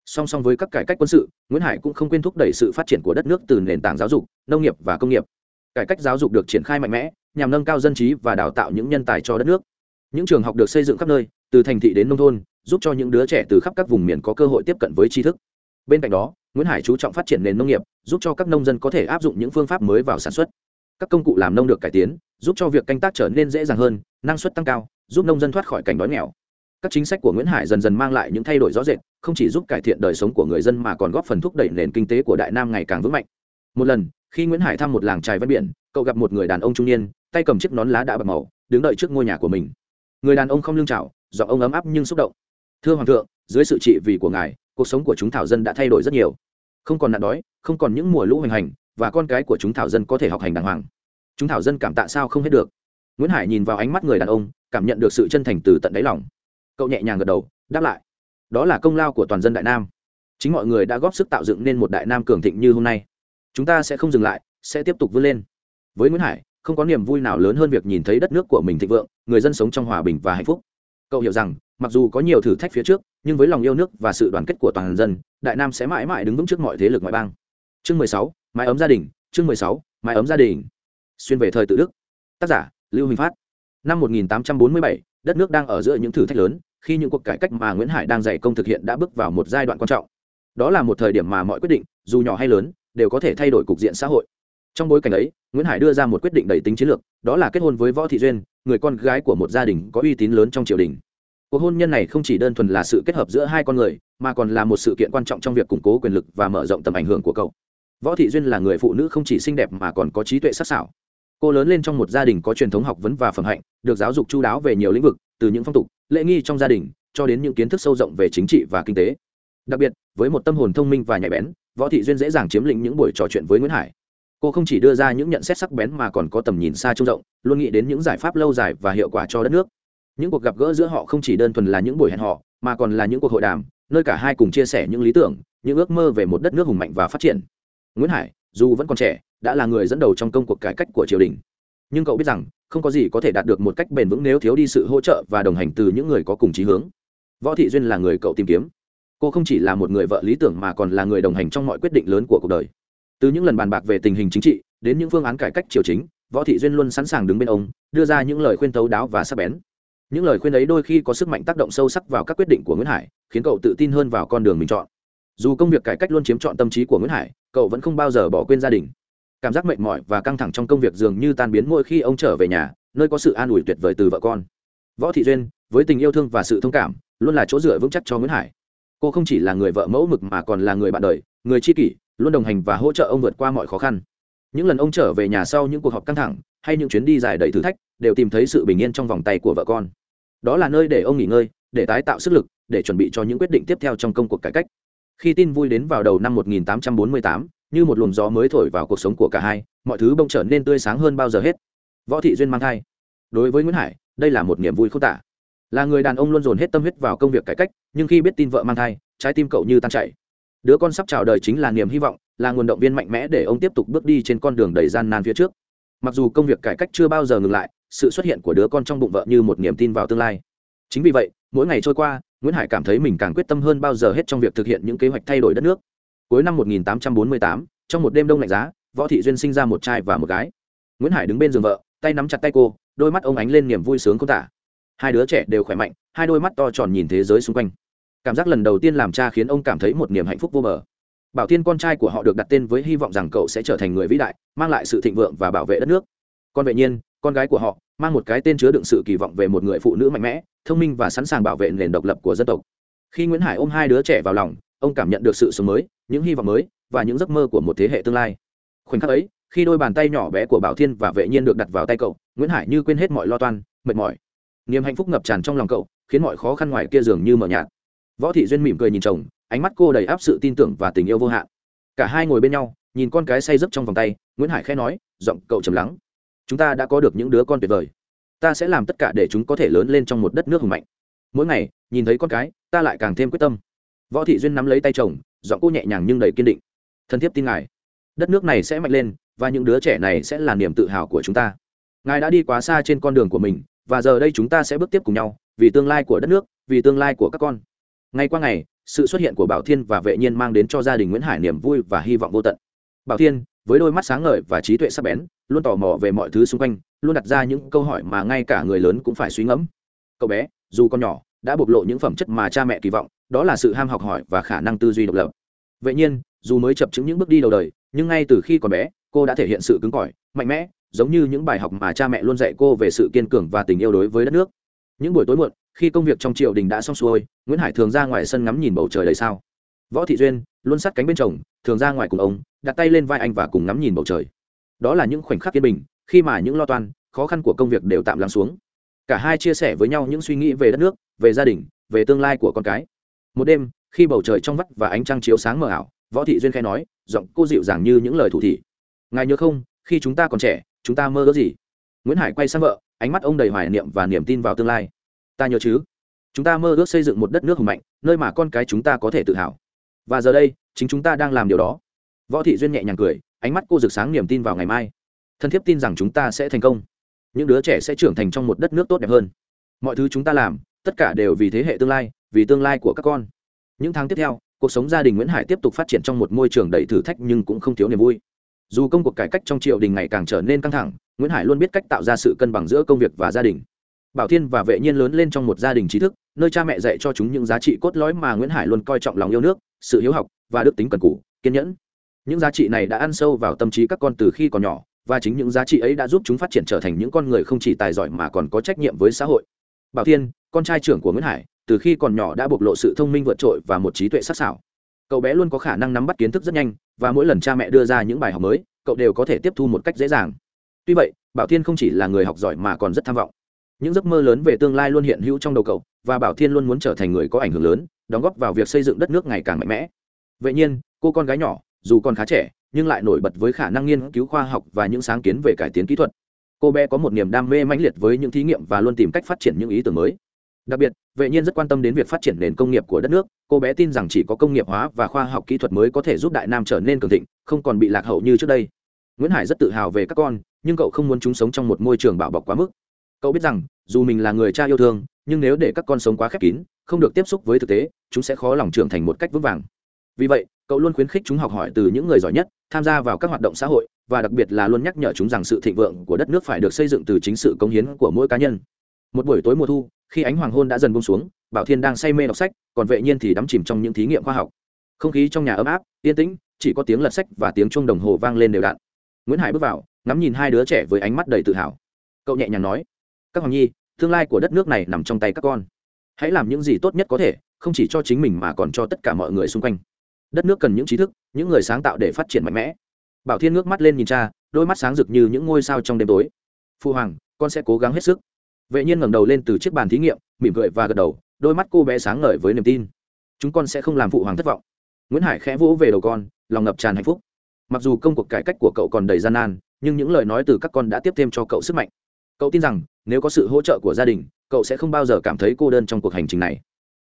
Song song với các cải cách quân sự, nguyễn hải cũng không quên thúc đẩy sự phát triển của đất nước từ nền tảng giáo dục, nông nghiệp và công nghiệp. Cải cách giáo dục được triển khai mạnh mẽ, nhằm nâng cao dân trí và đào tạo những nhân tài cho đất nước. Những trường học được xây dựng khắp nơi, từ thành thị đến nông thôn, giúp cho những đứa trẻ từ khắp các vùng miền có cơ hội tiếp cận với tri thức. Bên cạnh đó nguyễn hải chú trọng phát triển nền nông nghiệp, giúp cho các nông dân có thể áp dụng những phương pháp mới vào sản xuất. Các công cụ làm nông được cải tiến, giúp cho việc canh tác trở nên dễ dàng hơn, năng suất tăng cao, giúp nông dân thoát khỏi cảnh đói nghèo. Các chính sách của nguyễn hải dần dần mang lại những thay đổi rõ rệt, không chỉ giúp cải thiện đời sống của người dân mà còn góp phần thúc đẩy nền kinh tế của đại nam ngày càng vững mạnh. Một lần, khi nguyễn hải thăm một làng trài ven biển, cậu gặp một người đàn ông trung niên, tay cầm chiếc nón lá đã bạc màu, đứng đợi trước ngôi nhà của mình. Người đàn ông không lưng chào, giọng ông ấm áp nhưng xúc động. Thưa hoàng thượng dưới sự trị vì của ngài, cuộc sống của chúng thảo dân đã thay đổi rất nhiều. Không còn nạn đói, không còn những mùa lũ hoành hành, và con cái của chúng thảo dân có thể học hành đàng hoàng. Chúng thảo dân cảm tạ sao không hết được. Nguyễn hải nhìn vào ánh mắt người đàn ông, cảm nhận được sự chân thành từ tận đáy lòng. Cậu nhẹ nhàng gật đầu, đáp lại. Đó là công lao của toàn dân đại nam. Chính mọi người đã góp sức tạo dựng nên một đại nam cường thịnh như hôm nay. Chúng ta sẽ không dừng lại, sẽ tiếp tục vươn lên. Với nguyễn hải, không có niềm vui nào lớn hơn việc nhìn thấy đất nước của mình thịnh vượng, người dân sống trong hòa bình và hạnh phúc. Cậu hiểu rằng mặc dù có nhiều thử thách phía trước nhưng với lòng yêu nước và sự đoàn kết của toàn dân đại nam sẽ mãi mãi đứng vững trước mọi thế lực ngoại bang. Chương mười sáu mái ấm gia đình chương mười sáu mái ấm gia đình. Xuyên về thời tự đức. Tác giả lưu huỳnh phát. Năm 1847, đất nước đang ở giữa những thử thách lớn khi những cuộc cải cách mà nguyễn hải đang dày công thực hiện đã bước vào một giai đoạn quan trọng. Đó là một thời điểm mà mọi quyết định dù nhỏ hay lớn đều có thể thay đổi cục diện xã hội. Trong bối cảnh ấy nguyễn hải đưa ra một quyết định đầy tính chiến lược đó là kết hôn với võ thị duyên người con gái của một gia đình có uy tín lớn trong triều đình cuộc hôn nhân này không chỉ đơn thuần là sự kết hợp giữa hai con người, mà còn là một sự kiện quan trọng trong việc củng cố quyền lực và mở rộng tầm ảnh hưởng của cậu. Võ thị duyên là người phụ nữ không chỉ xinh đẹp mà còn có trí tuệ sắc sảo. Cô lớn lên trong một gia đình có truyền thống học vấn và phẩm hạnh, được giáo dục chu đáo về nhiều lĩnh vực, từ những phong tục, lễ nghi trong gia đình, cho đến những kiến thức sâu rộng về chính trị và kinh tế. Đặc biệt, với một tâm hồn thông minh và nhạy bén, võ thị duyên dễ dàng chiếm lĩnh những buổi trò chuyện với nguyễn hải. Cô không chỉ đưa ra những nhận xét sắc bén mà còn có tầm nhìn xa trông rộng, luôn nghĩ đến những giải pháp lâu dài và hiệu quả cho đất nước những cuộc gặp gỡ giữa họ không chỉ đơn thuần là những buổi hẹn họ mà còn là những cuộc hội đàm, nơi cả hai cùng chia sẻ những lý tưởng, những ước mơ về một đất nước hùng mạnh và phát triển. Nguyễn hải, dù vẫn còn trẻ, đã là người dẫn đầu trong công cuộc cải cách của triều đình. Nhưng cậu biết rằng, không có gì có thể đạt được một cách bền vững nếu thiếu đi sự hỗ trợ và đồng hành từ những người có cùng chí hướng. Võ thị duyên là người cậu tìm kiếm. Cô không chỉ là một người vợ lý tưởng mà còn là người đồng hành trong mọi quyết định lớn của cuộc đời. Từ những lần bàn bạc về tình hình chính trị, đến những phương án cải cách triều chính, võ thị duyên luôn sẵn sàng đứng bên ông, đưa ra những lời khuyên thấu đáo và sắc bén những lời khuyên ấy đôi khi có sức mạnh tác động sâu sắc vào các quyết định của nguyễn hải, khiến cậu tự tin hơn vào con đường mình chọn. Dù công việc cải cách luôn chiếm trọn tâm trí của nguyễn hải, cậu vẫn không bao giờ bỏ quên gia đình. Cảm giác mệt mỏi và căng thẳng trong công việc dường như tan biến mỗi khi ông trở về nhà, nơi có sự an ủi tuyệt vời từ vợ con. Võ thị duyên, với tình yêu thương và sự thông cảm, luôn là chỗ dựa vững chắc cho nguyễn hải. Cô không chỉ là người vợ mẫu mực mà còn là người bạn đời, người tri kỷ, luôn đồng hành và hỗ trợ ông vượt qua mọi khó khăn. Những lần ông trở về nhà sau những cuộc họp căng thẳng, hay những chuyến đi dài đầy thử thách, đều tìm thấy sự bình yên trong vòng tay của vợ con đó là nơi để ông nghỉ ngơi để tái tạo sức lực để chuẩn bị cho những quyết định tiếp theo trong công cuộc cải cách. Khi tin vui đến vào đầu năm 1848, như một luồng gió mới thổi vào cuộc sống của cả hai mọi thứ bỗng trở nên tươi sáng hơn bao giờ hết. Võ thị duyên mang thai. Đối với nguyễn hải đây là một niềm vui không tả. Là người đàn ông luôn dồn hết tâm huyết vào công việc cải cách nhưng khi biết tin vợ mang thai trái tim cậu như tan chảy. Đứa con sắp chào đời chính là niềm hy vọng là nguồn động viên mạnh mẽ để ông tiếp tục bước đi trên con đường đầy gian nan phía trước. Mặc dù công việc cải cách chưa bao giờ ngừng lại sự xuất hiện của đứa con trong bụng vợ như một niềm tin vào tương lai. Chính vì vậy mỗi ngày trôi qua nguyễn hải cảm thấy mình càng quyết tâm hơn bao giờ hết trong việc thực hiện những kế hoạch thay đổi đất nước. Cuối năm 1848, trong một đêm đông lạnh giá võ thị duyên sinh ra một trai và một gái. Nguyễn hải đứng bên giường vợ tay nắm chặt tay cô đôi mắt ông ánh lên niềm vui sướng không tả. Hai đứa trẻ đều khỏe mạnh hai đôi mắt to tròn nhìn thế giới xung quanh. Cảm giác lần đầu tiên làm cha khiến ông cảm thấy một niềm hạnh phúc vô bờ. Bảo thiên con trai của họ được đặt tên với hy vọng rằng cậu sẽ trở thành người vĩ đại mang lại sự thịnh vượng và bảo vệ đất nước. Con vệ nhiên con gái của họ, mang một cái tên chứa đựng sự kỳ vọng về một người phụ nữ mạnh mẽ, thông minh và sẵn sàng bảo vệ nền độc lập của dân tộc. Khi nguyễn hải ôm hai đứa trẻ vào lòng, ông cảm nhận được sự sống mới, những hy vọng mới, và những giấc mơ của một thế hệ tương lai. Khoảnh khắc ấy, khi đôi bàn tay nhỏ bé của bảo thiên và vệ nhiên được đặt vào tay cậu, nguyễn hải như quên hết mọi lo toan, mệt mỏi. Niềm hạnh phúc ngập tràn trong lòng cậu, khiến mọi khó khăn ngoài kia dường như mờ nhạt. Võ thị duyên mỉm cười nhìn chồng, ánh mắt cô đầy áp sự tin tưởng và tình yêu vô hạn. Cả hai ngồi bên nhau, nhìn con cái say giấc trong vòng tay, nguyễn hải khẽ nói, giọng cậu trầm lắng chúng ta đã có được những đứa con tuyệt vời. Ta sẽ làm tất cả để chúng có thể lớn lên trong một đất nước hùng mạnh. Mỗi ngày, nhìn thấy con cái, ta lại càng thêm quyết tâm. Võ thị duyên nắm lấy tay chồng, giọng cô nhẹ nhàng nhưng đầy kiên định. Thân thiết tin ngài. Đất nước này sẽ mạnh lên, và những đứa trẻ này sẽ là niềm tự hào của chúng ta. Ngài đã đi quá xa trên con đường của mình, và giờ đây chúng ta sẽ bước tiếp cùng nhau, vì tương lai của đất nước, vì tương lai của các con. Ngày qua ngày, sự xuất hiện của bảo thiên và vệ nhiên mang đến cho gia đình nguyễn hải niềm vui và hy vọng vô tận. Bảo thiên với đôi mắt sáng ngời và trí tuệ sắc bén, luôn tò mò về mọi thứ xung quanh, luôn đặt ra những câu hỏi mà ngay cả người lớn cũng phải suy ngẫm. Cậu bé, dù còn nhỏ, đã bộc lộ những phẩm chất mà cha mẹ kỳ vọng, đó là sự ham học hỏi và khả năng tư duy độc lập. Vậy nhiên, dù mới chập chứng những bước đi đầu đời, nhưng ngay từ khi còn bé, cô đã thể hiện sự cứng cỏi, mạnh mẽ, giống như những bài học mà cha mẹ luôn dạy cô về sự kiên cường và tình yêu đối với đất nước. Những buổi tối muộn, khi công việc trong triều đình đã xong xuôi, nguyễn hải thường ra ngoài sân ngắm nhìn bầu trời đầy sao. Võ thị duyên luôn sát cánh bên chồng, thường ra ngoài cùng ông đặt tay lên vai anh và cùng ngắm nhìn bầu trời. Đó là những khoảnh khắc yên bình, khi mà những lo toan, khó khăn của công việc đều tạm lắng xuống. Cả hai chia sẻ với nhau những suy nghĩ về đất nước, về gia đình, về tương lai của con cái. Một đêm, khi bầu trời trong vắt và ánh trăng chiếu sáng mờ ảo, võ thị duyên khai nói, giọng cô dịu dàng như những lời thủ thị. Ngài nhớ không, khi chúng ta còn trẻ, chúng ta mơ ước gì? Nguyễn hải quay sang vợ, ánh mắt ông đầy hoài niệm và niềm tin vào tương lai. Ta nhớ chứ. Chúng ta mơ ước xây dựng một đất nước hùng mạnh, nơi mà con cái chúng ta có thể tự hào. Và giờ đây, chính chúng ta đang làm điều đó võ thị duyên nhẹ nhàng cười, ánh mắt cô rực sáng niềm tin vào ngày mai. Thân thiết tin rằng chúng ta sẽ thành công. Những đứa trẻ sẽ trưởng thành trong một đất nước tốt đẹp hơn. Mọi thứ chúng ta làm, tất cả đều vì thế hệ tương lai, vì tương lai của các con. Những tháng tiếp theo, cuộc sống gia đình nguyễn hải tiếp tục phát triển trong một môi trường đầy thử thách nhưng cũng không thiếu niềm vui. Dù công cuộc cải cách trong triều đình ngày càng trở nên căng thẳng, nguyễn hải luôn biết cách tạo ra sự cân bằng giữa công việc và gia đình. Bảo thiên và vệ nhiên lớn lên trong một gia đình trí thức, nơi cha mẹ dạy cho chúng những giá trị cốt lõi mà nguyễn hải luôn coi trọng lòng yêu nước, sự hiếu học và đức tính cần cù, kiên nhẫn những giá trị này đã ăn sâu vào tâm trí các con từ khi còn nhỏ, và chính những giá trị ấy đã giúp chúng phát triển trở thành những con người không chỉ tài giỏi mà còn có trách nhiệm với xã hội. Bảo thiên, con trai trưởng của nguyễn hải, từ khi còn nhỏ đã bộc lộ sự thông minh vượt trội và một trí tuệ sắc sảo. Cậu bé luôn có khả năng nắm bắt kiến thức rất nhanh, và mỗi lần cha mẹ đưa ra những bài học mới, cậu đều có thể tiếp thu một cách dễ dàng. Tuy vậy, bảo thiên không chỉ là người học giỏi mà còn rất tham vọng. Những giấc mơ lớn về tương lai luôn hiện hữu trong đầu cậu, và bảo thiên luôn muốn trở thành người có ảnh hưởng lớn, đóng góp vào việc xây dựng đất nước ngày càng mạnh mẽ. Vậy nhiên, cô con gái nhỏ dù còn khá trẻ, nhưng lại nổi bật với khả năng nghiên cứu khoa học và những sáng kiến về cải tiến kỹ thuật. Cô bé có một niềm đam mê mãnh liệt với những thí nghiệm và luôn tìm cách phát triển những ý tưởng mới. Đặc biệt, vệ nhiên rất quan tâm đến việc phát triển nền công nghiệp của đất nước. Cô bé tin rằng chỉ có công nghiệp hóa và khoa học kỹ thuật mới có thể giúp đại nam trở nên cường thịnh, không còn bị lạc hậu như trước đây. Nguyễn hải rất tự hào về các con, nhưng cậu không muốn chúng sống trong một môi trường bảo bọc quá mức. Cậu biết rằng, dù mình là người cha yêu thương, nhưng nếu để các con sống quá khép kín, không được tiếp xúc với thực tế, chúng sẽ khó lòng trưởng thành một cách vững vàng vì vậy, cậu luôn khuyến khích chúng học hỏi từ những người giỏi nhất, tham gia vào các hoạt động xã hội, và đặc biệt là luôn nhắc nhở chúng rằng sự thịnh vượng của đất nước phải được xây dựng từ chính sự công hiến của mỗi cá nhân. Một buổi tối mùa thu, khi ánh hoàng hôn đã dần bông xuống, bảo thiên đang say mê đọc sách, còn vệ nhiên thì đắm chìm trong những thí nghiệm khoa học. Không khí trong nhà ấm áp, yên tĩnh, chỉ có tiếng lật sách và tiếng chuông đồng hồ vang lên đều đặn. Nguyễn hải bước vào, ngắm nhìn hai đứa trẻ với ánh mắt đầy tự hào. Cậu nhẹ nhàng nói, các hoàng nhi, tương lai của đất nước này nằm trong tay các con. Hãy làm những gì tốt nhất có thể, không chỉ cho chính mình mà còn cho tất cả mọi người xung quanh đất nước cần những trí thức, những người sáng tạo để phát triển mạnh mẽ. Bảo thiên ngước mắt lên nhìn cha, đôi mắt sáng rực như những ngôi sao trong đêm tối. Phu hoàng, con sẽ cố gắng hết sức. Vệ nhiên ngẩng đầu lên từ chiếc bàn thí nghiệm, mỉm cười và gật đầu, đôi mắt cô bé sáng ngời với niềm tin. Chúng con sẽ không làm phụ hoàng thất vọng. Nguyễn hải khẽ vỗ về đầu con, lòng ngập tràn hạnh phúc. Mặc dù công cuộc cải cách của cậu còn đầy gian nan, nhưng những lời nói từ các con đã tiếp thêm cho cậu sức mạnh. Cậu tin rằng, nếu có sự hỗ trợ của gia đình, cậu sẽ không bao giờ cảm thấy cô đơn trong cuộc hành trình này.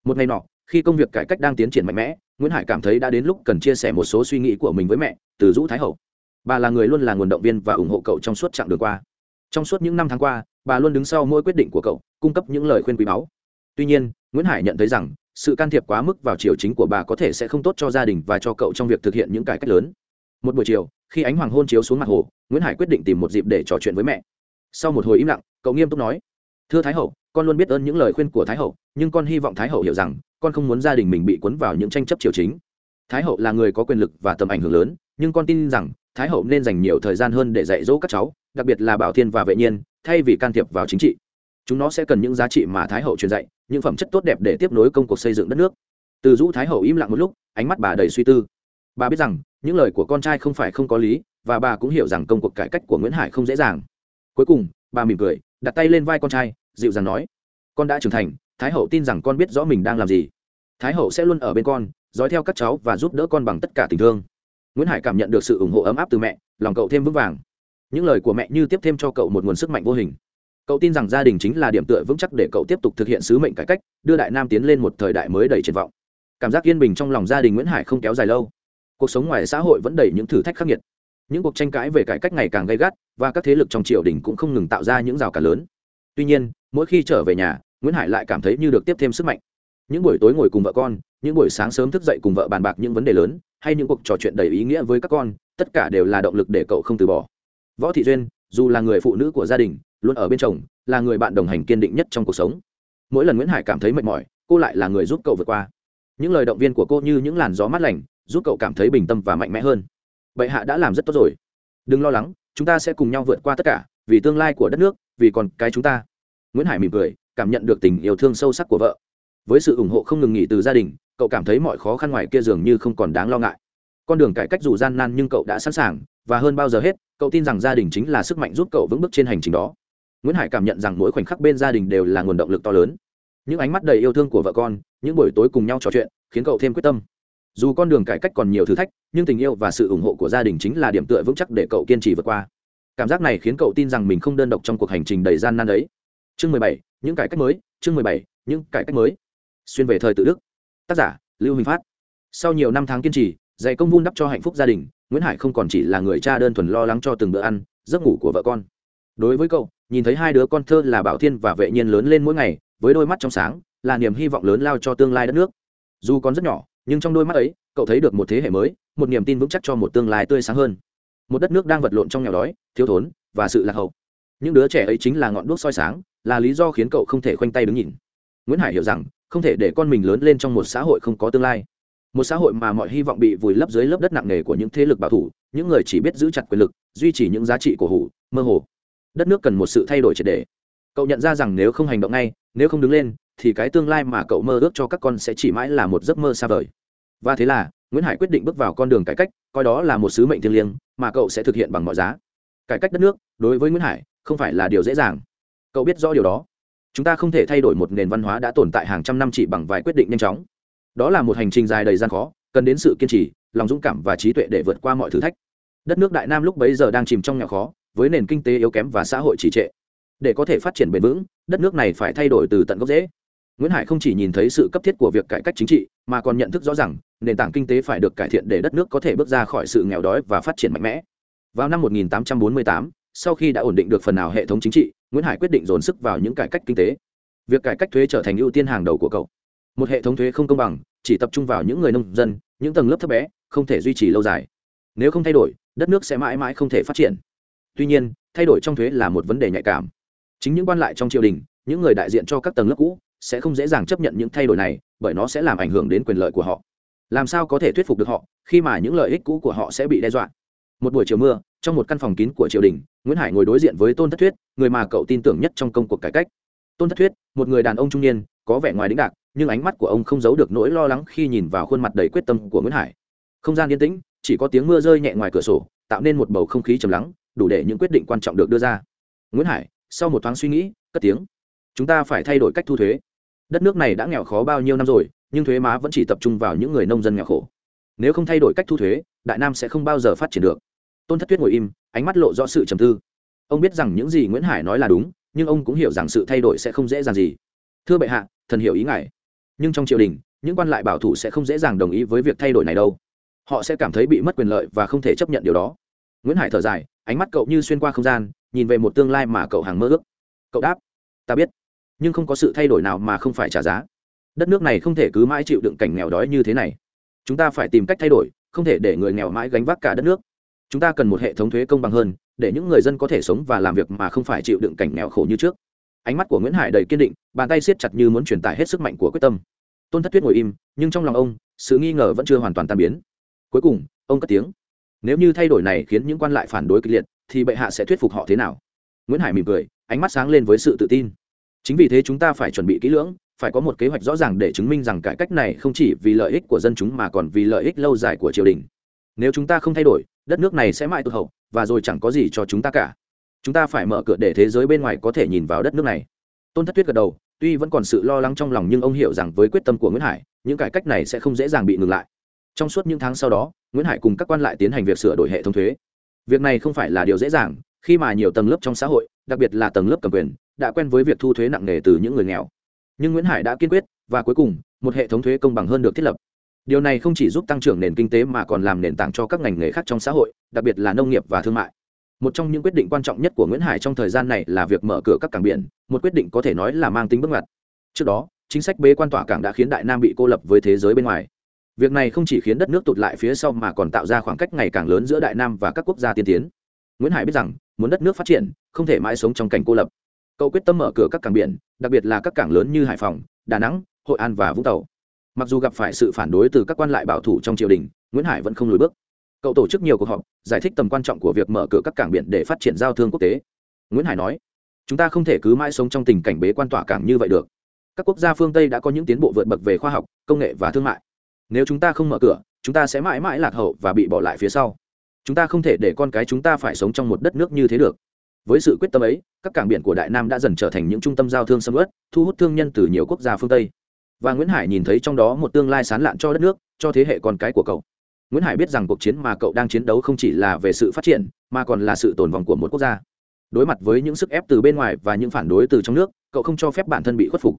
Một ngày nọ khi công việc cải cách đang tiến triển mạnh mẽ, nguyễn hải cảm thấy đã đến lúc cần chia sẻ một số suy nghĩ của mình với mẹ, từ dũ thái hậu. Bà là người luôn là nguồn động viên và ủng hộ cậu trong suốt chặng đường qua. Trong suốt những năm tháng qua, bà luôn đứng sau mỗi quyết định của cậu, cung cấp những lời khuyên quý báu. Tuy nhiên, nguyễn hải nhận thấy rằng, sự can thiệp quá mức vào chiều chính của bà có thể sẽ không tốt cho gia đình và cho cậu trong việc thực hiện những cải cách lớn. Một buổi chiều, khi ánh hoàng hôn chiếu xuống mặt hồ, nguyễn hải quyết định tìm một dịp để trò chuyện với mẹ. Sau một hồi im lặng, cậu nghiêm túc nói, thưa thái hậu con luôn biết ơn những lời khuyên của thái hậu, nhưng con hy vọng thái hậu hiểu rằng, con không muốn gia đình mình bị cuốn vào những tranh chấp triều chính. Thái hậu là người có quyền lực và tầm ảnh hưởng lớn, nhưng con tin rằng, thái hậu nên dành nhiều thời gian hơn để dạy dỗ các cháu, đặc biệt là bảo thiên và vệ nhiên, thay vì can thiệp vào chính trị. Chúng nó sẽ cần những giá trị mà thái hậu truyền dạy, những phẩm chất tốt đẹp để tiếp nối công cuộc xây dựng đất nước. Từ dũ thái hậu im lặng một lúc, ánh mắt bà đầy suy tư. Bà biết rằng, những lời của con trai không phải không có lý, và bà cũng hiểu rằng công cuộc cải cách của nguyễn hải không dễ dàng. Cuối cùng, bà mỉm cười, đặt tay lên vai con trai dịu dàng nói, con đã trưởng thành, thái hậu tin rằng con biết rõ mình đang làm gì. Thái hậu sẽ luôn ở bên con, dõi theo các cháu và giúp đỡ con bằng tất cả tình thương. Nguyễn hải cảm nhận được sự ủng hộ ấm áp từ mẹ, lòng cậu thêm vững vàng. Những lời của mẹ như tiếp thêm cho cậu một nguồn sức mạnh vô hình. Cậu tin rằng gia đình chính là điểm tựa vững chắc để cậu tiếp tục thực hiện sứ mệnh cải cách, đưa đại nam tiến lên một thời đại mới đầy triển vọng. Cảm giác yên bình trong lòng gia đình nguyễn hải không kéo dài lâu. Cuộc sống ngoài xã hội vẫn đầy những thử thách khắc nghiệt. Những cuộc tranh cãi về cải cách ngày càng gay gắt, và các thế lực trong triều đình cũng không ngừng tạo ra những rào cản lớn. Tuy nhiên mỗi khi trở về nhà, nguyễn hải lại cảm thấy như được tiếp thêm sức mạnh. Những buổi tối ngồi cùng vợ con, những buổi sáng sớm thức dậy cùng vợ bàn bạc những vấn đề lớn, hay những cuộc trò chuyện đầy ý nghĩa với các con, tất cả đều là động lực để cậu không từ bỏ. Võ thị duyên, dù là người phụ nữ của gia đình, luôn ở bên chồng, là người bạn đồng hành kiên định nhất trong cuộc sống. Mỗi lần nguyễn hải cảm thấy mệt mỏi, cô lại là người giúp cậu vượt qua. Những lời động viên của cô như những làn gió mát lành, giúp cậu cảm thấy bình tâm và mạnh mẽ hơn. Bệ hạ đã làm rất tốt rồi. Đừng lo lắng, chúng ta sẽ cùng nhau vượt qua tất cả, vì tương lai của đất nước, vì còn cái chúng ta nguyễn hải mỉm cười, cảm nhận được tình yêu thương sâu sắc của vợ. Với sự ủng hộ không ngừng nghỉ từ gia đình, cậu cảm thấy mọi khó khăn ngoài kia dường như không còn đáng lo ngại. Con đường cải cách dù gian nan nhưng cậu đã sẵn sàng, và hơn bao giờ hết, cậu tin rằng gia đình chính là sức mạnh giúp cậu vững bước trên hành trình đó. Nguyễn hải cảm nhận rằng mỗi khoảnh khắc bên gia đình đều là nguồn động lực to lớn. Những ánh mắt đầy yêu thương của vợ con, những buổi tối cùng nhau trò chuyện, khiến cậu thêm quyết tâm. Dù con đường cải cách còn nhiều thử thách, nhưng tình yêu và sự ủng hộ của gia đình chính là điểm tựa vững chắc để cậu kiên trì vượt qua. Cảm giác này khiến cậu tin rằng mình không đơn độc trong cuộc hành trình đầy gian nan ấy chương mười bảy, những cải cách mới, chương mười bảy, những cải cách mới. Xuyên về thời tự đức. Tác giả, lưu huỳnh phát. Sau nhiều năm tháng kiên trì dạy công vun đắp cho hạnh phúc gia đình, nguyễn hải không còn chỉ là người cha đơn thuần lo lắng cho từng bữa ăn, giấc ngủ của vợ con. Đối với cậu, nhìn thấy hai đứa con thơ là bảo thiên và vệ nhiên lớn lên mỗi ngày, với đôi mắt trong sáng, là niềm hy vọng lớn lao cho tương lai đất nước. Dù còn rất nhỏ, nhưng trong đôi mắt ấy, cậu thấy được một thế hệ mới, một niềm tin vững chắc cho một tương lai tươi sáng hơn. Một đất nước đang vật lộn trong nghèo đói, thiếu thốn và sự lạc hậu những đứa trẻ ấy chính là ngọn đuốc soi sáng, là lý do khiến cậu không thể khoanh tay đứng nhìn. Nguyễn hải hiểu rằng, không thể để con mình lớn lên trong một xã hội không có tương lai. Một xã hội mà mọi hy vọng bị vùi lấp dưới lớp đất nặng nề của những thế lực bảo thủ, những người chỉ biết giữ chặt quyền lực, duy trì những giá trị cổ hủ, mơ hồ. Đất nước cần một sự thay đổi triệt đề cậu nhận ra rằng nếu không hành động ngay, nếu không đứng lên, thì cái tương lai mà cậu mơ ước cho các con sẽ chỉ mãi là một giấc mơ xa vời. Và thế là, nguyễn hải quyết định bước vào con đường cải cách, coi đó là một sứ mệnh thiêng liêng mà cậu sẽ thực hiện bằng mọi giá. Cải cách đất nước, đối với nguyễn hải không phải là điều dễ dàng. Cậu biết rõ điều đó. Chúng ta không thể thay đổi một nền văn hóa đã tồn tại hàng trăm năm chỉ bằng vài quyết định nhanh chóng. Đó là một hành trình dài đầy gian khó cần đến sự kiên trì lòng dũng cảm và trí tuệ để vượt qua mọi thử thách. Đất nước đại nam lúc bấy giờ đang chìm trong nghèo khó với nền kinh tế yếu kém và xã hội trì trệ. Để có thể phát triển bền vững đất nước này phải thay đổi từ tận gốc rễ. Nguyễn hải không chỉ nhìn thấy sự cấp thiết của việc cải cách chính trị mà còn nhận thức rõ rằng nền tảng kinh tế phải được cải thiện để đất nước có thể bước ra khỏi sự nghèo đói và phát triển mạnh mẽ. Vào năm 1848, sau khi đã ổn định được phần nào hệ thống chính trị, nguyễn hải quyết định dồn sức vào những cải cách kinh tế. Việc cải cách thuế trở thành ưu tiên hàng đầu của cậu. Một hệ thống thuế không công bằng, chỉ tập trung vào những người nông dân, những tầng lớp thấp bé, không thể duy trì lâu dài. Nếu không thay đổi, đất nước sẽ mãi mãi không thể phát triển. Tuy nhiên, thay đổi trong thuế là một vấn đề nhạy cảm. Chính những quan lại trong triều đình, những người đại diện cho các tầng lớp cũ, sẽ không dễ dàng chấp nhận những thay đổi này, bởi nó sẽ làm ảnh hưởng đến quyền lợi của họ. Làm sao có thể thuyết phục được họ, khi mà những lợi ích cũ của họ sẽ bị đe dọa? Một buổi chiều mưa trong một căn phòng kín của triều đình, nguyễn hải ngồi đối diện với tôn thất thuyết, người mà cậu tin tưởng nhất trong công cuộc cải cách. Tôn thất thuyết, một người đàn ông trung niên, có vẻ ngoài đĩnh đạc, nhưng ánh mắt của ông không giấu được nỗi lo lắng khi nhìn vào khuôn mặt đầy quyết tâm của nguyễn hải. Không gian yên tĩnh, chỉ có tiếng mưa rơi nhẹ ngoài cửa sổ, tạo nên một bầu không khí trầm lắng, đủ để những quyết định quan trọng được đưa ra. Nguyễn hải, sau một thoáng suy nghĩ, cất tiếng. Chúng ta phải thay đổi cách thu thuế. Đất nước này đã nghèo khó bao nhiêu năm rồi, nhưng thuế má vẫn chỉ tập trung vào những người nông dân nghèo khổ. Nếu không thay đổi cách thu thuế, đại nam sẽ không bao giờ phát triển được tôn thất tuyết ngồi im, ánh mắt lộ rõ sự trầm tư. Ông biết rằng những gì nguyễn hải nói là đúng, nhưng ông cũng hiểu rằng sự thay đổi sẽ không dễ dàng gì. Thưa bệ hạ, thần hiểu ý ngài. Nhưng trong triều đình, những quan lại bảo thủ sẽ không dễ dàng đồng ý với việc thay đổi này đâu. Họ sẽ cảm thấy bị mất quyền lợi và không thể chấp nhận điều đó. Nguyễn hải thở dài, ánh mắt cậu như xuyên qua không gian, nhìn về một tương lai mà cậu hàng mơ ước. Cậu đáp, ta biết, nhưng không có sự thay đổi nào mà không phải trả giá. Đất nước này không thể cứ mãi chịu đựng cảnh nghèo đói như thế này. Chúng ta phải tìm cách thay đổi, không thể để người nghèo mãi gánh vác cả đất nước chúng ta cần một hệ thống thuế công bằng hơn, để những người dân có thể sống và làm việc mà không phải chịu đựng cảnh nghèo khổ như trước. Ánh mắt của nguyễn hải đầy kiên định, bàn tay siết chặt như muốn truyền tải hết sức mạnh của quyết tâm. Tôn thất tuyết ngồi im, nhưng trong lòng ông, sự nghi ngờ vẫn chưa hoàn toàn tan biến. Cuối cùng, ông cất tiếng. Nếu như thay đổi này khiến những quan lại phản đối kịch liệt, thì bệ hạ sẽ thuyết phục họ thế nào? Nguyễn hải mỉm cười, ánh mắt sáng lên với sự tự tin. Chính vì thế chúng ta phải chuẩn bị kỹ lưỡng, phải có một kế hoạch rõ ràng để chứng minh rằng cải cách này không chỉ vì lợi ích của dân chúng mà còn vì lợi ích lâu dài của triều đình. Nếu chúng ta không thay đổi đất nước này sẽ mãi tụt hậu, và rồi chẳng có gì cho chúng ta cả. Chúng ta phải mở cửa để thế giới bên ngoài có thể nhìn vào đất nước này. Tôn thất tuyết gật đầu, tuy vẫn còn sự lo lắng trong lòng nhưng ông hiểu rằng với quyết tâm của nguyễn hải, những cải cách này sẽ không dễ dàng bị ngừng lại. Trong suốt những tháng sau đó, nguyễn hải cùng các quan lại tiến hành việc sửa đổi hệ thống thuế. Việc này không phải là điều dễ dàng, khi mà nhiều tầng lớp trong xã hội, đặc biệt là tầng lớp cầm quyền, đã quen với việc thu thuế nặng nề từ những người nghèo. Nhưng nguyễn hải đã kiên quyết, và cuối cùng, một hệ thống thuế công bằng hơn được thiết lập điều này không chỉ giúp tăng trưởng nền kinh tế mà còn làm nền tảng cho các ngành nghề khác trong xã hội, đặc biệt là nông nghiệp và thương mại. Một trong những quyết định quan trọng nhất của nguyễn hải trong thời gian này là việc mở cửa các cảng biển, một quyết định có thể nói là mang tính bước ngoặt. Trước đó, chính sách bế quan tỏa cảng đã khiến đại nam bị cô lập với thế giới bên ngoài. Việc này không chỉ khiến đất nước tụt lại phía sau mà còn tạo ra khoảng cách ngày càng lớn giữa đại nam và các quốc gia tiên tiến. Nguyễn hải biết rằng, muốn đất nước phát triển, không thể mãi sống trong cảnh cô lập. Cậu quyết tâm mở cửa các cảng biển, đặc biệt là các cảng lớn như hải phòng, đà nẵng, hội an và vũng tàu mặc dù gặp phải sự phản đối từ các quan lại bảo thủ trong triều đình, nguyễn hải vẫn không lùi bước. Cậu tổ chức nhiều cuộc họp, giải thích tầm quan trọng của việc mở cửa các cảng biển để phát triển giao thương quốc tế. Nguyễn hải nói, chúng ta không thể cứ mãi sống trong tình cảnh bế quan tỏa cảng như vậy được. Các quốc gia phương tây đã có những tiến bộ vượt bậc về khoa học, công nghệ và thương mại. Nếu chúng ta không mở cửa, chúng ta sẽ mãi mãi lạc hậu và bị bỏ lại phía sau. Chúng ta không thể để con cái chúng ta phải sống trong một đất nước như thế được. Với sự quyết tâm ấy, các cảng biển của đại nam đã dần trở thành những trung tâm giao thương sầm uất, thu hút thương nhân từ nhiều quốc gia phương tây và nguyễn hải nhìn thấy trong đó một tương lai sán lạn cho đất nước, cho thế hệ con cái của cậu. nguyễn hải biết rằng cuộc chiến mà cậu đang chiến đấu không chỉ là về sự phát triển, mà còn là sự tồn vong của một quốc gia. đối mặt với những sức ép từ bên ngoài và những phản đối từ trong nước, cậu không cho phép bản thân bị khuất phục.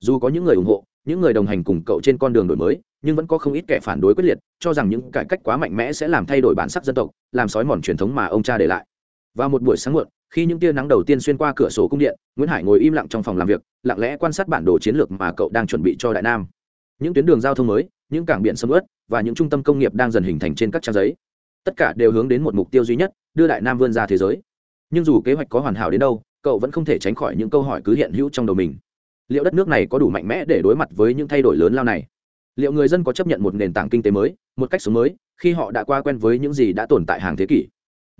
dù có những người ủng hộ, những người đồng hành cùng cậu trên con đường đổi mới, nhưng vẫn có không ít kẻ phản đối quyết liệt, cho rằng những cải cách quá mạnh mẽ sẽ làm thay đổi bản sắc dân tộc, làm sói mòn truyền thống mà ông cha để lại. vào một buổi sáng muộn khi những tia nắng đầu tiên xuyên qua cửa sổ cung điện, nguyễn hải ngồi im lặng trong phòng làm việc, lặng lẽ quan sát bản đồ chiến lược mà cậu đang chuẩn bị cho đại nam. Những tuyến đường giao thông mới, những cảng biển sầm ớt và những trung tâm công nghiệp đang dần hình thành trên các trang giấy. Tất cả đều hướng đến một mục tiêu duy nhất, đưa đại nam vươn ra thế giới. Nhưng dù kế hoạch có hoàn hảo đến đâu, cậu vẫn không thể tránh khỏi những câu hỏi cứ hiện hữu trong đầu mình. Liệu đất nước này có đủ mạnh mẽ để đối mặt với những thay đổi lớn lao này? Liệu người dân có chấp nhận một nền tảng kinh tế mới, một cách sống mới, khi họ đã qua quen với những gì đã tồn tại hàng thế kỷ?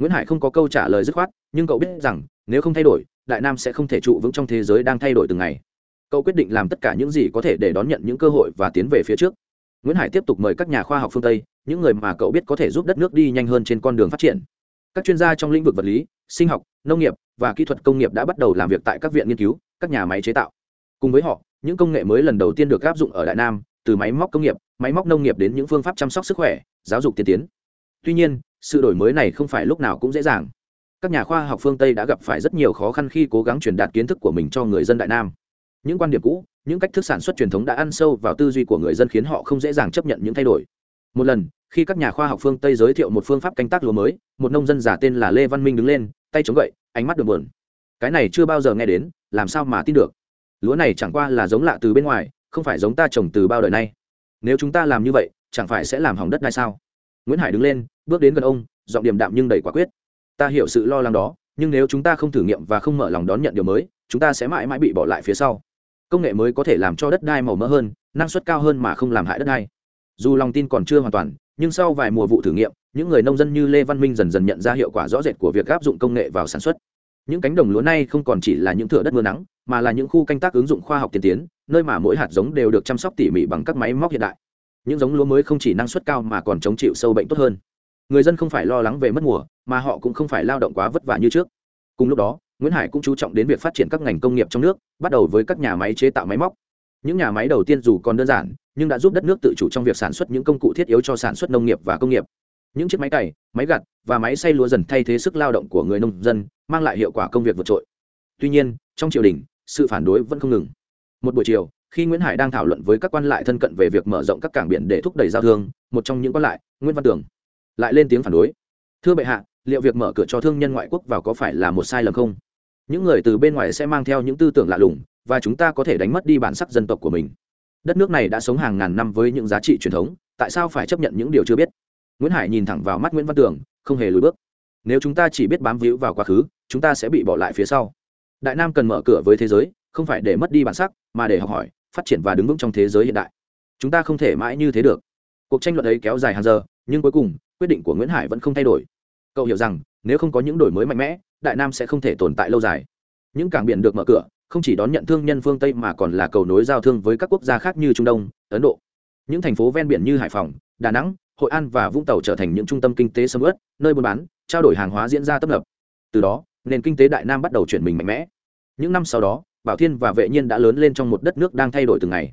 Nguyễn hải không có câu trả lời dứt khoát, nhưng cậu biết rằng, nếu không thay đổi, đại nam sẽ không thể trụ vững trong thế giới đang thay đổi từng ngày. Cậu quyết định làm tất cả những gì có thể để đón nhận những cơ hội và tiến về phía trước. Nguyễn hải tiếp tục mời các nhà khoa học phương tây, những người mà cậu biết có thể giúp đất nước đi nhanh hơn trên con đường phát triển. Các chuyên gia trong lĩnh vực vật lý, sinh học, nông nghiệp và kỹ thuật công nghiệp đã bắt đầu làm việc tại các viện nghiên cứu, các nhà máy chế tạo. Cùng với họ, những công nghệ mới lần đầu tiên được áp dụng ở đại nam, từ máy móc công nghiệp, máy móc nông nghiệp đến những phương pháp chăm sóc sức khỏe, giáo dục tiên tiến. Tuy nhiên sự đổi mới này không phải lúc nào cũng dễ dàng. Các nhà khoa học phương tây đã gặp phải rất nhiều khó khăn khi cố gắng truyền đạt kiến thức của mình cho người dân đại nam. Những quan điểm cũ, những cách thức sản xuất truyền thống đã ăn sâu vào tư duy của người dân khiến họ không dễ dàng chấp nhận những thay đổi. Một lần, khi các nhà khoa học phương tây giới thiệu một phương pháp canh tác lúa mới, một nông dân giả tên là lê văn minh đứng lên, tay chống gậy, ánh mắt đờ buồn. Cái này chưa bao giờ nghe đến, làm sao mà tin được? Lúa này chẳng qua là giống lạ từ bên ngoài, không phải giống ta trồng từ bao đời nay. Nếu chúng ta làm như vậy, chẳng phải sẽ làm hỏng đất này sao? Nguyễn hải đứng lên bước đến gần ông giọng điềm đạm nhưng đầy quả quyết ta hiểu sự lo lắng đó nhưng nếu chúng ta không thử nghiệm và không mở lòng đón nhận điều mới chúng ta sẽ mãi mãi bị bỏ lại phía sau công nghệ mới có thể làm cho đất đai màu mỡ hơn năng suất cao hơn mà không làm hại đất đai dù lòng tin còn chưa hoàn toàn nhưng sau vài mùa vụ thử nghiệm những người nông dân như lê văn minh dần dần nhận ra hiệu quả rõ rệt của việc áp dụng công nghệ vào sản xuất những cánh đồng lúa này không còn chỉ là những thửa đất mưa nắng mà là những khu canh tác ứng dụng khoa học tiên tiến nơi mà mỗi hạt giống đều được chăm sóc tỉ mỉ bằng các máy móc hiện đại những giống lúa mới không chỉ năng suất cao mà còn chống chịu sâu bệnh tốt hơn. Người dân không phải lo lắng về mất mùa, mà họ cũng không phải lao động quá vất vả như trước. Cùng lúc đó, nguyễn hải cũng chú trọng đến việc phát triển các ngành công nghiệp trong nước, bắt đầu với các nhà máy chế tạo máy móc. Những nhà máy đầu tiên dù còn đơn giản, nhưng đã giúp đất nước tự chủ trong việc sản xuất những công cụ thiết yếu cho sản xuất nông nghiệp và công nghiệp. Những chiếc máy cày, máy gặt và máy xay lúa dần thay thế sức lao động của người nông dân, mang lại hiệu quả công việc vượt trội. Tuy nhiên, trong triều đình, sự phản đối vẫn không ngừng. Một buổi chiều khi nguyễn hải đang thảo luận với các quan lại thân cận về việc mở rộng các cảng biển để thúc đẩy giao thương một trong những quan lại nguyễn văn tường lại lên tiếng phản đối thưa bệ hạ liệu việc mở cửa cho thương nhân ngoại quốc vào có phải là một sai lầm không những người từ bên ngoài sẽ mang theo những tư tưởng lạ lùng và chúng ta có thể đánh mất đi bản sắc dân tộc của mình đất nước này đã sống hàng ngàn năm với những giá trị truyền thống tại sao phải chấp nhận những điều chưa biết nguyễn hải nhìn thẳng vào mắt nguyễn văn tường không hề lùi bước nếu chúng ta chỉ biết bám víu vào quá khứ chúng ta sẽ bị bỏ lại phía sau đại nam cần mở cửa với thế giới không phải để mất đi bản sắc mà để học hỏi phát triển và đứng vững trong thế giới hiện đại. Chúng ta không thể mãi như thế được. Cuộc tranh luận ấy kéo dài hàng giờ, nhưng cuối cùng, quyết định của nguyễn hải vẫn không thay đổi. Cậu hiểu rằng, nếu không có những đổi mới mạnh mẽ, đại nam sẽ không thể tồn tại lâu dài. Những cảng biển được mở cửa, không chỉ đón nhận thương nhân phương tây mà còn là cầu nối giao thương với các quốc gia khác như trung đông, ấn độ. Những thành phố ven biển như hải phòng, đà nẵng, hội an và vũng tàu trở thành những trung tâm kinh tế sầm uất, nơi buôn bán, trao đổi hàng hóa diễn ra tấp nập. Từ đó, nền kinh tế đại nam bắt đầu chuyển mình mạnh mẽ. Những năm sau đó bảo thiên và vệ nhiên đã lớn lên trong một đất nước đang thay đổi từng ngày.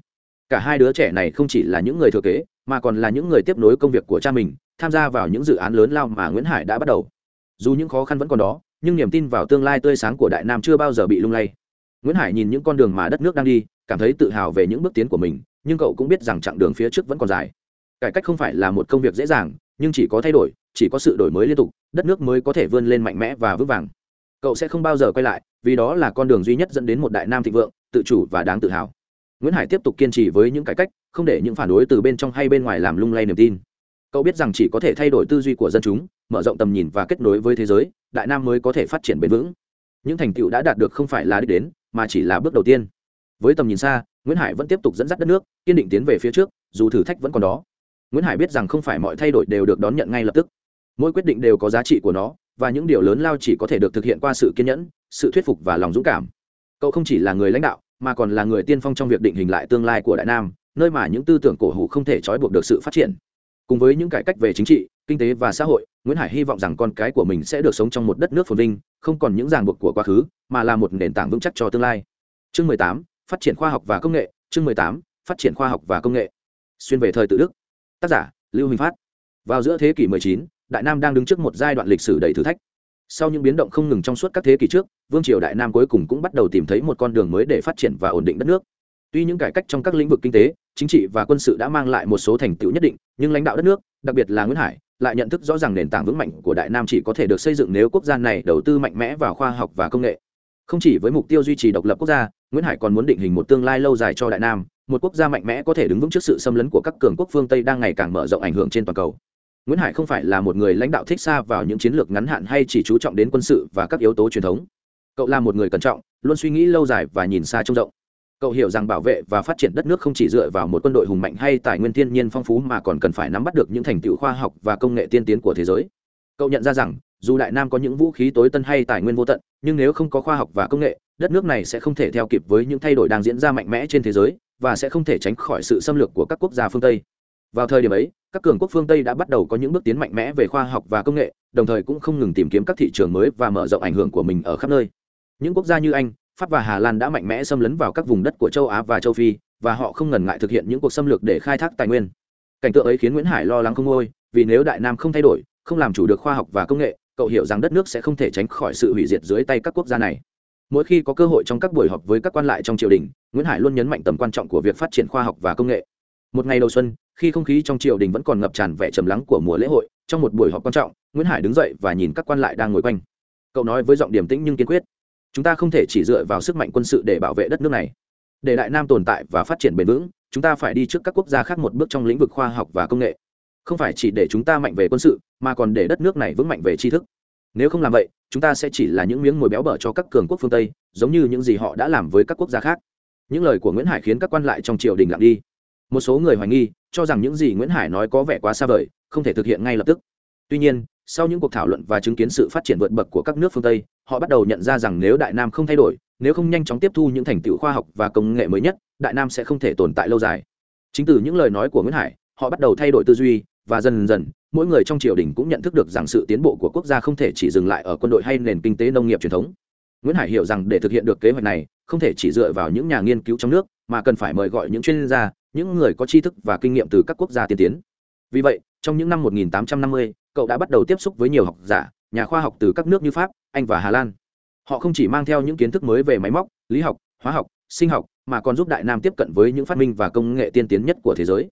Cả hai đứa trẻ này không chỉ là những người thừa kế, mà còn là những người tiếp nối công việc của cha mình, tham gia vào những dự án lớn lao mà nguyễn hải đã bắt đầu. Dù những khó khăn vẫn còn đó, nhưng niềm tin vào tương lai tươi sáng của đại nam chưa bao giờ bị lung lay. Nguyễn hải nhìn những con đường mà đất nước đang đi, cảm thấy tự hào về những bước tiến của mình, nhưng cậu cũng biết rằng chặng đường phía trước vẫn còn dài. Cải cách không phải là một công việc dễ dàng, nhưng chỉ có thay đổi, chỉ có sự đổi mới liên tục, đất nước mới có thể vươn lên mạnh mẽ và vững vàng. Cậu sẽ không bao giờ quay lại vì đó là con đường duy nhất dẫn đến một đại nam thịnh vượng, tự chủ và đáng tự hào. Nguyễn hải tiếp tục kiên trì với những cải cách, không để những phản đối từ bên trong hay bên ngoài làm lung lay niềm tin. Cậu biết rằng chỉ có thể thay đổi tư duy của dân chúng, mở rộng tầm nhìn và kết nối với thế giới, đại nam mới có thể phát triển bền vững. Những thành tựu đã đạt được không phải là đích đến, mà chỉ là bước đầu tiên. Với tầm nhìn xa, nguyễn hải vẫn tiếp tục dẫn dắt đất nước, kiên định tiến về phía trước, dù thử thách vẫn còn đó. Nguyễn hải biết rằng không phải mọi thay đổi đều được đón nhận ngay lập tức. Mỗi quyết định đều có giá trị của nó, và những điều lớn lao chỉ có thể được thực hiện qua sự kiên nhẫn sự thuyết phục và lòng dũng cảm. Cậu không chỉ là người lãnh đạo mà còn là người tiên phong trong việc định hình lại tương lai của đại nam nơi mà những tư tưởng cổ hủ không thể trói buộc được sự phát triển. Cùng với những cải cách về chính trị kinh tế và xã hội nguyễn hải hy vọng rằng con cái của mình sẽ được sống trong một đất nước phồn vinh không còn những ràng buộc của quá khứ mà là một nền tảng vững chắc cho tương lai. Chương mười tám phát triển khoa học và công nghệ. Chương mười tám phát triển khoa học và công nghệ. Xuyên về thời tự đức. Tác giả lưu Minh phát. Vào giữa thế kỷ 19, đại nam đang đứng trước một giai đoạn lịch sử đầy thử thách sau những biến động không ngừng trong suốt các thế kỷ trước, vương triều đại nam cuối cùng cũng bắt đầu tìm thấy một con đường mới để phát triển và ổn định đất nước. Tuy những cải cách trong các lĩnh vực kinh tế, chính trị và quân sự đã mang lại một số thành tựu nhất định, nhưng lãnh đạo đất nước, đặc biệt là nguyễn hải, lại nhận thức rõ ràng nền tảng vững mạnh của đại nam chỉ có thể được xây dựng nếu quốc gia này đầu tư mạnh mẽ vào khoa học và công nghệ. Không chỉ với mục tiêu duy trì độc lập quốc gia, nguyễn hải còn muốn định hình một tương lai lâu dài cho đại nam, một quốc gia mạnh mẽ có thể đứng vững trước sự xâm lấn của các cường quốc phương tây đang ngày càng mở rộng ảnh hưởng trên toàn cầu nguyễn hải không phải là một người lãnh đạo thích xa vào những chiến lược ngắn hạn hay chỉ chú trọng đến quân sự và các yếu tố truyền thống. Cậu là một người cẩn trọng, luôn suy nghĩ lâu dài và nhìn xa trông rộng. Cậu hiểu rằng bảo vệ và phát triển đất nước không chỉ dựa vào một quân đội hùng mạnh hay tài nguyên thiên nhiên phong phú mà còn cần phải nắm bắt được những thành tựu khoa học và công nghệ tiên tiến của thế giới. Cậu nhận ra rằng, dù đại nam có những vũ khí tối tân hay tài nguyên vô tận, nhưng nếu không có khoa học và công nghệ, đất nước này sẽ không thể theo kịp với những thay đổi đang diễn ra mạnh mẽ trên thế giới và sẽ không thể tránh khỏi sự xâm lược của các quốc gia phương tây vào thời điểm ấy, các cường quốc phương tây đã bắt đầu có những bước tiến mạnh mẽ về khoa học và công nghệ, đồng thời cũng không ngừng tìm kiếm các thị trường mới và mở rộng ảnh hưởng của mình ở khắp nơi. Những quốc gia như anh, pháp và hà lan đã mạnh mẽ xâm lấn vào các vùng đất của châu á và châu phi, và họ không ngần ngại thực hiện những cuộc xâm lược để khai thác tài nguyên. Cảnh tượng ấy khiến nguyễn hải lo lắng không ngôi vì nếu đại nam không thay đổi, không làm chủ được khoa học và công nghệ, cậu hiểu rằng đất nước sẽ không thể tránh khỏi sự hủy diệt dưới tay các quốc gia này. Mỗi khi có cơ hội trong các buổi họp với các quan lại trong triều đình, nguyễn hải luôn nhấn mạnh tầm quan trọng của việc phát triển khoa học và công nghệ. Một ngày đầu xuân khi không khí trong triều đình vẫn còn ngập tràn vẻ trầm lắng của mùa lễ hội, trong một buổi họp quan trọng, nguyễn hải đứng dậy và nhìn các quan lại đang ngồi quanh. Cậu nói với giọng điềm tĩnh nhưng kiên quyết, chúng ta không thể chỉ dựa vào sức mạnh quân sự để bảo vệ đất nước này. Để đại nam tồn tại và phát triển bền vững, chúng ta phải đi trước các quốc gia khác một bước trong lĩnh vực khoa học và công nghệ. Không phải chỉ để chúng ta mạnh về quân sự, mà còn để đất nước này vững mạnh về tri thức. Nếu không làm vậy, chúng ta sẽ chỉ là những miếng mồi béo bở cho các cường quốc phương tây, giống như những gì họ đã làm với các quốc gia khác. Những lời của nguyễn hải khiến các quan lại trong triều đình lặng đi. Một số người hoài nghi cho rằng những gì nguyễn hải nói có vẻ quá xa vời, không thể thực hiện ngay lập tức. Tuy nhiên, sau những cuộc thảo luận và chứng kiến sự phát triển vượt bậc của các nước phương tây, họ bắt đầu nhận ra rằng nếu đại nam không thay đổi, nếu không nhanh chóng tiếp thu những thành tựu khoa học và công nghệ mới nhất, đại nam sẽ không thể tồn tại lâu dài. Chính từ những lời nói của nguyễn hải, họ bắt đầu thay đổi tư duy, và dần dần, mỗi người trong triều đình cũng nhận thức được rằng sự tiến bộ của quốc gia không thể chỉ dừng lại ở quân đội hay nền kinh tế nông nghiệp truyền thống. Nguyễn hải hiểu rằng để thực hiện được kế hoạch này, không thể chỉ dựa vào những nhà nghiên cứu trong nước, mà cần phải mời gọi những chuyên gia những người có tri thức và kinh nghiệm từ các quốc gia tiên tiến. Vì vậy trong những năm 1850, cậu đã bắt đầu tiếp xúc với nhiều học giả nhà khoa học từ các nước như pháp anh và hà lan. Họ không chỉ mang theo những kiến thức mới về máy móc lý học hóa học sinh học mà còn giúp đại nam tiếp cận với những phát minh và công nghệ tiên tiến nhất của thế giới.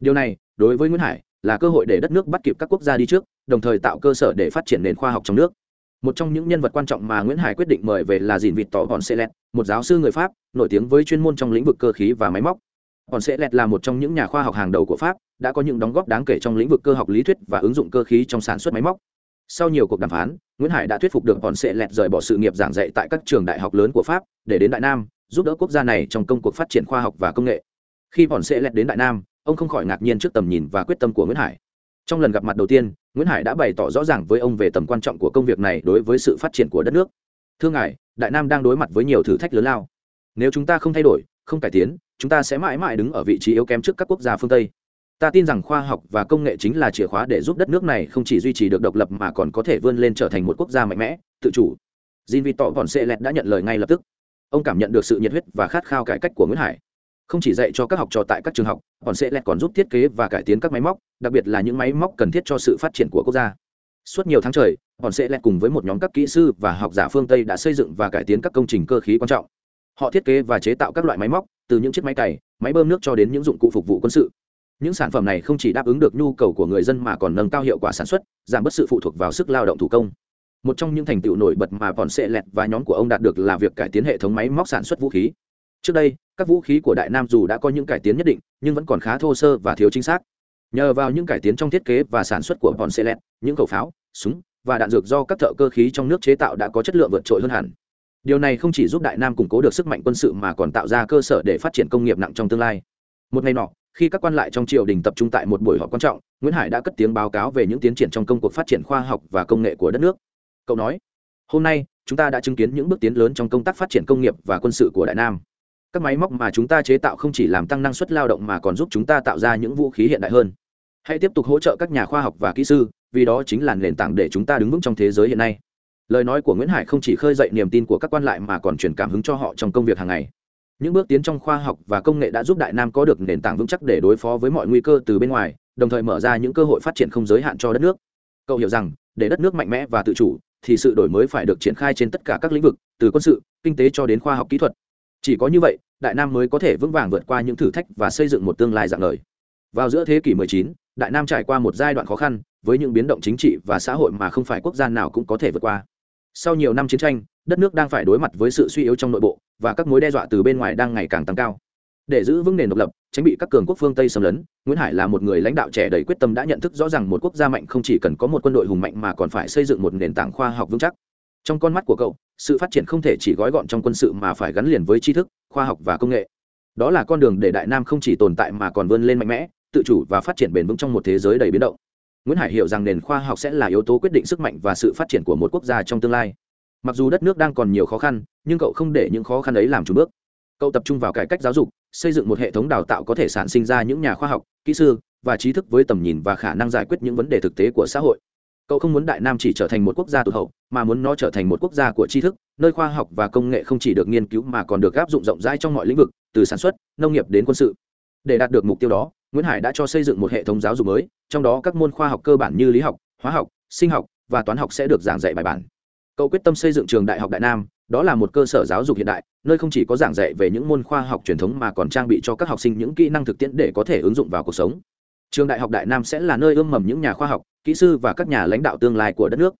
Điều này đối với nguyễn hải là cơ hội để đất nước bắt kịp các quốc gia đi trước đồng thời tạo cơ sở để phát triển nền khoa học trong nước. Một trong những nhân vật quan trọng mà nguyễn hải quyết định mời về là dìn vịt tỏ bọn xe lẹt một giáo sư người pháp nổi tiếng với chuyên môn trong lĩnh vực cơ khí và máy móc còn sẽ lẹt là một trong những nhà khoa học hàng đầu của pháp, đã có những đóng góp đáng kể trong lĩnh vực cơ học lý thuyết và ứng dụng cơ khí trong sản xuất máy móc. Sau nhiều cuộc đàm phán, nguyễn hải đã thuyết phục được còn sẽ lẹt rời bỏ sự nghiệp giảng dạy tại các trường đại học lớn của pháp để đến đại nam, giúp đỡ quốc gia này trong công cuộc phát triển khoa học và công nghệ. Khi còn sẽ lẹt đến đại nam, ông không khỏi ngạc nhiên trước tầm nhìn và quyết tâm của nguyễn hải. Trong lần gặp mặt đầu tiên, nguyễn hải đã bày tỏ rõ ràng với ông về tầm quan trọng của công việc này đối với sự phát triển của đất nước. Thưa ngài, đại nam đang đối mặt với nhiều thử thách lớn lao. Nếu chúng ta không thay đổi không cải tiến, chúng ta sẽ mãi mãi đứng ở vị trí yếu kém trước các quốc gia phương tây. Ta tin rằng khoa học và công nghệ chính là chìa khóa để giúp đất nước này không chỉ duy trì được độc lập mà còn có thể vươn lên trở thành một quốc gia mạnh mẽ, tự chủ. Jin vi tỏ còn xê lẹt đã nhận lời ngay lập tức. Ông cảm nhận được sự nhiệt huyết và khát khao cải cách của nguyễn hải. Không chỉ dạy cho các học trò tại các trường học còn sẽ lẹt còn giúp thiết kế và cải tiến các máy móc, đặc biệt là những máy móc cần thiết cho sự phát triển của quốc gia. Suốt nhiều tháng trời còn sẽ lẹt cùng với một nhóm các kỹ sư và học giả phương tây đã xây dựng và cải tiến các công trình cơ khí quan trọng họ thiết kế và chế tạo các loại máy móc, từ những chiếc máy cày, máy bơm nước cho đến những dụng cụ phục vụ quân sự. Những sản phẩm này không chỉ đáp ứng được nhu cầu của người dân mà còn nâng cao hiệu quả sản xuất, giảm bớt sự phụ thuộc vào sức lao động thủ công. Một trong những thành tựu nổi bật mà bọn sệ lẹt và nhóm của ông đạt được là việc cải tiến hệ thống máy móc sản xuất vũ khí. Trước đây, các vũ khí của đại nam dù đã có những cải tiến nhất định, nhưng vẫn còn khá thô sơ và thiếu chính xác. Nhờ vào những cải tiến trong thiết kế và sản xuất của bọn xe lẹt, những khẩu pháo, súng và đạn dược do các thợ cơ khí trong nước chế tạo đã có chất lượng vượt trội hơn hẳn điều này không chỉ giúp đại nam củng cố được sức mạnh quân sự mà còn tạo ra cơ sở để phát triển công nghiệp nặng trong tương lai. Một ngày nọ, khi các quan lại trong triều đình tập trung tại một buổi họp quan trọng, nguyễn hải đã cất tiếng báo cáo về những tiến triển trong công cuộc phát triển khoa học và công nghệ của đất nước. Cậu nói, hôm nay, chúng ta đã chứng kiến những bước tiến lớn trong công tác phát triển công nghiệp và quân sự của đại nam. Các máy móc mà chúng ta chế tạo không chỉ làm tăng năng suất lao động mà còn giúp chúng ta tạo ra những vũ khí hiện đại hơn. Hãy tiếp tục hỗ trợ các nhà khoa học và kỹ sư, vì đó chính là nền tảng để chúng ta đứng vững trong thế giới hiện nay lời nói của nguyễn hải không chỉ khơi dậy niềm tin của các quan lại mà còn truyền cảm hứng cho họ trong công việc hàng ngày. Những bước tiến trong khoa học và công nghệ đã giúp đại nam có được nền tảng vững chắc để đối phó với mọi nguy cơ từ bên ngoài đồng thời mở ra những cơ hội phát triển không giới hạn cho đất nước. Cậu hiểu rằng để đất nước mạnh mẽ và tự chủ thì sự đổi mới phải được triển khai trên tất cả các lĩnh vực từ quân sự kinh tế cho đến khoa học kỹ thuật. Chỉ có như vậy đại nam mới có thể vững vàng vượt qua những thử thách và xây dựng một tương lai dạng lời vào giữa thế kỷ 19, đại nam trải qua một giai đoạn khó khăn với những biến động chính trị và xã hội mà không phải quốc gia nào cũng có thể vượt qua sau nhiều năm chiến tranh, đất nước đang phải đối mặt với sự suy yếu trong nội bộ, và các mối đe dọa từ bên ngoài đang ngày càng tăng cao. Để giữ vững nền độc lập, tránh bị các cường quốc phương tây xâm lấn, nguyễn hải là một người lãnh đạo trẻ đầy quyết tâm đã nhận thức rõ ràng một quốc gia mạnh không chỉ cần có một quân đội hùng mạnh mà còn phải xây dựng một nền tảng khoa học vững chắc. Trong con mắt của cậu, sự phát triển không thể chỉ gói gọn trong quân sự mà phải gắn liền với tri thức, khoa học và công nghệ. Đó là con đường để đại nam không chỉ tồn tại mà còn vươn lên mạnh mẽ, tự chủ và phát triển bền vững trong một thế giới đầy biến động nguyễn hải hiểu rằng nền khoa học sẽ là yếu tố quyết định sức mạnh và sự phát triển của một quốc gia trong tương lai. Mặc dù đất nước đang còn nhiều khó khăn, nhưng cậu không để những khó khăn ấy làm chủ bước. Cậu tập trung vào cải cách giáo dục, xây dựng một hệ thống đào tạo có thể sản sinh ra những nhà khoa học, kỹ sư và trí thức với tầm nhìn và khả năng giải quyết những vấn đề thực tế của xã hội. Cậu không muốn đại nam chỉ trở thành một quốc gia tụt hậu, mà muốn nó trở thành một quốc gia của tri thức, nơi khoa học và công nghệ không chỉ được nghiên cứu mà còn được áp dụng rộng rãi trong mọi lĩnh vực, từ sản xuất, nông nghiệp đến quân sự. Để đạt được mục tiêu đó nguyễn hải đã cho xây dựng một hệ thống giáo dục mới, trong đó các môn khoa học cơ bản như lý học, hóa học, sinh học và toán học sẽ được giảng dạy bài bản. Cậu quyết tâm xây dựng trường đại học đại nam, đó là một cơ sở giáo dục hiện đại, nơi không chỉ có giảng dạy về những môn khoa học truyền thống mà còn trang bị cho các học sinh những kỹ năng thực tiễn để có thể ứng dụng vào cuộc sống. Trường đại học đại nam sẽ là nơi ươm mầm những nhà khoa học, kỹ sư và các nhà lãnh đạo tương lai của đất nước.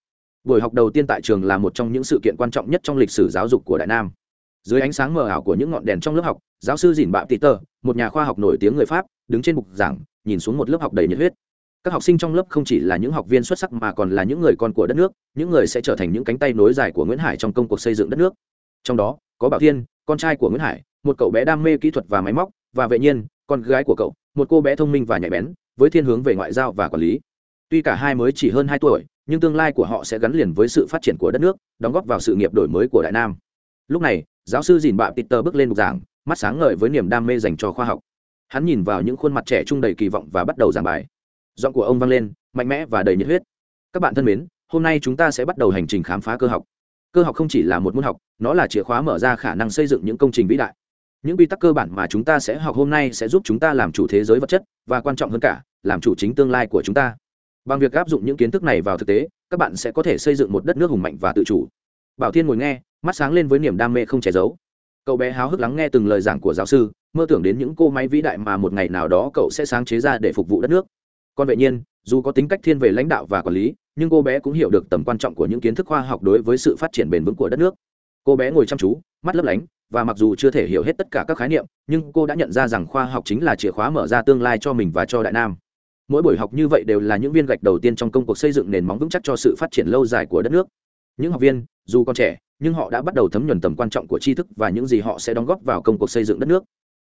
Buổi học đầu tiên tại trường là một trong những sự kiện quan trọng nhất trong lịch sử giáo dục của đại nam dưới ánh sáng mờ ảo của những ngọn đèn trong lớp học, giáo sư dìn bạ peter một nhà khoa học nổi tiếng người pháp, đứng trên bục giảng, nhìn xuống một lớp học đầy nhiệt huyết. Các học sinh trong lớp không chỉ là những học viên xuất sắc mà còn là những người con của đất nước, những người sẽ trở thành những cánh tay nối dài của nguyễn hải trong công cuộc xây dựng đất nước. Trong đó, có bảo thiên, con trai của nguyễn hải, một cậu bé đam mê kỹ thuật và máy móc, và vệ nhiên, con gái của cậu, một cô bé thông minh và nhạy bén, với thiên hướng về ngoại giao và quản lý. Tuy cả hai mới chỉ hơn hai tuổi, nhưng tương lai của họ sẽ gắn liền với sự phát triển của đất nước, đóng góp vào sự nghiệp đổi mới của đại nam. Lúc này giáo sư dìn bạ peter bước lên bục giảng, mắt sáng ngời với niềm đam mê dành cho khoa học. Hắn nhìn vào những khuôn mặt trẻ trung đầy kỳ vọng và bắt đầu giảng bài. Giọng của ông vang lên, mạnh mẽ và đầy nhiệt huyết. Các bạn thân mến, hôm nay chúng ta sẽ bắt đầu hành trình khám phá cơ học. Cơ học không chỉ là một môn học, nó là chìa khóa mở ra khả năng xây dựng những công trình vĩ đại. Những quy tắc cơ bản mà chúng ta sẽ học hôm nay sẽ giúp chúng ta làm chủ thế giới vật chất, và quan trọng hơn cả, làm chủ chính tương lai của chúng ta. Bằng việc áp dụng những kiến thức này vào thực tế, các bạn sẽ có thể xây dựng một đất nước hùng mạnh và tự chủ bảo thiên ngồi nghe, mắt sáng lên với niềm đam mê không che giấu. Cậu bé háo hức lắng nghe từng lời giảng của giáo sư, mơ tưởng đến những cô máy vĩ đại mà một ngày nào đó cậu sẽ sáng chế ra để phục vụ đất nước. Còn vệ nhiên, dù có tính cách thiên về lãnh đạo và quản lý, nhưng cô bé cũng hiểu được tầm quan trọng của những kiến thức khoa học đối với sự phát triển bền vững của đất nước. Cô bé ngồi chăm chú, mắt lấp lánh, và mặc dù chưa thể hiểu hết tất cả các khái niệm, nhưng cô đã nhận ra rằng khoa học chính là chìa khóa mở ra tương lai cho mình và cho đại nam. Mỗi buổi học như vậy đều là những viên gạch đầu tiên trong công cuộc xây dựng nền móng vững chắc cho sự phát triển lâu dài của đất nước. Những học viên dù còn trẻ, nhưng họ đã bắt đầu thấm nhuần tầm quan trọng của tri thức và những gì họ sẽ đóng góp vào công cuộc xây dựng đất nước.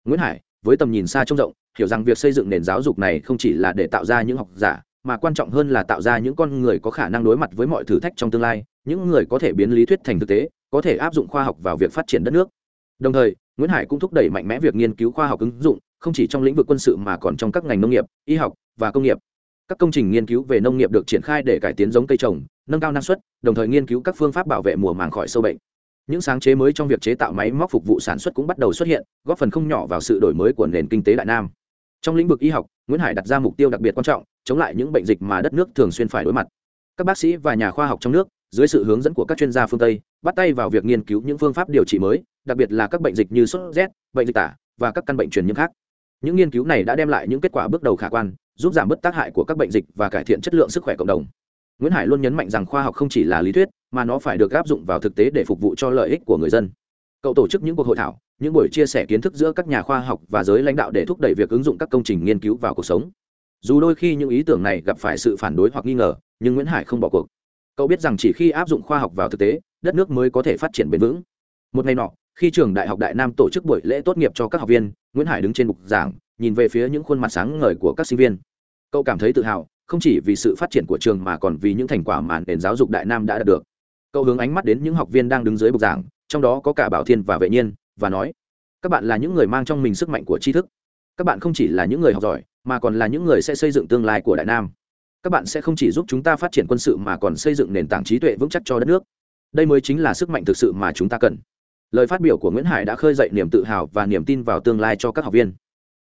Nguyễn hải, với tầm nhìn xa trông rộng, hiểu rằng việc xây dựng nền giáo dục này không chỉ là để tạo ra những học giả, mà quan trọng hơn là tạo ra những con người có khả năng đối mặt với mọi thử thách trong tương lai, những người có thể biến lý thuyết thành thực tế, có thể áp dụng khoa học vào việc phát triển đất nước. Đồng thời, nguyễn hải cũng thúc đẩy mạnh mẽ việc nghiên cứu khoa học ứng dụng, không chỉ trong lĩnh vực quân sự mà còn trong các ngành nông nghiệp, y học và công nghiệp các công trình nghiên cứu về nông nghiệp được triển khai để cải tiến giống cây trồng, nâng cao năng suất, đồng thời nghiên cứu các phương pháp bảo vệ mùa màng khỏi sâu bệnh. Những sáng chế mới trong việc chế tạo máy móc phục vụ sản xuất cũng bắt đầu xuất hiện, góp phần không nhỏ vào sự đổi mới của nền kinh tế đại nam. Trong lĩnh vực y học, nguyễn hải đặt ra mục tiêu đặc biệt quan trọng, chống lại những bệnh dịch mà đất nước thường xuyên phải đối mặt. Các bác sĩ và nhà khoa học trong nước, dưới sự hướng dẫn của các chuyên gia phương tây, bắt tay vào việc nghiên cứu những phương pháp điều trị mới, đặc biệt là các bệnh dịch như sốt rét, bệnh dịch tả và các căn bệnh truyền nhiễm khác. Những nghiên cứu này đã đem lại những kết quả bước đầu khả quan giúp giảm bớt tác hại của các bệnh dịch và cải thiện chất lượng sức khỏe cộng đồng. Nguyễn hải luôn nhấn mạnh rằng khoa học không chỉ là lý thuyết, mà nó phải được áp dụng vào thực tế để phục vụ cho lợi ích của người dân. Cậu tổ chức những cuộc hội thảo, những buổi chia sẻ kiến thức giữa các nhà khoa học và giới lãnh đạo để thúc đẩy việc ứng dụng các công trình nghiên cứu vào cuộc sống. Dù đôi khi những ý tưởng này gặp phải sự phản đối hoặc nghi ngờ, nhưng nguyễn hải không bỏ cuộc. Cậu biết rằng chỉ khi áp dụng khoa học vào thực tế, đất nước mới có thể phát triển bền vững. Một ngày nọ, khi trường đại học đại nam tổ chức buổi lễ tốt nghiệp cho các học viên, nguyễn hải đứng trên bục giảng, nhìn về phía những khuôn mặt sáng ngời của các sinh viên cậu cảm thấy tự hào, không chỉ vì sự phát triển của trường mà còn vì những thành quả mà nền giáo dục đại nam đã đạt được. Cậu hướng ánh mắt đến những học viên đang đứng dưới bục giảng, trong đó có cả bảo thiên và vệ nhiên, và nói, các bạn là những người mang trong mình sức mạnh của tri thức. Các bạn không chỉ là những người học giỏi, mà còn là những người sẽ xây dựng tương lai của đại nam. Các bạn sẽ không chỉ giúp chúng ta phát triển quân sự mà còn xây dựng nền tảng trí tuệ vững chắc cho đất nước. Đây mới chính là sức mạnh thực sự mà chúng ta cần. Lời phát biểu của nguyễn hải đã khơi dậy niềm tự hào và niềm tin vào tương lai cho các học viên.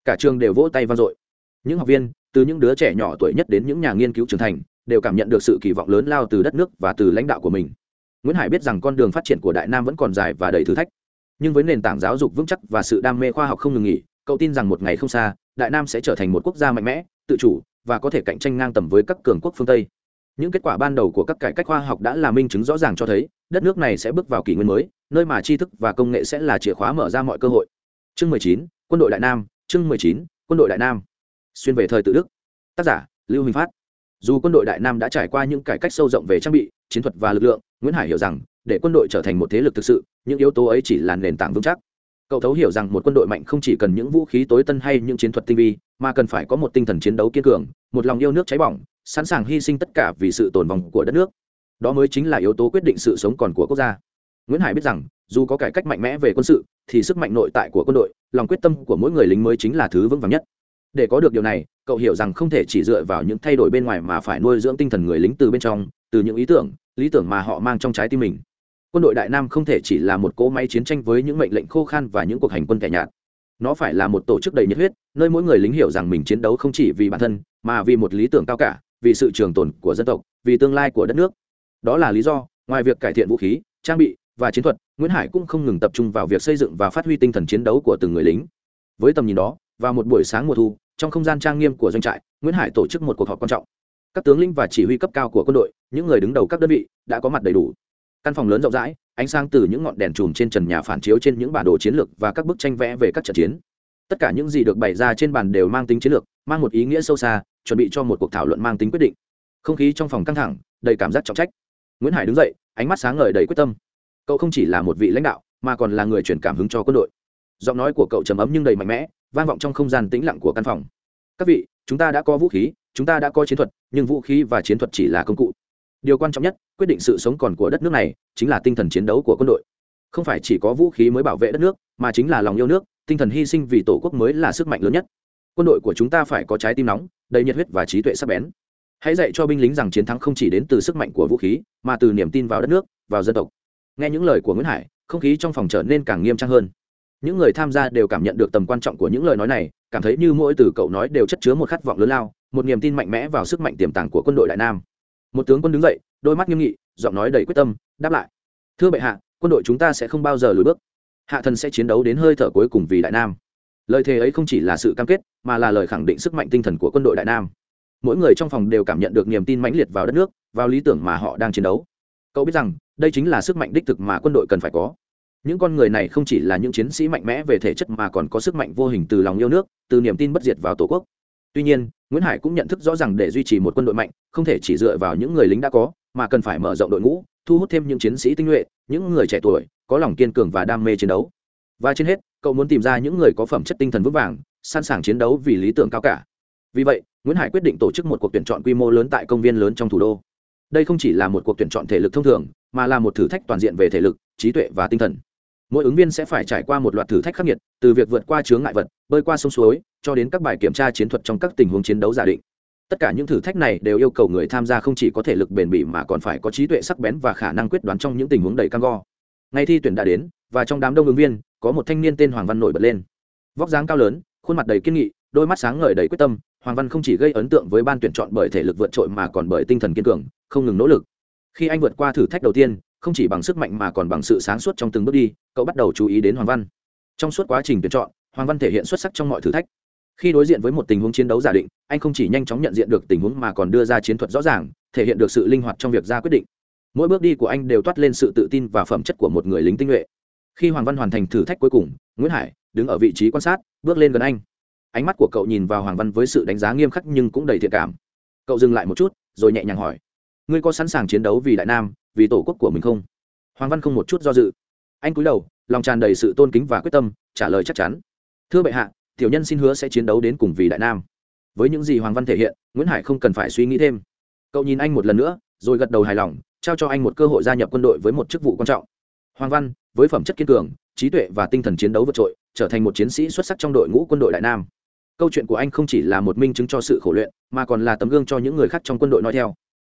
Cả trường đều vỗ tay vang dội. Những học viên từ những đứa trẻ nhỏ tuổi nhất đến những nhà nghiên cứu trưởng thành đều cảm nhận được sự kỳ vọng lớn lao từ đất nước và từ lãnh đạo của mình. Nguyễn hải biết rằng con đường phát triển của đại nam vẫn còn dài và đầy thử thách. Nhưng với nền tảng giáo dục vững chắc và sự đam mê khoa học không ngừng nghỉ cậu tin rằng một ngày không xa đại nam sẽ trở thành một quốc gia mạnh mẽ tự chủ và có thể cạnh tranh ngang tầm với các cường quốc phương tây. Những kết quả ban đầu của các cải cách khoa học đã là minh chứng rõ ràng cho thấy đất nước này sẽ bước vào kỷ nguyên mới nơi mà tri thức và công nghệ sẽ là chìa khóa mở ra mọi cơ hội. Chương 19, quân đội đại nam chương 19, quân đội đại nam xuyên về thời tự đức. Tác giả, lưu huỳnh phát. Dù quân đội đại nam đã trải qua những cải cách sâu rộng về trang bị, chiến thuật và lực lượng, nguyễn hải hiểu rằng, để quân đội trở thành một thế lực thực sự, những yếu tố ấy chỉ là nền tảng vững chắc. Cậu thấu hiểu rằng một quân đội mạnh không chỉ cần những vũ khí tối tân hay những chiến thuật tinh vi, mà cần phải có một tinh thần chiến đấu kiên cường, một lòng yêu nước cháy bỏng, sẵn sàng hy sinh tất cả vì sự tồn vong của đất nước. Đó mới chính là yếu tố quyết định sự sống còn của quốc gia. Nguyễn hải biết rằng, dù có cải cách mạnh mẽ về quân sự, thì sức mạnh nội tại của quân đội, lòng quyết tâm của mỗi người lính mới chính là thứ vững vàng nhất để có được điều này, cậu hiểu rằng không thể chỉ dựa vào những thay đổi bên ngoài mà phải nuôi dưỡng tinh thần người lính từ bên trong, từ những ý tưởng, lý tưởng mà họ mang trong trái tim mình. Quân đội đại nam không thể chỉ là một cỗ máy chiến tranh với những mệnh lệnh khô khan và những cuộc hành quân kẻ nhạt. Nó phải là một tổ chức đầy nhiệt huyết, nơi mỗi người lính hiểu rằng mình chiến đấu không chỉ vì bản thân, mà vì một lý tưởng cao cả, vì sự trường tồn của dân tộc, vì tương lai của đất nước. Đó là lý do, ngoài việc cải thiện vũ khí, trang bị và chiến thuật, nguyễn hải cũng không ngừng tập trung vào việc xây dựng và phát huy tinh thần chiến đấu của từng người lính. Với tầm nhìn đó vào một buổi sáng mùa thu, trong không gian trang nghiêm của doanh trại, nguyễn hải tổ chức một cuộc họp quan trọng. Các tướng lĩnh và chỉ huy cấp cao của quân đội, những người đứng đầu các đơn vị, đã có mặt đầy đủ. Căn phòng lớn rộng rãi, ánh sáng từ những ngọn đèn chùm trên trần nhà phản chiếu trên những bản đồ chiến lược và các bức tranh vẽ về các trận chiến. Tất cả những gì được bày ra trên bàn đều mang tính chiến lược, mang một ý nghĩa sâu xa, chuẩn bị cho một cuộc thảo luận mang tính quyết định. Không khí trong phòng căng thẳng, đầy cảm giác trọng trách. Nguyễn hải đứng dậy, ánh mắt sáng ngời đầy quyết tâm. Cậu không chỉ là một vị lãnh đạo, mà còn là người truyền cảm hứng cho quân đội. Giọng nói của cậu trầm ấm nhưng đầy mạnh mẽ vang vọng trong không gian tĩnh lặng của căn phòng. Các vị, chúng ta đã có vũ khí, chúng ta đã có chiến thuật, nhưng vũ khí và chiến thuật chỉ là công cụ. Điều quan trọng nhất, quyết định sự sống còn của đất nước này, chính là tinh thần chiến đấu của quân đội. Không phải chỉ có vũ khí mới bảo vệ đất nước, mà chính là lòng yêu nước, tinh thần hy sinh vì tổ quốc mới là sức mạnh lớn nhất. Quân đội của chúng ta phải có trái tim nóng, đầy nhiệt huyết và trí tuệ sắc bén. Hãy dạy cho binh lính rằng chiến thắng không chỉ đến từ sức mạnh của vũ khí, mà từ niềm tin vào đất nước, vào dân tộc. Nghe những lời của nguyễn hải, không khí trong phòng trở nên càng nghiêm trang hơn những người tham gia đều cảm nhận được tầm quan trọng của những lời nói này, cảm thấy như mỗi từ cậu nói đều chất chứa một khát vọng lớn lao, một niềm tin mạnh mẽ vào sức mạnh tiềm tàng của quân đội đại nam. Một tướng quân đứng dậy, đôi mắt nghiêm nghị, giọng nói đầy quyết tâm, đáp lại. Thưa bệ hạ, quân đội chúng ta sẽ không bao giờ lùi bước. Hạ thần sẽ chiến đấu đến hơi thở cuối cùng vì đại nam. Lời thề ấy không chỉ là sự cam kết, mà là lời khẳng định sức mạnh tinh thần của quân đội đại nam. Mỗi người trong phòng đều cảm nhận được niềm tin mãnh liệt vào đất nước, vào lý tưởng mà họ đang chiến đấu. Cậu biết rằng, đây chính là sức mạnh đích thực mà quân đội cần phải có những con người này không chỉ là những chiến sĩ mạnh mẽ về thể chất mà còn có sức mạnh vô hình từ lòng yêu nước, từ niềm tin bất diệt vào tổ quốc. Tuy nhiên, nguyễn hải cũng nhận thức rõ ràng để duy trì một quân đội mạnh, không thể chỉ dựa vào những người lính đã có, mà cần phải mở rộng đội ngũ, thu hút thêm những chiến sĩ tinh nhuệ, những người trẻ tuổi, có lòng kiên cường và đam mê chiến đấu. Và trên hết, cậu muốn tìm ra những người có phẩm chất tinh thần vững vàng, sẵn sàng chiến đấu vì lý tưởng cao cả. Vì vậy, nguyễn hải quyết định tổ chức một cuộc tuyển chọn quy mô lớn tại công viên lớn trong thủ đô. Đây không chỉ là một cuộc tuyển chọn thể lực thông thường, mà là một thử thách toàn diện về thể lực, trí tuệ và tinh thần mỗi ứng viên sẽ phải trải qua một loạt thử thách khắc nghiệt, từ việc vượt qua chướng ngại vật, bơi qua sông suối, cho đến các bài kiểm tra chiến thuật trong các tình huống chiến đấu giả định. Tất cả những thử thách này đều yêu cầu người tham gia không chỉ có thể lực bền bỉ mà còn phải có trí tuệ sắc bén và khả năng quyết đoán trong những tình huống đầy cam go. Ngay thi tuyển đã đến, và trong đám đông ứng viên, có một thanh niên tên hoàng văn nổi bật lên. Vóc dáng cao lớn, khuôn mặt đầy kiên nghị, đôi mắt sáng ngời đầy quyết tâm, hoàng văn không chỉ gây ấn tượng với ban tuyển chọn bởi thể lực vượt trội mà còn bởi tinh thần kiên cường, không ngừng nỗ lực. Khi anh vượt qua thử thách đầu tiên không chỉ bằng sức mạnh mà còn bằng sự sáng suốt trong từng bước đi, cậu bắt đầu chú ý đến hoàng văn. Trong suốt quá trình tuyển chọn, hoàng văn thể hiện xuất sắc trong mọi thử thách. Khi đối diện với một tình huống chiến đấu giả định, anh không chỉ nhanh chóng nhận diện được tình huống mà còn đưa ra chiến thuật rõ ràng, thể hiện được sự linh hoạt trong việc ra quyết định. Mỗi bước đi của anh đều toát lên sự tự tin và phẩm chất của một người lính tinh nhuệ. Khi hoàng văn hoàn thành thử thách cuối cùng, nguyễn hải đứng ở vị trí quan sát, bước lên gần anh. Ánh mắt của cậu nhìn vào hoàng văn với sự đánh giá nghiêm khắc nhưng cũng đầy thiện cảm. Cậu dừng lại một chút, rồi nhẹ nhàng hỏi, ngươi có sẵn sàng chiến đấu vì đại nam vì tổ quốc của mình không? Hoàng văn không một chút do dự. Anh cúi đầu, lòng tràn đầy sự tôn kính và quyết tâm, trả lời chắc chắn. Thưa bệ hạ, tiểu nhân xin hứa sẽ chiến đấu đến cùng vì đại nam. Với những gì hoàng văn thể hiện, nguyễn hải không cần phải suy nghĩ thêm. Cậu nhìn anh một lần nữa, rồi gật đầu hài lòng, trao cho anh một cơ hội gia nhập quân đội với một chức vụ quan trọng. Hoàng văn, với phẩm chất kiên cường, trí tuệ và tinh thần chiến đấu vượt trội, trở thành một chiến sĩ xuất sắc trong đội ngũ quân đội đại nam. Câu chuyện của anh không chỉ là một minh chứng cho sự khổ luyện, mà còn là tấm gương cho những người khác trong quân đội nói theo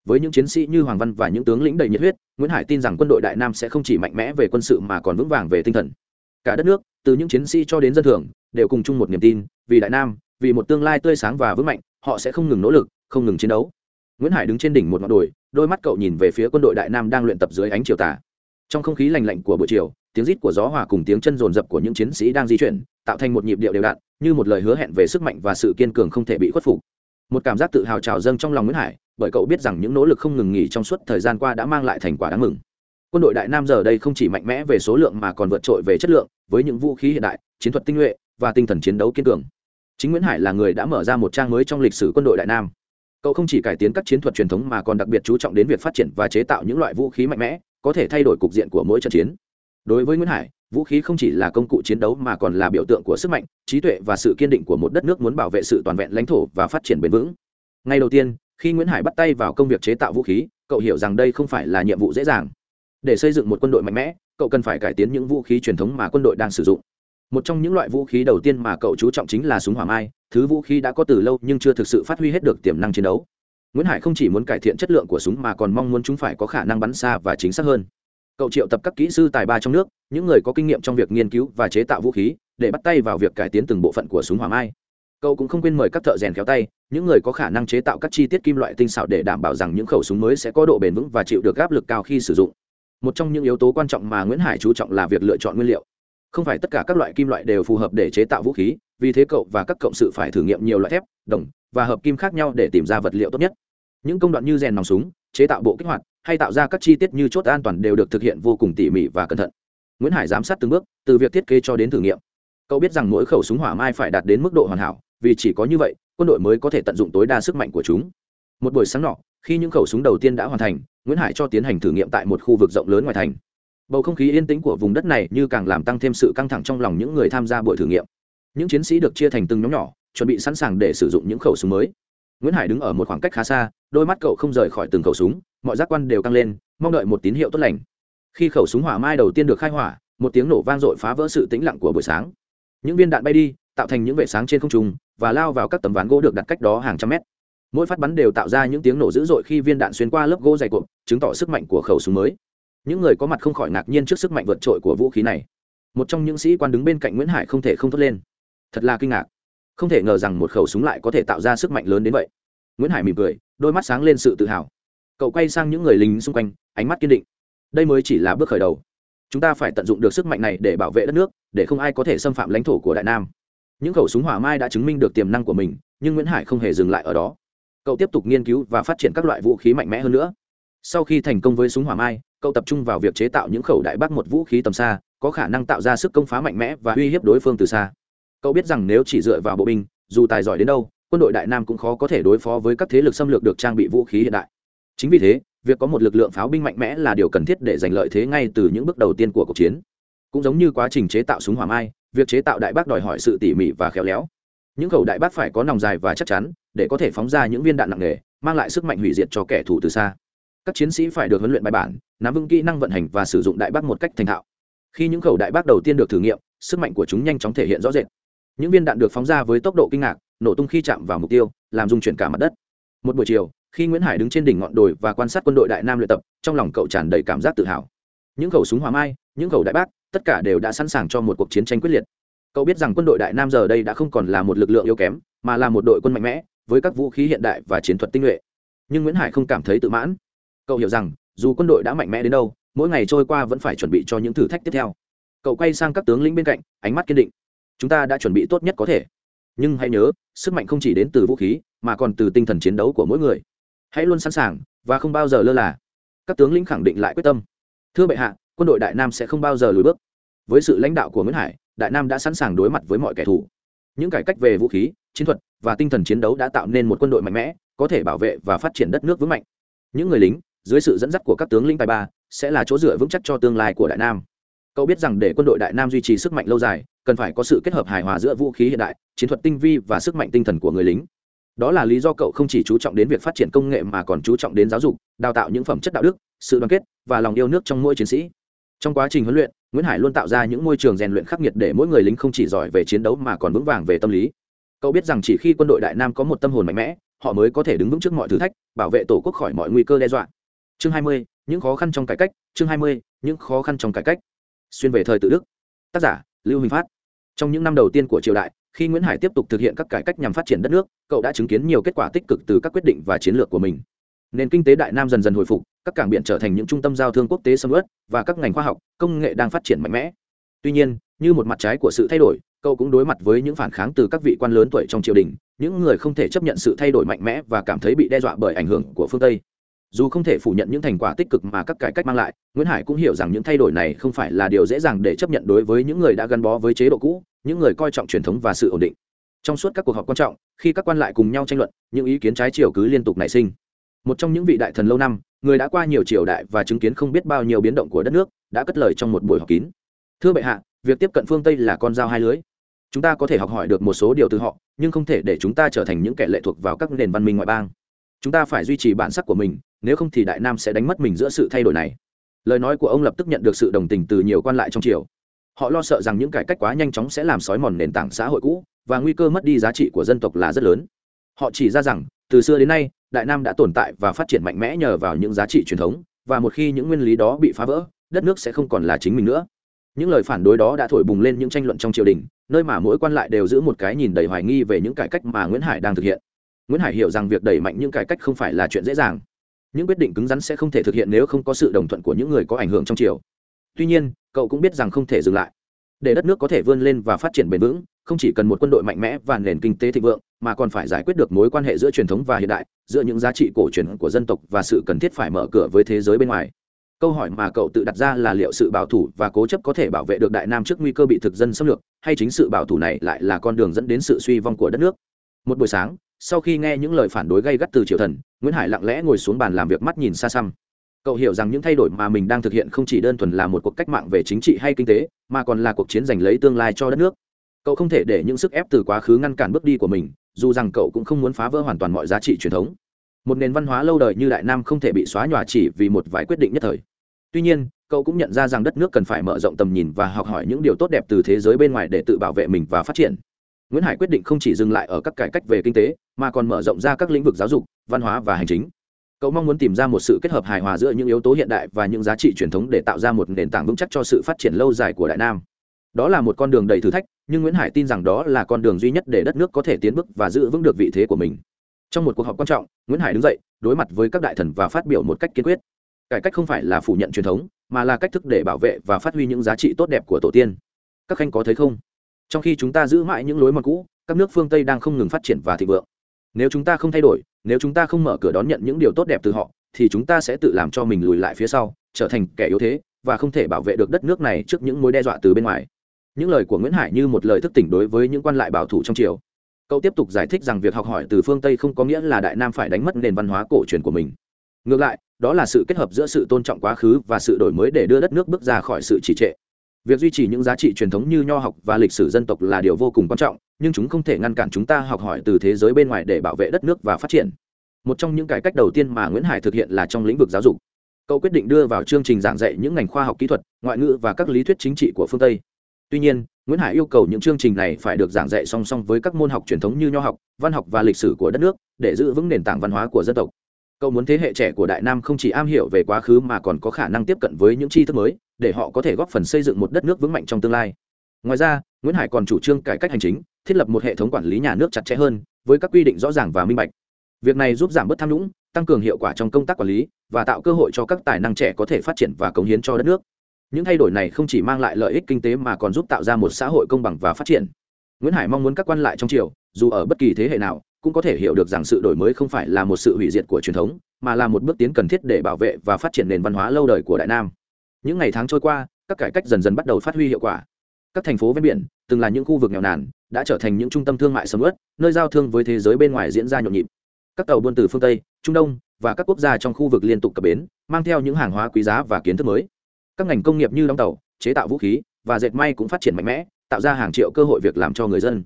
với những chiến sĩ như hoàng văn và những tướng lĩnh đầy nhiệt huyết, nguyễn hải tin rằng quân đội đại nam sẽ không chỉ mạnh mẽ về quân sự mà còn vững vàng về tinh thần. Cả đất nước, từ những chiến sĩ cho đến dân thường, đều cùng chung một niềm tin, vì đại nam, vì một tương lai tươi sáng và vững mạnh, họ sẽ không ngừng nỗ lực, không ngừng chiến đấu. Nguyễn hải đứng trên đỉnh một ngọn đồi, đôi mắt cậu nhìn về phía quân đội đại nam đang luyện tập dưới ánh chiều tà. Trong không khí lành lạnh của buổi chiều, tiếng rít của gió hòa cùng tiếng chân rồn rập của những chiến sĩ đang di chuyển, tạo thành một nhịp điệu đều đặn, như một lời hứa hẹn về sức mạnh và sự kiên cường không thể bị khuất phục. Một cảm giác tự hào trào dâng trong lòng nguyễn hải bởi cậu biết rằng những nỗ lực không ngừng nghỉ trong suốt thời gian qua đã mang lại thành quả đáng mừng. Quân đội đại nam giờ đây không chỉ mạnh mẽ về số lượng mà còn vượt trội về chất lượng, với những vũ khí hiện đại, chiến thuật tinh nhuệ và tinh thần chiến đấu kiên cường. Chính nguyễn hải là người đã mở ra một trang mới trong lịch sử quân đội đại nam. Cậu không chỉ cải tiến các chiến thuật truyền thống mà còn đặc biệt chú trọng đến việc phát triển và chế tạo những loại vũ khí mạnh mẽ, có thể thay đổi cục diện của mỗi trận chiến. Đối với nguyễn hải, vũ khí không chỉ là công cụ chiến đấu mà còn là biểu tượng của sức mạnh, trí tuệ và sự kiên định của một đất nước muốn bảo vệ sự toàn vẹn lãnh thổ và phát triển bền vững. Ngay đầu tiên khi nguyễn hải bắt tay vào công việc chế tạo vũ khí cậu hiểu rằng đây không phải là nhiệm vụ dễ dàng để xây dựng một quân đội mạnh mẽ cậu cần phải cải tiến những vũ khí truyền thống mà quân đội đang sử dụng một trong những loại vũ khí đầu tiên mà cậu chú trọng chính là súng hỏa mai thứ vũ khí đã có từ lâu nhưng chưa thực sự phát huy hết được tiềm năng chiến đấu nguyễn hải không chỉ muốn cải thiện chất lượng của súng mà còn mong muốn chúng phải có khả năng bắn xa và chính xác hơn cậu triệu tập các kỹ sư tài ba trong nước những người có kinh nghiệm trong việc nghiên cứu và chế tạo vũ khí để bắt tay vào việc cải tiến từng bộ phận của súng hỏa mai cậu cũng không quên mời các thợ rèn khéo tay, những người có khả năng chế tạo các chi tiết kim loại tinh xảo để đảm bảo rằng những khẩu súng mới sẽ có độ bền vững và chịu được áp lực cao khi sử dụng. Một trong những yếu tố quan trọng mà nguyễn hải chú trọng là việc lựa chọn nguyên liệu. Không phải tất cả các loại kim loại đều phù hợp để chế tạo vũ khí, vì thế cậu và các cộng sự phải thử nghiệm nhiều loại thép, đồng và hợp kim khác nhau để tìm ra vật liệu tốt nhất. Những công đoạn như rèn nòng súng, chế tạo bộ kích hoạt, hay tạo ra các chi tiết như chốt an toàn đều được thực hiện vô cùng tỉ mỉ và cẩn thận. Nguyễn hải giám sát từng bước, từ việc thiết kế cho đến thử nghiệm. Cậu biết rằng mỗi khẩu súng hỏa mai phải đạt đến mức độ hoàn hảo vì chỉ có như vậy, quân đội mới có thể tận dụng tối đa sức mạnh của chúng. Một buổi sáng nọ, khi những khẩu súng đầu tiên đã hoàn thành, nguyễn hải cho tiến hành thử nghiệm tại một khu vực rộng lớn ngoài thành. Bầu không khí yên tĩnh của vùng đất này như càng làm tăng thêm sự căng thẳng trong lòng những người tham gia buổi thử nghiệm. Những chiến sĩ được chia thành từng nhóm nhỏ, chuẩn bị sẵn sàng để sử dụng những khẩu súng mới. Nguyễn hải đứng ở một khoảng cách khá xa, đôi mắt cậu không rời khỏi từng khẩu súng, mọi giác quan đều căng lên, mong đợi một tín hiệu tốt lành. Khi khẩu súng hỏa mai đầu tiên được khai hỏa, một tiếng nổ vang dội phá vỡ sự tĩnh lặng của buổi sáng. Những viên đạn bay đi, tạo thành những vệ sáng trên không trung và lao vào các tấm ván gỗ được đặt cách đó hàng trăm mét. Mỗi phát bắn đều tạo ra những tiếng nổ dữ dội khi viên đạn xuyên qua lớp gỗ dày cộm, chứng tỏ sức mạnh của khẩu súng mới. Những người có mặt không khỏi ngạc nhiên trước sức mạnh vượt trội của vũ khí này. Một trong những sĩ quan đứng bên cạnh nguyễn hải không thể không thốt lên. Thật là kinh ngạc. Không thể ngờ rằng một khẩu súng lại có thể tạo ra sức mạnh lớn đến vậy. Nguyễn hải mỉm cười, đôi mắt sáng lên sự tự hào. Cậu quay sang những người lính xung quanh, ánh mắt kiên định. Đây mới chỉ là bước khởi đầu. Chúng ta phải tận dụng được sức mạnh này để bảo vệ đất nước, để không ai có thể xâm phạm lãnh thổ của đại nam những khẩu súng hỏa mai đã chứng minh được tiềm năng của mình, nhưng nguyễn hải không hề dừng lại ở đó. Cậu tiếp tục nghiên cứu và phát triển các loại vũ khí mạnh mẽ hơn nữa. Sau khi thành công với súng hỏa mai, cậu tập trung vào việc chế tạo những khẩu đại bác một vũ khí tầm xa, có khả năng tạo ra sức công phá mạnh mẽ và uy hiếp đối phương từ xa. Cậu biết rằng nếu chỉ dựa vào bộ binh, dù tài giỏi đến đâu, quân đội đại nam cũng khó có thể đối phó với các thế lực xâm lược được trang bị vũ khí hiện đại. Chính vì thế, việc có một lực lượng pháo binh mạnh mẽ là điều cần thiết để giành lợi thế ngay từ những bước đầu tiên của cuộc chiến. Cũng giống như quá trình chế tạo súng hỏa mai việc chế tạo đại bác đòi hỏi sự tỉ mỉ và khéo léo. Những khẩu đại bác phải có nòng dài và chắc chắn, để có thể phóng ra những viên đạn nặng nề, mang lại sức mạnh hủy diệt cho kẻ thù từ xa. Các chiến sĩ phải được huấn luyện bài bản, nắm vững kỹ năng vận hành và sử dụng đại bác một cách thành thạo. Khi những khẩu đại bác đầu tiên được thử nghiệm, sức mạnh của chúng nhanh chóng thể hiện rõ rệt. Những viên đạn được phóng ra với tốc độ kinh ngạc, nổ tung khi chạm vào mục tiêu, làm dung chuyển cả mặt đất. Một buổi chiều, khi nguyễn hải đứng trên đỉnh ngọn đồi và quan sát quân đội đại nam luyện tập, trong lòng cậu tràn đầy cảm giác tự hào. Những khẩu súng hỏa mai, những khẩu đại bác tất cả đều đã sẵn sàng cho một cuộc chiến tranh quyết liệt. Cậu biết rằng quân đội đại nam giờ đây đã không còn là một lực lượng yếu kém, mà là một đội quân mạnh mẽ, với các vũ khí hiện đại và chiến thuật tinh nhuệ. Nhưng nguyễn hải không cảm thấy tự mãn. Cậu hiểu rằng, dù quân đội đã mạnh mẽ đến đâu, mỗi ngày trôi qua vẫn phải chuẩn bị cho những thử thách tiếp theo. Cậu quay sang các tướng lĩnh bên cạnh, ánh mắt kiên định. Chúng ta đã chuẩn bị tốt nhất có thể. Nhưng hãy nhớ, sức mạnh không chỉ đến từ vũ khí, mà còn từ tinh thần chiến đấu của mỗi người. Hãy luôn sẵn sàng, và không bao giờ lơ là. Các tướng lĩnh khẳng định lại quyết tâm. Thưa bệ hạ quân đội đại nam sẽ không bao giờ lùi bước. Với sự lãnh đạo của nguyễn hải, đại nam đã sẵn sàng đối mặt với mọi kẻ thù. Những cải cách về vũ khí, chiến thuật và tinh thần chiến đấu đã tạo nên một quân đội mạnh mẽ, có thể bảo vệ và phát triển đất nước vững mạnh. Những người lính, dưới sự dẫn dắt của các tướng lĩnh tài ba, sẽ là chỗ dựa vững chắc cho tương lai của đại nam. Cậu biết rằng để quân đội đại nam duy trì sức mạnh lâu dài, cần phải có sự kết hợp hài hòa giữa vũ khí hiện đại, chiến thuật tinh vi và sức mạnh tinh thần của người lính. Đó là lý do cậu không chỉ chú trọng đến việc phát triển công nghệ mà còn chú trọng đến giáo dục, đào tạo những phẩm chất đạo đức, sự đoàn kết và lòng yêu nước trong mỗi chiến sĩ trong quá trình huấn luyện nguyễn hải luôn tạo ra những môi trường rèn luyện khắc nghiệt để mỗi người lính không chỉ giỏi về chiến đấu mà còn vững vàng về tâm lý. Cậu biết rằng chỉ khi quân đội đại nam có một tâm hồn mạnh mẽ họ mới có thể đứng vững trước mọi thử thách bảo vệ tổ quốc khỏi mọi nguy cơ đe dọa. Chương 20, những khó khăn trong cải cách chương 20, những khó khăn trong cải cách. Xuyên về thời tự đức. Tác giả lưu huỳnh phát. Trong những năm đầu tiên của triều đại khi nguyễn hải tiếp tục thực hiện các cải cách nhằm phát triển đất nước cậu đã chứng kiến nhiều kết quả tích cực từ các quyết định và chiến lược của mình nền kinh tế đại nam dần dần hồi phục, các cảng biển trở thành những trung tâm giao thương quốc tế sầm uất và các ngành khoa học, công nghệ đang phát triển mạnh mẽ. Tuy nhiên, như một mặt trái của sự thay đổi, cậu cũng đối mặt với những phản kháng từ các vị quan lớn tuổi trong triều đình, những người không thể chấp nhận sự thay đổi mạnh mẽ và cảm thấy bị đe dọa bởi ảnh hưởng của phương tây. Dù không thể phủ nhận những thành quả tích cực mà các cải cách mang lại, nguyễn hải cũng hiểu rằng những thay đổi này không phải là điều dễ dàng để chấp nhận đối với những người đã gắn bó với chế độ cũ, những người coi trọng truyền thống và sự ổn định. Trong suốt các cuộc họp quan trọng, khi các quan lại cùng nhau tranh luận, những ý kiến trái chiều cứ liên tục nảy sinh một trong những vị đại thần lâu năm, người đã qua nhiều triều đại và chứng kiến không biết bao nhiêu biến động của đất nước, đã cất lời trong một buổi họp kín. Thưa bệ hạ, việc tiếp cận phương tây là con dao hai lưới. Chúng ta có thể học hỏi được một số điều từ họ, nhưng không thể để chúng ta trở thành những kẻ lệ thuộc vào các nền văn minh ngoại bang. Chúng ta phải duy trì bản sắc của mình, nếu không thì đại nam sẽ đánh mất mình giữa sự thay đổi này. Lời nói của ông lập tức nhận được sự đồng tình từ nhiều quan lại trong triều. Họ lo sợ rằng những cải cách quá nhanh chóng sẽ làm xói mòn nền tảng xã hội cũ, và nguy cơ mất đi giá trị của dân tộc là rất lớn. Họ chỉ ra rằng, từ xưa đến nay đại nam đã tồn tại và phát triển mạnh mẽ nhờ vào những giá trị truyền thống, và một khi những nguyên lý đó bị phá vỡ, đất nước sẽ không còn là chính mình nữa. Những lời phản đối đó đã thổi bùng lên những tranh luận trong triều đình, nơi mà mỗi quan lại đều giữ một cái nhìn đầy hoài nghi về những cải cách mà nguyễn hải đang thực hiện. Nguyễn hải hiểu rằng việc đẩy mạnh những cải cách không phải là chuyện dễ dàng. Những quyết định cứng rắn sẽ không thể thực hiện nếu không có sự đồng thuận của những người có ảnh hưởng trong triều. Tuy nhiên, cậu cũng biết rằng không thể dừng lại. Để đất nước có thể vươn lên và phát triển bền vững, không chỉ cần một quân đội mạnh mẽ và nền kinh tế thịnh vượng mà còn phải giải quyết được mối quan hệ giữa truyền thống và hiện đại, giữa những giá trị cổ truyền của dân tộc và sự cần thiết phải mở cửa với thế giới bên ngoài. Câu hỏi mà cậu tự đặt ra là liệu sự bảo thủ và cố chấp có thể bảo vệ được đại nam trước nguy cơ bị thực dân xâm lược, hay chính sự bảo thủ này lại là con đường dẫn đến sự suy vong của đất nước? Một buổi sáng, sau khi nghe những lời phản đối gây gắt từ triều thần, nguyễn hải lặng lẽ ngồi xuống bàn làm việc mắt nhìn xa xăm. Cậu hiểu rằng những thay đổi mà mình đang thực hiện không chỉ đơn thuần là một cuộc cách mạng về chính trị hay kinh tế, mà còn là cuộc chiến giành lấy tương lai cho đất nước. Cậu không thể để những sức ép từ quá khứ ngăn cản bước đi của mình dù rằng cậu cũng không muốn phá vỡ hoàn toàn mọi giá trị truyền thống. Một nền văn hóa lâu đời như đại nam không thể bị xóa nhòa chỉ vì một vài quyết định nhất thời. Tuy nhiên, cậu cũng nhận ra rằng đất nước cần phải mở rộng tầm nhìn và học hỏi những điều tốt đẹp từ thế giới bên ngoài để tự bảo vệ mình và phát triển. Nguyễn hải quyết định không chỉ dừng lại ở các cải cách về kinh tế, mà còn mở rộng ra các lĩnh vực giáo dục, văn hóa và hành chính. Cậu mong muốn tìm ra một sự kết hợp hài hòa giữa những yếu tố hiện đại và những giá trị truyền thống để tạo ra một nền tảng vững chắc cho sự phát triển lâu dài của đại nam đó là một con đường đầy thử thách, nhưng nguyễn hải tin rằng đó là con đường duy nhất để đất nước có thể tiến bước và giữ vững được vị thế của mình. Trong một cuộc họp quan trọng, nguyễn hải đứng dậy, đối mặt với các đại thần và phát biểu một cách kiên quyết. Cải cách không phải là phủ nhận truyền thống, mà là cách thức để bảo vệ và phát huy những giá trị tốt đẹp của tổ tiên. Các khanh có thấy không? Trong khi chúng ta giữ mãi những lối mòn cũ, các nước phương tây đang không ngừng phát triển và thịnh vượng. Nếu chúng ta không thay đổi, nếu chúng ta không mở cửa đón nhận những điều tốt đẹp từ họ, thì chúng ta sẽ tự làm cho mình lùi lại phía sau, trở thành kẻ yếu thế, và không thể bảo vệ được đất nước này trước những mối đe dọa từ bên ngoài những lời của nguyễn hải như một lời thức tỉnh đối với những quan lại bảo thủ trong triều. Cậu tiếp tục giải thích rằng việc học hỏi từ phương tây không có nghĩa là đại nam phải đánh mất nền văn hóa cổ truyền của mình. Ngược lại, đó là sự kết hợp giữa sự tôn trọng quá khứ và sự đổi mới để đưa đất nước bước ra khỏi sự trì trệ. Việc duy trì những giá trị truyền thống như nho học và lịch sử dân tộc là điều vô cùng quan trọng, nhưng chúng không thể ngăn cản chúng ta học hỏi từ thế giới bên ngoài để bảo vệ đất nước và phát triển. Một trong những cải cách đầu tiên mà nguyễn hải thực hiện là trong lĩnh vực giáo dục. Cậu quyết định đưa vào chương trình giảng dạy những ngành khoa học kỹ thuật, ngoại ngữ và các lý thuyết chính trị của phương tây tuy nhiên, nguyễn hải yêu cầu những chương trình này phải được giảng dạy song song với các môn học truyền thống như nho học, văn học và lịch sử của đất nước, để giữ vững nền tảng văn hóa của dân tộc. Cậu muốn thế hệ trẻ của đại nam không chỉ am hiểu về quá khứ mà còn có khả năng tiếp cận với những tri thức mới, để họ có thể góp phần xây dựng một đất nước vững mạnh trong tương lai. Ngoài ra, nguyễn hải còn chủ trương cải cách hành chính, thiết lập một hệ thống quản lý nhà nước chặt chẽ hơn, với các quy định rõ ràng và minh bạch. Việc này giúp giảm bớt tham nhũng, tăng cường hiệu quả trong công tác quản lý, và tạo cơ hội cho các tài năng trẻ có thể phát triển và cống hiến cho đất nước những thay đổi này không chỉ mang lại lợi ích kinh tế mà còn giúp tạo ra một xã hội công bằng và phát triển. Nguyễn hải mong muốn các quan lại trong triều, dù ở bất kỳ thế hệ nào, cũng có thể hiểu được rằng sự đổi mới không phải là một sự hủy diệt của truyền thống, mà là một bước tiến cần thiết để bảo vệ và phát triển nền văn hóa lâu đời của đại nam. Những ngày tháng trôi qua, các cải cách dần dần bắt đầu phát huy hiệu quả. Các thành phố ven biển, từng là những khu vực nghèo nàn, đã trở thành những trung tâm thương mại sầm uất, nơi giao thương với thế giới bên ngoài diễn ra nhộn nhịp. Các tàu buôn từ phương tây, trung đông và các quốc gia trong khu vực liên tục cập bến, mang theo những hàng hóa quý giá và kiến thức mới các ngành công nghiệp như đóng tàu, chế tạo vũ khí và dệt may cũng phát triển mạnh mẽ, tạo ra hàng triệu cơ hội việc làm cho người dân.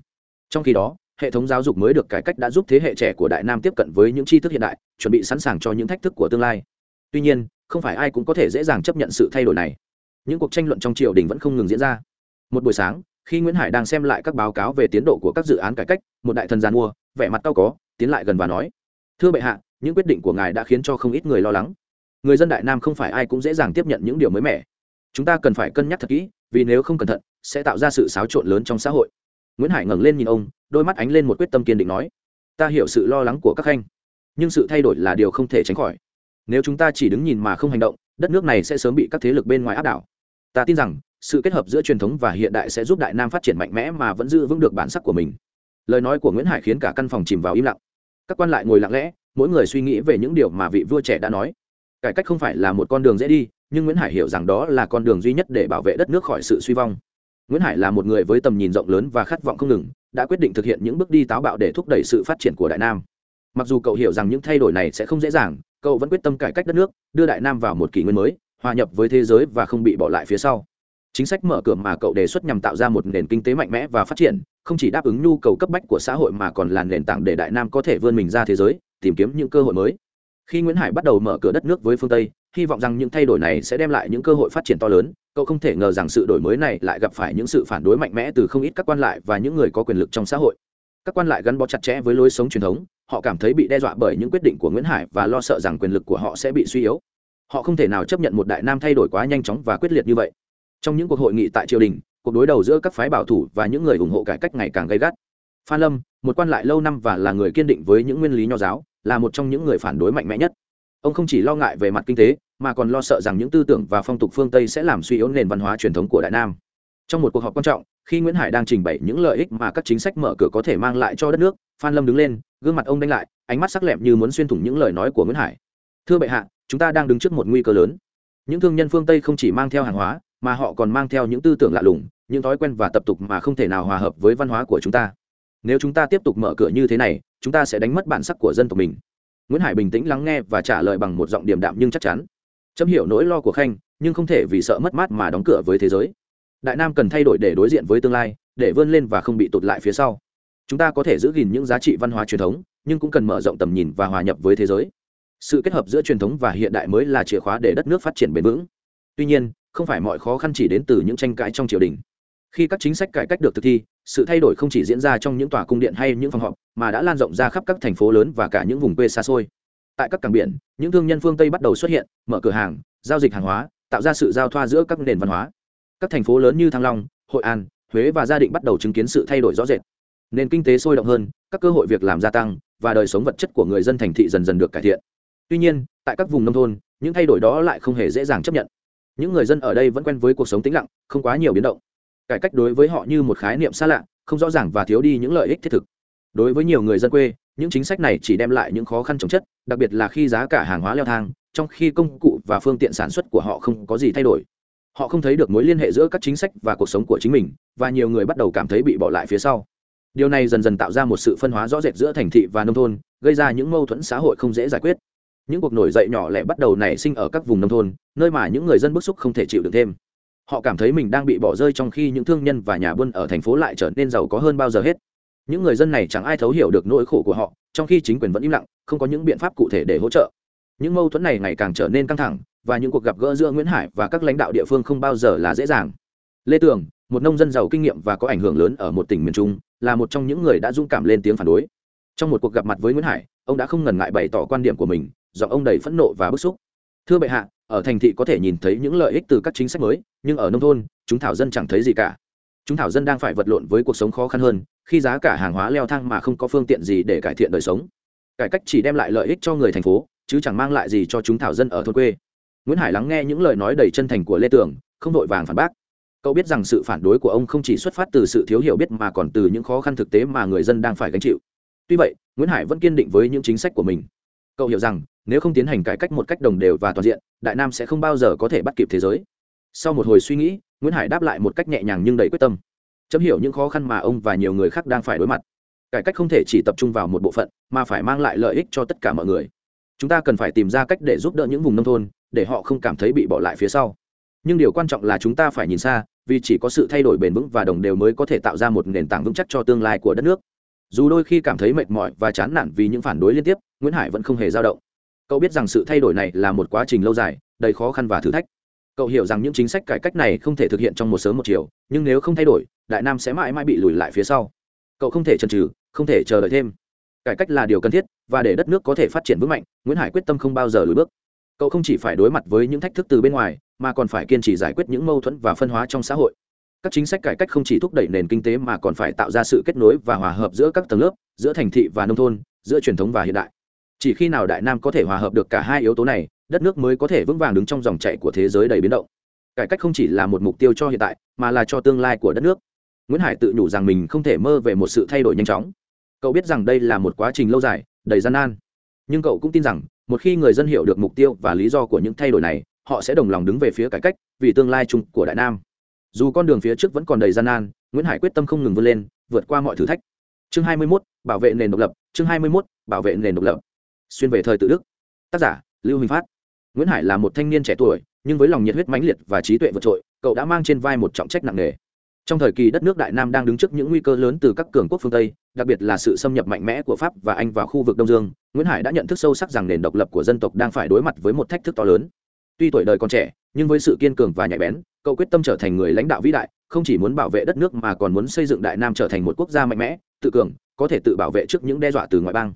Trong khi đó, hệ thống giáo dục mới được cải cách đã giúp thế hệ trẻ của đại nam tiếp cận với những tri thức hiện đại, chuẩn bị sẵn sàng cho những thách thức của tương lai. Tuy nhiên, không phải ai cũng có thể dễ dàng chấp nhận sự thay đổi này. Những cuộc tranh luận trong triều đình vẫn không ngừng diễn ra. Một buổi sáng, khi nguyễn hải đang xem lại các báo cáo về tiến độ của các dự án cải cách, một đại thần giàn mua vẻ mặt cao có, tiến lại gần và nói, thưa bệ hạ, những quyết định của ngài đã khiến cho không ít người lo lắng người dân đại nam không phải ai cũng dễ dàng tiếp nhận những điều mới mẻ. Chúng ta cần phải cân nhắc thật kỹ, vì nếu không cẩn thận, sẽ tạo ra sự xáo trộn lớn trong xã hội. Nguyễn hải ngẩng lên nhìn ông, đôi mắt ánh lên một quyết tâm kiên định nói, ta hiểu sự lo lắng của các khanh nhưng sự thay đổi là điều không thể tránh khỏi. Nếu chúng ta chỉ đứng nhìn mà không hành động, đất nước này sẽ sớm bị các thế lực bên ngoài áp đảo. Ta tin rằng, sự kết hợp giữa truyền thống và hiện đại sẽ giúp đại nam phát triển mạnh mẽ mà vẫn giữ vững được bản sắc của mình. Lời nói của nguyễn hải khiến cả căn phòng chìm vào im lặng. Các quan lại ngồi lặng lẽ, mỗi người suy nghĩ về những điều mà vị vua trẻ đã nói cải cách không phải là một con đường dễ đi, nhưng nguyễn hải hiểu rằng đó là con đường duy nhất để bảo vệ đất nước khỏi sự suy vong. Nguyễn hải là một người với tầm nhìn rộng lớn và khát vọng không ngừng, đã quyết định thực hiện những bước đi táo bạo để thúc đẩy sự phát triển của đại nam. Mặc dù cậu hiểu rằng những thay đổi này sẽ không dễ dàng, cậu vẫn quyết tâm cải cách đất nước, đưa đại nam vào một kỷ nguyên mới, hòa nhập với thế giới và không bị bỏ lại phía sau. Chính sách mở cửa mà cậu đề xuất nhằm tạo ra một nền kinh tế mạnh mẽ và phát triển, không chỉ đáp ứng nhu cầu cấp bách của xã hội mà còn là nền tảng để đại nam có thể vươn mình ra thế giới, tìm kiếm những cơ hội mới khi nguyễn hải bắt đầu mở cửa đất nước với phương tây, hy vọng rằng những thay đổi này sẽ đem lại những cơ hội phát triển to lớn. Cậu không thể ngờ rằng sự đổi mới này lại gặp phải những sự phản đối mạnh mẽ từ không ít các quan lại và những người có quyền lực trong xã hội. Các quan lại gắn bó chặt chẽ với lối sống truyền thống, họ cảm thấy bị đe dọa bởi những quyết định của nguyễn hải và lo sợ rằng quyền lực của họ sẽ bị suy yếu. Họ không thể nào chấp nhận một đại nam thay đổi quá nhanh chóng và quyết liệt như vậy. Trong những cuộc hội nghị tại triều đình, cuộc đối đầu giữa các phái bảo thủ và những người ủng hộ cải cách ngày càng gay gắt. Phan lâm, một quan lại lâu năm và là người kiên định với những nguyên lý nho giáo là một trong những người phản đối mạnh mẽ nhất. Ông không chỉ lo ngại về mặt kinh tế, mà còn lo sợ rằng những tư tưởng và phong tục phương tây sẽ làm suy yếu nền văn hóa truyền thống của đại nam. Trong một cuộc họp quan trọng, khi nguyễn hải đang trình bày những lợi ích mà các chính sách mở cửa có thể mang lại cho đất nước, phan lâm đứng lên, gương mặt ông đánh lại, ánh mắt sắc lẹm như muốn xuyên thủng những lời nói của nguyễn hải. Thưa bệ hạ, chúng ta đang đứng trước một nguy cơ lớn. Những thương nhân phương tây không chỉ mang theo hàng hóa, mà họ còn mang theo những tư tưởng lạ lùng, những thói quen và tập tục mà không thể nào hòa hợp với văn hóa của chúng ta. Nếu chúng ta tiếp tục mở cửa như thế này chúng ta sẽ đánh mất bản sắc của dân tộc mình. Nguyễn hải bình tĩnh lắng nghe và trả lời bằng một giọng điềm đạm nhưng chắc chắn. Chấm hiểu nỗi lo của khanh, nhưng không thể vì sợ mất mát mà đóng cửa với thế giới. Đại nam cần thay đổi để đối diện với tương lai, để vươn lên và không bị tụt lại phía sau. Chúng ta có thể giữ gìn những giá trị văn hóa truyền thống, nhưng cũng cần mở rộng tầm nhìn và hòa nhập với thế giới. Sự kết hợp giữa truyền thống và hiện đại mới là chìa khóa để đất nước phát triển bền vững. Tuy nhiên, không phải mọi khó khăn chỉ đến từ những tranh cãi trong triều đình khi các chính sách cải cách được thực thi, sự thay đổi không chỉ diễn ra trong những tòa cung điện hay những phòng họp, mà đã lan rộng ra khắp các thành phố lớn và cả những vùng quê xa xôi. Tại các cảng biển, những thương nhân phương tây bắt đầu xuất hiện, mở cửa hàng, giao dịch hàng hóa, tạo ra sự giao thoa giữa các nền văn hóa. Các thành phố lớn như thăng long, hội an, huế và gia định bắt đầu chứng kiến sự thay đổi rõ rệt. Nền kinh tế sôi động hơn, các cơ hội việc làm gia tăng, và đời sống vật chất của người dân thành thị dần dần được cải thiện. Tuy nhiên, tại các vùng nông thôn, những thay đổi đó lại không hề dễ dàng chấp nhận. Những người dân ở đây vẫn quen với cuộc sống tĩnh lặng, không quá nhiều biến động cải cách đối với họ như một khái niệm xa lạ, không rõ ràng và thiếu đi những lợi ích thiết thực. Đối với nhiều người dân quê, những chính sách này chỉ đem lại những khó khăn chống chất, đặc biệt là khi giá cả hàng hóa leo thang, trong khi công cụ và phương tiện sản xuất của họ không có gì thay đổi. Họ không thấy được mối liên hệ giữa các chính sách và cuộc sống của chính mình, và nhiều người bắt đầu cảm thấy bị bỏ lại phía sau. Điều này dần dần tạo ra một sự phân hóa rõ rệt giữa thành thị và nông thôn, gây ra những mâu thuẫn xã hội không dễ giải quyết. Những cuộc nổi dậy nhỏ lẻ bắt đầu nảy sinh ở các vùng nông thôn, nơi mà những người dân bức xúc không thể chịu được thêm họ cảm thấy mình đang bị bỏ rơi trong khi những thương nhân và nhà buôn ở thành phố lại trở nên giàu có hơn bao giờ hết. Những người dân này chẳng ai thấu hiểu được nỗi khổ của họ, trong khi chính quyền vẫn im lặng, không có những biện pháp cụ thể để hỗ trợ. Những mâu thuẫn này ngày càng trở nên căng thẳng, và những cuộc gặp gỡ giữa nguyễn hải và các lãnh đạo địa phương không bao giờ là dễ dàng. Lê tường, một nông dân giàu kinh nghiệm và có ảnh hưởng lớn ở một tỉnh miền trung, là một trong những người đã dũng cảm lên tiếng phản đối. Trong một cuộc gặp mặt với nguyễn hải, ông đã không ngần ngại bày tỏ quan điểm của mình do ông đầy phẫn nộ và bức xúc. Thưa bệ hạ ở thành thị có thể nhìn thấy những lợi ích từ các chính sách mới nhưng ở nông thôn chúng thảo dân chẳng thấy gì cả. Chúng thảo dân đang phải vật lộn với cuộc sống khó khăn hơn khi giá cả hàng hóa leo thang mà không có phương tiện gì để cải thiện đời sống. Cải cách chỉ đem lại lợi ích cho người thành phố chứ chẳng mang lại gì cho chúng thảo dân ở thôn quê. Nguyễn hải lắng nghe những lời nói đầy chân thành của lê Tường, không vội vàng phản bác. Cậu biết rằng sự phản đối của ông không chỉ xuất phát từ sự thiếu hiểu biết mà còn từ những khó khăn thực tế mà người dân đang phải gánh chịu. Tuy vậy nguyễn hải vẫn kiên định với những chính sách của mình cậu hiểu rằng, nếu không tiến hành cải cách một cách đồng đều và toàn diện, đại nam sẽ không bao giờ có thể bắt kịp thế giới. Sau một hồi suy nghĩ, nguyễn hải đáp lại một cách nhẹ nhàng nhưng đầy quyết tâm. Chấm hiểu những khó khăn mà ông và nhiều người khác đang phải đối mặt. Cải cách không thể chỉ tập trung vào một bộ phận, mà phải mang lại lợi ích cho tất cả mọi người. Chúng ta cần phải tìm ra cách để giúp đỡ những vùng nông thôn, để họ không cảm thấy bị bỏ lại phía sau. Nhưng điều quan trọng là chúng ta phải nhìn xa, vì chỉ có sự thay đổi bền vững và đồng đều mới có thể tạo ra một nền tảng vững chắc cho tương lai của đất nước dù đôi khi cảm thấy mệt mỏi và chán nản vì những phản đối liên tiếp, nguyễn hải vẫn không hề dao động. Cậu biết rằng sự thay đổi này là một quá trình lâu dài, đầy khó khăn và thử thách. Cậu hiểu rằng những chính sách cải cách này không thể thực hiện trong một sớm một chiều, nhưng nếu không thay đổi, đại nam sẽ mãi mãi bị lùi lại phía sau. Cậu không thể chần trừ không thể chờ đợi thêm. Cải cách là điều cần thiết, và để đất nước có thể phát triển vững mạnh, nguyễn hải quyết tâm không bao giờ lùi bước. Cậu không chỉ phải đối mặt với những thách thức từ bên ngoài, mà còn phải kiên trì giải quyết những mâu thuẫn và phân hóa trong xã hội các chính sách cải cách không chỉ thúc đẩy nền kinh tế mà còn phải tạo ra sự kết nối và hòa hợp giữa các tầng lớp, giữa thành thị và nông thôn, giữa truyền thống và hiện đại. Chỉ khi nào đại nam có thể hòa hợp được cả hai yếu tố này, đất nước mới có thể vững vàng đứng trong dòng chảy của thế giới đầy biến động. Cải cách không chỉ là một mục tiêu cho hiện tại, mà là cho tương lai của đất nước. Nguyễn hải tự nhủ rằng mình không thể mơ về một sự thay đổi nhanh chóng. Cậu biết rằng đây là một quá trình lâu dài, đầy gian nan. Nhưng cậu cũng tin rằng, một khi người dân hiểu được mục tiêu và lý do của những thay đổi này, họ sẽ đồng lòng đứng về phía cải cách vì tương lai chung của đại nam dù con đường phía trước vẫn còn đầy gian nan nguyễn hải quyết tâm không ngừng vươn lên vượt qua mọi thử thách. Chương 21, bảo vệ nền độc lập chương 21, bảo vệ nền độc lập. Xuyên về thời tự đức. Tác giả lưu huỳnh phát. Nguyễn hải là một thanh niên trẻ tuổi nhưng với lòng nhiệt huyết mãnh liệt và trí tuệ vượt trội cậu đã mang trên vai một trọng trách nặng nề. Trong thời kỳ đất nước đại nam đang đứng trước những nguy cơ lớn từ các cường quốc phương tây đặc biệt là sự xâm nhập mạnh mẽ của pháp và anh vào khu vực đông dương nguyễn hải đã nhận thức sâu sắc rằng nền độc lập của dân tộc đang phải đối mặt với một thách thức to lớn. Tuy tuổi đời còn trẻ nhưng với sự kiên cường và nhạy bén cậu quyết tâm trở thành người lãnh đạo vĩ đại, không chỉ muốn bảo vệ đất nước mà còn muốn xây dựng đại nam trở thành một quốc gia mạnh mẽ, tự cường, có thể tự bảo vệ trước những đe dọa từ ngoại bang.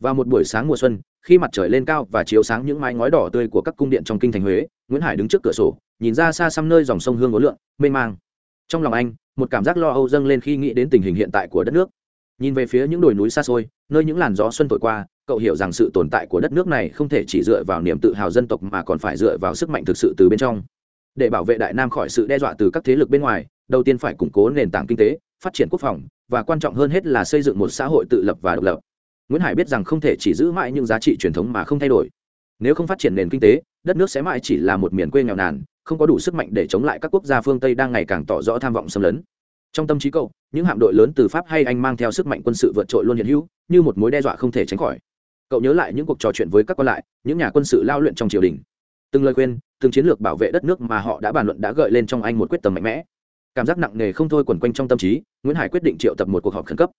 Vào một buổi sáng mùa xuân, khi mặt trời lên cao và chiếu sáng những mái ngói đỏ tươi của các cung điện trong kinh thành huế, nguyễn hải đứng trước cửa sổ, nhìn ra xa xăm nơi dòng sông hương ố lượn mênh mang. Trong lòng anh, một cảm giác lo âu dâng lên khi nghĩ đến tình hình hiện tại của đất nước. Nhìn về phía những đồi núi xa xôi, nơi những làn gió xuân thổi qua, cậu hiểu rằng sự tồn tại của đất nước này không thể chỉ dựa vào niềm tự hào dân tộc mà còn phải dựa vào sức mạnh thực sự từ bên trong để bảo vệ đại nam khỏi sự đe dọa từ các thế lực bên ngoài, đầu tiên phải củng cố nền tảng kinh tế, phát triển quốc phòng, và quan trọng hơn hết là xây dựng một xã hội tự lập và độc lập. Nguyễn hải biết rằng không thể chỉ giữ mãi những giá trị truyền thống mà không thay đổi. Nếu không phát triển nền kinh tế, đất nước sẽ mãi chỉ là một miền quê nghèo nàn, không có đủ sức mạnh để chống lại các quốc gia phương tây đang ngày càng tỏ rõ tham vọng xâm lấn. Trong tâm trí cậu, những hạm đội lớn từ pháp hay anh mang theo sức mạnh quân sự vượt trội luôn hiện hữu, như một mối đe dọa không thể tránh khỏi. Cậu nhớ lại những cuộc trò chuyện với các quan lại, những nhà quân sự lao luyện trong triều đình từng lời khuyên, từng chiến lược bảo vệ đất nước mà họ đã bàn luận đã gợi lên trong anh một quyết tâm mạnh mẽ. Cảm giác nặng nề không thôi quẩn quanh trong tâm trí, nguyễn hải quyết định triệu tập một cuộc họp khẩn cấp.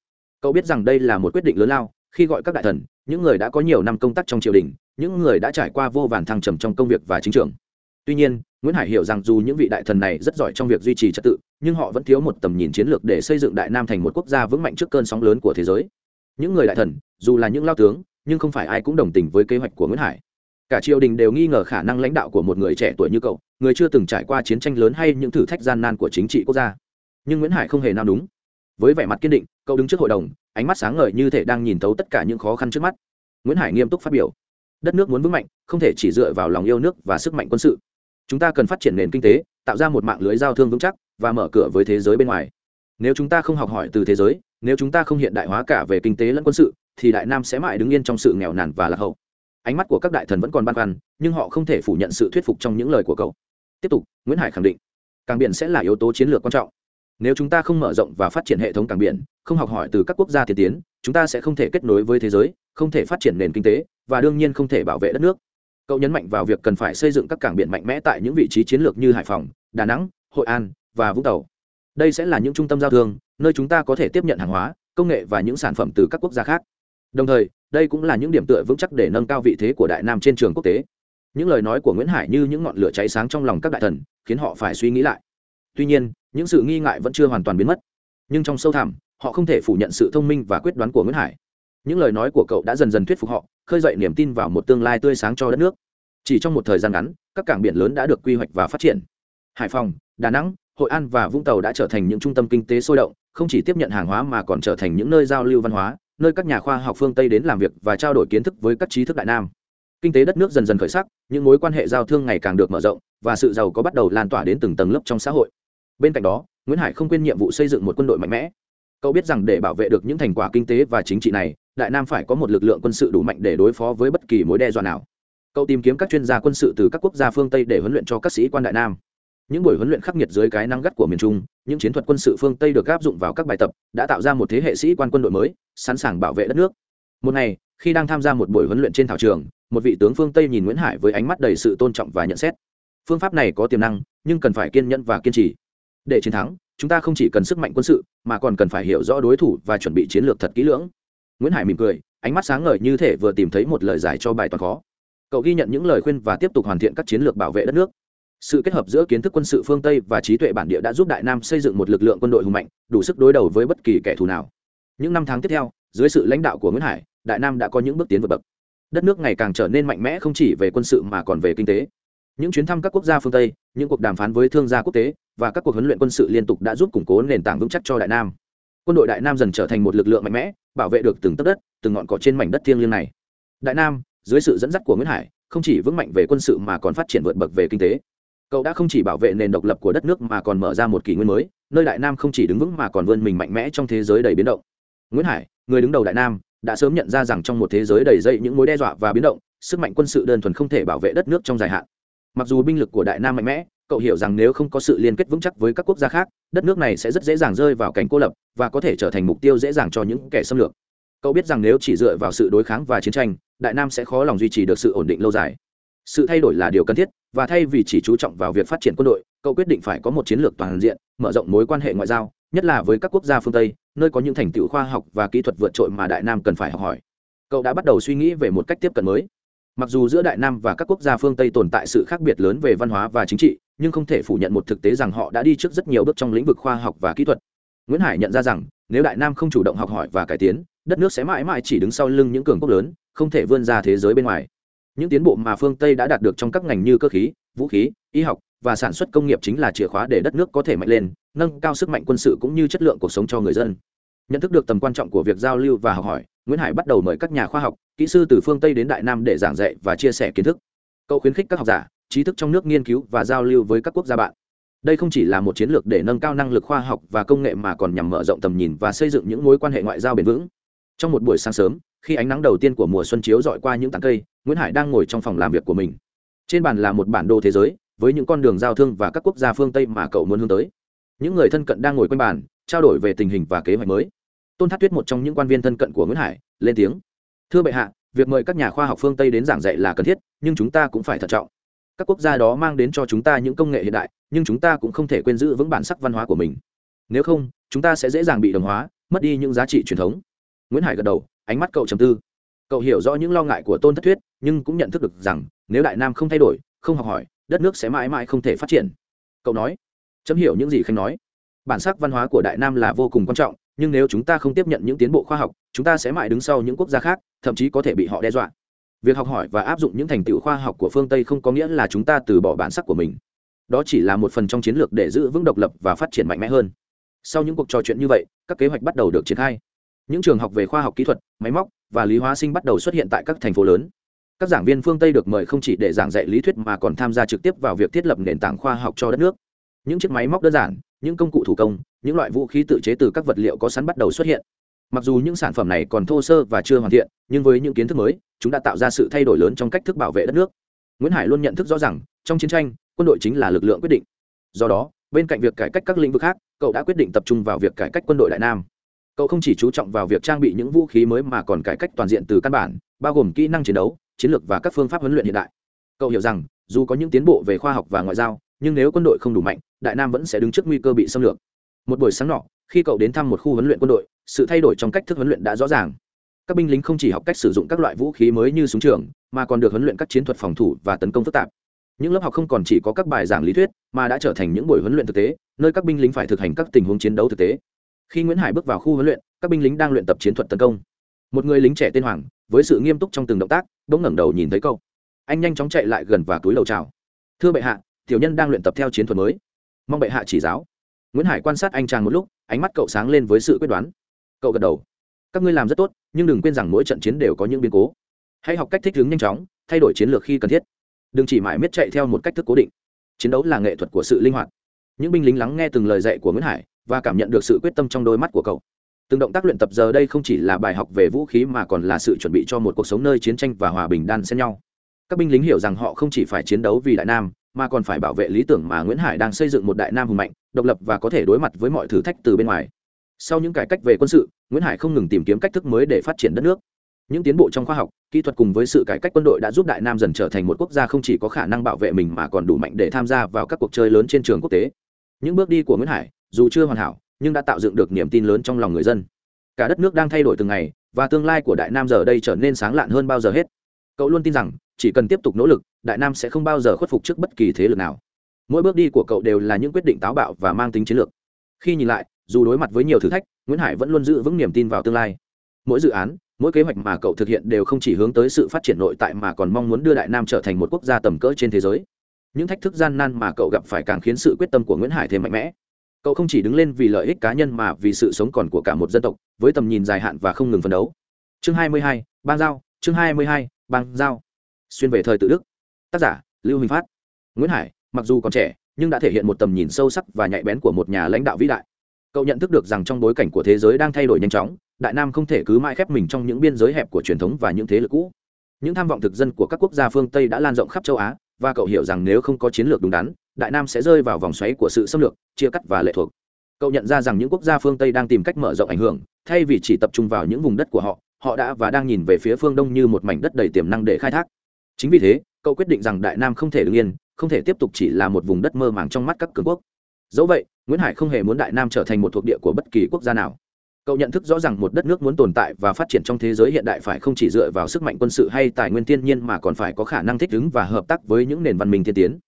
Cậu biết rằng đây là một quyết định lớn lao, khi gọi các đại thần, những người đã có nhiều năm công tác trong triều đình, những người đã trải qua vô vàn thăng trầm trong công việc và chính trường. Tuy nhiên, nguyễn hải hiểu rằng dù những vị đại thần này rất giỏi trong việc duy trì trật tự, nhưng họ vẫn thiếu một tầm nhìn chiến lược để xây dựng đại nam thành một quốc gia vững mạnh trước cơn sóng lớn của thế giới. Những người đại thần, dù là những lao tướng, nhưng không phải ai cũng đồng tình với kế hoạch của nguyễn hải cả triều đình đều nghi ngờ khả năng lãnh đạo của một người trẻ tuổi như cậu, người chưa từng trải qua chiến tranh lớn hay những thử thách gian nan của chính trị quốc gia. Nhưng nguyễn hải không hề nào đúng với vẻ mặt kiên định, cậu đứng trước hội đồng, ánh mắt sáng ngời như thể đang nhìn thấu tất cả những khó khăn trước mắt. Nguyễn hải nghiêm túc phát biểu. Đất nước muốn vững mạnh, không thể chỉ dựa vào lòng yêu nước và sức mạnh quân sự. Chúng ta cần phát triển nền kinh tế, tạo ra một mạng lưới giao thương vững chắc, và mở cửa với thế giới bên ngoài. Nếu chúng ta không học hỏi từ thế giới, nếu chúng ta không hiện đại hóa cả về kinh tế lẫn quân sự, thì đại nam sẽ mãi đứng yên trong sự nghèo nàn và lạc hậu ánh mắt của các đại thần vẫn còn băn khoăn, nhưng họ không thể phủ nhận sự thuyết phục trong những lời của cậu. Tiếp tục, nguyễn hải khẳng định, cảng biển sẽ là yếu tố chiến lược quan trọng. Nếu chúng ta không mở rộng và phát triển hệ thống cảng biển, không học hỏi từ các quốc gia tiên tiến, chúng ta sẽ không thể kết nối với thế giới, không thể phát triển nền kinh tế, và đương nhiên không thể bảo vệ đất nước. Cậu nhấn mạnh vào việc cần phải xây dựng các cảng biển mạnh mẽ tại những vị trí chiến lược như hải phòng, đà nẵng, hội an, và vũng tàu. Đây sẽ là những trung tâm giao thương, nơi chúng ta có thể tiếp nhận hàng hóa, công nghệ và những sản phẩm từ các quốc gia khác. Đồng thời đây cũng là những điểm tựa vững chắc để nâng cao vị thế của đại nam trên trường quốc tế. Những lời nói của nguyễn hải như những ngọn lửa cháy sáng trong lòng các đại thần, khiến họ phải suy nghĩ lại. Tuy nhiên, những sự nghi ngại vẫn chưa hoàn toàn biến mất. Nhưng trong sâu thẳm, họ không thể phủ nhận sự thông minh và quyết đoán của nguyễn hải. Những lời nói của cậu đã dần dần thuyết phục họ, khơi dậy niềm tin vào một tương lai tươi sáng cho đất nước. Chỉ trong một thời gian ngắn, các cảng biển lớn đã được quy hoạch và phát triển. Hải phòng, đà nẵng, hội an và vũng tàu đã trở thành những trung tâm kinh tế sôi động, không chỉ tiếp nhận hàng hóa mà còn trở thành những nơi giao lưu văn hóa nơi các nhà khoa học phương tây đến làm việc và trao đổi kiến thức với các trí thức đại nam. Kinh tế đất nước dần dần khởi sắc, những mối quan hệ giao thương ngày càng được mở rộng, và sự giàu có bắt đầu lan tỏa đến từng tầng lớp trong xã hội. Bên cạnh đó, nguyễn hải không quên nhiệm vụ xây dựng một quân đội mạnh mẽ. Cậu biết rằng để bảo vệ được những thành quả kinh tế và chính trị này, đại nam phải có một lực lượng quân sự đủ mạnh để đối phó với bất kỳ mối đe dọa nào. Cậu tìm kiếm các chuyên gia quân sự từ các quốc gia phương tây để huấn luyện cho các sĩ quan đại nam những buổi huấn luyện khắc nghiệt dưới cái nắng gắt của miền trung, những chiến thuật quân sự phương tây được áp dụng vào các bài tập, đã tạo ra một thế hệ sĩ quan quân đội mới, sẵn sàng bảo vệ đất nước. Một ngày, khi đang tham gia một buổi huấn luyện trên thảo trường, một vị tướng phương tây nhìn nguyễn hải với ánh mắt đầy sự tôn trọng và nhận xét. Phương pháp này có tiềm năng, nhưng cần phải kiên nhẫn và kiên trì. Để chiến thắng, chúng ta không chỉ cần sức mạnh quân sự, mà còn cần phải hiểu rõ đối thủ và chuẩn bị chiến lược thật kỹ lưỡng. Nguyễn hải mỉm cười, ánh mắt sáng ngời như thể vừa tìm thấy một lời giải cho bài toán khó. Cậu ghi nhận những lời khuyên và tiếp tục hoàn thiện các chiến lược bảo vệ đất nước sự kết hợp giữa kiến thức quân sự phương tây và trí tuệ bản địa đã giúp đại nam xây dựng một lực lượng quân đội hùng mạnh, đủ sức đối đầu với bất kỳ kẻ thù nào. Những năm tháng tiếp theo, dưới sự lãnh đạo của nguyễn hải, đại nam đã có những bước tiến vượt bậc. Đất nước ngày càng trở nên mạnh mẽ không chỉ về quân sự mà còn về kinh tế. Những chuyến thăm các quốc gia phương tây, những cuộc đàm phán với thương gia quốc tế và các cuộc huấn luyện quân sự liên tục đã giúp củng cố nền tảng vững chắc cho đại nam. Quân đội đại nam dần trở thành một lực lượng mạnh mẽ, bảo vệ được từng tấc đất, từng ngọn cỏ trên mảnh đất thiêng liêng này. Đại nam, dưới sự dẫn dắt của nguyễn hải, không chỉ vững mạnh về quân sự mà còn phát triển vượt bậc về kinh tế cậu đã không chỉ bảo vệ nền độc lập của đất nước mà còn mở ra một kỷ nguyên mới, nơi đại nam không chỉ đứng vững mà còn vươn mình mạnh mẽ trong thế giới đầy biến động. Nguyễn hải, người đứng đầu đại nam, đã sớm nhận ra rằng trong một thế giới đầy dây những mối đe dọa và biến động, sức mạnh quân sự đơn thuần không thể bảo vệ đất nước trong dài hạn. Mặc dù binh lực của đại nam mạnh mẽ, cậu hiểu rằng nếu không có sự liên kết vững chắc với các quốc gia khác, đất nước này sẽ rất dễ dàng rơi vào cảnh cô lập và có thể trở thành mục tiêu dễ dàng cho những kẻ xâm lược. Cậu biết rằng nếu chỉ dựa vào sự đối kháng và chiến tranh, đại nam sẽ khó lòng duy trì được sự ổn định lâu dài sự thay đổi là điều cần thiết, và thay vì chỉ chú trọng vào việc phát triển quân đội, cậu quyết định phải có một chiến lược toàn diện, mở rộng mối quan hệ ngoại giao, nhất là với các quốc gia phương tây, nơi có những thành tựu khoa học và kỹ thuật vượt trội mà đại nam cần phải học hỏi. Cậu đã bắt đầu suy nghĩ về một cách tiếp cận mới. Mặc dù giữa đại nam và các quốc gia phương tây tồn tại sự khác biệt lớn về văn hóa và chính trị, nhưng không thể phủ nhận một thực tế rằng họ đã đi trước rất nhiều bước trong lĩnh vực khoa học và kỹ thuật. Nguyễn hải nhận ra rằng, nếu đại nam không chủ động học hỏi và cải tiến, đất nước sẽ mãi mãi chỉ đứng sau lưng những cường quốc lớn, không thể vươn ra thế giới bên ngoài những tiến bộ mà phương tây đã đạt được trong các ngành như cơ khí, vũ khí, y học và sản xuất công nghiệp chính là chìa khóa để đất nước có thể mạnh lên, nâng cao sức mạnh quân sự cũng như chất lượng cuộc sống cho người dân. Nhận thức được tầm quan trọng của việc giao lưu và học hỏi, nguyễn hải bắt đầu mời các nhà khoa học, kỹ sư từ phương tây đến đại nam để giảng dạy và chia sẻ kiến thức. Cậu khuyến khích các học giả, trí thức trong nước nghiên cứu và giao lưu với các quốc gia bạn. Đây không chỉ là một chiến lược để nâng cao năng lực khoa học và công nghệ mà còn nhằm mở rộng tầm nhìn và xây dựng những mối quan hệ ngoại giao bền vững. Trong một buổi sáng sớm khi ánh nắng đầu tiên của mùa xuân chiếu dọi qua những tảng cây, nguyễn hải đang ngồi trong phòng làm việc của mình. Trên bàn là một bản đồ thế giới, với những con đường giao thương và các quốc gia phương tây mà cậu muốn hướng tới. Những người thân cận đang ngồi quanh bàn, trao đổi về tình hình và kế hoạch mới. Tôn thát tuyết một trong những quan viên thân cận của nguyễn hải, lên tiếng. Thưa bệ hạ, việc mời các nhà khoa học phương tây đến giảng dạy là cần thiết, nhưng chúng ta cũng phải thận trọng. Các quốc gia đó mang đến cho chúng ta những công nghệ hiện đại, nhưng chúng ta cũng không thể quên giữ vững bản sắc văn hóa của mình. Nếu không, chúng ta sẽ dễ dàng bị đồng hóa, mất đi những giá trị truyền thống. Nguyễn hải gật đầu ánh mắt cậu trầm tư. Cậu hiểu rõ những lo ngại của tôn thất thuyết, nhưng cũng nhận thức được rằng, nếu đại nam không thay đổi, không học hỏi, đất nước sẽ mãi mãi không thể phát triển. Cậu nói, chấm hiểu những gì khanh nói. Bản sắc văn hóa của đại nam là vô cùng quan trọng, nhưng nếu chúng ta không tiếp nhận những tiến bộ khoa học, chúng ta sẽ mãi đứng sau những quốc gia khác, thậm chí có thể bị họ đe dọa. Việc học hỏi và áp dụng những thành tựu khoa học của phương tây không có nghĩa là chúng ta từ bỏ bản sắc của mình. Đó chỉ là một phần trong chiến lược để giữ vững độc lập và phát triển mạnh mẽ hơn. Sau những cuộc trò chuyện như vậy, các kế hoạch bắt đầu được triển khai những trường học về khoa học kỹ thuật, máy móc và lý hóa sinh bắt đầu xuất hiện tại các thành phố lớn. Các giảng viên phương tây được mời không chỉ để giảng dạy lý thuyết mà còn tham gia trực tiếp vào việc thiết lập nền tảng khoa học cho đất nước. Những chiếc máy móc đơn giản, những công cụ thủ công, những loại vũ khí tự chế từ các vật liệu có sẵn bắt đầu xuất hiện. Mặc dù những sản phẩm này còn thô sơ và chưa hoàn thiện, nhưng với những kiến thức mới, chúng đã tạo ra sự thay đổi lớn trong cách thức bảo vệ đất nước. Nguyễn hải luôn nhận thức rõ rằng trong chiến tranh, quân đội chính là lực lượng quyết định. Do đó, bên cạnh việc cải cách các lĩnh vực khác, cậu đã quyết định tập trung vào việc cải cách quân đội đại nam cậu không chỉ chú trọng vào việc trang bị những vũ khí mới mà còn cải cách toàn diện từ căn bản, bao gồm kỹ năng chiến đấu, chiến lược và các phương pháp huấn luyện hiện đại. Cậu hiểu rằng, dù có những tiến bộ về khoa học và ngoại giao, nhưng nếu quân đội không đủ mạnh, đại nam vẫn sẽ đứng trước nguy cơ bị xâm lược. Một buổi sáng nọ, khi cậu đến thăm một khu huấn luyện quân đội, sự thay đổi trong cách thức huấn luyện đã rõ ràng. Các binh lính không chỉ học cách sử dụng các loại vũ khí mới như súng trường, mà còn được huấn luyện các chiến thuật phòng thủ và tấn công phức tạp. Những lớp học không còn chỉ có các bài giảng lý thuyết, mà đã trở thành những buổi huấn luyện thực tế, nơi các binh lính phải thực hành các tình huống chiến đấu thực tế khi nguyễn hải bước vào khu huấn luyện, các binh lính đang luyện tập chiến thuật tấn công. Một người lính trẻ tên hoàng, với sự nghiêm túc trong từng động tác, bỗng ngẩng đầu nhìn thấy câu anh nhanh chóng chạy lại gần và túi đầu chào. Thưa bệ hạ, tiểu nhân đang luyện tập theo chiến thuật mới. Mong bệ hạ chỉ giáo. Nguyễn hải quan sát anh chàng một lúc, ánh mắt cậu sáng lên với sự quyết đoán. Cậu gật đầu. Các ngươi làm rất tốt, nhưng đừng quên rằng mỗi trận chiến đều có những biến cố. Hãy học cách thích ứng nhanh chóng, thay đổi chiến lược khi cần thiết. Đừng chỉ mãi miết chạy theo một cách thức cố định. Chiến đấu là nghệ thuật của sự linh hoạt. Những binh lính lắng nghe từng lời dạy của nguyễn hải và cảm nhận được sự quyết tâm trong đôi mắt của cậu. Từng động tác luyện tập giờ đây không chỉ là bài học về vũ khí mà còn là sự chuẩn bị cho một cuộc sống nơi chiến tranh và hòa bình đan xen nhau. Các binh lính hiểu rằng họ không chỉ phải chiến đấu vì đại nam, mà còn phải bảo vệ lý tưởng mà nguyễn hải đang xây dựng một đại nam hùng mạnh, độc lập và có thể đối mặt với mọi thử thách từ bên ngoài. Sau những cải cách về quân sự, nguyễn hải không ngừng tìm kiếm cách thức mới để phát triển đất nước. Những tiến bộ trong khoa học, kỹ thuật cùng với sự cải cách quân đội đã giúp đại nam dần trở thành một quốc gia không chỉ có khả năng bảo vệ mình mà còn đủ mạnh để tham gia vào các cuộc chơi lớn trên trường quốc tế. Những bước đi của nguyễn hải dù chưa hoàn hảo, nhưng đã tạo dựng được niềm tin lớn trong lòng người dân. Cả đất nước đang thay đổi từng ngày, và tương lai của đại nam giờ đây trở nên sáng lạn hơn bao giờ hết. Cậu luôn tin rằng, chỉ cần tiếp tục nỗ lực, đại nam sẽ không bao giờ khuất phục trước bất kỳ thế lực nào. Mỗi bước đi của cậu đều là những quyết định táo bạo và mang tính chiến lược. Khi nhìn lại, dù đối mặt với nhiều thử thách, nguyễn hải vẫn luôn giữ vững niềm tin vào tương lai. Mỗi dự án, mỗi kế hoạch mà cậu thực hiện đều không chỉ hướng tới sự phát triển nội tại mà còn mong muốn đưa đại nam trở thành một quốc gia tầm cỡ trên thế giới. Những thách thức gian nan mà cậu gặp phải càng khiến sự quyết tâm của nguyễn hải thêm mạnh mẽ cậu không chỉ đứng lên vì lợi ích cá nhân mà vì sự sống còn của cả một dân tộc với tầm nhìn dài hạn và không ngừng phấn đấu. Chương 22, bang giao chương 22, bang giao. Xuyên về thời tự đức. Tác giả lưu huỳnh phát. Nguyễn hải mặc dù còn trẻ nhưng đã thể hiện một tầm nhìn sâu sắc và nhạy bén của một nhà lãnh đạo vĩ đại. Cậu nhận thức được rằng trong bối cảnh của thế giới đang thay đổi nhanh chóng đại nam không thể cứ mãi khép mình trong những biên giới hẹp của truyền thống và những thế lực cũ. Những tham vọng thực dân của các quốc gia phương tây đã lan rộng khắp châu á và cậu hiểu rằng nếu không có chiến lược đúng đắn đại nam sẽ rơi vào vòng xoáy của sự xâm lược, chia cắt và lệ thuộc. Cậu nhận ra rằng những quốc gia phương tây đang tìm cách mở rộng ảnh hưởng, thay vì chỉ tập trung vào những vùng đất của họ họ đã và đang nhìn về phía phương đông như một mảnh đất đầy tiềm năng để khai thác. Chính vì thế, cậu quyết định rằng đại nam không thể đứng yên, không thể tiếp tục chỉ là một vùng đất mơ màng trong mắt các cường quốc. Dẫu vậy, nguyễn hải không hề muốn đại nam trở thành một thuộc địa của bất kỳ quốc gia nào. Cậu nhận thức rõ rằng một đất nước muốn tồn tại và phát triển trong thế giới hiện đại phải không chỉ dựa vào sức mạnh quân sự hay tài nguyên thiên nhiên mà còn phải có khả năng thích ứng và hợp tác với những nền văn minh tiên tiến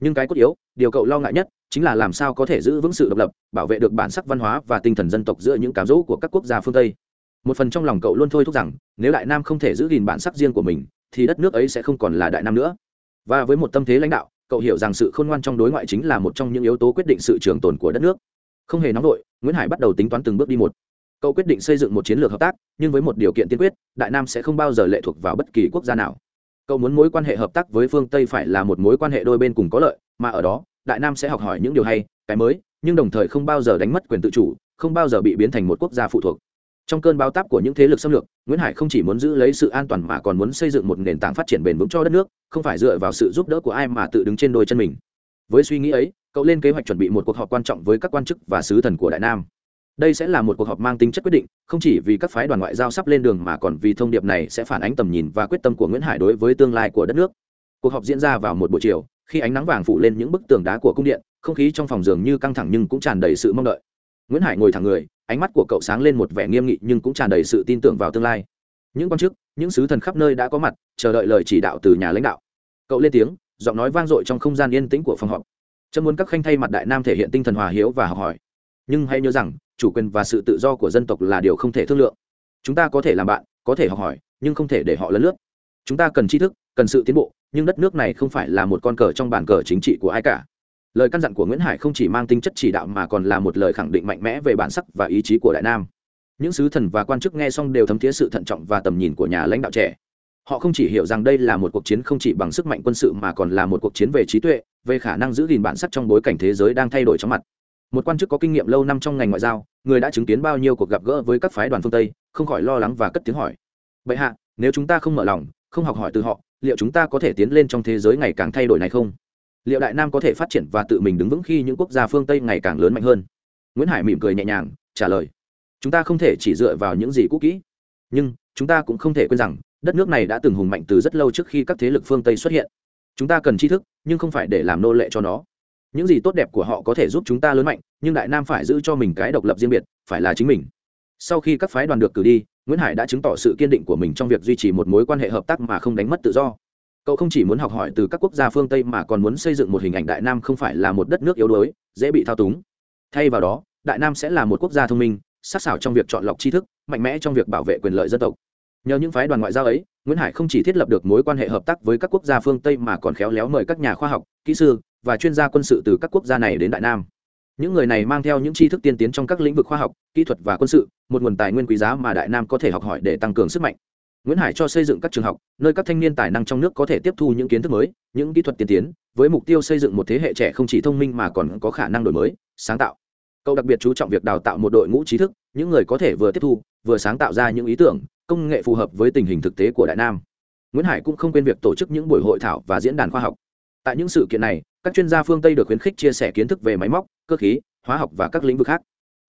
nhưng cái cốt yếu, điều cậu lo ngại nhất chính là làm sao có thể giữ vững sự độc lập, bảo vệ được bản sắc văn hóa và tinh thần dân tộc giữa những cám dỗ của các quốc gia phương tây. Một phần trong lòng cậu luôn thôi thúc rằng, nếu đại nam không thể giữ gìn bản sắc riêng của mình, thì đất nước ấy sẽ không còn là đại nam nữa. Và với một tâm thế lãnh đạo, cậu hiểu rằng sự khôn ngoan trong đối ngoại chính là một trong những yếu tố quyết định sự trường tồn của đất nước. Không hề nóng vội, nguyễn hải bắt đầu tính toán từng bước đi một. Cậu quyết định xây dựng một chiến lược hợp tác, nhưng với một điều kiện tiên quyết, đại nam sẽ không bao giờ lệ thuộc vào bất kỳ quốc gia nào cậu muốn mối quan hệ hợp tác với phương tây phải là một mối quan hệ đôi bên cùng có lợi, mà ở đó, đại nam sẽ học hỏi những điều hay, cái mới, nhưng đồng thời không bao giờ đánh mất quyền tự chủ, không bao giờ bị biến thành một quốc gia phụ thuộc. Trong cơn báo táp của những thế lực xâm lược, nguyễn hải không chỉ muốn giữ lấy sự an toàn mà còn muốn xây dựng một nền tảng phát triển bền vững cho đất nước, không phải dựa vào sự giúp đỡ của ai mà tự đứng trên đôi chân mình. Với suy nghĩ ấy, cậu lên kế hoạch chuẩn bị một cuộc họp quan trọng với các quan chức và sứ thần của đại nam đây sẽ là một cuộc họp mang tính chất quyết định, không chỉ vì các phái đoàn ngoại giao sắp lên đường mà còn vì thông điệp này sẽ phản ánh tầm nhìn và quyết tâm của nguyễn hải đối với tương lai của đất nước. Cuộc họp diễn ra vào một buổi chiều, khi ánh nắng vàng phủ lên những bức tường đá của cung điện, không khí trong phòng dường như căng thẳng nhưng cũng tràn đầy sự mong đợi. Nguyễn hải ngồi thẳng người, ánh mắt của cậu sáng lên một vẻ nghiêm nghị nhưng cũng tràn đầy sự tin tưởng vào tương lai. Những quan chức, những sứ thần khắp nơi đã có mặt, chờ đợi lời chỉ đạo từ nhà lãnh đạo. Cậu lên tiếng, giọng nói vang dội trong không gian yên tĩnh của phòng họp. Chấm muốn các khanh thay mặt đại nam thể hiện tinh thần hòa hiếu và học hỏi. Nhưng hãy nhớ rằng chủ quyền và sự tự do của dân tộc là điều không thể thương lượng. Chúng ta có thể làm bạn, có thể học hỏi, nhưng không thể để họ lấn lướt. Chúng ta cần tri thức, cần sự tiến bộ, nhưng đất nước này không phải là một con cờ trong bàn cờ chính trị của ai cả. Lời căn dặn của nguyễn hải không chỉ mang tính chất chỉ đạo mà còn là một lời khẳng định mạnh mẽ về bản sắc và ý chí của đại nam. Những sứ thần và quan chức nghe xong đều thấm thiế sự thận trọng và tầm nhìn của nhà lãnh đạo trẻ. Họ không chỉ hiểu rằng đây là một cuộc chiến không chỉ bằng sức mạnh quân sự mà còn là một cuộc chiến về trí tuệ, về khả năng giữ gìn bản sắc trong bối cảnh thế giới đang thay đổi chóng mặt một quan chức có kinh nghiệm lâu năm trong ngành ngoại giao, người đã chứng kiến bao nhiêu cuộc gặp gỡ với các phái đoàn phương tây, không khỏi lo lắng và cất tiếng hỏi. Vậy hạ, nếu chúng ta không mở lòng, không học hỏi từ họ, liệu chúng ta có thể tiến lên trong thế giới ngày càng thay đổi này không? Liệu đại nam có thể phát triển và tự mình đứng vững khi những quốc gia phương tây ngày càng lớn mạnh hơn? Nguyễn hải mỉm cười nhẹ nhàng, trả lời. Chúng ta không thể chỉ dựa vào những gì cũ kỹ. Nhưng, chúng ta cũng không thể quên rằng, đất nước này đã từng hùng mạnh từ rất lâu trước khi các thế lực phương tây xuất hiện. Chúng ta cần tri thức, nhưng không phải để làm nô lệ cho nó những gì tốt đẹp của họ có thể giúp chúng ta lớn mạnh, nhưng đại nam phải giữ cho mình cái độc lập riêng biệt, phải là chính mình. Sau khi các phái đoàn được cử đi, nguyễn hải đã chứng tỏ sự kiên định của mình trong việc duy trì một mối quan hệ hợp tác mà không đánh mất tự do. Cậu không chỉ muốn học hỏi từ các quốc gia phương tây mà còn muốn xây dựng một hình ảnh đại nam không phải là một đất nước yếu đuối, dễ bị thao túng. Thay vào đó, đại nam sẽ là một quốc gia thông minh, sắc sảo trong việc chọn lọc tri thức, mạnh mẽ trong việc bảo vệ quyền lợi dân tộc. Nhờ những phái đoàn ngoại giao ấy, nguyễn hải không chỉ thiết lập được mối quan hệ hợp tác với các quốc gia phương tây mà còn khéo léo mời các nhà khoa học, kỹ sư và chuyên gia quân sự từ các quốc gia này đến đại nam. Những người này mang theo những tri thức tiên tiến trong các lĩnh vực khoa học, kỹ thuật và quân sự, một nguồn tài nguyên quý giá mà đại nam có thể học hỏi để tăng cường sức mạnh. Nguyễn hải cho xây dựng các trường học, nơi các thanh niên tài năng trong nước có thể tiếp thu những kiến thức mới, những kỹ thuật tiên tiến, với mục tiêu xây dựng một thế hệ trẻ không chỉ thông minh mà còn có khả năng đổi mới, sáng tạo. Cậu đặc biệt chú trọng việc đào tạo một đội ngũ trí thức, những người có thể vừa tiếp thu, vừa sáng tạo ra những ý tưởng, công nghệ phù hợp với tình hình thực tế của đại nam. Nguyễn hải cũng không quên việc tổ chức những buổi hội thảo và diễn đàn khoa học tại những sự kiện này, các chuyên gia phương tây được khuyến khích chia sẻ kiến thức về máy móc, cơ khí, hóa học và các lĩnh vực khác.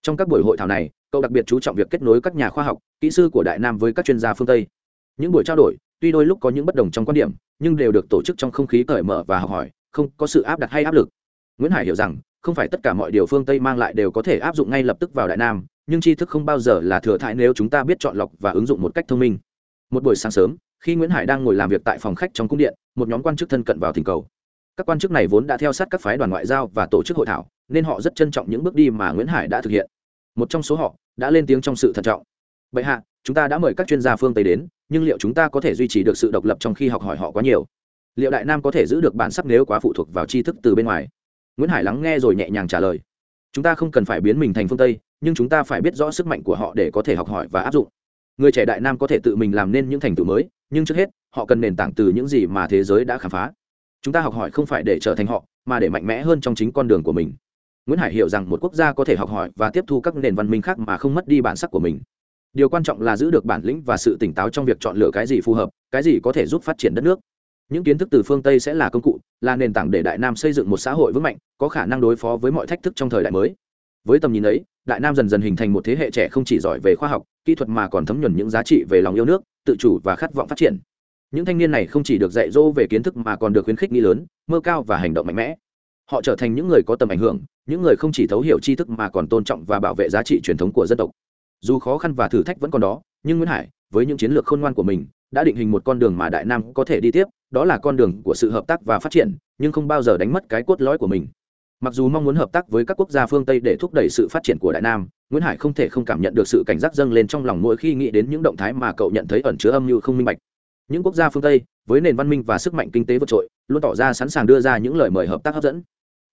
Trong các buổi hội thảo này, cậu đặc biệt chú trọng việc kết nối các nhà khoa học, kỹ sư của đại nam với các chuyên gia phương tây. Những buổi trao đổi, tuy đôi lúc có những bất đồng trong quan điểm, nhưng đều được tổ chức trong không khí cởi mở và học hỏi, không có sự áp đặt hay áp lực. Nguyễn hải hiểu rằng, không phải tất cả mọi điều phương tây mang lại đều có thể áp dụng ngay lập tức vào đại nam, nhưng tri thức không bao giờ là thừa thãi nếu chúng ta biết chọn lọc và ứng dụng một cách thông minh. Một buổi sáng sớm, khi nguyễn hải đang ngồi làm việc tại phòng khách trong cung điện, một nhóm quan chức thân cận vào thỉnh cầu các quan chức này vốn đã theo sát các phái đoàn ngoại giao và tổ chức hội thảo, nên họ rất trân trọng những bước đi mà nguyễn hải đã thực hiện. Một trong số họ đã lên tiếng trong sự thận trọng. Vậy hạ, chúng ta đã mời các chuyên gia phương tây đến, nhưng liệu chúng ta có thể duy trì được sự độc lập trong khi học hỏi họ quá nhiều? Liệu đại nam có thể giữ được bản sắc nếu quá phụ thuộc vào tri thức từ bên ngoài? Nguyễn hải lắng nghe rồi nhẹ nhàng trả lời. Chúng ta không cần phải biến mình thành phương tây, nhưng chúng ta phải biết rõ sức mạnh của họ để có thể học hỏi và áp dụng. Người trẻ đại nam có thể tự mình làm nên những thành tựu mới, nhưng trước hết, họ cần nền tảng từ những gì mà thế giới đã khám phá chúng ta học hỏi không phải để trở thành họ, mà để mạnh mẽ hơn trong chính con đường của mình. Nguyễn hải hiểu rằng một quốc gia có thể học hỏi và tiếp thu các nền văn minh khác mà không mất đi bản sắc của mình. Điều quan trọng là giữ được bản lĩnh và sự tỉnh táo trong việc chọn lựa cái gì phù hợp, cái gì có thể giúp phát triển đất nước. Những kiến thức từ phương tây sẽ là công cụ, là nền tảng để đại nam xây dựng một xã hội vững mạnh, có khả năng đối phó với mọi thách thức trong thời đại mới. Với tầm nhìn ấy, đại nam dần dần hình thành một thế hệ trẻ không chỉ giỏi về khoa học, kỹ thuật mà còn thấm nhuần những giá trị về lòng yêu nước, tự chủ và khát vọng phát triển những thanh niên này không chỉ được dạy dỗ về kiến thức mà còn được khuyến khích nghĩ lớn, mơ cao và hành động mạnh mẽ. Họ trở thành những người có tầm ảnh hưởng, những người không chỉ thấu hiểu tri thức mà còn tôn trọng và bảo vệ giá trị truyền thống của dân tộc. Dù khó khăn và thử thách vẫn còn đó, nhưng nguyễn hải, với những chiến lược khôn ngoan của mình, đã định hình một con đường mà đại nam có thể đi tiếp, đó là con đường của sự hợp tác và phát triển, nhưng không bao giờ đánh mất cái cốt lõi của mình. Mặc dù mong muốn hợp tác với các quốc gia phương tây để thúc đẩy sự phát triển của đại nam, nguyễn hải không thể không cảm nhận được sự cảnh giác dâng lên trong lòng mỗi khi nghĩ đến những động thái mà cậu nhận thấy ẩn chứa âm mưu không minh bạch những quốc gia phương tây, với nền văn minh và sức mạnh kinh tế vượt trội, luôn tỏ ra sẵn sàng đưa ra những lời mời hợp tác hấp dẫn.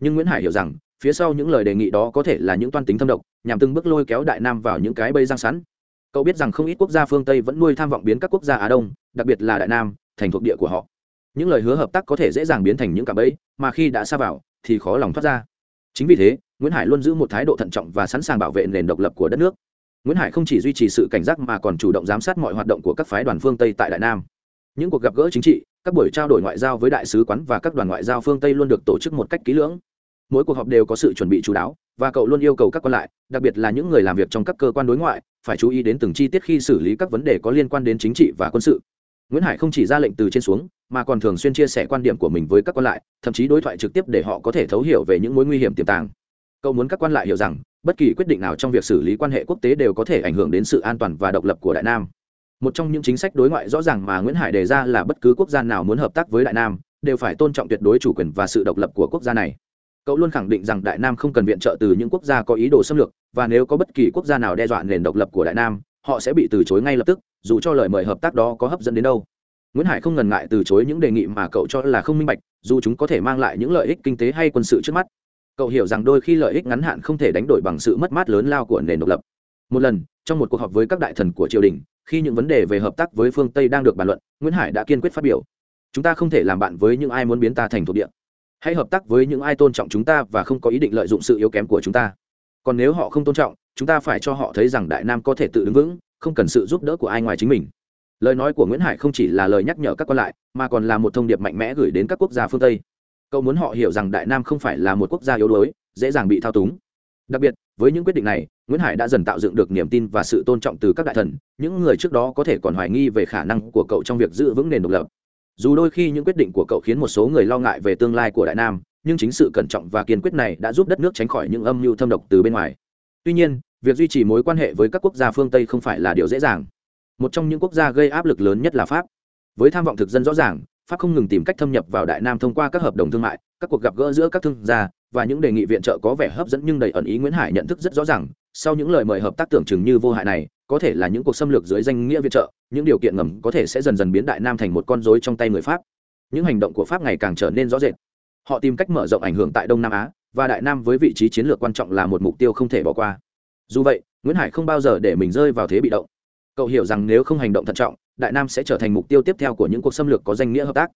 Nhưng nguyễn hải hiểu rằng, phía sau những lời đề nghị đó có thể là những toan tính thâm độc, nhằm từng bước lôi kéo đại nam vào những cái bây răng sẵn. Cậu biết rằng không ít quốc gia phương tây vẫn nuôi tham vọng biến các quốc gia á đông, đặc biệt là đại nam, thành thuộc địa của họ. Những lời hứa hợp tác có thể dễ dàng biến thành những cạm bẫy, mà khi đã xa vào, thì khó lòng thoát ra. Chính vì thế, nguyễn hải luôn giữ một thái độ thận trọng và sẵn sàng bảo vệ nền độc lập của đất nước. Nguyễn hải không chỉ duy trì sự cảnh giác mà còn chủ động giám sát mọi hoạt động của các phái đoàn phương tây tại đại nam những cuộc gặp gỡ chính trị, các buổi trao đổi ngoại giao với đại sứ quán và các đoàn ngoại giao phương tây luôn được tổ chức một cách kỹ lưỡng. Mỗi cuộc họp đều có sự chuẩn bị chú đáo, và cậu luôn yêu cầu các quan lại, đặc biệt là những người làm việc trong các cơ quan đối ngoại, phải chú ý đến từng chi tiết khi xử lý các vấn đề có liên quan đến chính trị và quân sự. Nguyễn hải không chỉ ra lệnh từ trên xuống, mà còn thường xuyên chia sẻ quan điểm của mình với các quan lại, thậm chí đối thoại trực tiếp để họ có thể thấu hiểu về những mối nguy hiểm tiềm tàng. Cậu muốn các quan lại hiểu rằng, bất kỳ quyết định nào trong việc xử lý quan hệ quốc tế đều có thể ảnh hưởng đến sự an toàn và độc lập của đại nam một trong những chính sách đối ngoại rõ ràng mà nguyễn hải đề ra là bất cứ quốc gia nào muốn hợp tác với đại nam, đều phải tôn trọng tuyệt đối chủ quyền và sự độc lập của quốc gia này. Cậu luôn khẳng định rằng đại nam không cần viện trợ từ những quốc gia có ý đồ xâm lược, và nếu có bất kỳ quốc gia nào đe dọa nền độc lập của đại nam, họ sẽ bị từ chối ngay lập tức, dù cho lời mời hợp tác đó có hấp dẫn đến đâu. Nguyễn hải không ngần ngại từ chối những đề nghị mà cậu cho là không minh bạch, dù chúng có thể mang lại những lợi ích kinh tế hay quân sự trước mắt. Cậu hiểu rằng đôi khi lợi ích ngắn hạn không thể đánh đổi bằng sự mất mát lớn lao của nền độc lập. Một lần, trong một cuộc họp với các đại thần của triều đình khi những vấn đề về hợp tác với phương tây đang được bàn luận, nguyễn hải đã kiên quyết phát biểu. Chúng ta không thể làm bạn với những ai muốn biến ta thành thuộc địa. Hãy hợp tác với những ai tôn trọng chúng ta và không có ý định lợi dụng sự yếu kém của chúng ta. Còn nếu họ không tôn trọng, chúng ta phải cho họ thấy rằng đại nam có thể tự đứng vững, không cần sự giúp đỡ của ai ngoài chính mình. Lời nói của nguyễn hải không chỉ là lời nhắc nhở các quan lại, mà còn là một thông điệp mạnh mẽ gửi đến các quốc gia phương tây. Cậu muốn họ hiểu rằng đại nam không phải là một quốc gia yếu đuối, dễ dàng bị thao túng. Đặc biệt, với những quyết định này nguyễn hải đã dần tạo dựng được niềm tin và sự tôn trọng từ các đại thần, những người trước đó có thể còn hoài nghi về khả năng của cậu trong việc giữ vững nền độc lập. Dù đôi khi những quyết định của cậu khiến một số người lo ngại về tương lai của đại nam, nhưng chính sự cẩn trọng và kiên quyết này đã giúp đất nước tránh khỏi những âm mưu thâm độc từ bên ngoài. Tuy nhiên, việc duy trì mối quan hệ với các quốc gia phương tây không phải là điều dễ dàng. Một trong những quốc gia gây áp lực lớn nhất là pháp. Với tham vọng thực dân rõ ràng, pháp không ngừng tìm cách thâm nhập vào đại nam thông qua các hợp đồng thương mại, các cuộc gặp gỡ giữa các thương gia và những đề nghị viện trợ có vẻ hấp dẫn nhưng đầy ẩn ý nguyễn hải nhận thức rất rõ ràng, sau những lời mời hợp tác tưởng chừng như vô hại này, có thể là những cuộc xâm lược dưới danh nghĩa viện trợ, những điều kiện ngầm có thể sẽ dần dần biến đại nam thành một con rối trong tay người pháp. Những hành động của pháp ngày càng trở nên rõ rệt. Họ tìm cách mở rộng ảnh hưởng tại đông nam á, và đại nam với vị trí chiến lược quan trọng là một mục tiêu không thể bỏ qua. Dù vậy, nguyễn hải không bao giờ để mình rơi vào thế bị động. Cậu hiểu rằng nếu không hành động thận trọng, đại nam sẽ trở thành mục tiêu tiếp theo của những cuộc xâm lược có danh nghĩa hợp tác.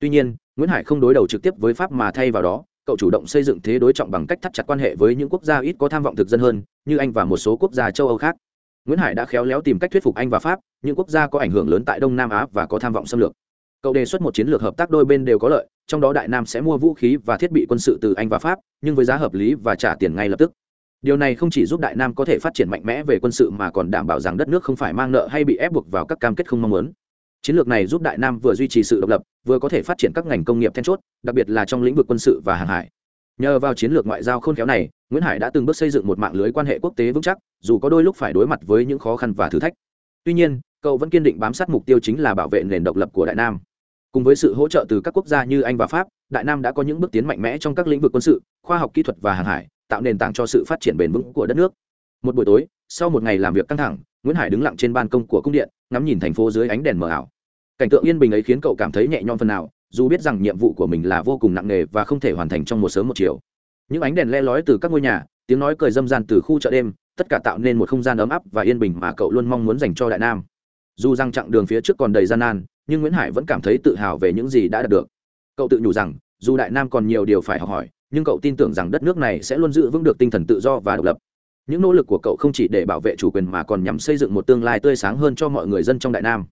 Tuy nhiên, nguyễn hải không đối đầu trực tiếp với pháp mà thay vào đó cậu chủ động xây dựng thế đối trọng bằng cách thắt chặt quan hệ với những quốc gia ít có tham vọng thực dân hơn, như anh và một số quốc gia châu âu khác. Nguyễn hải đã khéo léo tìm cách thuyết phục anh và pháp, những quốc gia có ảnh hưởng lớn tại đông nam á và có tham vọng xâm lược. Cậu đề xuất một chiến lược hợp tác đôi bên đều có lợi, trong đó đại nam sẽ mua vũ khí và thiết bị quân sự từ anh và pháp, nhưng với giá hợp lý và trả tiền ngay lập tức. Điều này không chỉ giúp đại nam có thể phát triển mạnh mẽ về quân sự mà còn đảm bảo rằng đất nước không phải mang nợ hay bị ép buộc vào các cam kết không mong muốn chiến lược này giúp đại nam vừa duy trì sự độc lập, vừa có thể phát triển các ngành công nghiệp then chốt, đặc biệt là trong lĩnh vực quân sự và hàng hải. Nhờ vào chiến lược ngoại giao khôn khéo này, nguyễn hải đã từng bước xây dựng một mạng lưới quan hệ quốc tế vững chắc, dù có đôi lúc phải đối mặt với những khó khăn và thử thách. Tuy nhiên, cậu vẫn kiên định bám sát mục tiêu chính là bảo vệ nền độc lập của đại nam. Cùng với sự hỗ trợ từ các quốc gia như anh và pháp, đại nam đã có những bước tiến mạnh mẽ trong các lĩnh vực quân sự, khoa học kỹ thuật và hàng hải, tạo nền tảng cho sự phát triển bền vững của đất nước. Một buổi tối, sau một ngày làm việc căng thẳng, nguyễn hải đứng lặng trên ban công của cung điện, ngắm nhìn thành phố dưới ánh đèn mờ ảo cảnh tượng yên bình ấy khiến cậu cảm thấy nhẹ nhõm phần nào, dù biết rằng nhiệm vụ của mình là vô cùng nặng nề và không thể hoàn thành trong một sớm một chiều. Những ánh đèn le lói từ các ngôi nhà, tiếng nói cười râm ran từ khu chợ đêm, tất cả tạo nên một không gian ấm áp và yên bình mà cậu luôn mong muốn dành cho đại nam. Dù rằng chặng đường phía trước còn đầy gian nan, nhưng nguyễn hải vẫn cảm thấy tự hào về những gì đã đạt được. Cậu tự nhủ rằng, dù đại nam còn nhiều điều phải học hỏi, nhưng cậu tin tưởng rằng đất nước này sẽ luôn giữ vững được tinh thần tự do và độc lập. Những nỗ lực của cậu không chỉ để bảo vệ chủ quyền mà còn nhằm xây dựng một tương lai tươi sáng hơn cho mọi người dân trong đại nam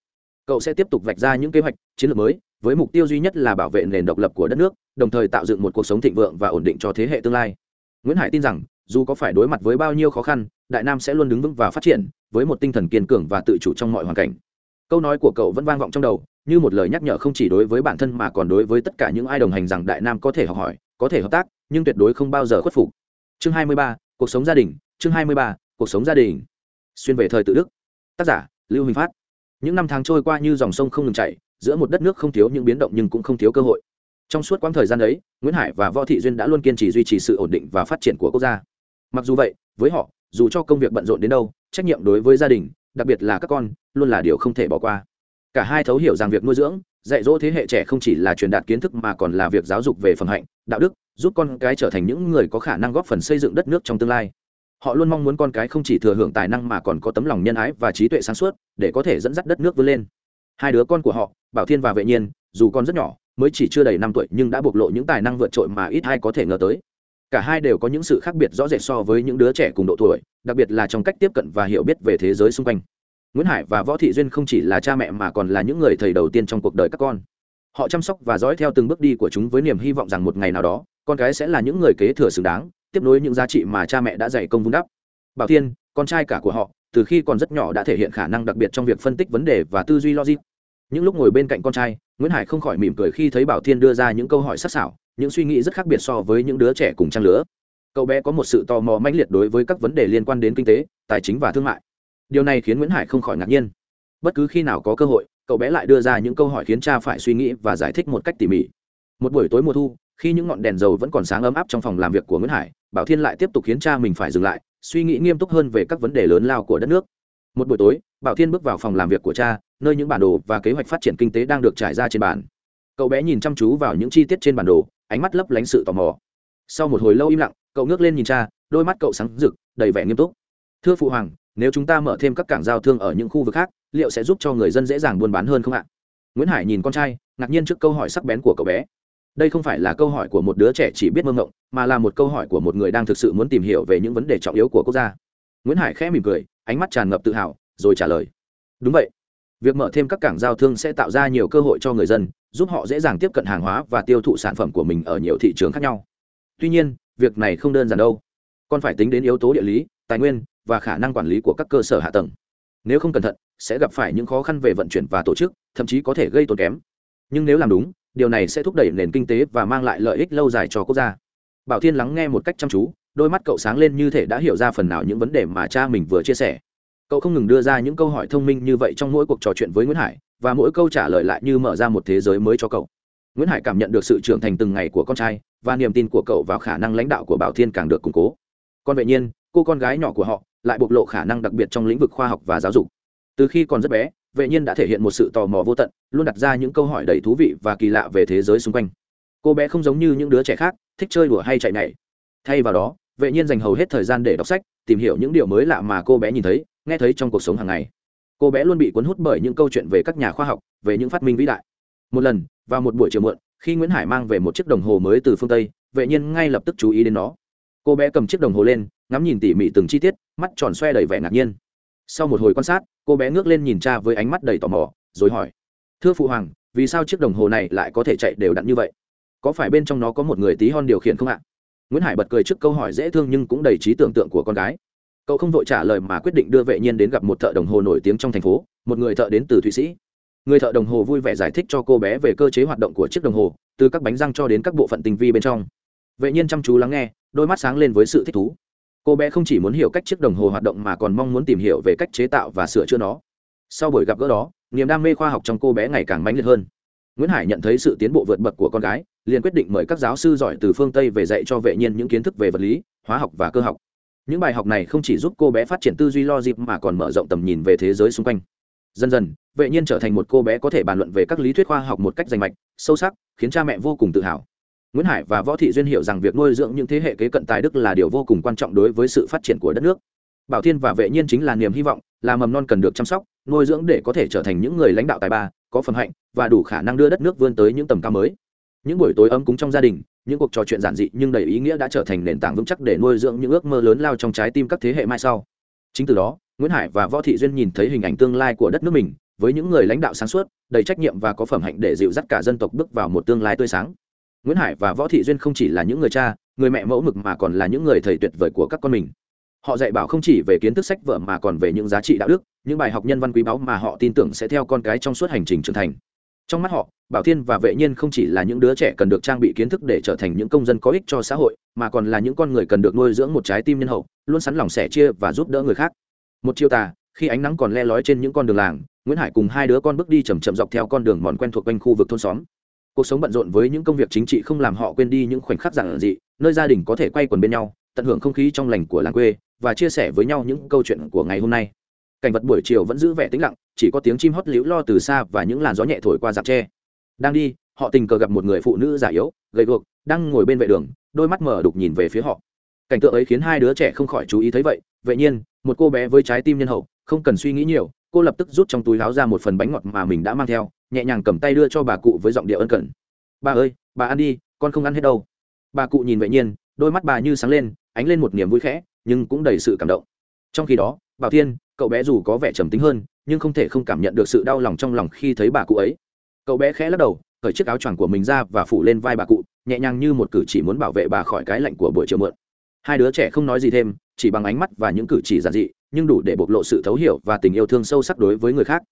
cậu sẽ tiếp tục vạch ra những kế hoạch chiến lược mới với mục tiêu duy nhất là bảo vệ nền độc lập của đất nước đồng thời tạo dựng một cuộc sống thịnh vượng và ổn định cho thế hệ tương lai. Nguyễn hải tin rằng dù có phải đối mặt với bao nhiêu khó khăn đại nam sẽ luôn đứng vững và phát triển với một tinh thần kiên cường và tự chủ trong mọi hoàn cảnh. Câu nói của cậu vẫn vang vọng trong đầu như một lời nhắc nhở không chỉ đối với bản thân mà còn đối với tất cả những ai đồng hành rằng đại nam có thể học hỏi có thể hợp tác nhưng tuyệt đối không bao giờ khuất phục. Chương 23, cuộc sống gia đình chương 23, cuộc sống gia đình. Xuyên về thời tự đức. Tác giả lưu huỳnh phát những năm tháng trôi qua như dòng sông không ngừng chảy, giữa một đất nước không thiếu những biến động nhưng cũng không thiếu cơ hội. Trong suốt quãng thời gian ấy, nguyễn hải và võ thị duyên đã luôn kiên trì duy trì sự ổn định và phát triển của quốc gia. Mặc dù vậy, với họ, dù cho công việc bận rộn đến đâu, trách nhiệm đối với gia đình, đặc biệt là các con, luôn là điều không thể bỏ qua. Cả hai thấu hiểu rằng việc nuôi dưỡng, dạy dỗ thế hệ trẻ không chỉ là truyền đạt kiến thức mà còn là việc giáo dục về phẩm hạnh, đạo đức, giúp con cái trở thành những người có khả năng góp phần xây dựng đất nước trong tương lai họ luôn mong muốn con cái không chỉ thừa hưởng tài năng mà còn có tấm lòng nhân ái và trí tuệ sáng suốt, để có thể dẫn dắt đất nước vươn lên. Hai đứa con của họ, bảo thiên và vệ nhiên, dù con rất nhỏ, mới chỉ chưa đầy năm tuổi nhưng đã bộc lộ những tài năng vượt trội mà ít ai có thể ngờ tới. Cả hai đều có những sự khác biệt rõ rệt so với những đứa trẻ cùng độ tuổi, đặc biệt là trong cách tiếp cận và hiểu biết về thế giới xung quanh. Nguyễn hải và võ thị duyên không chỉ là cha mẹ mà còn là những người thầy đầu tiên trong cuộc đời các con. Họ chăm sóc và dõi theo từng bước đi của chúng với niềm hy vọng rằng một ngày nào đó, con cái sẽ là những người kế thừa xứng đáng tiếp nối những giá trị mà cha mẹ đã dạy công vun đắp. Bảo thiên, con trai cả của họ, từ khi còn rất nhỏ đã thể hiện khả năng đặc biệt trong việc phân tích vấn đề và tư duy logic. Những lúc ngồi bên cạnh con trai, nguyễn hải không khỏi mỉm cười khi thấy bảo thiên đưa ra những câu hỏi sắc sảo, những suy nghĩ rất khác biệt so với những đứa trẻ cùng trang lứa. Cậu bé có một sự tò mò mãnh liệt đối với các vấn đề liên quan đến kinh tế, tài chính và thương mại. Điều này khiến nguyễn hải không khỏi ngạc nhiên. Bất cứ khi nào có cơ hội, cậu bé lại đưa ra những câu hỏi khiến cha phải suy nghĩ và giải thích một cách tỉ mỉ. Một buổi tối mùa thu khi những ngọn đèn dầu vẫn còn sáng ấm áp trong phòng làm việc của nguyễn hải, bảo thiên lại tiếp tục khiến cha mình phải dừng lại, suy nghĩ nghiêm túc hơn về các vấn đề lớn lao của đất nước. Một buổi tối, bảo thiên bước vào phòng làm việc của cha, nơi những bản đồ và kế hoạch phát triển kinh tế đang được trải ra trên bàn. Cậu bé nhìn chăm chú vào những chi tiết trên bản đồ, ánh mắt lấp lánh sự tò mò. Sau một hồi lâu im lặng, cậu ngước lên nhìn cha, đôi mắt cậu sáng rực, đầy vẻ nghiêm túc. Thưa phụ hoàng, nếu chúng ta mở thêm các cảng giao thương ở những khu vực khác, liệu sẽ giúp cho người dân dễ dàng buôn bán hơn không ạ? Nguyễn hải nhìn con trai, ngạc nhiên trước câu hỏi sắc bén của cậu bé đây không phải là câu hỏi của một đứa trẻ chỉ biết mơ ngộng mà là một câu hỏi của một người đang thực sự muốn tìm hiểu về những vấn đề trọng yếu của quốc gia. Nguyễn hải khẽ mỉm cười, ánh mắt tràn ngập tự hào, rồi trả lời. Đúng vậy. Việc mở thêm các cảng giao thương sẽ tạo ra nhiều cơ hội cho người dân, giúp họ dễ dàng tiếp cận hàng hóa và tiêu thụ sản phẩm của mình ở nhiều thị trường khác nhau. Tuy nhiên, việc này không đơn giản đâu. Còn phải tính đến yếu tố địa lý, tài nguyên và khả năng quản lý của các cơ sở hạ tầng. Nếu không cẩn thận, sẽ gặp phải những khó khăn về vận chuyển và tổ chức, thậm chí có thể gây tốn kém. Nhưng nếu làm đúng điều này sẽ thúc đẩy nền kinh tế và mang lại lợi ích lâu dài cho quốc gia. Bảo thiên lắng nghe một cách chăm chú, đôi mắt cậu sáng lên như thể đã hiểu ra phần nào những vấn đề mà cha mình vừa chia sẻ. Cậu không ngừng đưa ra những câu hỏi thông minh như vậy trong mỗi cuộc trò chuyện với nguyễn hải, và mỗi câu trả lời lại như mở ra một thế giới mới cho cậu. Nguyễn hải cảm nhận được sự trưởng thành từng ngày của con trai, và niềm tin của cậu vào khả năng lãnh đạo của bảo thiên càng được củng cố. Còn vệ nhiên, cô con gái nhỏ của họ, lại bộc lộ khả năng đặc biệt trong lĩnh vực khoa học và giáo dục. Từ khi còn rất bé vệ nhiên đã thể hiện một sự tò mò vô tận, luôn đặt ra những câu hỏi đầy thú vị và kỳ lạ về thế giới xung quanh. Cô bé không giống như những đứa trẻ khác, thích chơi đùa hay chạy nhảy. Thay vào đó, vệ nhiên dành hầu hết thời gian để đọc sách, tìm hiểu những điều mới lạ mà cô bé nhìn thấy, nghe thấy trong cuộc sống hàng ngày. Cô bé luôn bị cuốn hút bởi những câu chuyện về các nhà khoa học, về những phát minh vĩ đại. Một lần, vào một buổi chiều muộn, khi nguyễn hải mang về một chiếc đồng hồ mới từ phương tây, vệ nhiên ngay lập tức chú ý đến nó. Cô bé cầm chiếc đồng hồ lên, ngắm nhìn tỉ mỉ từng chi tiết, mắt tròn xoe đầy vẻ ngạc nhiên sau một hồi quan sát, cô bé ngước lên nhìn cha với ánh mắt đầy tò mò, rồi hỏi, thưa phụ hoàng, vì sao chiếc đồng hồ này lại có thể chạy đều đặn như vậy? Có phải bên trong nó có một người tí hon điều khiển không ạ? Nguyễn hải bật cười trước câu hỏi dễ thương nhưng cũng đầy trí tưởng tượng của con gái. Cậu không vội trả lời mà quyết định đưa vệ nhiên đến gặp một thợ đồng hồ nổi tiếng trong thành phố, một người thợ đến từ thụy sĩ. Người thợ đồng hồ vui vẻ giải thích cho cô bé về cơ chế hoạt động của chiếc đồng hồ, từ các bánh răng cho đến các bộ phận tinh vi bên trong. Vệ nhiên chăm chú lắng nghe, đôi mắt sáng lên với sự thích thú cô bé không chỉ muốn hiểu cách chiếc đồng hồ hoạt động mà còn mong muốn tìm hiểu về cách chế tạo và sửa chữa nó. Sau buổi gặp gỡ đó, niềm đam mê khoa học trong cô bé ngày càng mãnh liệt hơn. Nguyễn hải nhận thấy sự tiến bộ vượt bậc của con gái, liền quyết định mời các giáo sư giỏi từ phương tây về dạy cho vệ nhiên những kiến thức về vật lý, hóa học và cơ học. Những bài học này không chỉ giúp cô bé phát triển tư duy logic mà còn mở rộng tầm nhìn về thế giới xung quanh. Dần dần, vệ nhiên trở thành một cô bé có thể bàn luận về các lý thuyết khoa học một cách rành mạch, sâu sắc, khiến cha mẹ vô cùng tự hào nguyễn hải và võ thị duyên hiểu rằng việc nuôi dưỡng những thế hệ kế cận tài đức là điều vô cùng quan trọng đối với sự phát triển của đất nước. Bảo thiên và vệ nhiên chính là niềm hy vọng, là mầm non cần được chăm sóc, nuôi dưỡng để có thể trở thành những người lãnh đạo tài ba, có phần hạnh và đủ khả năng đưa đất nước vươn tới những tầm cao mới. Những buổi tối ấm cúng trong gia đình, những cuộc trò chuyện giản dị nhưng đầy ý nghĩa đã trở thành nền tảng vững chắc để nuôi dưỡng những ước mơ lớn lao trong trái tim các thế hệ mai sau. Chính từ đó, nguyễn hải và võ thị duyên nhìn thấy hình ảnh tương lai của đất nước mình, với những người lãnh đạo sáng suốt, đầy trách nhiệm và có phẩm hạnh để dịu dắt cả dân tộc bước vào một tương lai tươi sáng nguyễn hải và võ thị duyên không chỉ là những người cha, người mẹ mẫu mực mà còn là những người thầy tuyệt vời của các con mình. Họ dạy bảo không chỉ về kiến thức sách vở mà còn về những giá trị đạo đức, những bài học nhân văn quý báu mà họ tin tưởng sẽ theo con cái trong suốt hành trình trưởng thành. Trong mắt họ, bảo thiên và vệ nhiên không chỉ là những đứa trẻ cần được trang bị kiến thức để trở thành những công dân có ích cho xã hội, mà còn là những con người cần được nuôi dưỡng một trái tim nhân hậu, luôn sẵn lòng sẻ chia và giúp đỡ người khác. Một chiều tà, khi ánh nắng còn le lói trên những con đường làng, nguyễn hải cùng hai đứa con bước đi chầm chậm dọc theo con đường mòn quen thuộc quanh khu vực thôn xóm cuộc sống bận rộn với những công việc chính trị không làm họ quên đi những khoảnh khắc giản dị, nơi gia đình có thể quay quần bên nhau, tận hưởng không khí trong lành của làng quê, và chia sẻ với nhau những câu chuyện của ngày hôm nay. Cảnh vật buổi chiều vẫn giữ vẻ tĩnh lặng, chỉ có tiếng chim hót liễu lo từ xa và những làn gió nhẹ thổi qua dạp tre. Đang đi, họ tình cờ gặp một người phụ nữ già yếu, gầy guộc, đang ngồi bên vệ đường, đôi mắt mở đục nhìn về phía họ. Cảnh tượng ấy khiến hai đứa trẻ không khỏi chú ý thấy vậy vậy nhiên, một cô bé với trái tim nhân hậu, không cần suy nghĩ nhiều, cô lập tức rút trong túi láo ra một phần bánh ngọt mà mình đã mang theo nhẹ nhàng cầm tay đưa cho bà cụ với giọng điệu ân cần. Bà ơi, bà ăn đi, con không ăn hết đâu. Bà cụ nhìn vậy nhiên, đôi mắt bà như sáng lên, ánh lên một niềm vui khẽ, nhưng cũng đầy sự cảm động. Trong khi đó, bảo thiên, cậu bé dù có vẻ trầm tính hơn, nhưng không thể không cảm nhận được sự đau lòng trong lòng khi thấy bà cụ ấy. Cậu bé khẽ lắc đầu, cởi chiếc áo choàng của mình ra và phủ lên vai bà cụ, nhẹ nhàng như một cử chỉ muốn bảo vệ bà khỏi cái lạnh của buổi chiều mượn hai đứa trẻ không nói gì thêm, chỉ bằng ánh mắt và những cử chỉ giản dị, nhưng đủ để bộc lộ sự thấu hiểu và tình yêu thương sâu sắc đối với người khác.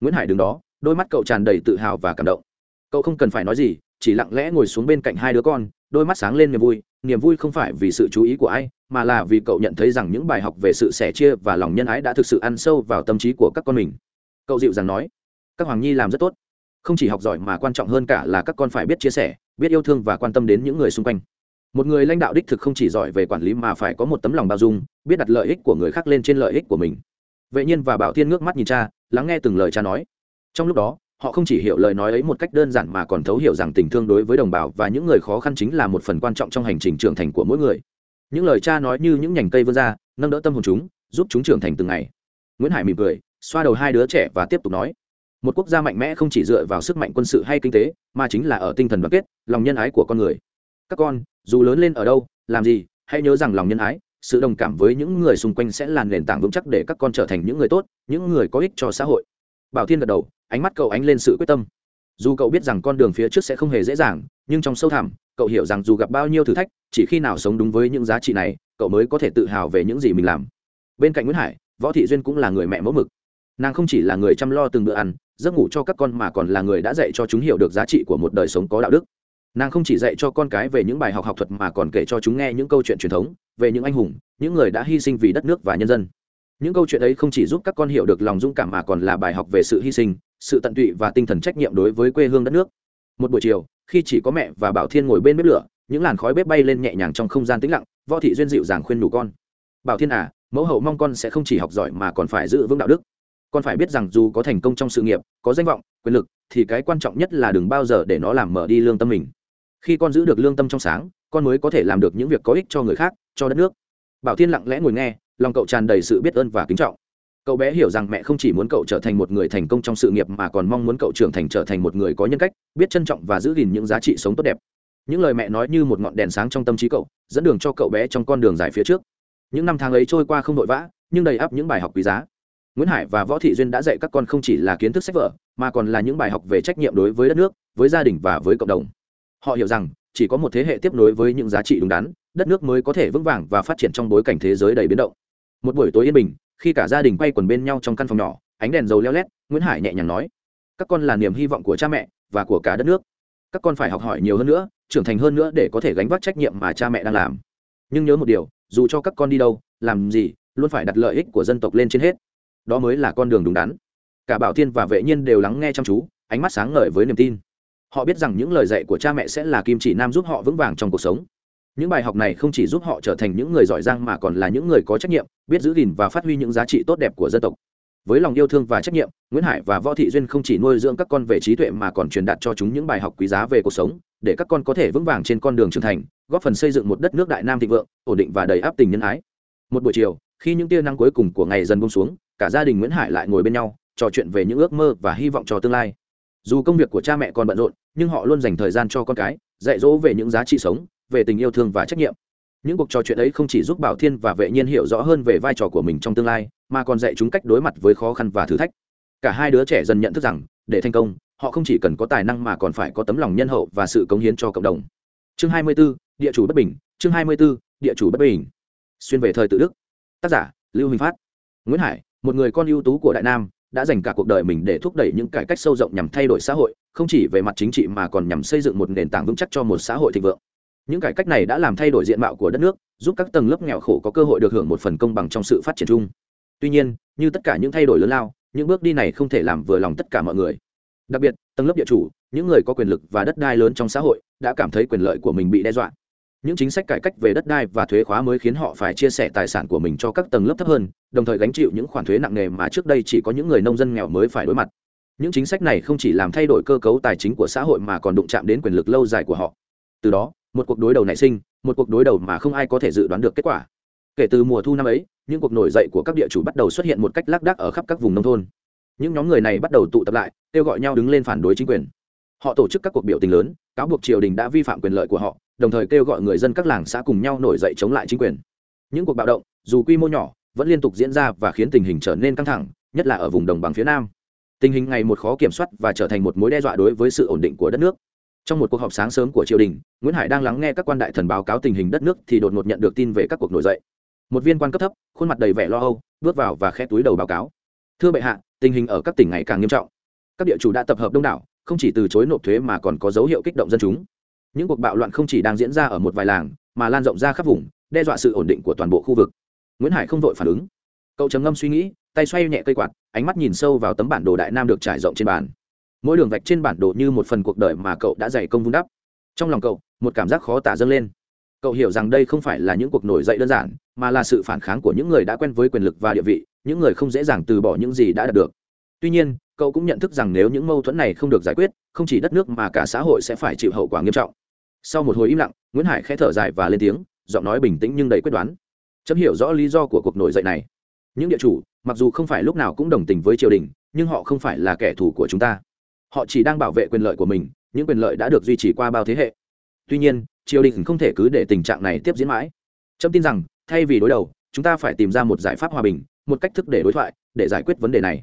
Nguyễn hải đứng đó đôi mắt cậu tràn đầy tự hào và cảm động. Cậu không cần phải nói gì, chỉ lặng lẽ ngồi xuống bên cạnh hai đứa con, đôi mắt sáng lên niềm vui. Niềm vui không phải vì sự chú ý của ai, mà là vì cậu nhận thấy rằng những bài học về sự sẻ chia và lòng nhân ái đã thực sự ăn sâu vào tâm trí của các con mình. Cậu dịu dàng nói, các hoàng nhi làm rất tốt. Không chỉ học giỏi mà quan trọng hơn cả là các con phải biết chia sẻ, biết yêu thương và quan tâm đến những người xung quanh. Một người lãnh đạo đích thực không chỉ giỏi về quản lý mà phải có một tấm lòng bao dung, biết đặt lợi ích của người khác lên trên lợi ích của mình. Vệ nhiên và bảo thiên ngước mắt nhìn cha, lắng nghe từng lời cha nói trong lúc đó, họ không chỉ hiểu lời nói ấy một cách đơn giản mà còn thấu hiểu rằng tình thương đối với đồng bào và những người khó khăn chính là một phần quan trọng trong hành trình trưởng thành của mỗi người. Những lời cha nói như những nhành cây vươn ra, nâng đỡ tâm hồn chúng, giúp chúng trưởng thành từng ngày. Nguyễn hải mỉm cười, xoa đầu hai đứa trẻ và tiếp tục nói, một quốc gia mạnh mẽ không chỉ dựa vào sức mạnh quân sự hay kinh tế, mà chính là ở tinh thần đoàn kết, lòng nhân ái của con người. Các con, dù lớn lên ở đâu, làm gì, hãy nhớ rằng lòng nhân ái, sự đồng cảm với những người xung quanh sẽ là nền tảng vững chắc để các con trở thành những người tốt, những người có ích cho xã hội. Bảo thiên gật đầu ánh mắt cậu ánh lên sự quyết tâm. Dù cậu biết rằng con đường phía trước sẽ không hề dễ dàng, nhưng trong sâu thẳm, cậu hiểu rằng dù gặp bao nhiêu thử thách, chỉ khi nào sống đúng với những giá trị này, cậu mới có thể tự hào về những gì mình làm. Bên cạnh nguyễn hải, võ thị duyên cũng là người mẹ mẫu mực. Nàng không chỉ là người chăm lo từng bữa ăn, giấc ngủ cho các con mà còn là người đã dạy cho chúng hiểu được giá trị của một đời sống có đạo đức. Nàng không chỉ dạy cho con cái về những bài học học thuật mà còn kể cho chúng nghe những câu chuyện truyền thống, về những anh hùng, những người đã hy sinh vì đất nước và nhân dân. Những câu chuyện ấy không chỉ giúp các con hiểu được lòng dũng cảm mà còn là bài học về sự hy sinh sự tận tụy và tinh thần trách nhiệm đối với quê hương đất nước. Một buổi chiều, khi chỉ có mẹ và bảo thiên ngồi bên bếp lửa, những làn khói bếp bay lên nhẹ nhàng trong không gian tĩnh lặng, võ thị duyên dịu dàng khuyên nhủ con. Bảo thiên à mẫu hậu mong con sẽ không chỉ học giỏi mà còn phải giữ vững đạo đức. Con phải biết rằng dù có thành công trong sự nghiệp, có danh vọng, quyền lực, thì cái quan trọng nhất là đừng bao giờ để nó làm mở đi lương tâm mình. Khi con giữ được lương tâm trong sáng, con mới có thể làm được những việc có ích cho người khác, cho đất nước. Bảo thiên lặng lẽ ngồi nghe, lòng cậu tràn đầy sự biết ơn và kính trọng cậu bé hiểu rằng mẹ không chỉ muốn cậu trở thành một người thành công trong sự nghiệp mà còn mong muốn cậu trưởng thành trở thành một người có nhân cách, biết trân trọng và giữ gìn những giá trị sống tốt đẹp. Những lời mẹ nói như một ngọn đèn sáng trong tâm trí cậu, dẫn đường cho cậu bé trong con đường dài phía trước. Những năm tháng ấy trôi qua không vội vã, nhưng đầy ắp những bài học quý giá. Nguyễn hải và võ thị duyên đã dạy các con không chỉ là kiến thức sách vở, mà còn là những bài học về trách nhiệm đối với đất nước, với gia đình và với cộng đồng. Họ hiểu rằng, chỉ có một thế hệ tiếp nối với những giá trị đúng đắn, đất nước mới có thể vững vàng và phát triển trong bối cảnh thế giới đầy biến động một buổi tối yên bình, khi cả gia đình quay quần bên nhau trong căn phòng nhỏ, ánh đèn dầu leo lét, nguyễn hải nhẹ nhàng nói, các con là niềm hy vọng của cha mẹ và của cả đất nước. Các con phải học hỏi nhiều hơn nữa, trưởng thành hơn nữa để có thể gánh vác trách nhiệm mà cha mẹ đang làm. Nhưng nhớ một điều, dù cho các con đi đâu, làm gì, luôn phải đặt lợi ích của dân tộc lên trên hết. Đó mới là con đường đúng đắn. Cả bảo thiên và vệ nhiên đều lắng nghe chăm chú, ánh mắt sáng ngời với niềm tin. Họ biết rằng những lời dạy của cha mẹ sẽ là kim chỉ nam giúp họ vững vàng trong cuộc sống những bài học này không chỉ giúp họ trở thành những người giỏi giang mà còn là những người có trách nhiệm, biết giữ gìn và phát huy những giá trị tốt đẹp của dân tộc. Với lòng yêu thương và trách nhiệm, nguyễn hải và võ thị duyên không chỉ nuôi dưỡng các con về trí tuệ mà còn truyền đạt cho chúng những bài học quý giá về cuộc sống, để các con có thể vững vàng trên con đường trưởng thành, góp phần xây dựng một đất nước đại nam thịnh vượng, ổn định và đầy áp tình nhân ái. Một buổi chiều, khi những tia nắng cuối cùng của ngày dần bông xuống, cả gia đình nguyễn hải lại ngồi bên nhau, trò chuyện về những ước mơ và hy vọng cho tương lai. Dù công việc của cha mẹ còn bận rộn, nhưng họ luôn dành thời gian cho con cái, dạy dỗ về những giá trị sống về tình yêu thương và trách nhiệm. Những cuộc trò chuyện ấy không chỉ giúp bảo thiên và vệ nhiên hiểu rõ hơn về vai trò của mình trong tương lai mà còn dạy chúng cách đối mặt với khó khăn và thử thách. Cả hai đứa trẻ dần nhận thức rằng để thành công họ không chỉ cần có tài năng mà còn phải có tấm lòng nhân hậu và sự cống hiến cho cộng đồng. Chương 24, địa chủ bất bình. Chương 24, địa chủ bất bình. Xuyên về thời tự đức. Tác giả lưu huỳnh phát. Nguyễn hải một người con ưu tú của đại nam đã dành cả cuộc đời mình để thúc đẩy những cải cách sâu rộng nhằm thay đổi xã hội không chỉ về mặt chính trị mà còn nhằm xây dựng một nền tảng vững chắc cho một xã hội thịnh vượng những cải cách này đã làm thay đổi diện mạo của đất nước, giúp các tầng lớp nghèo khổ có cơ hội được hưởng một phần công bằng trong sự phát triển chung. Tuy nhiên, như tất cả những thay đổi lớn lao, những bước đi này không thể làm vừa lòng tất cả mọi người. Đặc biệt, tầng lớp địa chủ, những người có quyền lực và đất đai lớn trong xã hội, đã cảm thấy quyền lợi của mình bị đe dọa. Những chính sách cải cách về đất đai và thuế khóa mới khiến họ phải chia sẻ tài sản của mình cho các tầng lớp thấp hơn, đồng thời gánh chịu những khoản thuế nặng nề mà trước đây chỉ có những người nông dân nghèo mới phải đối mặt. Những chính sách này không chỉ làm thay đổi cơ cấu tài chính của xã hội mà còn đụng chạm đến quyền lực lâu dài của họ. Từ đó một cuộc đối đầu nảy sinh, một cuộc đối đầu mà không ai có thể dự đoán được kết quả. Kể từ mùa thu năm ấy, những cuộc nổi dậy của các địa chủ bắt đầu xuất hiện một cách lác đác ở khắp các vùng nông thôn. Những nhóm người này bắt đầu tụ tập lại, kêu gọi nhau đứng lên phản đối chính quyền. Họ tổ chức các cuộc biểu tình lớn, cáo buộc triều đình đã vi phạm quyền lợi của họ, đồng thời kêu gọi người dân các làng xã cùng nhau nổi dậy chống lại chính quyền. Những cuộc bạo động, dù quy mô nhỏ, vẫn liên tục diễn ra và khiến tình hình trở nên căng thẳng, nhất là ở vùng đồng bằng phía nam. Tình hình ngày một khó kiểm soát và trở thành một mối đe dọa đối với sự ổn định của đất nước trong một cuộc họp sáng sớm của triều đình, nguyễn hải đang lắng nghe các quan đại thần báo cáo tình hình đất nước thì đột ngột nhận được tin về các cuộc nổi dậy. Một viên quan cấp thấp, khuôn mặt đầy vẻ lo âu, bước vào và khẽ túi đầu báo cáo. Thưa bệ hạ, tình hình ở các tỉnh ngày càng nghiêm trọng. Các địa chủ đã tập hợp đông đảo, không chỉ từ chối nộp thuế mà còn có dấu hiệu kích động dân chúng. Những cuộc bạo loạn không chỉ đang diễn ra ở một vài làng, mà lan rộng ra khắp vùng, đe dọa sự ổn định của toàn bộ khu vực. Nguyễn hải không vội phản ứng. Cậu trầm ngâm suy nghĩ, tay xoay nhẹ cây quạt, ánh mắt nhìn sâu vào tấm bản đồ đại nam được trải rộng trên bàn mỗi đường vạch trên bản đồ như một phần cuộc đời mà cậu đã dày công vun đắp. Trong lòng cậu, một cảm giác khó tả dâng lên. Cậu hiểu rằng đây không phải là những cuộc nổi dậy đơn giản, mà là sự phản kháng của những người đã quen với quyền lực và địa vị, những người không dễ dàng từ bỏ những gì đã đạt được. Tuy nhiên, cậu cũng nhận thức rằng nếu những mâu thuẫn này không được giải quyết, không chỉ đất nước mà cả xã hội sẽ phải chịu hậu quả nghiêm trọng. Sau một hồi im lặng, nguyễn hải khẽ thở dài và lên tiếng, giọng nói bình tĩnh nhưng đầy quyết đoán. Chấm hiểu rõ lý do của cuộc nổi dậy này. Những địa chủ, mặc dù không phải lúc nào cũng đồng tình với triều đình, nhưng họ không phải là kẻ thù của chúng ta họ chỉ đang bảo vệ quyền lợi của mình, những quyền lợi đã được duy trì qua bao thế hệ. Tuy nhiên, triều đình không thể cứ để tình trạng này tiếp diễn mãi. Trâm tin rằng, thay vì đối đầu, chúng ta phải tìm ra một giải pháp hòa bình, một cách thức để đối thoại, để giải quyết vấn đề này.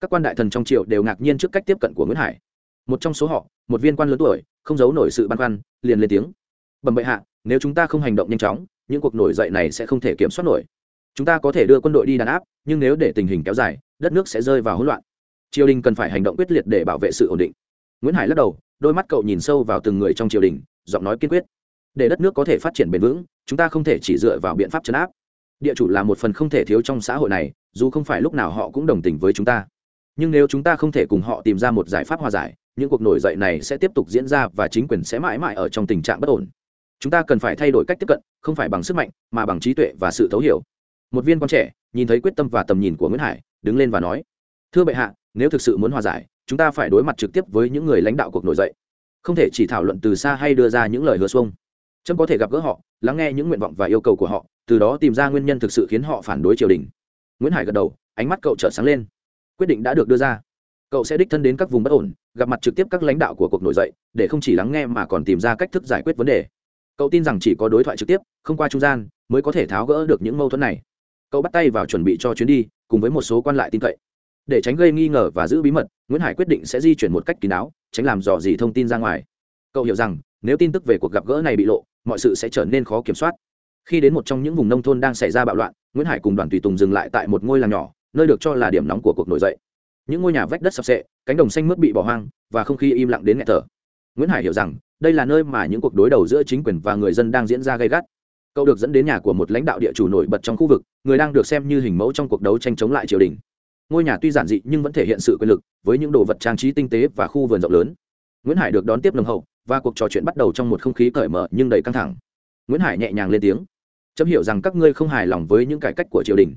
Các quan đại thần trong triều đều ngạc nhiên trước cách tiếp cận của nguyễn hải. Một trong số họ, một viên quan lớn tuổi, không giấu nổi sự băn khoăn, liền lên tiếng. Bẩm bệ hạ, nếu chúng ta không hành động nhanh chóng, những cuộc nổi dậy này sẽ không thể kiểm soát nổi. Chúng ta có thể đưa quân đội đi đàn áp, nhưng nếu để tình hình kéo dài, đất nước sẽ rơi vào hỗn loạn triều đình cần phải hành động quyết liệt để bảo vệ sự ổn định. Nguyễn hải lắc đầu, đôi mắt cậu nhìn sâu vào từng người trong triều đình, giọng nói kiên quyết. Để đất nước có thể phát triển bền vững, chúng ta không thể chỉ dựa vào biện pháp chấn áp. Địa chủ là một phần không thể thiếu trong xã hội này, dù không phải lúc nào họ cũng đồng tình với chúng ta. Nhưng nếu chúng ta không thể cùng họ tìm ra một giải pháp hòa giải, những cuộc nổi dậy này sẽ tiếp tục diễn ra và chính quyền sẽ mãi mãi ở trong tình trạng bất ổn. Chúng ta cần phải thay đổi cách tiếp cận, không phải bằng sức mạnh, mà bằng trí tuệ và sự thấu hiểu. Một viên con trẻ, nhìn thấy quyết tâm và tầm nhìn của nguyễn hải, đứng lên và nói thưa bệ hạ, nếu thực sự muốn hòa giải, chúng ta phải đối mặt trực tiếp với những người lãnh đạo cuộc nổi dậy. Không thể chỉ thảo luận từ xa hay đưa ra những lời hứa xuông. Trâm có thể gặp gỡ họ, lắng nghe những nguyện vọng và yêu cầu của họ, từ đó tìm ra nguyên nhân thực sự khiến họ phản đối triều đình. Nguyễn hải gật đầu, ánh mắt cậu trở sáng lên. Quyết định đã được đưa ra. Cậu sẽ đích thân đến các vùng bất ổn, gặp mặt trực tiếp các lãnh đạo của cuộc nổi dậy, để không chỉ lắng nghe mà còn tìm ra cách thức giải quyết vấn đề. Cậu tin rằng chỉ có đối thoại trực tiếp, không qua trung gian, mới có thể tháo gỡ được những mâu thuẫn này. Cậu bắt tay vào chuẩn bị cho chuyến đi, cùng với một số quan lại tin cậy để tránh gây nghi ngờ và giữ bí mật, nguyễn hải quyết định sẽ di chuyển một cách kín đáo, tránh làm dò gì thông tin ra ngoài. Cậu hiểu rằng, nếu tin tức về cuộc gặp gỡ này bị lộ, mọi sự sẽ trở nên khó kiểm soát. Khi đến một trong những vùng nông thôn đang xảy ra bạo loạn, nguyễn hải cùng đoàn tùy tùng dừng lại tại một ngôi làng nhỏ, nơi được cho là điểm nóng của cuộc nổi dậy. Những ngôi nhà vách đất sập sệ, cánh đồng xanh mướt bị bỏ hoang, và không khí im lặng đến nghẹt thở. Nguyễn hải hiểu rằng, đây là nơi mà những cuộc đối đầu giữa chính quyền và người dân đang diễn ra gay gắt. Cậu được dẫn đến nhà của một lãnh đạo địa chủ nổi bật trong khu vực, người đang được xem như hình mẫu trong cuộc đấu tranh chống lại triều đình ngôi nhà tuy giản dị nhưng vẫn thể hiện sự quyền lực với những đồ vật trang trí tinh tế và khu vườn rộng lớn. Nguyễn hải được đón tiếp nồng hậu, và cuộc trò chuyện bắt đầu trong một không khí cởi mở nhưng đầy căng thẳng. Nguyễn hải nhẹ nhàng lên tiếng, chấm hiểu rằng các ngươi không hài lòng với những cải cách của triều đình,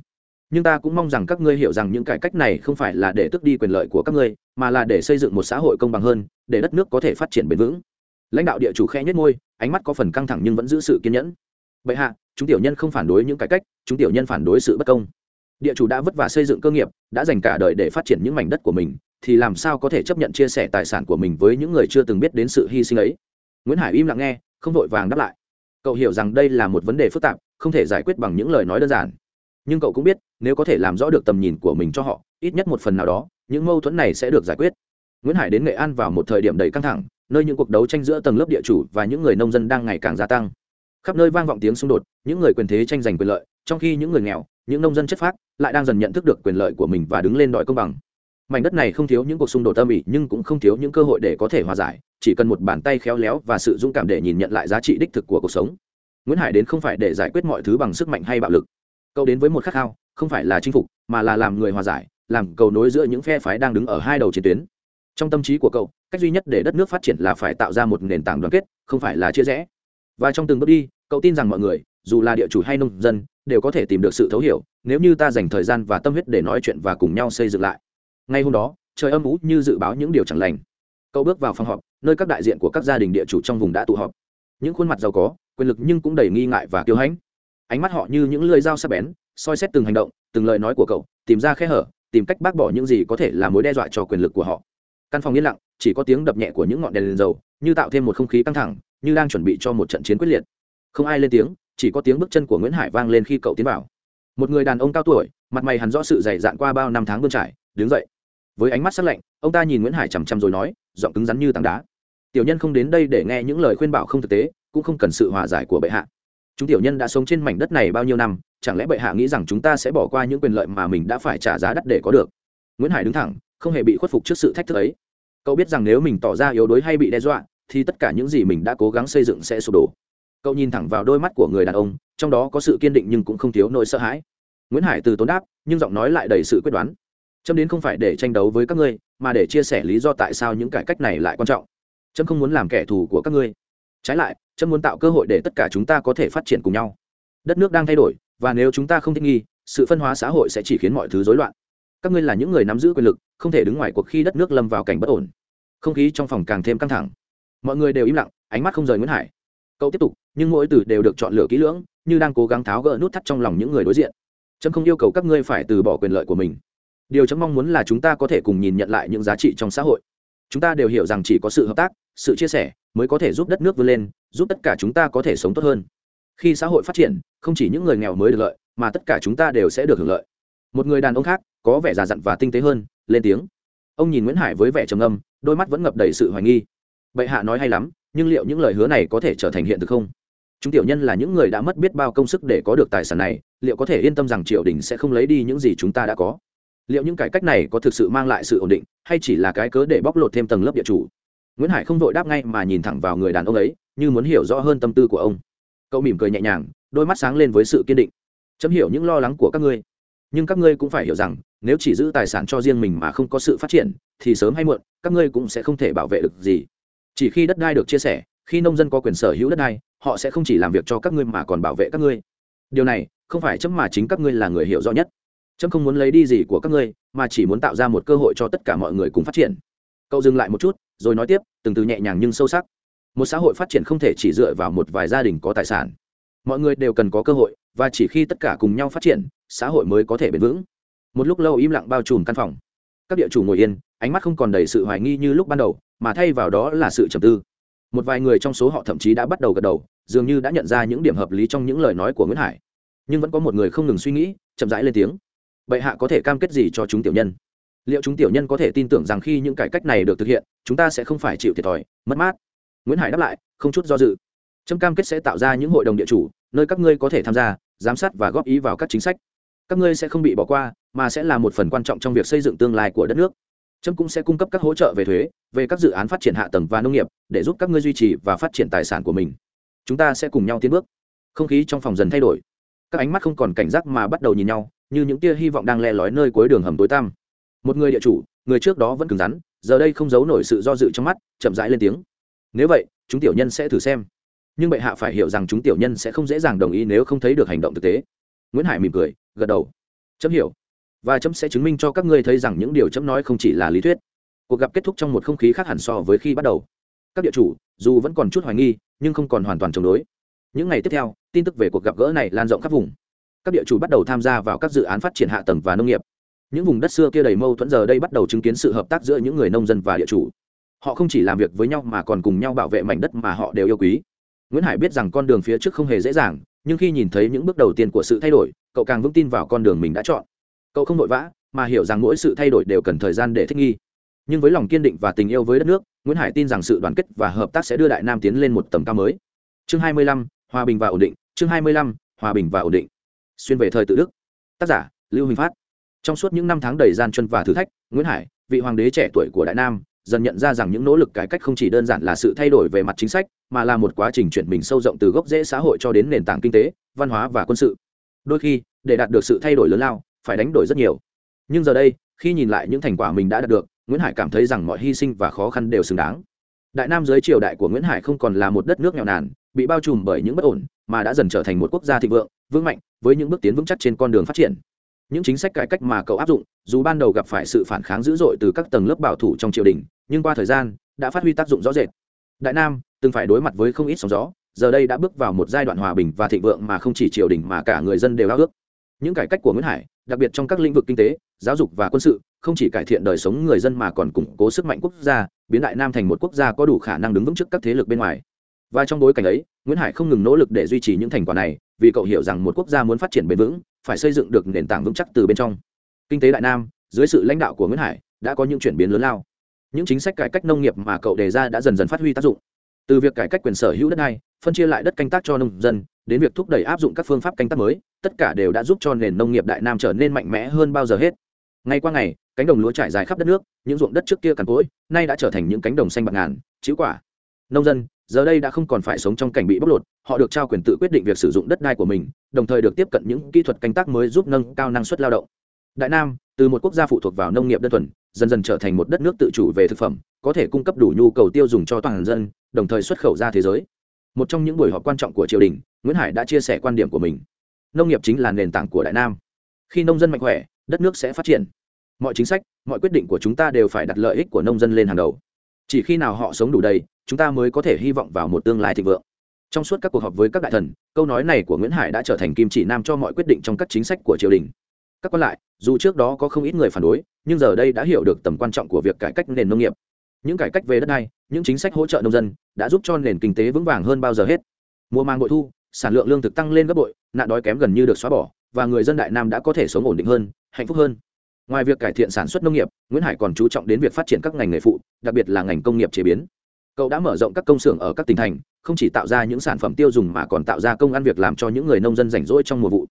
nhưng ta cũng mong rằng các ngươi hiểu rằng những cải cách này không phải là để tước đi quyền lợi của các ngươi, mà là để xây dựng một xã hội công bằng hơn, để đất nước có thể phát triển bền vững. Lãnh đạo địa chủ khẽ nhất ngôi ánh mắt có phần căng thẳng nhưng vẫn giữ sự kiên nhẫn. Bệ hạ, chúng tiểu nhân không phản đối những cải cách, chúng tiểu nhân phản đối sự bất công địa chủ đã vất vả xây dựng cơ nghiệp, đã dành cả đời để phát triển những mảnh đất của mình, thì làm sao có thể chấp nhận chia sẻ tài sản của mình với những người chưa từng biết đến sự hy sinh ấy? Nguyễn hải im lặng nghe, không vội vàng đáp lại. Cậu hiểu rằng đây là một vấn đề phức tạp, không thể giải quyết bằng những lời nói đơn giản. Nhưng cậu cũng biết, nếu có thể làm rõ được tầm nhìn của mình cho họ, ít nhất một phần nào đó, những mâu thuẫn này sẽ được giải quyết. Nguyễn hải đến nghệ an vào một thời điểm đầy căng thẳng, nơi những cuộc đấu tranh giữa tầng lớp địa chủ và những người nông dân đang ngày càng gia tăng. Khắp nơi vang vọng tiếng xung đột, những người quyền thế tranh giành quyền lợi, trong khi những người nghèo những nông dân chất phác lại đang dần nhận thức được quyền lợi của mình và đứng lên đòi công bằng. Mảnh đất này không thiếu những cuộc xung đột tâm ỉ, nhưng cũng không thiếu những cơ hội để có thể hòa giải, chỉ cần một bàn tay khéo léo và sự dũng cảm để nhìn nhận lại giá trị đích thực của cuộc sống. Nguyễn hải đến không phải để giải quyết mọi thứ bằng sức mạnh hay bạo lực. Cậu đến với một khát khao, không phải là chinh phục, mà là làm người hòa giải, làm cầu nối giữa những phe phái đang đứng ở hai đầu chiến tuyến. Trong tâm trí của cậu, cách duy nhất để đất nước phát triển là phải tạo ra một nền tảng đoàn kết, không phải là chia rẽ. Và trong từng bước đi, cậu tin rằng mọi người, dù là địa chủ hay nông dân đều có thể tìm được sự thấu hiểu nếu như ta dành thời gian và tâm huyết để nói chuyện và cùng nhau xây dựng lại. Ngay hôm đó trời âm ú như dự báo những điều chẳng lành. Cậu bước vào phòng họp nơi các đại diện của các gia đình địa chủ trong vùng đã tụ họp. Những khuôn mặt giàu có quyền lực nhưng cũng đầy nghi ngại và kiêu hãnh. Ánh mắt họ như những lưỡi dao sắc bén soi xét từng hành động từng lời nói của cậu tìm ra khe hở tìm cách bác bỏ những gì có thể là mối đe dọa cho quyền lực của họ. Căn phòng yên lặng chỉ có tiếng đập nhẹ của những ngọn đèn, lên dầu như tạo thêm một không khí căng thẳng như đang chuẩn bị cho một trận chiến quyết liệt. Không ai lên tiếng chỉ có tiếng bước chân của nguyễn hải vang lên khi cậu tiến vào. Một người đàn ông cao tuổi, mặt mày hắn rõ sự dày dạn qua bao năm tháng bươn trải, đứng dậy. Với ánh mắt sắc lạnh, ông ta nhìn nguyễn hải chằm chằm rồi nói, giọng cứng rắn như tảng đá. Tiểu nhân không đến đây để nghe những lời khuyên bảo không thực tế, cũng không cần sự hòa giải của bệ hạ. Chúng tiểu nhân đã sống trên mảnh đất này bao nhiêu năm, chẳng lẽ bệ hạ nghĩ rằng chúng ta sẽ bỏ qua những quyền lợi mà mình đã phải trả giá đắt để có được? Nguyễn hải đứng thẳng, không hề bị khuất phục trước sự thách thức ấy. Cậu biết rằng nếu mình tỏ ra yếu đuối hay bị đe dọa, thì tất cả những gì mình đã cố gắng xây dựng sẽ sụp đổ cậu nhìn thẳng vào đôi mắt của người đàn ông, trong đó có sự kiên định nhưng cũng không thiếu nỗi sợ hãi. Nguyễn hải từ tốn đáp, nhưng giọng nói lại đầy sự quyết đoán. Trâm đến không phải để tranh đấu với các ngươi, mà để chia sẻ lý do tại sao những cải cách này lại quan trọng. Trâm không muốn làm kẻ thù của các ngươi. Trái lại, trâm muốn tạo cơ hội để tất cả chúng ta có thể phát triển cùng nhau. Đất nước đang thay đổi, và nếu chúng ta không thích nghi, sự phân hóa xã hội sẽ chỉ khiến mọi thứ rối loạn. Các ngươi là những người nắm giữ quyền lực, không thể đứng ngoài cuộc khi đất nước lâm vào cảnh bất ổn. Không khí trong phòng càng thêm căng thẳng. Mọi người đều im lặng, ánh mắt không rời nguyễn hải cậu tiếp tục, nhưng mỗi từ đều được chọn lựa kỹ lưỡng, như đang cố gắng tháo gỡ nút thắt trong lòng những người đối diện. Trâm không yêu cầu các ngươi phải từ bỏ quyền lợi của mình. Điều chấm mong muốn là chúng ta có thể cùng nhìn nhận lại những giá trị trong xã hội. Chúng ta đều hiểu rằng chỉ có sự hợp tác, sự chia sẻ mới có thể giúp đất nước vươn lên, giúp tất cả chúng ta có thể sống tốt hơn. Khi xã hội phát triển, không chỉ những người nghèo mới được lợi, mà tất cả chúng ta đều sẽ được hưởng lợi. Một người đàn ông khác, có vẻ già dặn và tinh tế hơn, lên tiếng. Ông nhìn nguyễn hải với vẻ trầm âm đôi mắt vẫn ngập đầy sự hoài nghi. Bệ hạ nói hay lắm nhưng liệu những lời hứa này có thể trở thành hiện thực không? Chúng tiểu nhân là những người đã mất biết bao công sức để có được tài sản này, liệu có thể yên tâm rằng triều đình sẽ không lấy đi những gì chúng ta đã có? Liệu những cải cách này có thực sự mang lại sự ổn định, hay chỉ là cái cớ để bóc lột thêm tầng lớp địa chủ? Nguyễn hải không vội đáp ngay mà nhìn thẳng vào người đàn ông ấy, như muốn hiểu rõ hơn tâm tư của ông. Cậu mỉm cười nhẹ nhàng, đôi mắt sáng lên với sự kiên định. Chấm hiểu những lo lắng của các ngươi. Nhưng các ngươi cũng phải hiểu rằng, nếu chỉ giữ tài sản cho riêng mình mà không có sự phát triển, thì sớm hay muộn, các ngươi cũng sẽ không thể bảo vệ được gì chỉ khi đất đai được chia sẻ, khi nông dân có quyền sở hữu đất đai, họ sẽ không chỉ làm việc cho các ngươi mà còn bảo vệ các ngươi. Điều này không phải chấm mà chính các ngươi là người hiểu rõ nhất. Chấm không muốn lấy đi gì của các ngươi, mà chỉ muốn tạo ra một cơ hội cho tất cả mọi người cùng phát triển. Cậu dừng lại một chút, rồi nói tiếp, từng từ nhẹ nhàng nhưng sâu sắc. Một xã hội phát triển không thể chỉ dựa vào một vài gia đình có tài sản. Mọi người đều cần có cơ hội, và chỉ khi tất cả cùng nhau phát triển, xã hội mới có thể bền vững. Một lúc lâu im lặng bao trùm căn phòng. Các địa chủ ngồi yên, ánh mắt không còn đầy sự hoài nghi như lúc ban đầu mà thay vào đó là sự trầm tư. Một vài người trong số họ thậm chí đã bắt đầu gật đầu, dường như đã nhận ra những điểm hợp lý trong những lời nói của nguyễn hải. Nhưng vẫn có một người không ngừng suy nghĩ, chậm rãi lên tiếng. Bệ hạ có thể cam kết gì cho chúng tiểu nhân? Liệu chúng tiểu nhân có thể tin tưởng rằng khi những cải cách này được thực hiện, chúng ta sẽ không phải chịu thiệt thòi, mất mát? Nguyễn hải đáp lại, không chút do dự. Trâm cam kết sẽ tạo ra những hội đồng địa chủ, nơi các ngươi có thể tham gia, giám sát và góp ý vào các chính sách. Các ngươi sẽ không bị bỏ qua, mà sẽ là một phần quan trọng trong việc xây dựng tương lai của đất nước trâm cũng sẽ cung cấp các hỗ trợ về thuế, về các dự án phát triển hạ tầng và nông nghiệp, để giúp các ngươi duy trì và phát triển tài sản của mình. Chúng ta sẽ cùng nhau tiến bước. Không khí trong phòng dần thay đổi. Các ánh mắt không còn cảnh giác mà bắt đầu nhìn nhau, như những tia hy vọng đang le lói nơi cuối đường hầm tối tăm. Một người địa chủ, người trước đó vẫn cứng rắn, giờ đây không giấu nổi sự do dự trong mắt, chậm rãi lên tiếng. Nếu vậy, chúng tiểu nhân sẽ thử xem. Nhưng bệ hạ phải hiểu rằng chúng tiểu nhân sẽ không dễ dàng đồng ý nếu không thấy được hành động thực tế. Nguyễn hải mỉm cười, gật đầu. Chấm hiểu và chấm sẽ chứng minh cho các ngươi thấy rằng những điều chấm nói không chỉ là lý thuyết. Cuộc gặp kết thúc trong một không khí khác hẳn so với khi bắt đầu. Các địa chủ, dù vẫn còn chút hoài nghi, nhưng không còn hoàn toàn chống đối. Những ngày tiếp theo, tin tức về cuộc gặp gỡ này lan rộng khắp vùng. Các địa chủ bắt đầu tham gia vào các dự án phát triển hạ tầng và nông nghiệp. Những vùng đất xưa kia đầy mâu thuẫn giờ đây bắt đầu chứng kiến sự hợp tác giữa những người nông dân và địa chủ. Họ không chỉ làm việc với nhau mà còn cùng nhau bảo vệ mảnh đất mà họ đều yêu quý. Nguyễn hải biết rằng con đường phía trước không hề dễ dàng, nhưng khi nhìn thấy những bước đầu tiên của sự thay đổi, cậu càng vững tin vào con đường mình đã chọn cậu không vội vã mà hiểu rằng mỗi sự thay đổi đều cần thời gian để thích nghi. Nhưng với lòng kiên định và tình yêu với đất nước nguyễn hải tin rằng sự đoàn kết và hợp tác sẽ đưa đại nam tiến lên một tầm cao mới. Chương 25, hòa bình và ổn định. Chương 25, hòa bình và ổn định. Xuyên về thời tự đức. Tác giả lưu huỳnh phát. Trong suốt những năm tháng đầy gian truân và thử thách nguyễn hải vị hoàng đế trẻ tuổi của đại nam dần nhận ra rằng những nỗ lực cải cách không chỉ đơn giản là sự thay đổi về mặt chính sách mà là một quá trình chuyển mình sâu rộng từ gốc rễ xã hội cho đến nền tảng kinh tế văn hóa và quân sự. Đôi khi để đạt được sự thay đổi lớn lao phải đánh đổi rất nhiều. Nhưng giờ đây, khi nhìn lại những thành quả mình đã đạt được, nguyễn hải cảm thấy rằng mọi hy sinh và khó khăn đều xứng đáng. Đại nam dưới triều đại của nguyễn hải không còn là một đất nước nghèo nàn, bị bao trùm bởi những bất ổn, mà đã dần trở thành một quốc gia thịnh vượng, vững mạnh, với những bước tiến vững chắc trên con đường phát triển. Những chính sách cải cách mà cậu áp dụng, dù ban đầu gặp phải sự phản kháng dữ dội từ các tầng lớp bảo thủ trong triều đình, nhưng qua thời gian, đã phát huy tác dụng rõ rệt. Đại nam từng phải đối mặt với không ít sóng gió, giờ đây đã bước vào một giai đoạn hòa bình và thịnh vượng mà không chỉ triều đình mà cả người dân đều ao ước. Những cải cách của nguyễn hải đặc biệt trong các lĩnh vực kinh tế, giáo dục và quân sự, không chỉ cải thiện đời sống người dân mà còn củng cố sức mạnh quốc gia, biến đại nam thành một quốc gia có đủ khả năng đứng vững trước các thế lực bên ngoài. Và trong bối cảnh ấy, nguyễn hải không ngừng nỗ lực để duy trì những thành quả này, vì cậu hiểu rằng một quốc gia muốn phát triển bền vững, phải xây dựng được nền tảng vững chắc từ bên trong. Kinh tế đại nam, dưới sự lãnh đạo của nguyễn hải, đã có những chuyển biến lớn lao. Những chính sách cải cách nông nghiệp mà cậu đề ra đã dần dần phát huy tác dụng. Từ việc cải cách quyền sở hữu đất này phân chia lại đất canh tác cho nông dân đến việc thúc đẩy áp dụng các phương pháp canh tác mới, tất cả đều đã giúp cho nền nông nghiệp đại nam trở nên mạnh mẽ hơn bao giờ hết. Ngay qua ngày, cánh đồng lúa trải dài khắp đất nước, những ruộng đất trước kia cằn cỗi, nay đã trở thành những cánh đồng xanh bạc ngàn chữ quả. Nông dân, giờ đây đã không còn phải sống trong cảnh bị bóc lột, họ được trao quyền tự quyết định việc sử dụng đất đai của mình, đồng thời được tiếp cận những kỹ thuật canh tác mới giúp nâng cao năng suất lao động. Đại nam, từ một quốc gia phụ thuộc vào nông nghiệp đơn thuần, dần dần trở thành một đất nước tự chủ về thực phẩm, có thể cung cấp đủ nhu cầu tiêu dùng cho toàn dân, đồng thời xuất khẩu ra thế giới một trong những buổi họp quan trọng của triều đình, nguyễn hải đã chia sẻ quan điểm của mình. Nông nghiệp chính là nền tảng của đại nam. Khi nông dân mạnh khỏe, đất nước sẽ phát triển. Mọi chính sách, mọi quyết định của chúng ta đều phải đặt lợi ích của nông dân lên hàng đầu. Chỉ khi nào họ sống đủ đầy, chúng ta mới có thể hy vọng vào một tương lai thịnh vượng. Trong suốt các cuộc họp với các đại thần, câu nói này của nguyễn hải đã trở thành kim chỉ nam cho mọi quyết định trong các chính sách của triều đình. Các quan lại, dù trước đó có không ít người phản đối, nhưng giờ đây đã hiểu được tầm quan trọng của việc cải cách nền nông nghiệp những cải cách về đất đai, những chính sách hỗ trợ nông dân đã giúp cho nền kinh tế vững vàng hơn bao giờ hết. Mùa mang bội thu, sản lượng lương thực tăng lên gấp bội, nạn đói kém gần như được xóa bỏ, và người dân đại nam đã có thể sống ổn định hơn, hạnh phúc hơn. Ngoài việc cải thiện sản xuất nông nghiệp, nguyễn hải còn chú trọng đến việc phát triển các ngành nghề phụ, đặc biệt là ngành công nghiệp chế biến. Cậu đã mở rộng các công xưởng ở các tỉnh thành, không chỉ tạo ra những sản phẩm tiêu dùng mà còn tạo ra công ăn việc làm cho những người nông dân rảnh rỗi trong mùa vụ.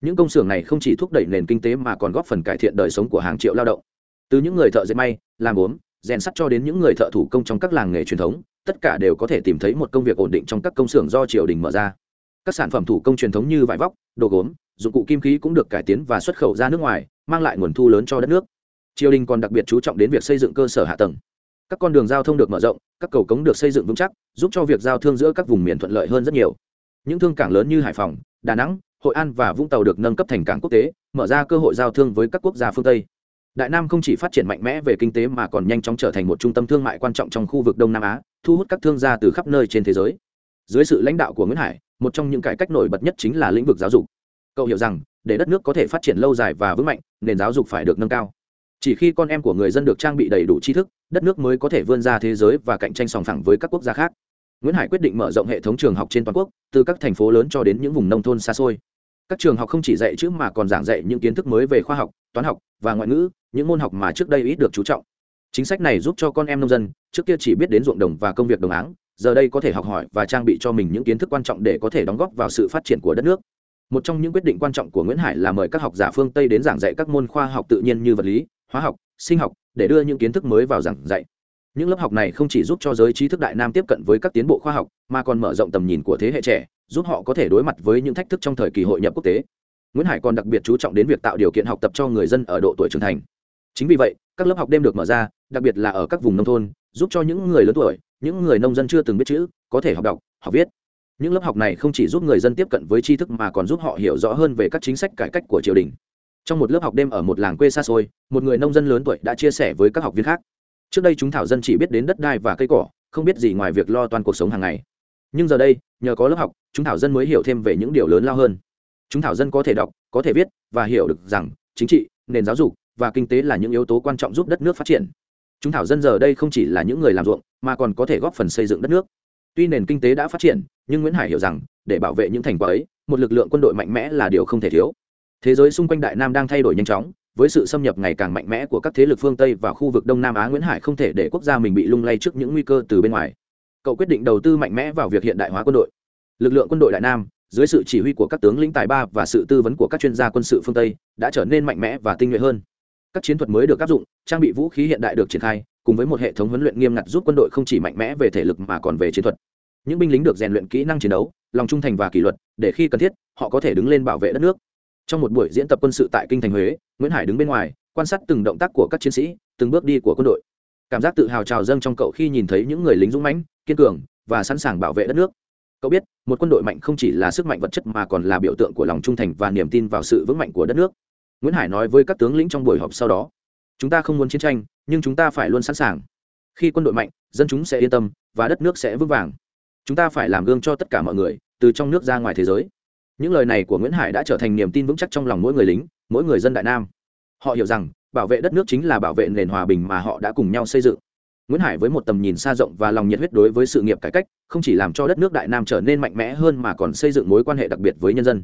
Những công xưởng này không chỉ thúc đẩy nền kinh tế mà còn góp phần cải thiện đời sống của hàng triệu lao động. Từ những người thợ dệt may, làm gốm rèn sắt cho đến những người thợ thủ công trong các làng nghề truyền thống, tất cả đều có thể tìm thấy một công việc ổn định trong các công xưởng do triều đình mở ra. Các sản phẩm thủ công truyền thống như vải vóc, đồ gốm, dụng cụ kim khí cũng được cải tiến và xuất khẩu ra nước ngoài, mang lại nguồn thu lớn cho đất nước. Triều đình còn đặc biệt chú trọng đến việc xây dựng cơ sở hạ tầng. Các con đường giao thông được mở rộng, các cầu cống được xây dựng vững chắc, giúp cho việc giao thương giữa các vùng miền thuận lợi hơn rất nhiều. Những thương cảng lớn như hải phòng, đà nẵng, hội an và vũng tàu được nâng cấp thành cảng quốc tế, mở ra cơ hội giao thương với các quốc gia phương tây đại nam không chỉ phát triển mạnh mẽ về kinh tế mà còn nhanh chóng trở thành một trung tâm thương mại quan trọng trong khu vực đông nam á, thu hút các thương gia từ khắp nơi trên thế giới. Dưới sự lãnh đạo của nguyễn hải, một trong những cải cách nổi bật nhất chính là lĩnh vực giáo dục. Cậu hiểu rằng, để đất nước có thể phát triển lâu dài và vững mạnh, nền giáo dục phải được nâng cao. Chỉ khi con em của người dân được trang bị đầy đủ tri thức, đất nước mới có thể vươn ra thế giới và cạnh tranh sòng phẳng với các quốc gia khác. Nguyễn hải quyết định mở rộng hệ thống trường học trên toàn quốc, từ các thành phố lớn cho đến những vùng nông thôn xa xôi. Các trường học không chỉ dạy chữ mà còn giảng dạy những kiến thức mới về khoa học, toán học và ngoại ngữ những môn học mà trước đây ít được chú trọng. Chính sách này giúp cho con em nông dân, trước kia chỉ biết đến ruộng đồng và công việc đồng áng, giờ đây có thể học hỏi và trang bị cho mình những kiến thức quan trọng để có thể đóng góp vào sự phát triển của đất nước. Một trong những quyết định quan trọng của nguyễn hải là mời các học giả phương tây đến giảng dạy các môn khoa học tự nhiên như vật lý, hóa học, sinh học để đưa những kiến thức mới vào giảng dạy. Những lớp học này không chỉ giúp cho giới trí thức đại nam tiếp cận với các tiến bộ khoa học, mà còn mở rộng tầm nhìn của thế hệ trẻ, giúp họ có thể đối mặt với những thách thức trong thời kỳ hội nhập quốc tế. Nguyễn hải còn đặc biệt chú trọng đến việc tạo điều kiện học tập cho người dân ở độ tuổi trưởng thành chính vì vậy, các lớp học đêm được mở ra, đặc biệt là ở các vùng nông thôn, giúp cho những người lớn tuổi, những người nông dân chưa từng biết chữ, có thể học đọc, học viết. Những lớp học này không chỉ giúp người dân tiếp cận với tri thức mà còn giúp họ hiểu rõ hơn về các chính sách cải cách của triều đình. Trong một lớp học đêm ở một làng quê xa xôi, một người nông dân lớn tuổi đã chia sẻ với các học viên khác. Trước đây chúng thảo dân chỉ biết đến đất đai và cây cỏ, không biết gì ngoài việc lo toàn cuộc sống hàng ngày. Nhưng giờ đây, nhờ có lớp học, chúng thảo dân mới hiểu thêm về những điều lớn lao hơn. Chúng thảo dân có thể đọc, có thể viết và hiểu được rằng chính trị, nền giáo dục và kinh tế là những yếu tố quan trọng giúp đất nước phát triển. Chúng thảo dân giờ đây không chỉ là những người làm ruộng, mà còn có thể góp phần xây dựng đất nước. Tuy nền kinh tế đã phát triển, nhưng nguyễn hải hiểu rằng, để bảo vệ những thành quả ấy, một lực lượng quân đội mạnh mẽ là điều không thể thiếu. Thế giới xung quanh đại nam đang thay đổi nhanh chóng, với sự xâm nhập ngày càng mạnh mẽ của các thế lực phương tây và khu vực đông nam á, nguyễn hải không thể để quốc gia mình bị lung lay trước những nguy cơ từ bên ngoài. Cậu quyết định đầu tư mạnh mẽ vào việc hiện đại hóa quân đội. Lực lượng quân đội đại nam, dưới sự chỉ huy của các tướng lĩnh tài ba và sự tư vấn của các chuyên gia quân sự phương tây, đã trở nên mạnh mẽ và tinh nhuệ hơn các chiến thuật mới được áp dụng, trang bị vũ khí hiện đại được triển khai, cùng với một hệ thống huấn luyện nghiêm ngặt giúp quân đội không chỉ mạnh mẽ về thể lực mà còn về chiến thuật. Những binh lính được rèn luyện kỹ năng chiến đấu, lòng trung thành và kỷ luật, để khi cần thiết, họ có thể đứng lên bảo vệ đất nước. Trong một buổi diễn tập quân sự tại kinh thành huế, nguyễn hải đứng bên ngoài, quan sát từng động tác của các chiến sĩ, từng bước đi của quân đội. Cảm giác tự hào trào dâng trong cậu khi nhìn thấy những người lính dũng mãnh, kiên cường và sẵn sàng bảo vệ đất nước. Cậu biết, một quân đội mạnh không chỉ là sức mạnh vật chất mà còn là biểu tượng của lòng trung thành và niềm tin vào sự vững mạnh của đất nước nguyễn hải nói với các tướng lĩnh trong buổi họp sau đó, chúng ta không muốn chiến tranh, nhưng chúng ta phải luôn sẵn sàng. Khi quân đội mạnh, dân chúng sẽ yên tâm và đất nước sẽ vững vàng. Chúng ta phải làm gương cho tất cả mọi người, từ trong nước ra ngoài thế giới. Những lời này của nguyễn hải đã trở thành niềm tin vững chắc trong lòng mỗi người lính, mỗi người dân đại nam. Họ hiểu rằng, bảo vệ đất nước chính là bảo vệ nền hòa bình mà họ đã cùng nhau xây dựng. Nguyễn hải với một tầm nhìn xa rộng và lòng nhiệt huyết đối với sự nghiệp cải cách, không chỉ làm cho đất nước đại nam trở nên mạnh mẽ hơn mà còn xây dựng mối quan hệ đặc biệt với nhân dân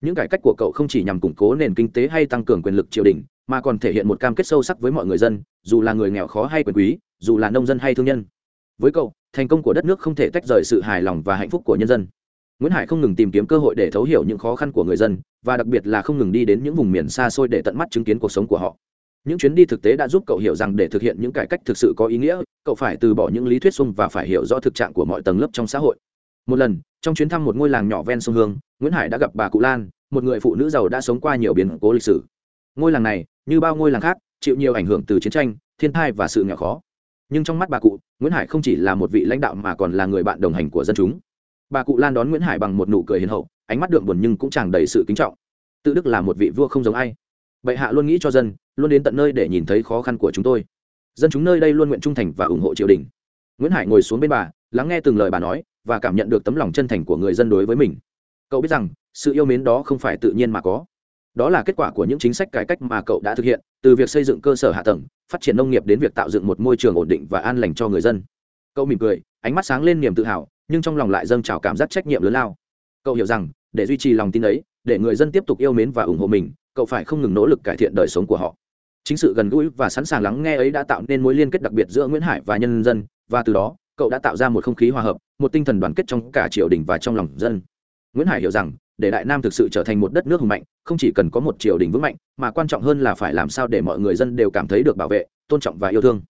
những cải cách của cậu không chỉ nhằm củng cố nền kinh tế hay tăng cường quyền lực triều đình, mà còn thể hiện một cam kết sâu sắc với mọi người dân, dù là người nghèo khó hay quyền quý, dù là nông dân hay thương nhân. Với cậu, thành công của đất nước không thể tách rời sự hài lòng và hạnh phúc của nhân dân. Nguyễn hải không ngừng tìm kiếm cơ hội để thấu hiểu những khó khăn của người dân, và đặc biệt là không ngừng đi đến những vùng miền xa xôi để tận mắt chứng kiến cuộc sống của họ. Những chuyến đi thực tế đã giúp cậu hiểu rằng để thực hiện những cải cách thực sự có ý nghĩa, cậu phải từ bỏ những lý thuyết xung và phải hiểu rõ thực trạng của mọi tầng lớp trong xã hội. Một lần, trong chuyến thăm một ngôi làng nhỏ ven sông hương nguyễn hải đã gặp bà cụ lan một người phụ nữ giàu đã sống qua nhiều biến cố lịch sử ngôi làng này như bao ngôi làng khác chịu nhiều ảnh hưởng từ chiến tranh thiên tai và sự nghèo khó nhưng trong mắt bà cụ nguyễn hải không chỉ là một vị lãnh đạo mà còn là người bạn đồng hành của dân chúng bà cụ lan đón nguyễn hải bằng một nụ cười hiền hậu ánh mắt đượm buồn nhưng cũng tràn đầy sự kính trọng tự đức là một vị vua không giống ai bệ hạ luôn nghĩ cho dân luôn đến tận nơi để nhìn thấy khó khăn của chúng tôi dân chúng nơi đây luôn nguyện trung thành và ủng hộ triều đình nguyễn hải ngồi xuống bên bà lắng nghe từng lời bà nói và cảm nhận được tấm lòng chân thành của người dân đối với mình cậu biết rằng, sự yêu mến đó không phải tự nhiên mà có. Đó là kết quả của những chính sách cải cách mà cậu đã thực hiện, từ việc xây dựng cơ sở hạ tầng, phát triển nông nghiệp đến việc tạo dựng một môi trường ổn định và an lành cho người dân. Cậu mỉm cười, ánh mắt sáng lên niềm tự hào, nhưng trong lòng lại dâng trào cảm giác trách nhiệm lớn lao. Cậu hiểu rằng, để duy trì lòng tin ấy, để người dân tiếp tục yêu mến và ủng hộ mình, cậu phải không ngừng nỗ lực cải thiện đời sống của họ. Chính sự gần gũi và sẵn sàng lắng nghe ấy đã tạo nên mối liên kết đặc biệt giữa nguyễn hải và nhân dân, và từ đó, cậu đã tạo ra một không khí hòa hợp, một tinh thần đoàn kết trong cả triều đình và trong lòng dân nguyễn hải hiểu rằng, để đại nam thực sự trở thành một đất nước hùng mạnh, không chỉ cần có một triều đình vững mạnh, mà quan trọng hơn là phải làm sao để mọi người dân đều cảm thấy được bảo vệ, tôn trọng và yêu thương.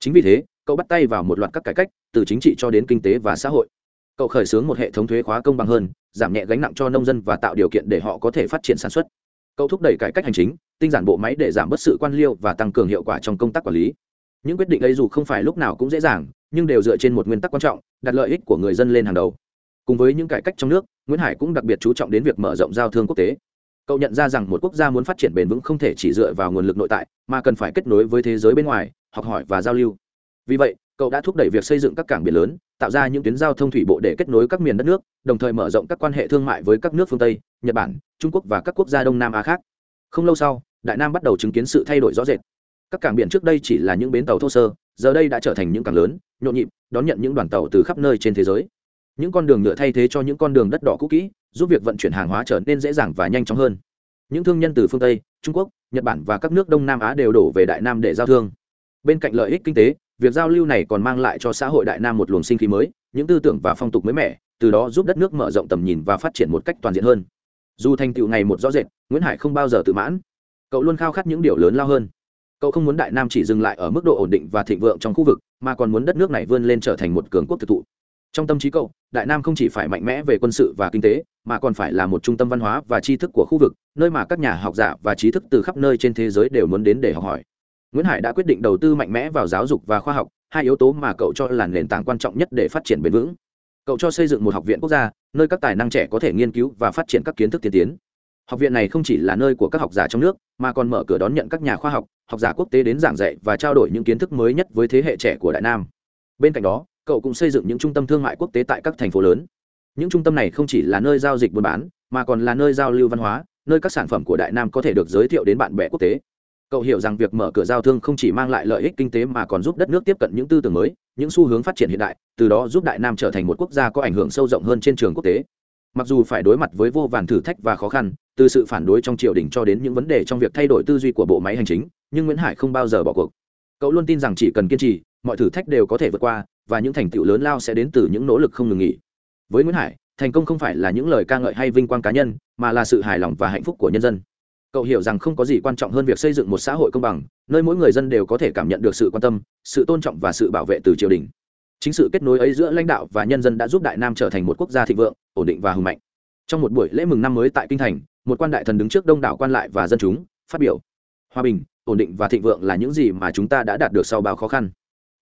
Chính vì thế, cậu bắt tay vào một loạt các cải cách, từ chính trị cho đến kinh tế và xã hội. Cậu khởi xướng một hệ thống thuế khóa công bằng hơn, giảm nhẹ gánh nặng cho nông dân và tạo điều kiện để họ có thể phát triển sản xuất. Cậu thúc đẩy cải cách hành chính, tinh giản bộ máy để giảm bớt sự quan liêu và tăng cường hiệu quả trong công tác quản lý. Những quyết định ấy dù không phải lúc nào cũng dễ dàng, nhưng đều dựa trên một nguyên tắc quan trọng, đặt lợi ích của người dân lên hàng đầu cùng với những cải cách trong nước, nguyễn hải cũng đặc biệt chú trọng đến việc mở rộng giao thương quốc tế. Cậu nhận ra rằng một quốc gia muốn phát triển bền vững không thể chỉ dựa vào nguồn lực nội tại, mà cần phải kết nối với thế giới bên ngoài, học hỏi và giao lưu. Vì vậy, cậu đã thúc đẩy việc xây dựng các cảng biển lớn, tạo ra những tuyến giao thông thủy bộ để kết nối các miền đất nước, đồng thời mở rộng các quan hệ thương mại với các nước phương tây, nhật bản, trung quốc và các quốc gia đông nam á khác. Không lâu sau, đại nam bắt đầu chứng kiến sự thay đổi rõ rệt. Các cảng biển trước đây chỉ là những bến tàu thô sơ, giờ đây đã trở thành những cảng lớn, nhộn nhịp, đón nhận những đoàn tàu từ khắp nơi trên thế giới những con đường nhựa thay thế cho những con đường đất đỏ cũ kỹ, giúp việc vận chuyển hàng hóa trở nên dễ dàng và nhanh chóng hơn. Những thương nhân từ phương tây, trung quốc, nhật bản và các nước đông nam á đều đổ về đại nam để giao thương. Bên cạnh lợi ích kinh tế, việc giao lưu này còn mang lại cho xã hội đại nam một luồng sinh khí mới, những tư tưởng và phong tục mới mẻ, từ đó giúp đất nước mở rộng tầm nhìn và phát triển một cách toàn diện hơn. Dù thành tựu ngày một rõ rệt, nguyễn hải không bao giờ tự mãn. Cậu luôn khao khát những điều lớn lao hơn. Cậu không muốn đại nam chỉ dừng lại ở mức độ ổn định và thịnh vượng trong khu vực, mà còn muốn đất nước này vươn lên trở thành một cường quốc thực thụ trong tâm trí cậu, đại nam không chỉ phải mạnh mẽ về quân sự và kinh tế, mà còn phải là một trung tâm văn hóa và tri thức của khu vực, nơi mà các nhà học giả và trí thức từ khắp nơi trên thế giới đều muốn đến để học hỏi. Nguyễn hải đã quyết định đầu tư mạnh mẽ vào giáo dục và khoa học, hai yếu tố mà cậu cho là nền tảng quan trọng nhất để phát triển bền vững. Cậu cho xây dựng một học viện quốc gia, nơi các tài năng trẻ có thể nghiên cứu và phát triển các kiến thức tiên tiến. Học viện này không chỉ là nơi của các học giả trong nước, mà còn mở cửa đón nhận các nhà khoa học học giả quốc tế đến giảng dạy và trao đổi những kiến thức mới nhất với thế hệ trẻ của đại nam. Bên cạnh đó cậu cũng xây dựng những trung tâm thương mại quốc tế tại các thành phố lớn. Những trung tâm này không chỉ là nơi giao dịch buôn bán, mà còn là nơi giao lưu văn hóa, nơi các sản phẩm của đại nam có thể được giới thiệu đến bạn bè quốc tế. Cậu hiểu rằng việc mở cửa giao thương không chỉ mang lại lợi ích kinh tế mà còn giúp đất nước tiếp cận những tư tưởng mới, những xu hướng phát triển hiện đại, từ đó giúp đại nam trở thành một quốc gia có ảnh hưởng sâu rộng hơn trên trường quốc tế. Mặc dù phải đối mặt với vô vàn thử thách và khó khăn, từ sự phản đối trong triều đình cho đến những vấn đề trong việc thay đổi tư duy của bộ máy hành chính, nhưng nguyễn hải không bao giờ bỏ cuộc. Cậu luôn tin rằng chỉ cần kiên trì, mọi thử thách đều có thể vượt qua và những thành tựu lớn lao sẽ đến từ những nỗ lực không ngừng nghỉ. Với nguyễn hải, thành công không phải là những lời ca ngợi hay vinh quang cá nhân, mà là sự hài lòng và hạnh phúc của nhân dân. Cậu hiểu rằng không có gì quan trọng hơn việc xây dựng một xã hội công bằng, nơi mỗi người dân đều có thể cảm nhận được sự quan tâm, sự tôn trọng và sự bảo vệ từ triều đình. Chính sự kết nối ấy giữa lãnh đạo và nhân dân đã giúp đại nam trở thành một quốc gia thịnh vượng, ổn định và hùng mạnh. Trong một buổi lễ mừng năm mới tại kinh thành, một quan đại thần đứng trước đông đảo quan lại và dân chúng, phát biểu, hòa bình, ổn định và thịnh vượng là những gì mà chúng ta đã đạt được sau bao khó khăn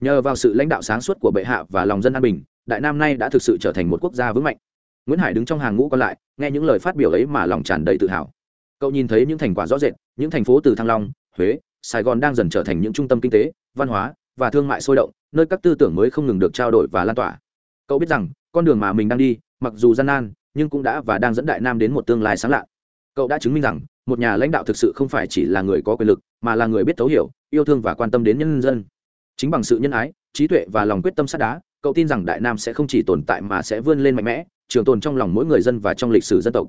nhờ vào sự lãnh đạo sáng suốt của bệ hạ và lòng dân an bình, đại nam nay đã thực sự trở thành một quốc gia vững mạnh. Nguyễn hải đứng trong hàng ngũ còn lại, nghe những lời phát biểu ấy mà lòng tràn đầy tự hào. Cậu nhìn thấy những thành quả rõ rệt, những thành phố từ thăng long, huế, sài gòn đang dần trở thành những trung tâm kinh tế, văn hóa và thương mại sôi động, nơi các tư tưởng mới không ngừng được trao đổi và lan tỏa. Cậu biết rằng, con đường mà mình đang đi, mặc dù gian nan, nhưng cũng đã và đang dẫn đại nam đến một tương lai sáng lạ. Cậu đã chứng minh rằng, một nhà lãnh đạo thực sự không phải chỉ là người có quyền lực, mà là người biết thấu hiểu, yêu thương và quan tâm đến nhân dân chính bằng sự nhân ái, trí tuệ và lòng quyết tâm sắt đá, cậu tin rằng đại nam sẽ không chỉ tồn tại mà sẽ vươn lên mạnh mẽ, trường tồn trong lòng mỗi người dân và trong lịch sử dân tộc.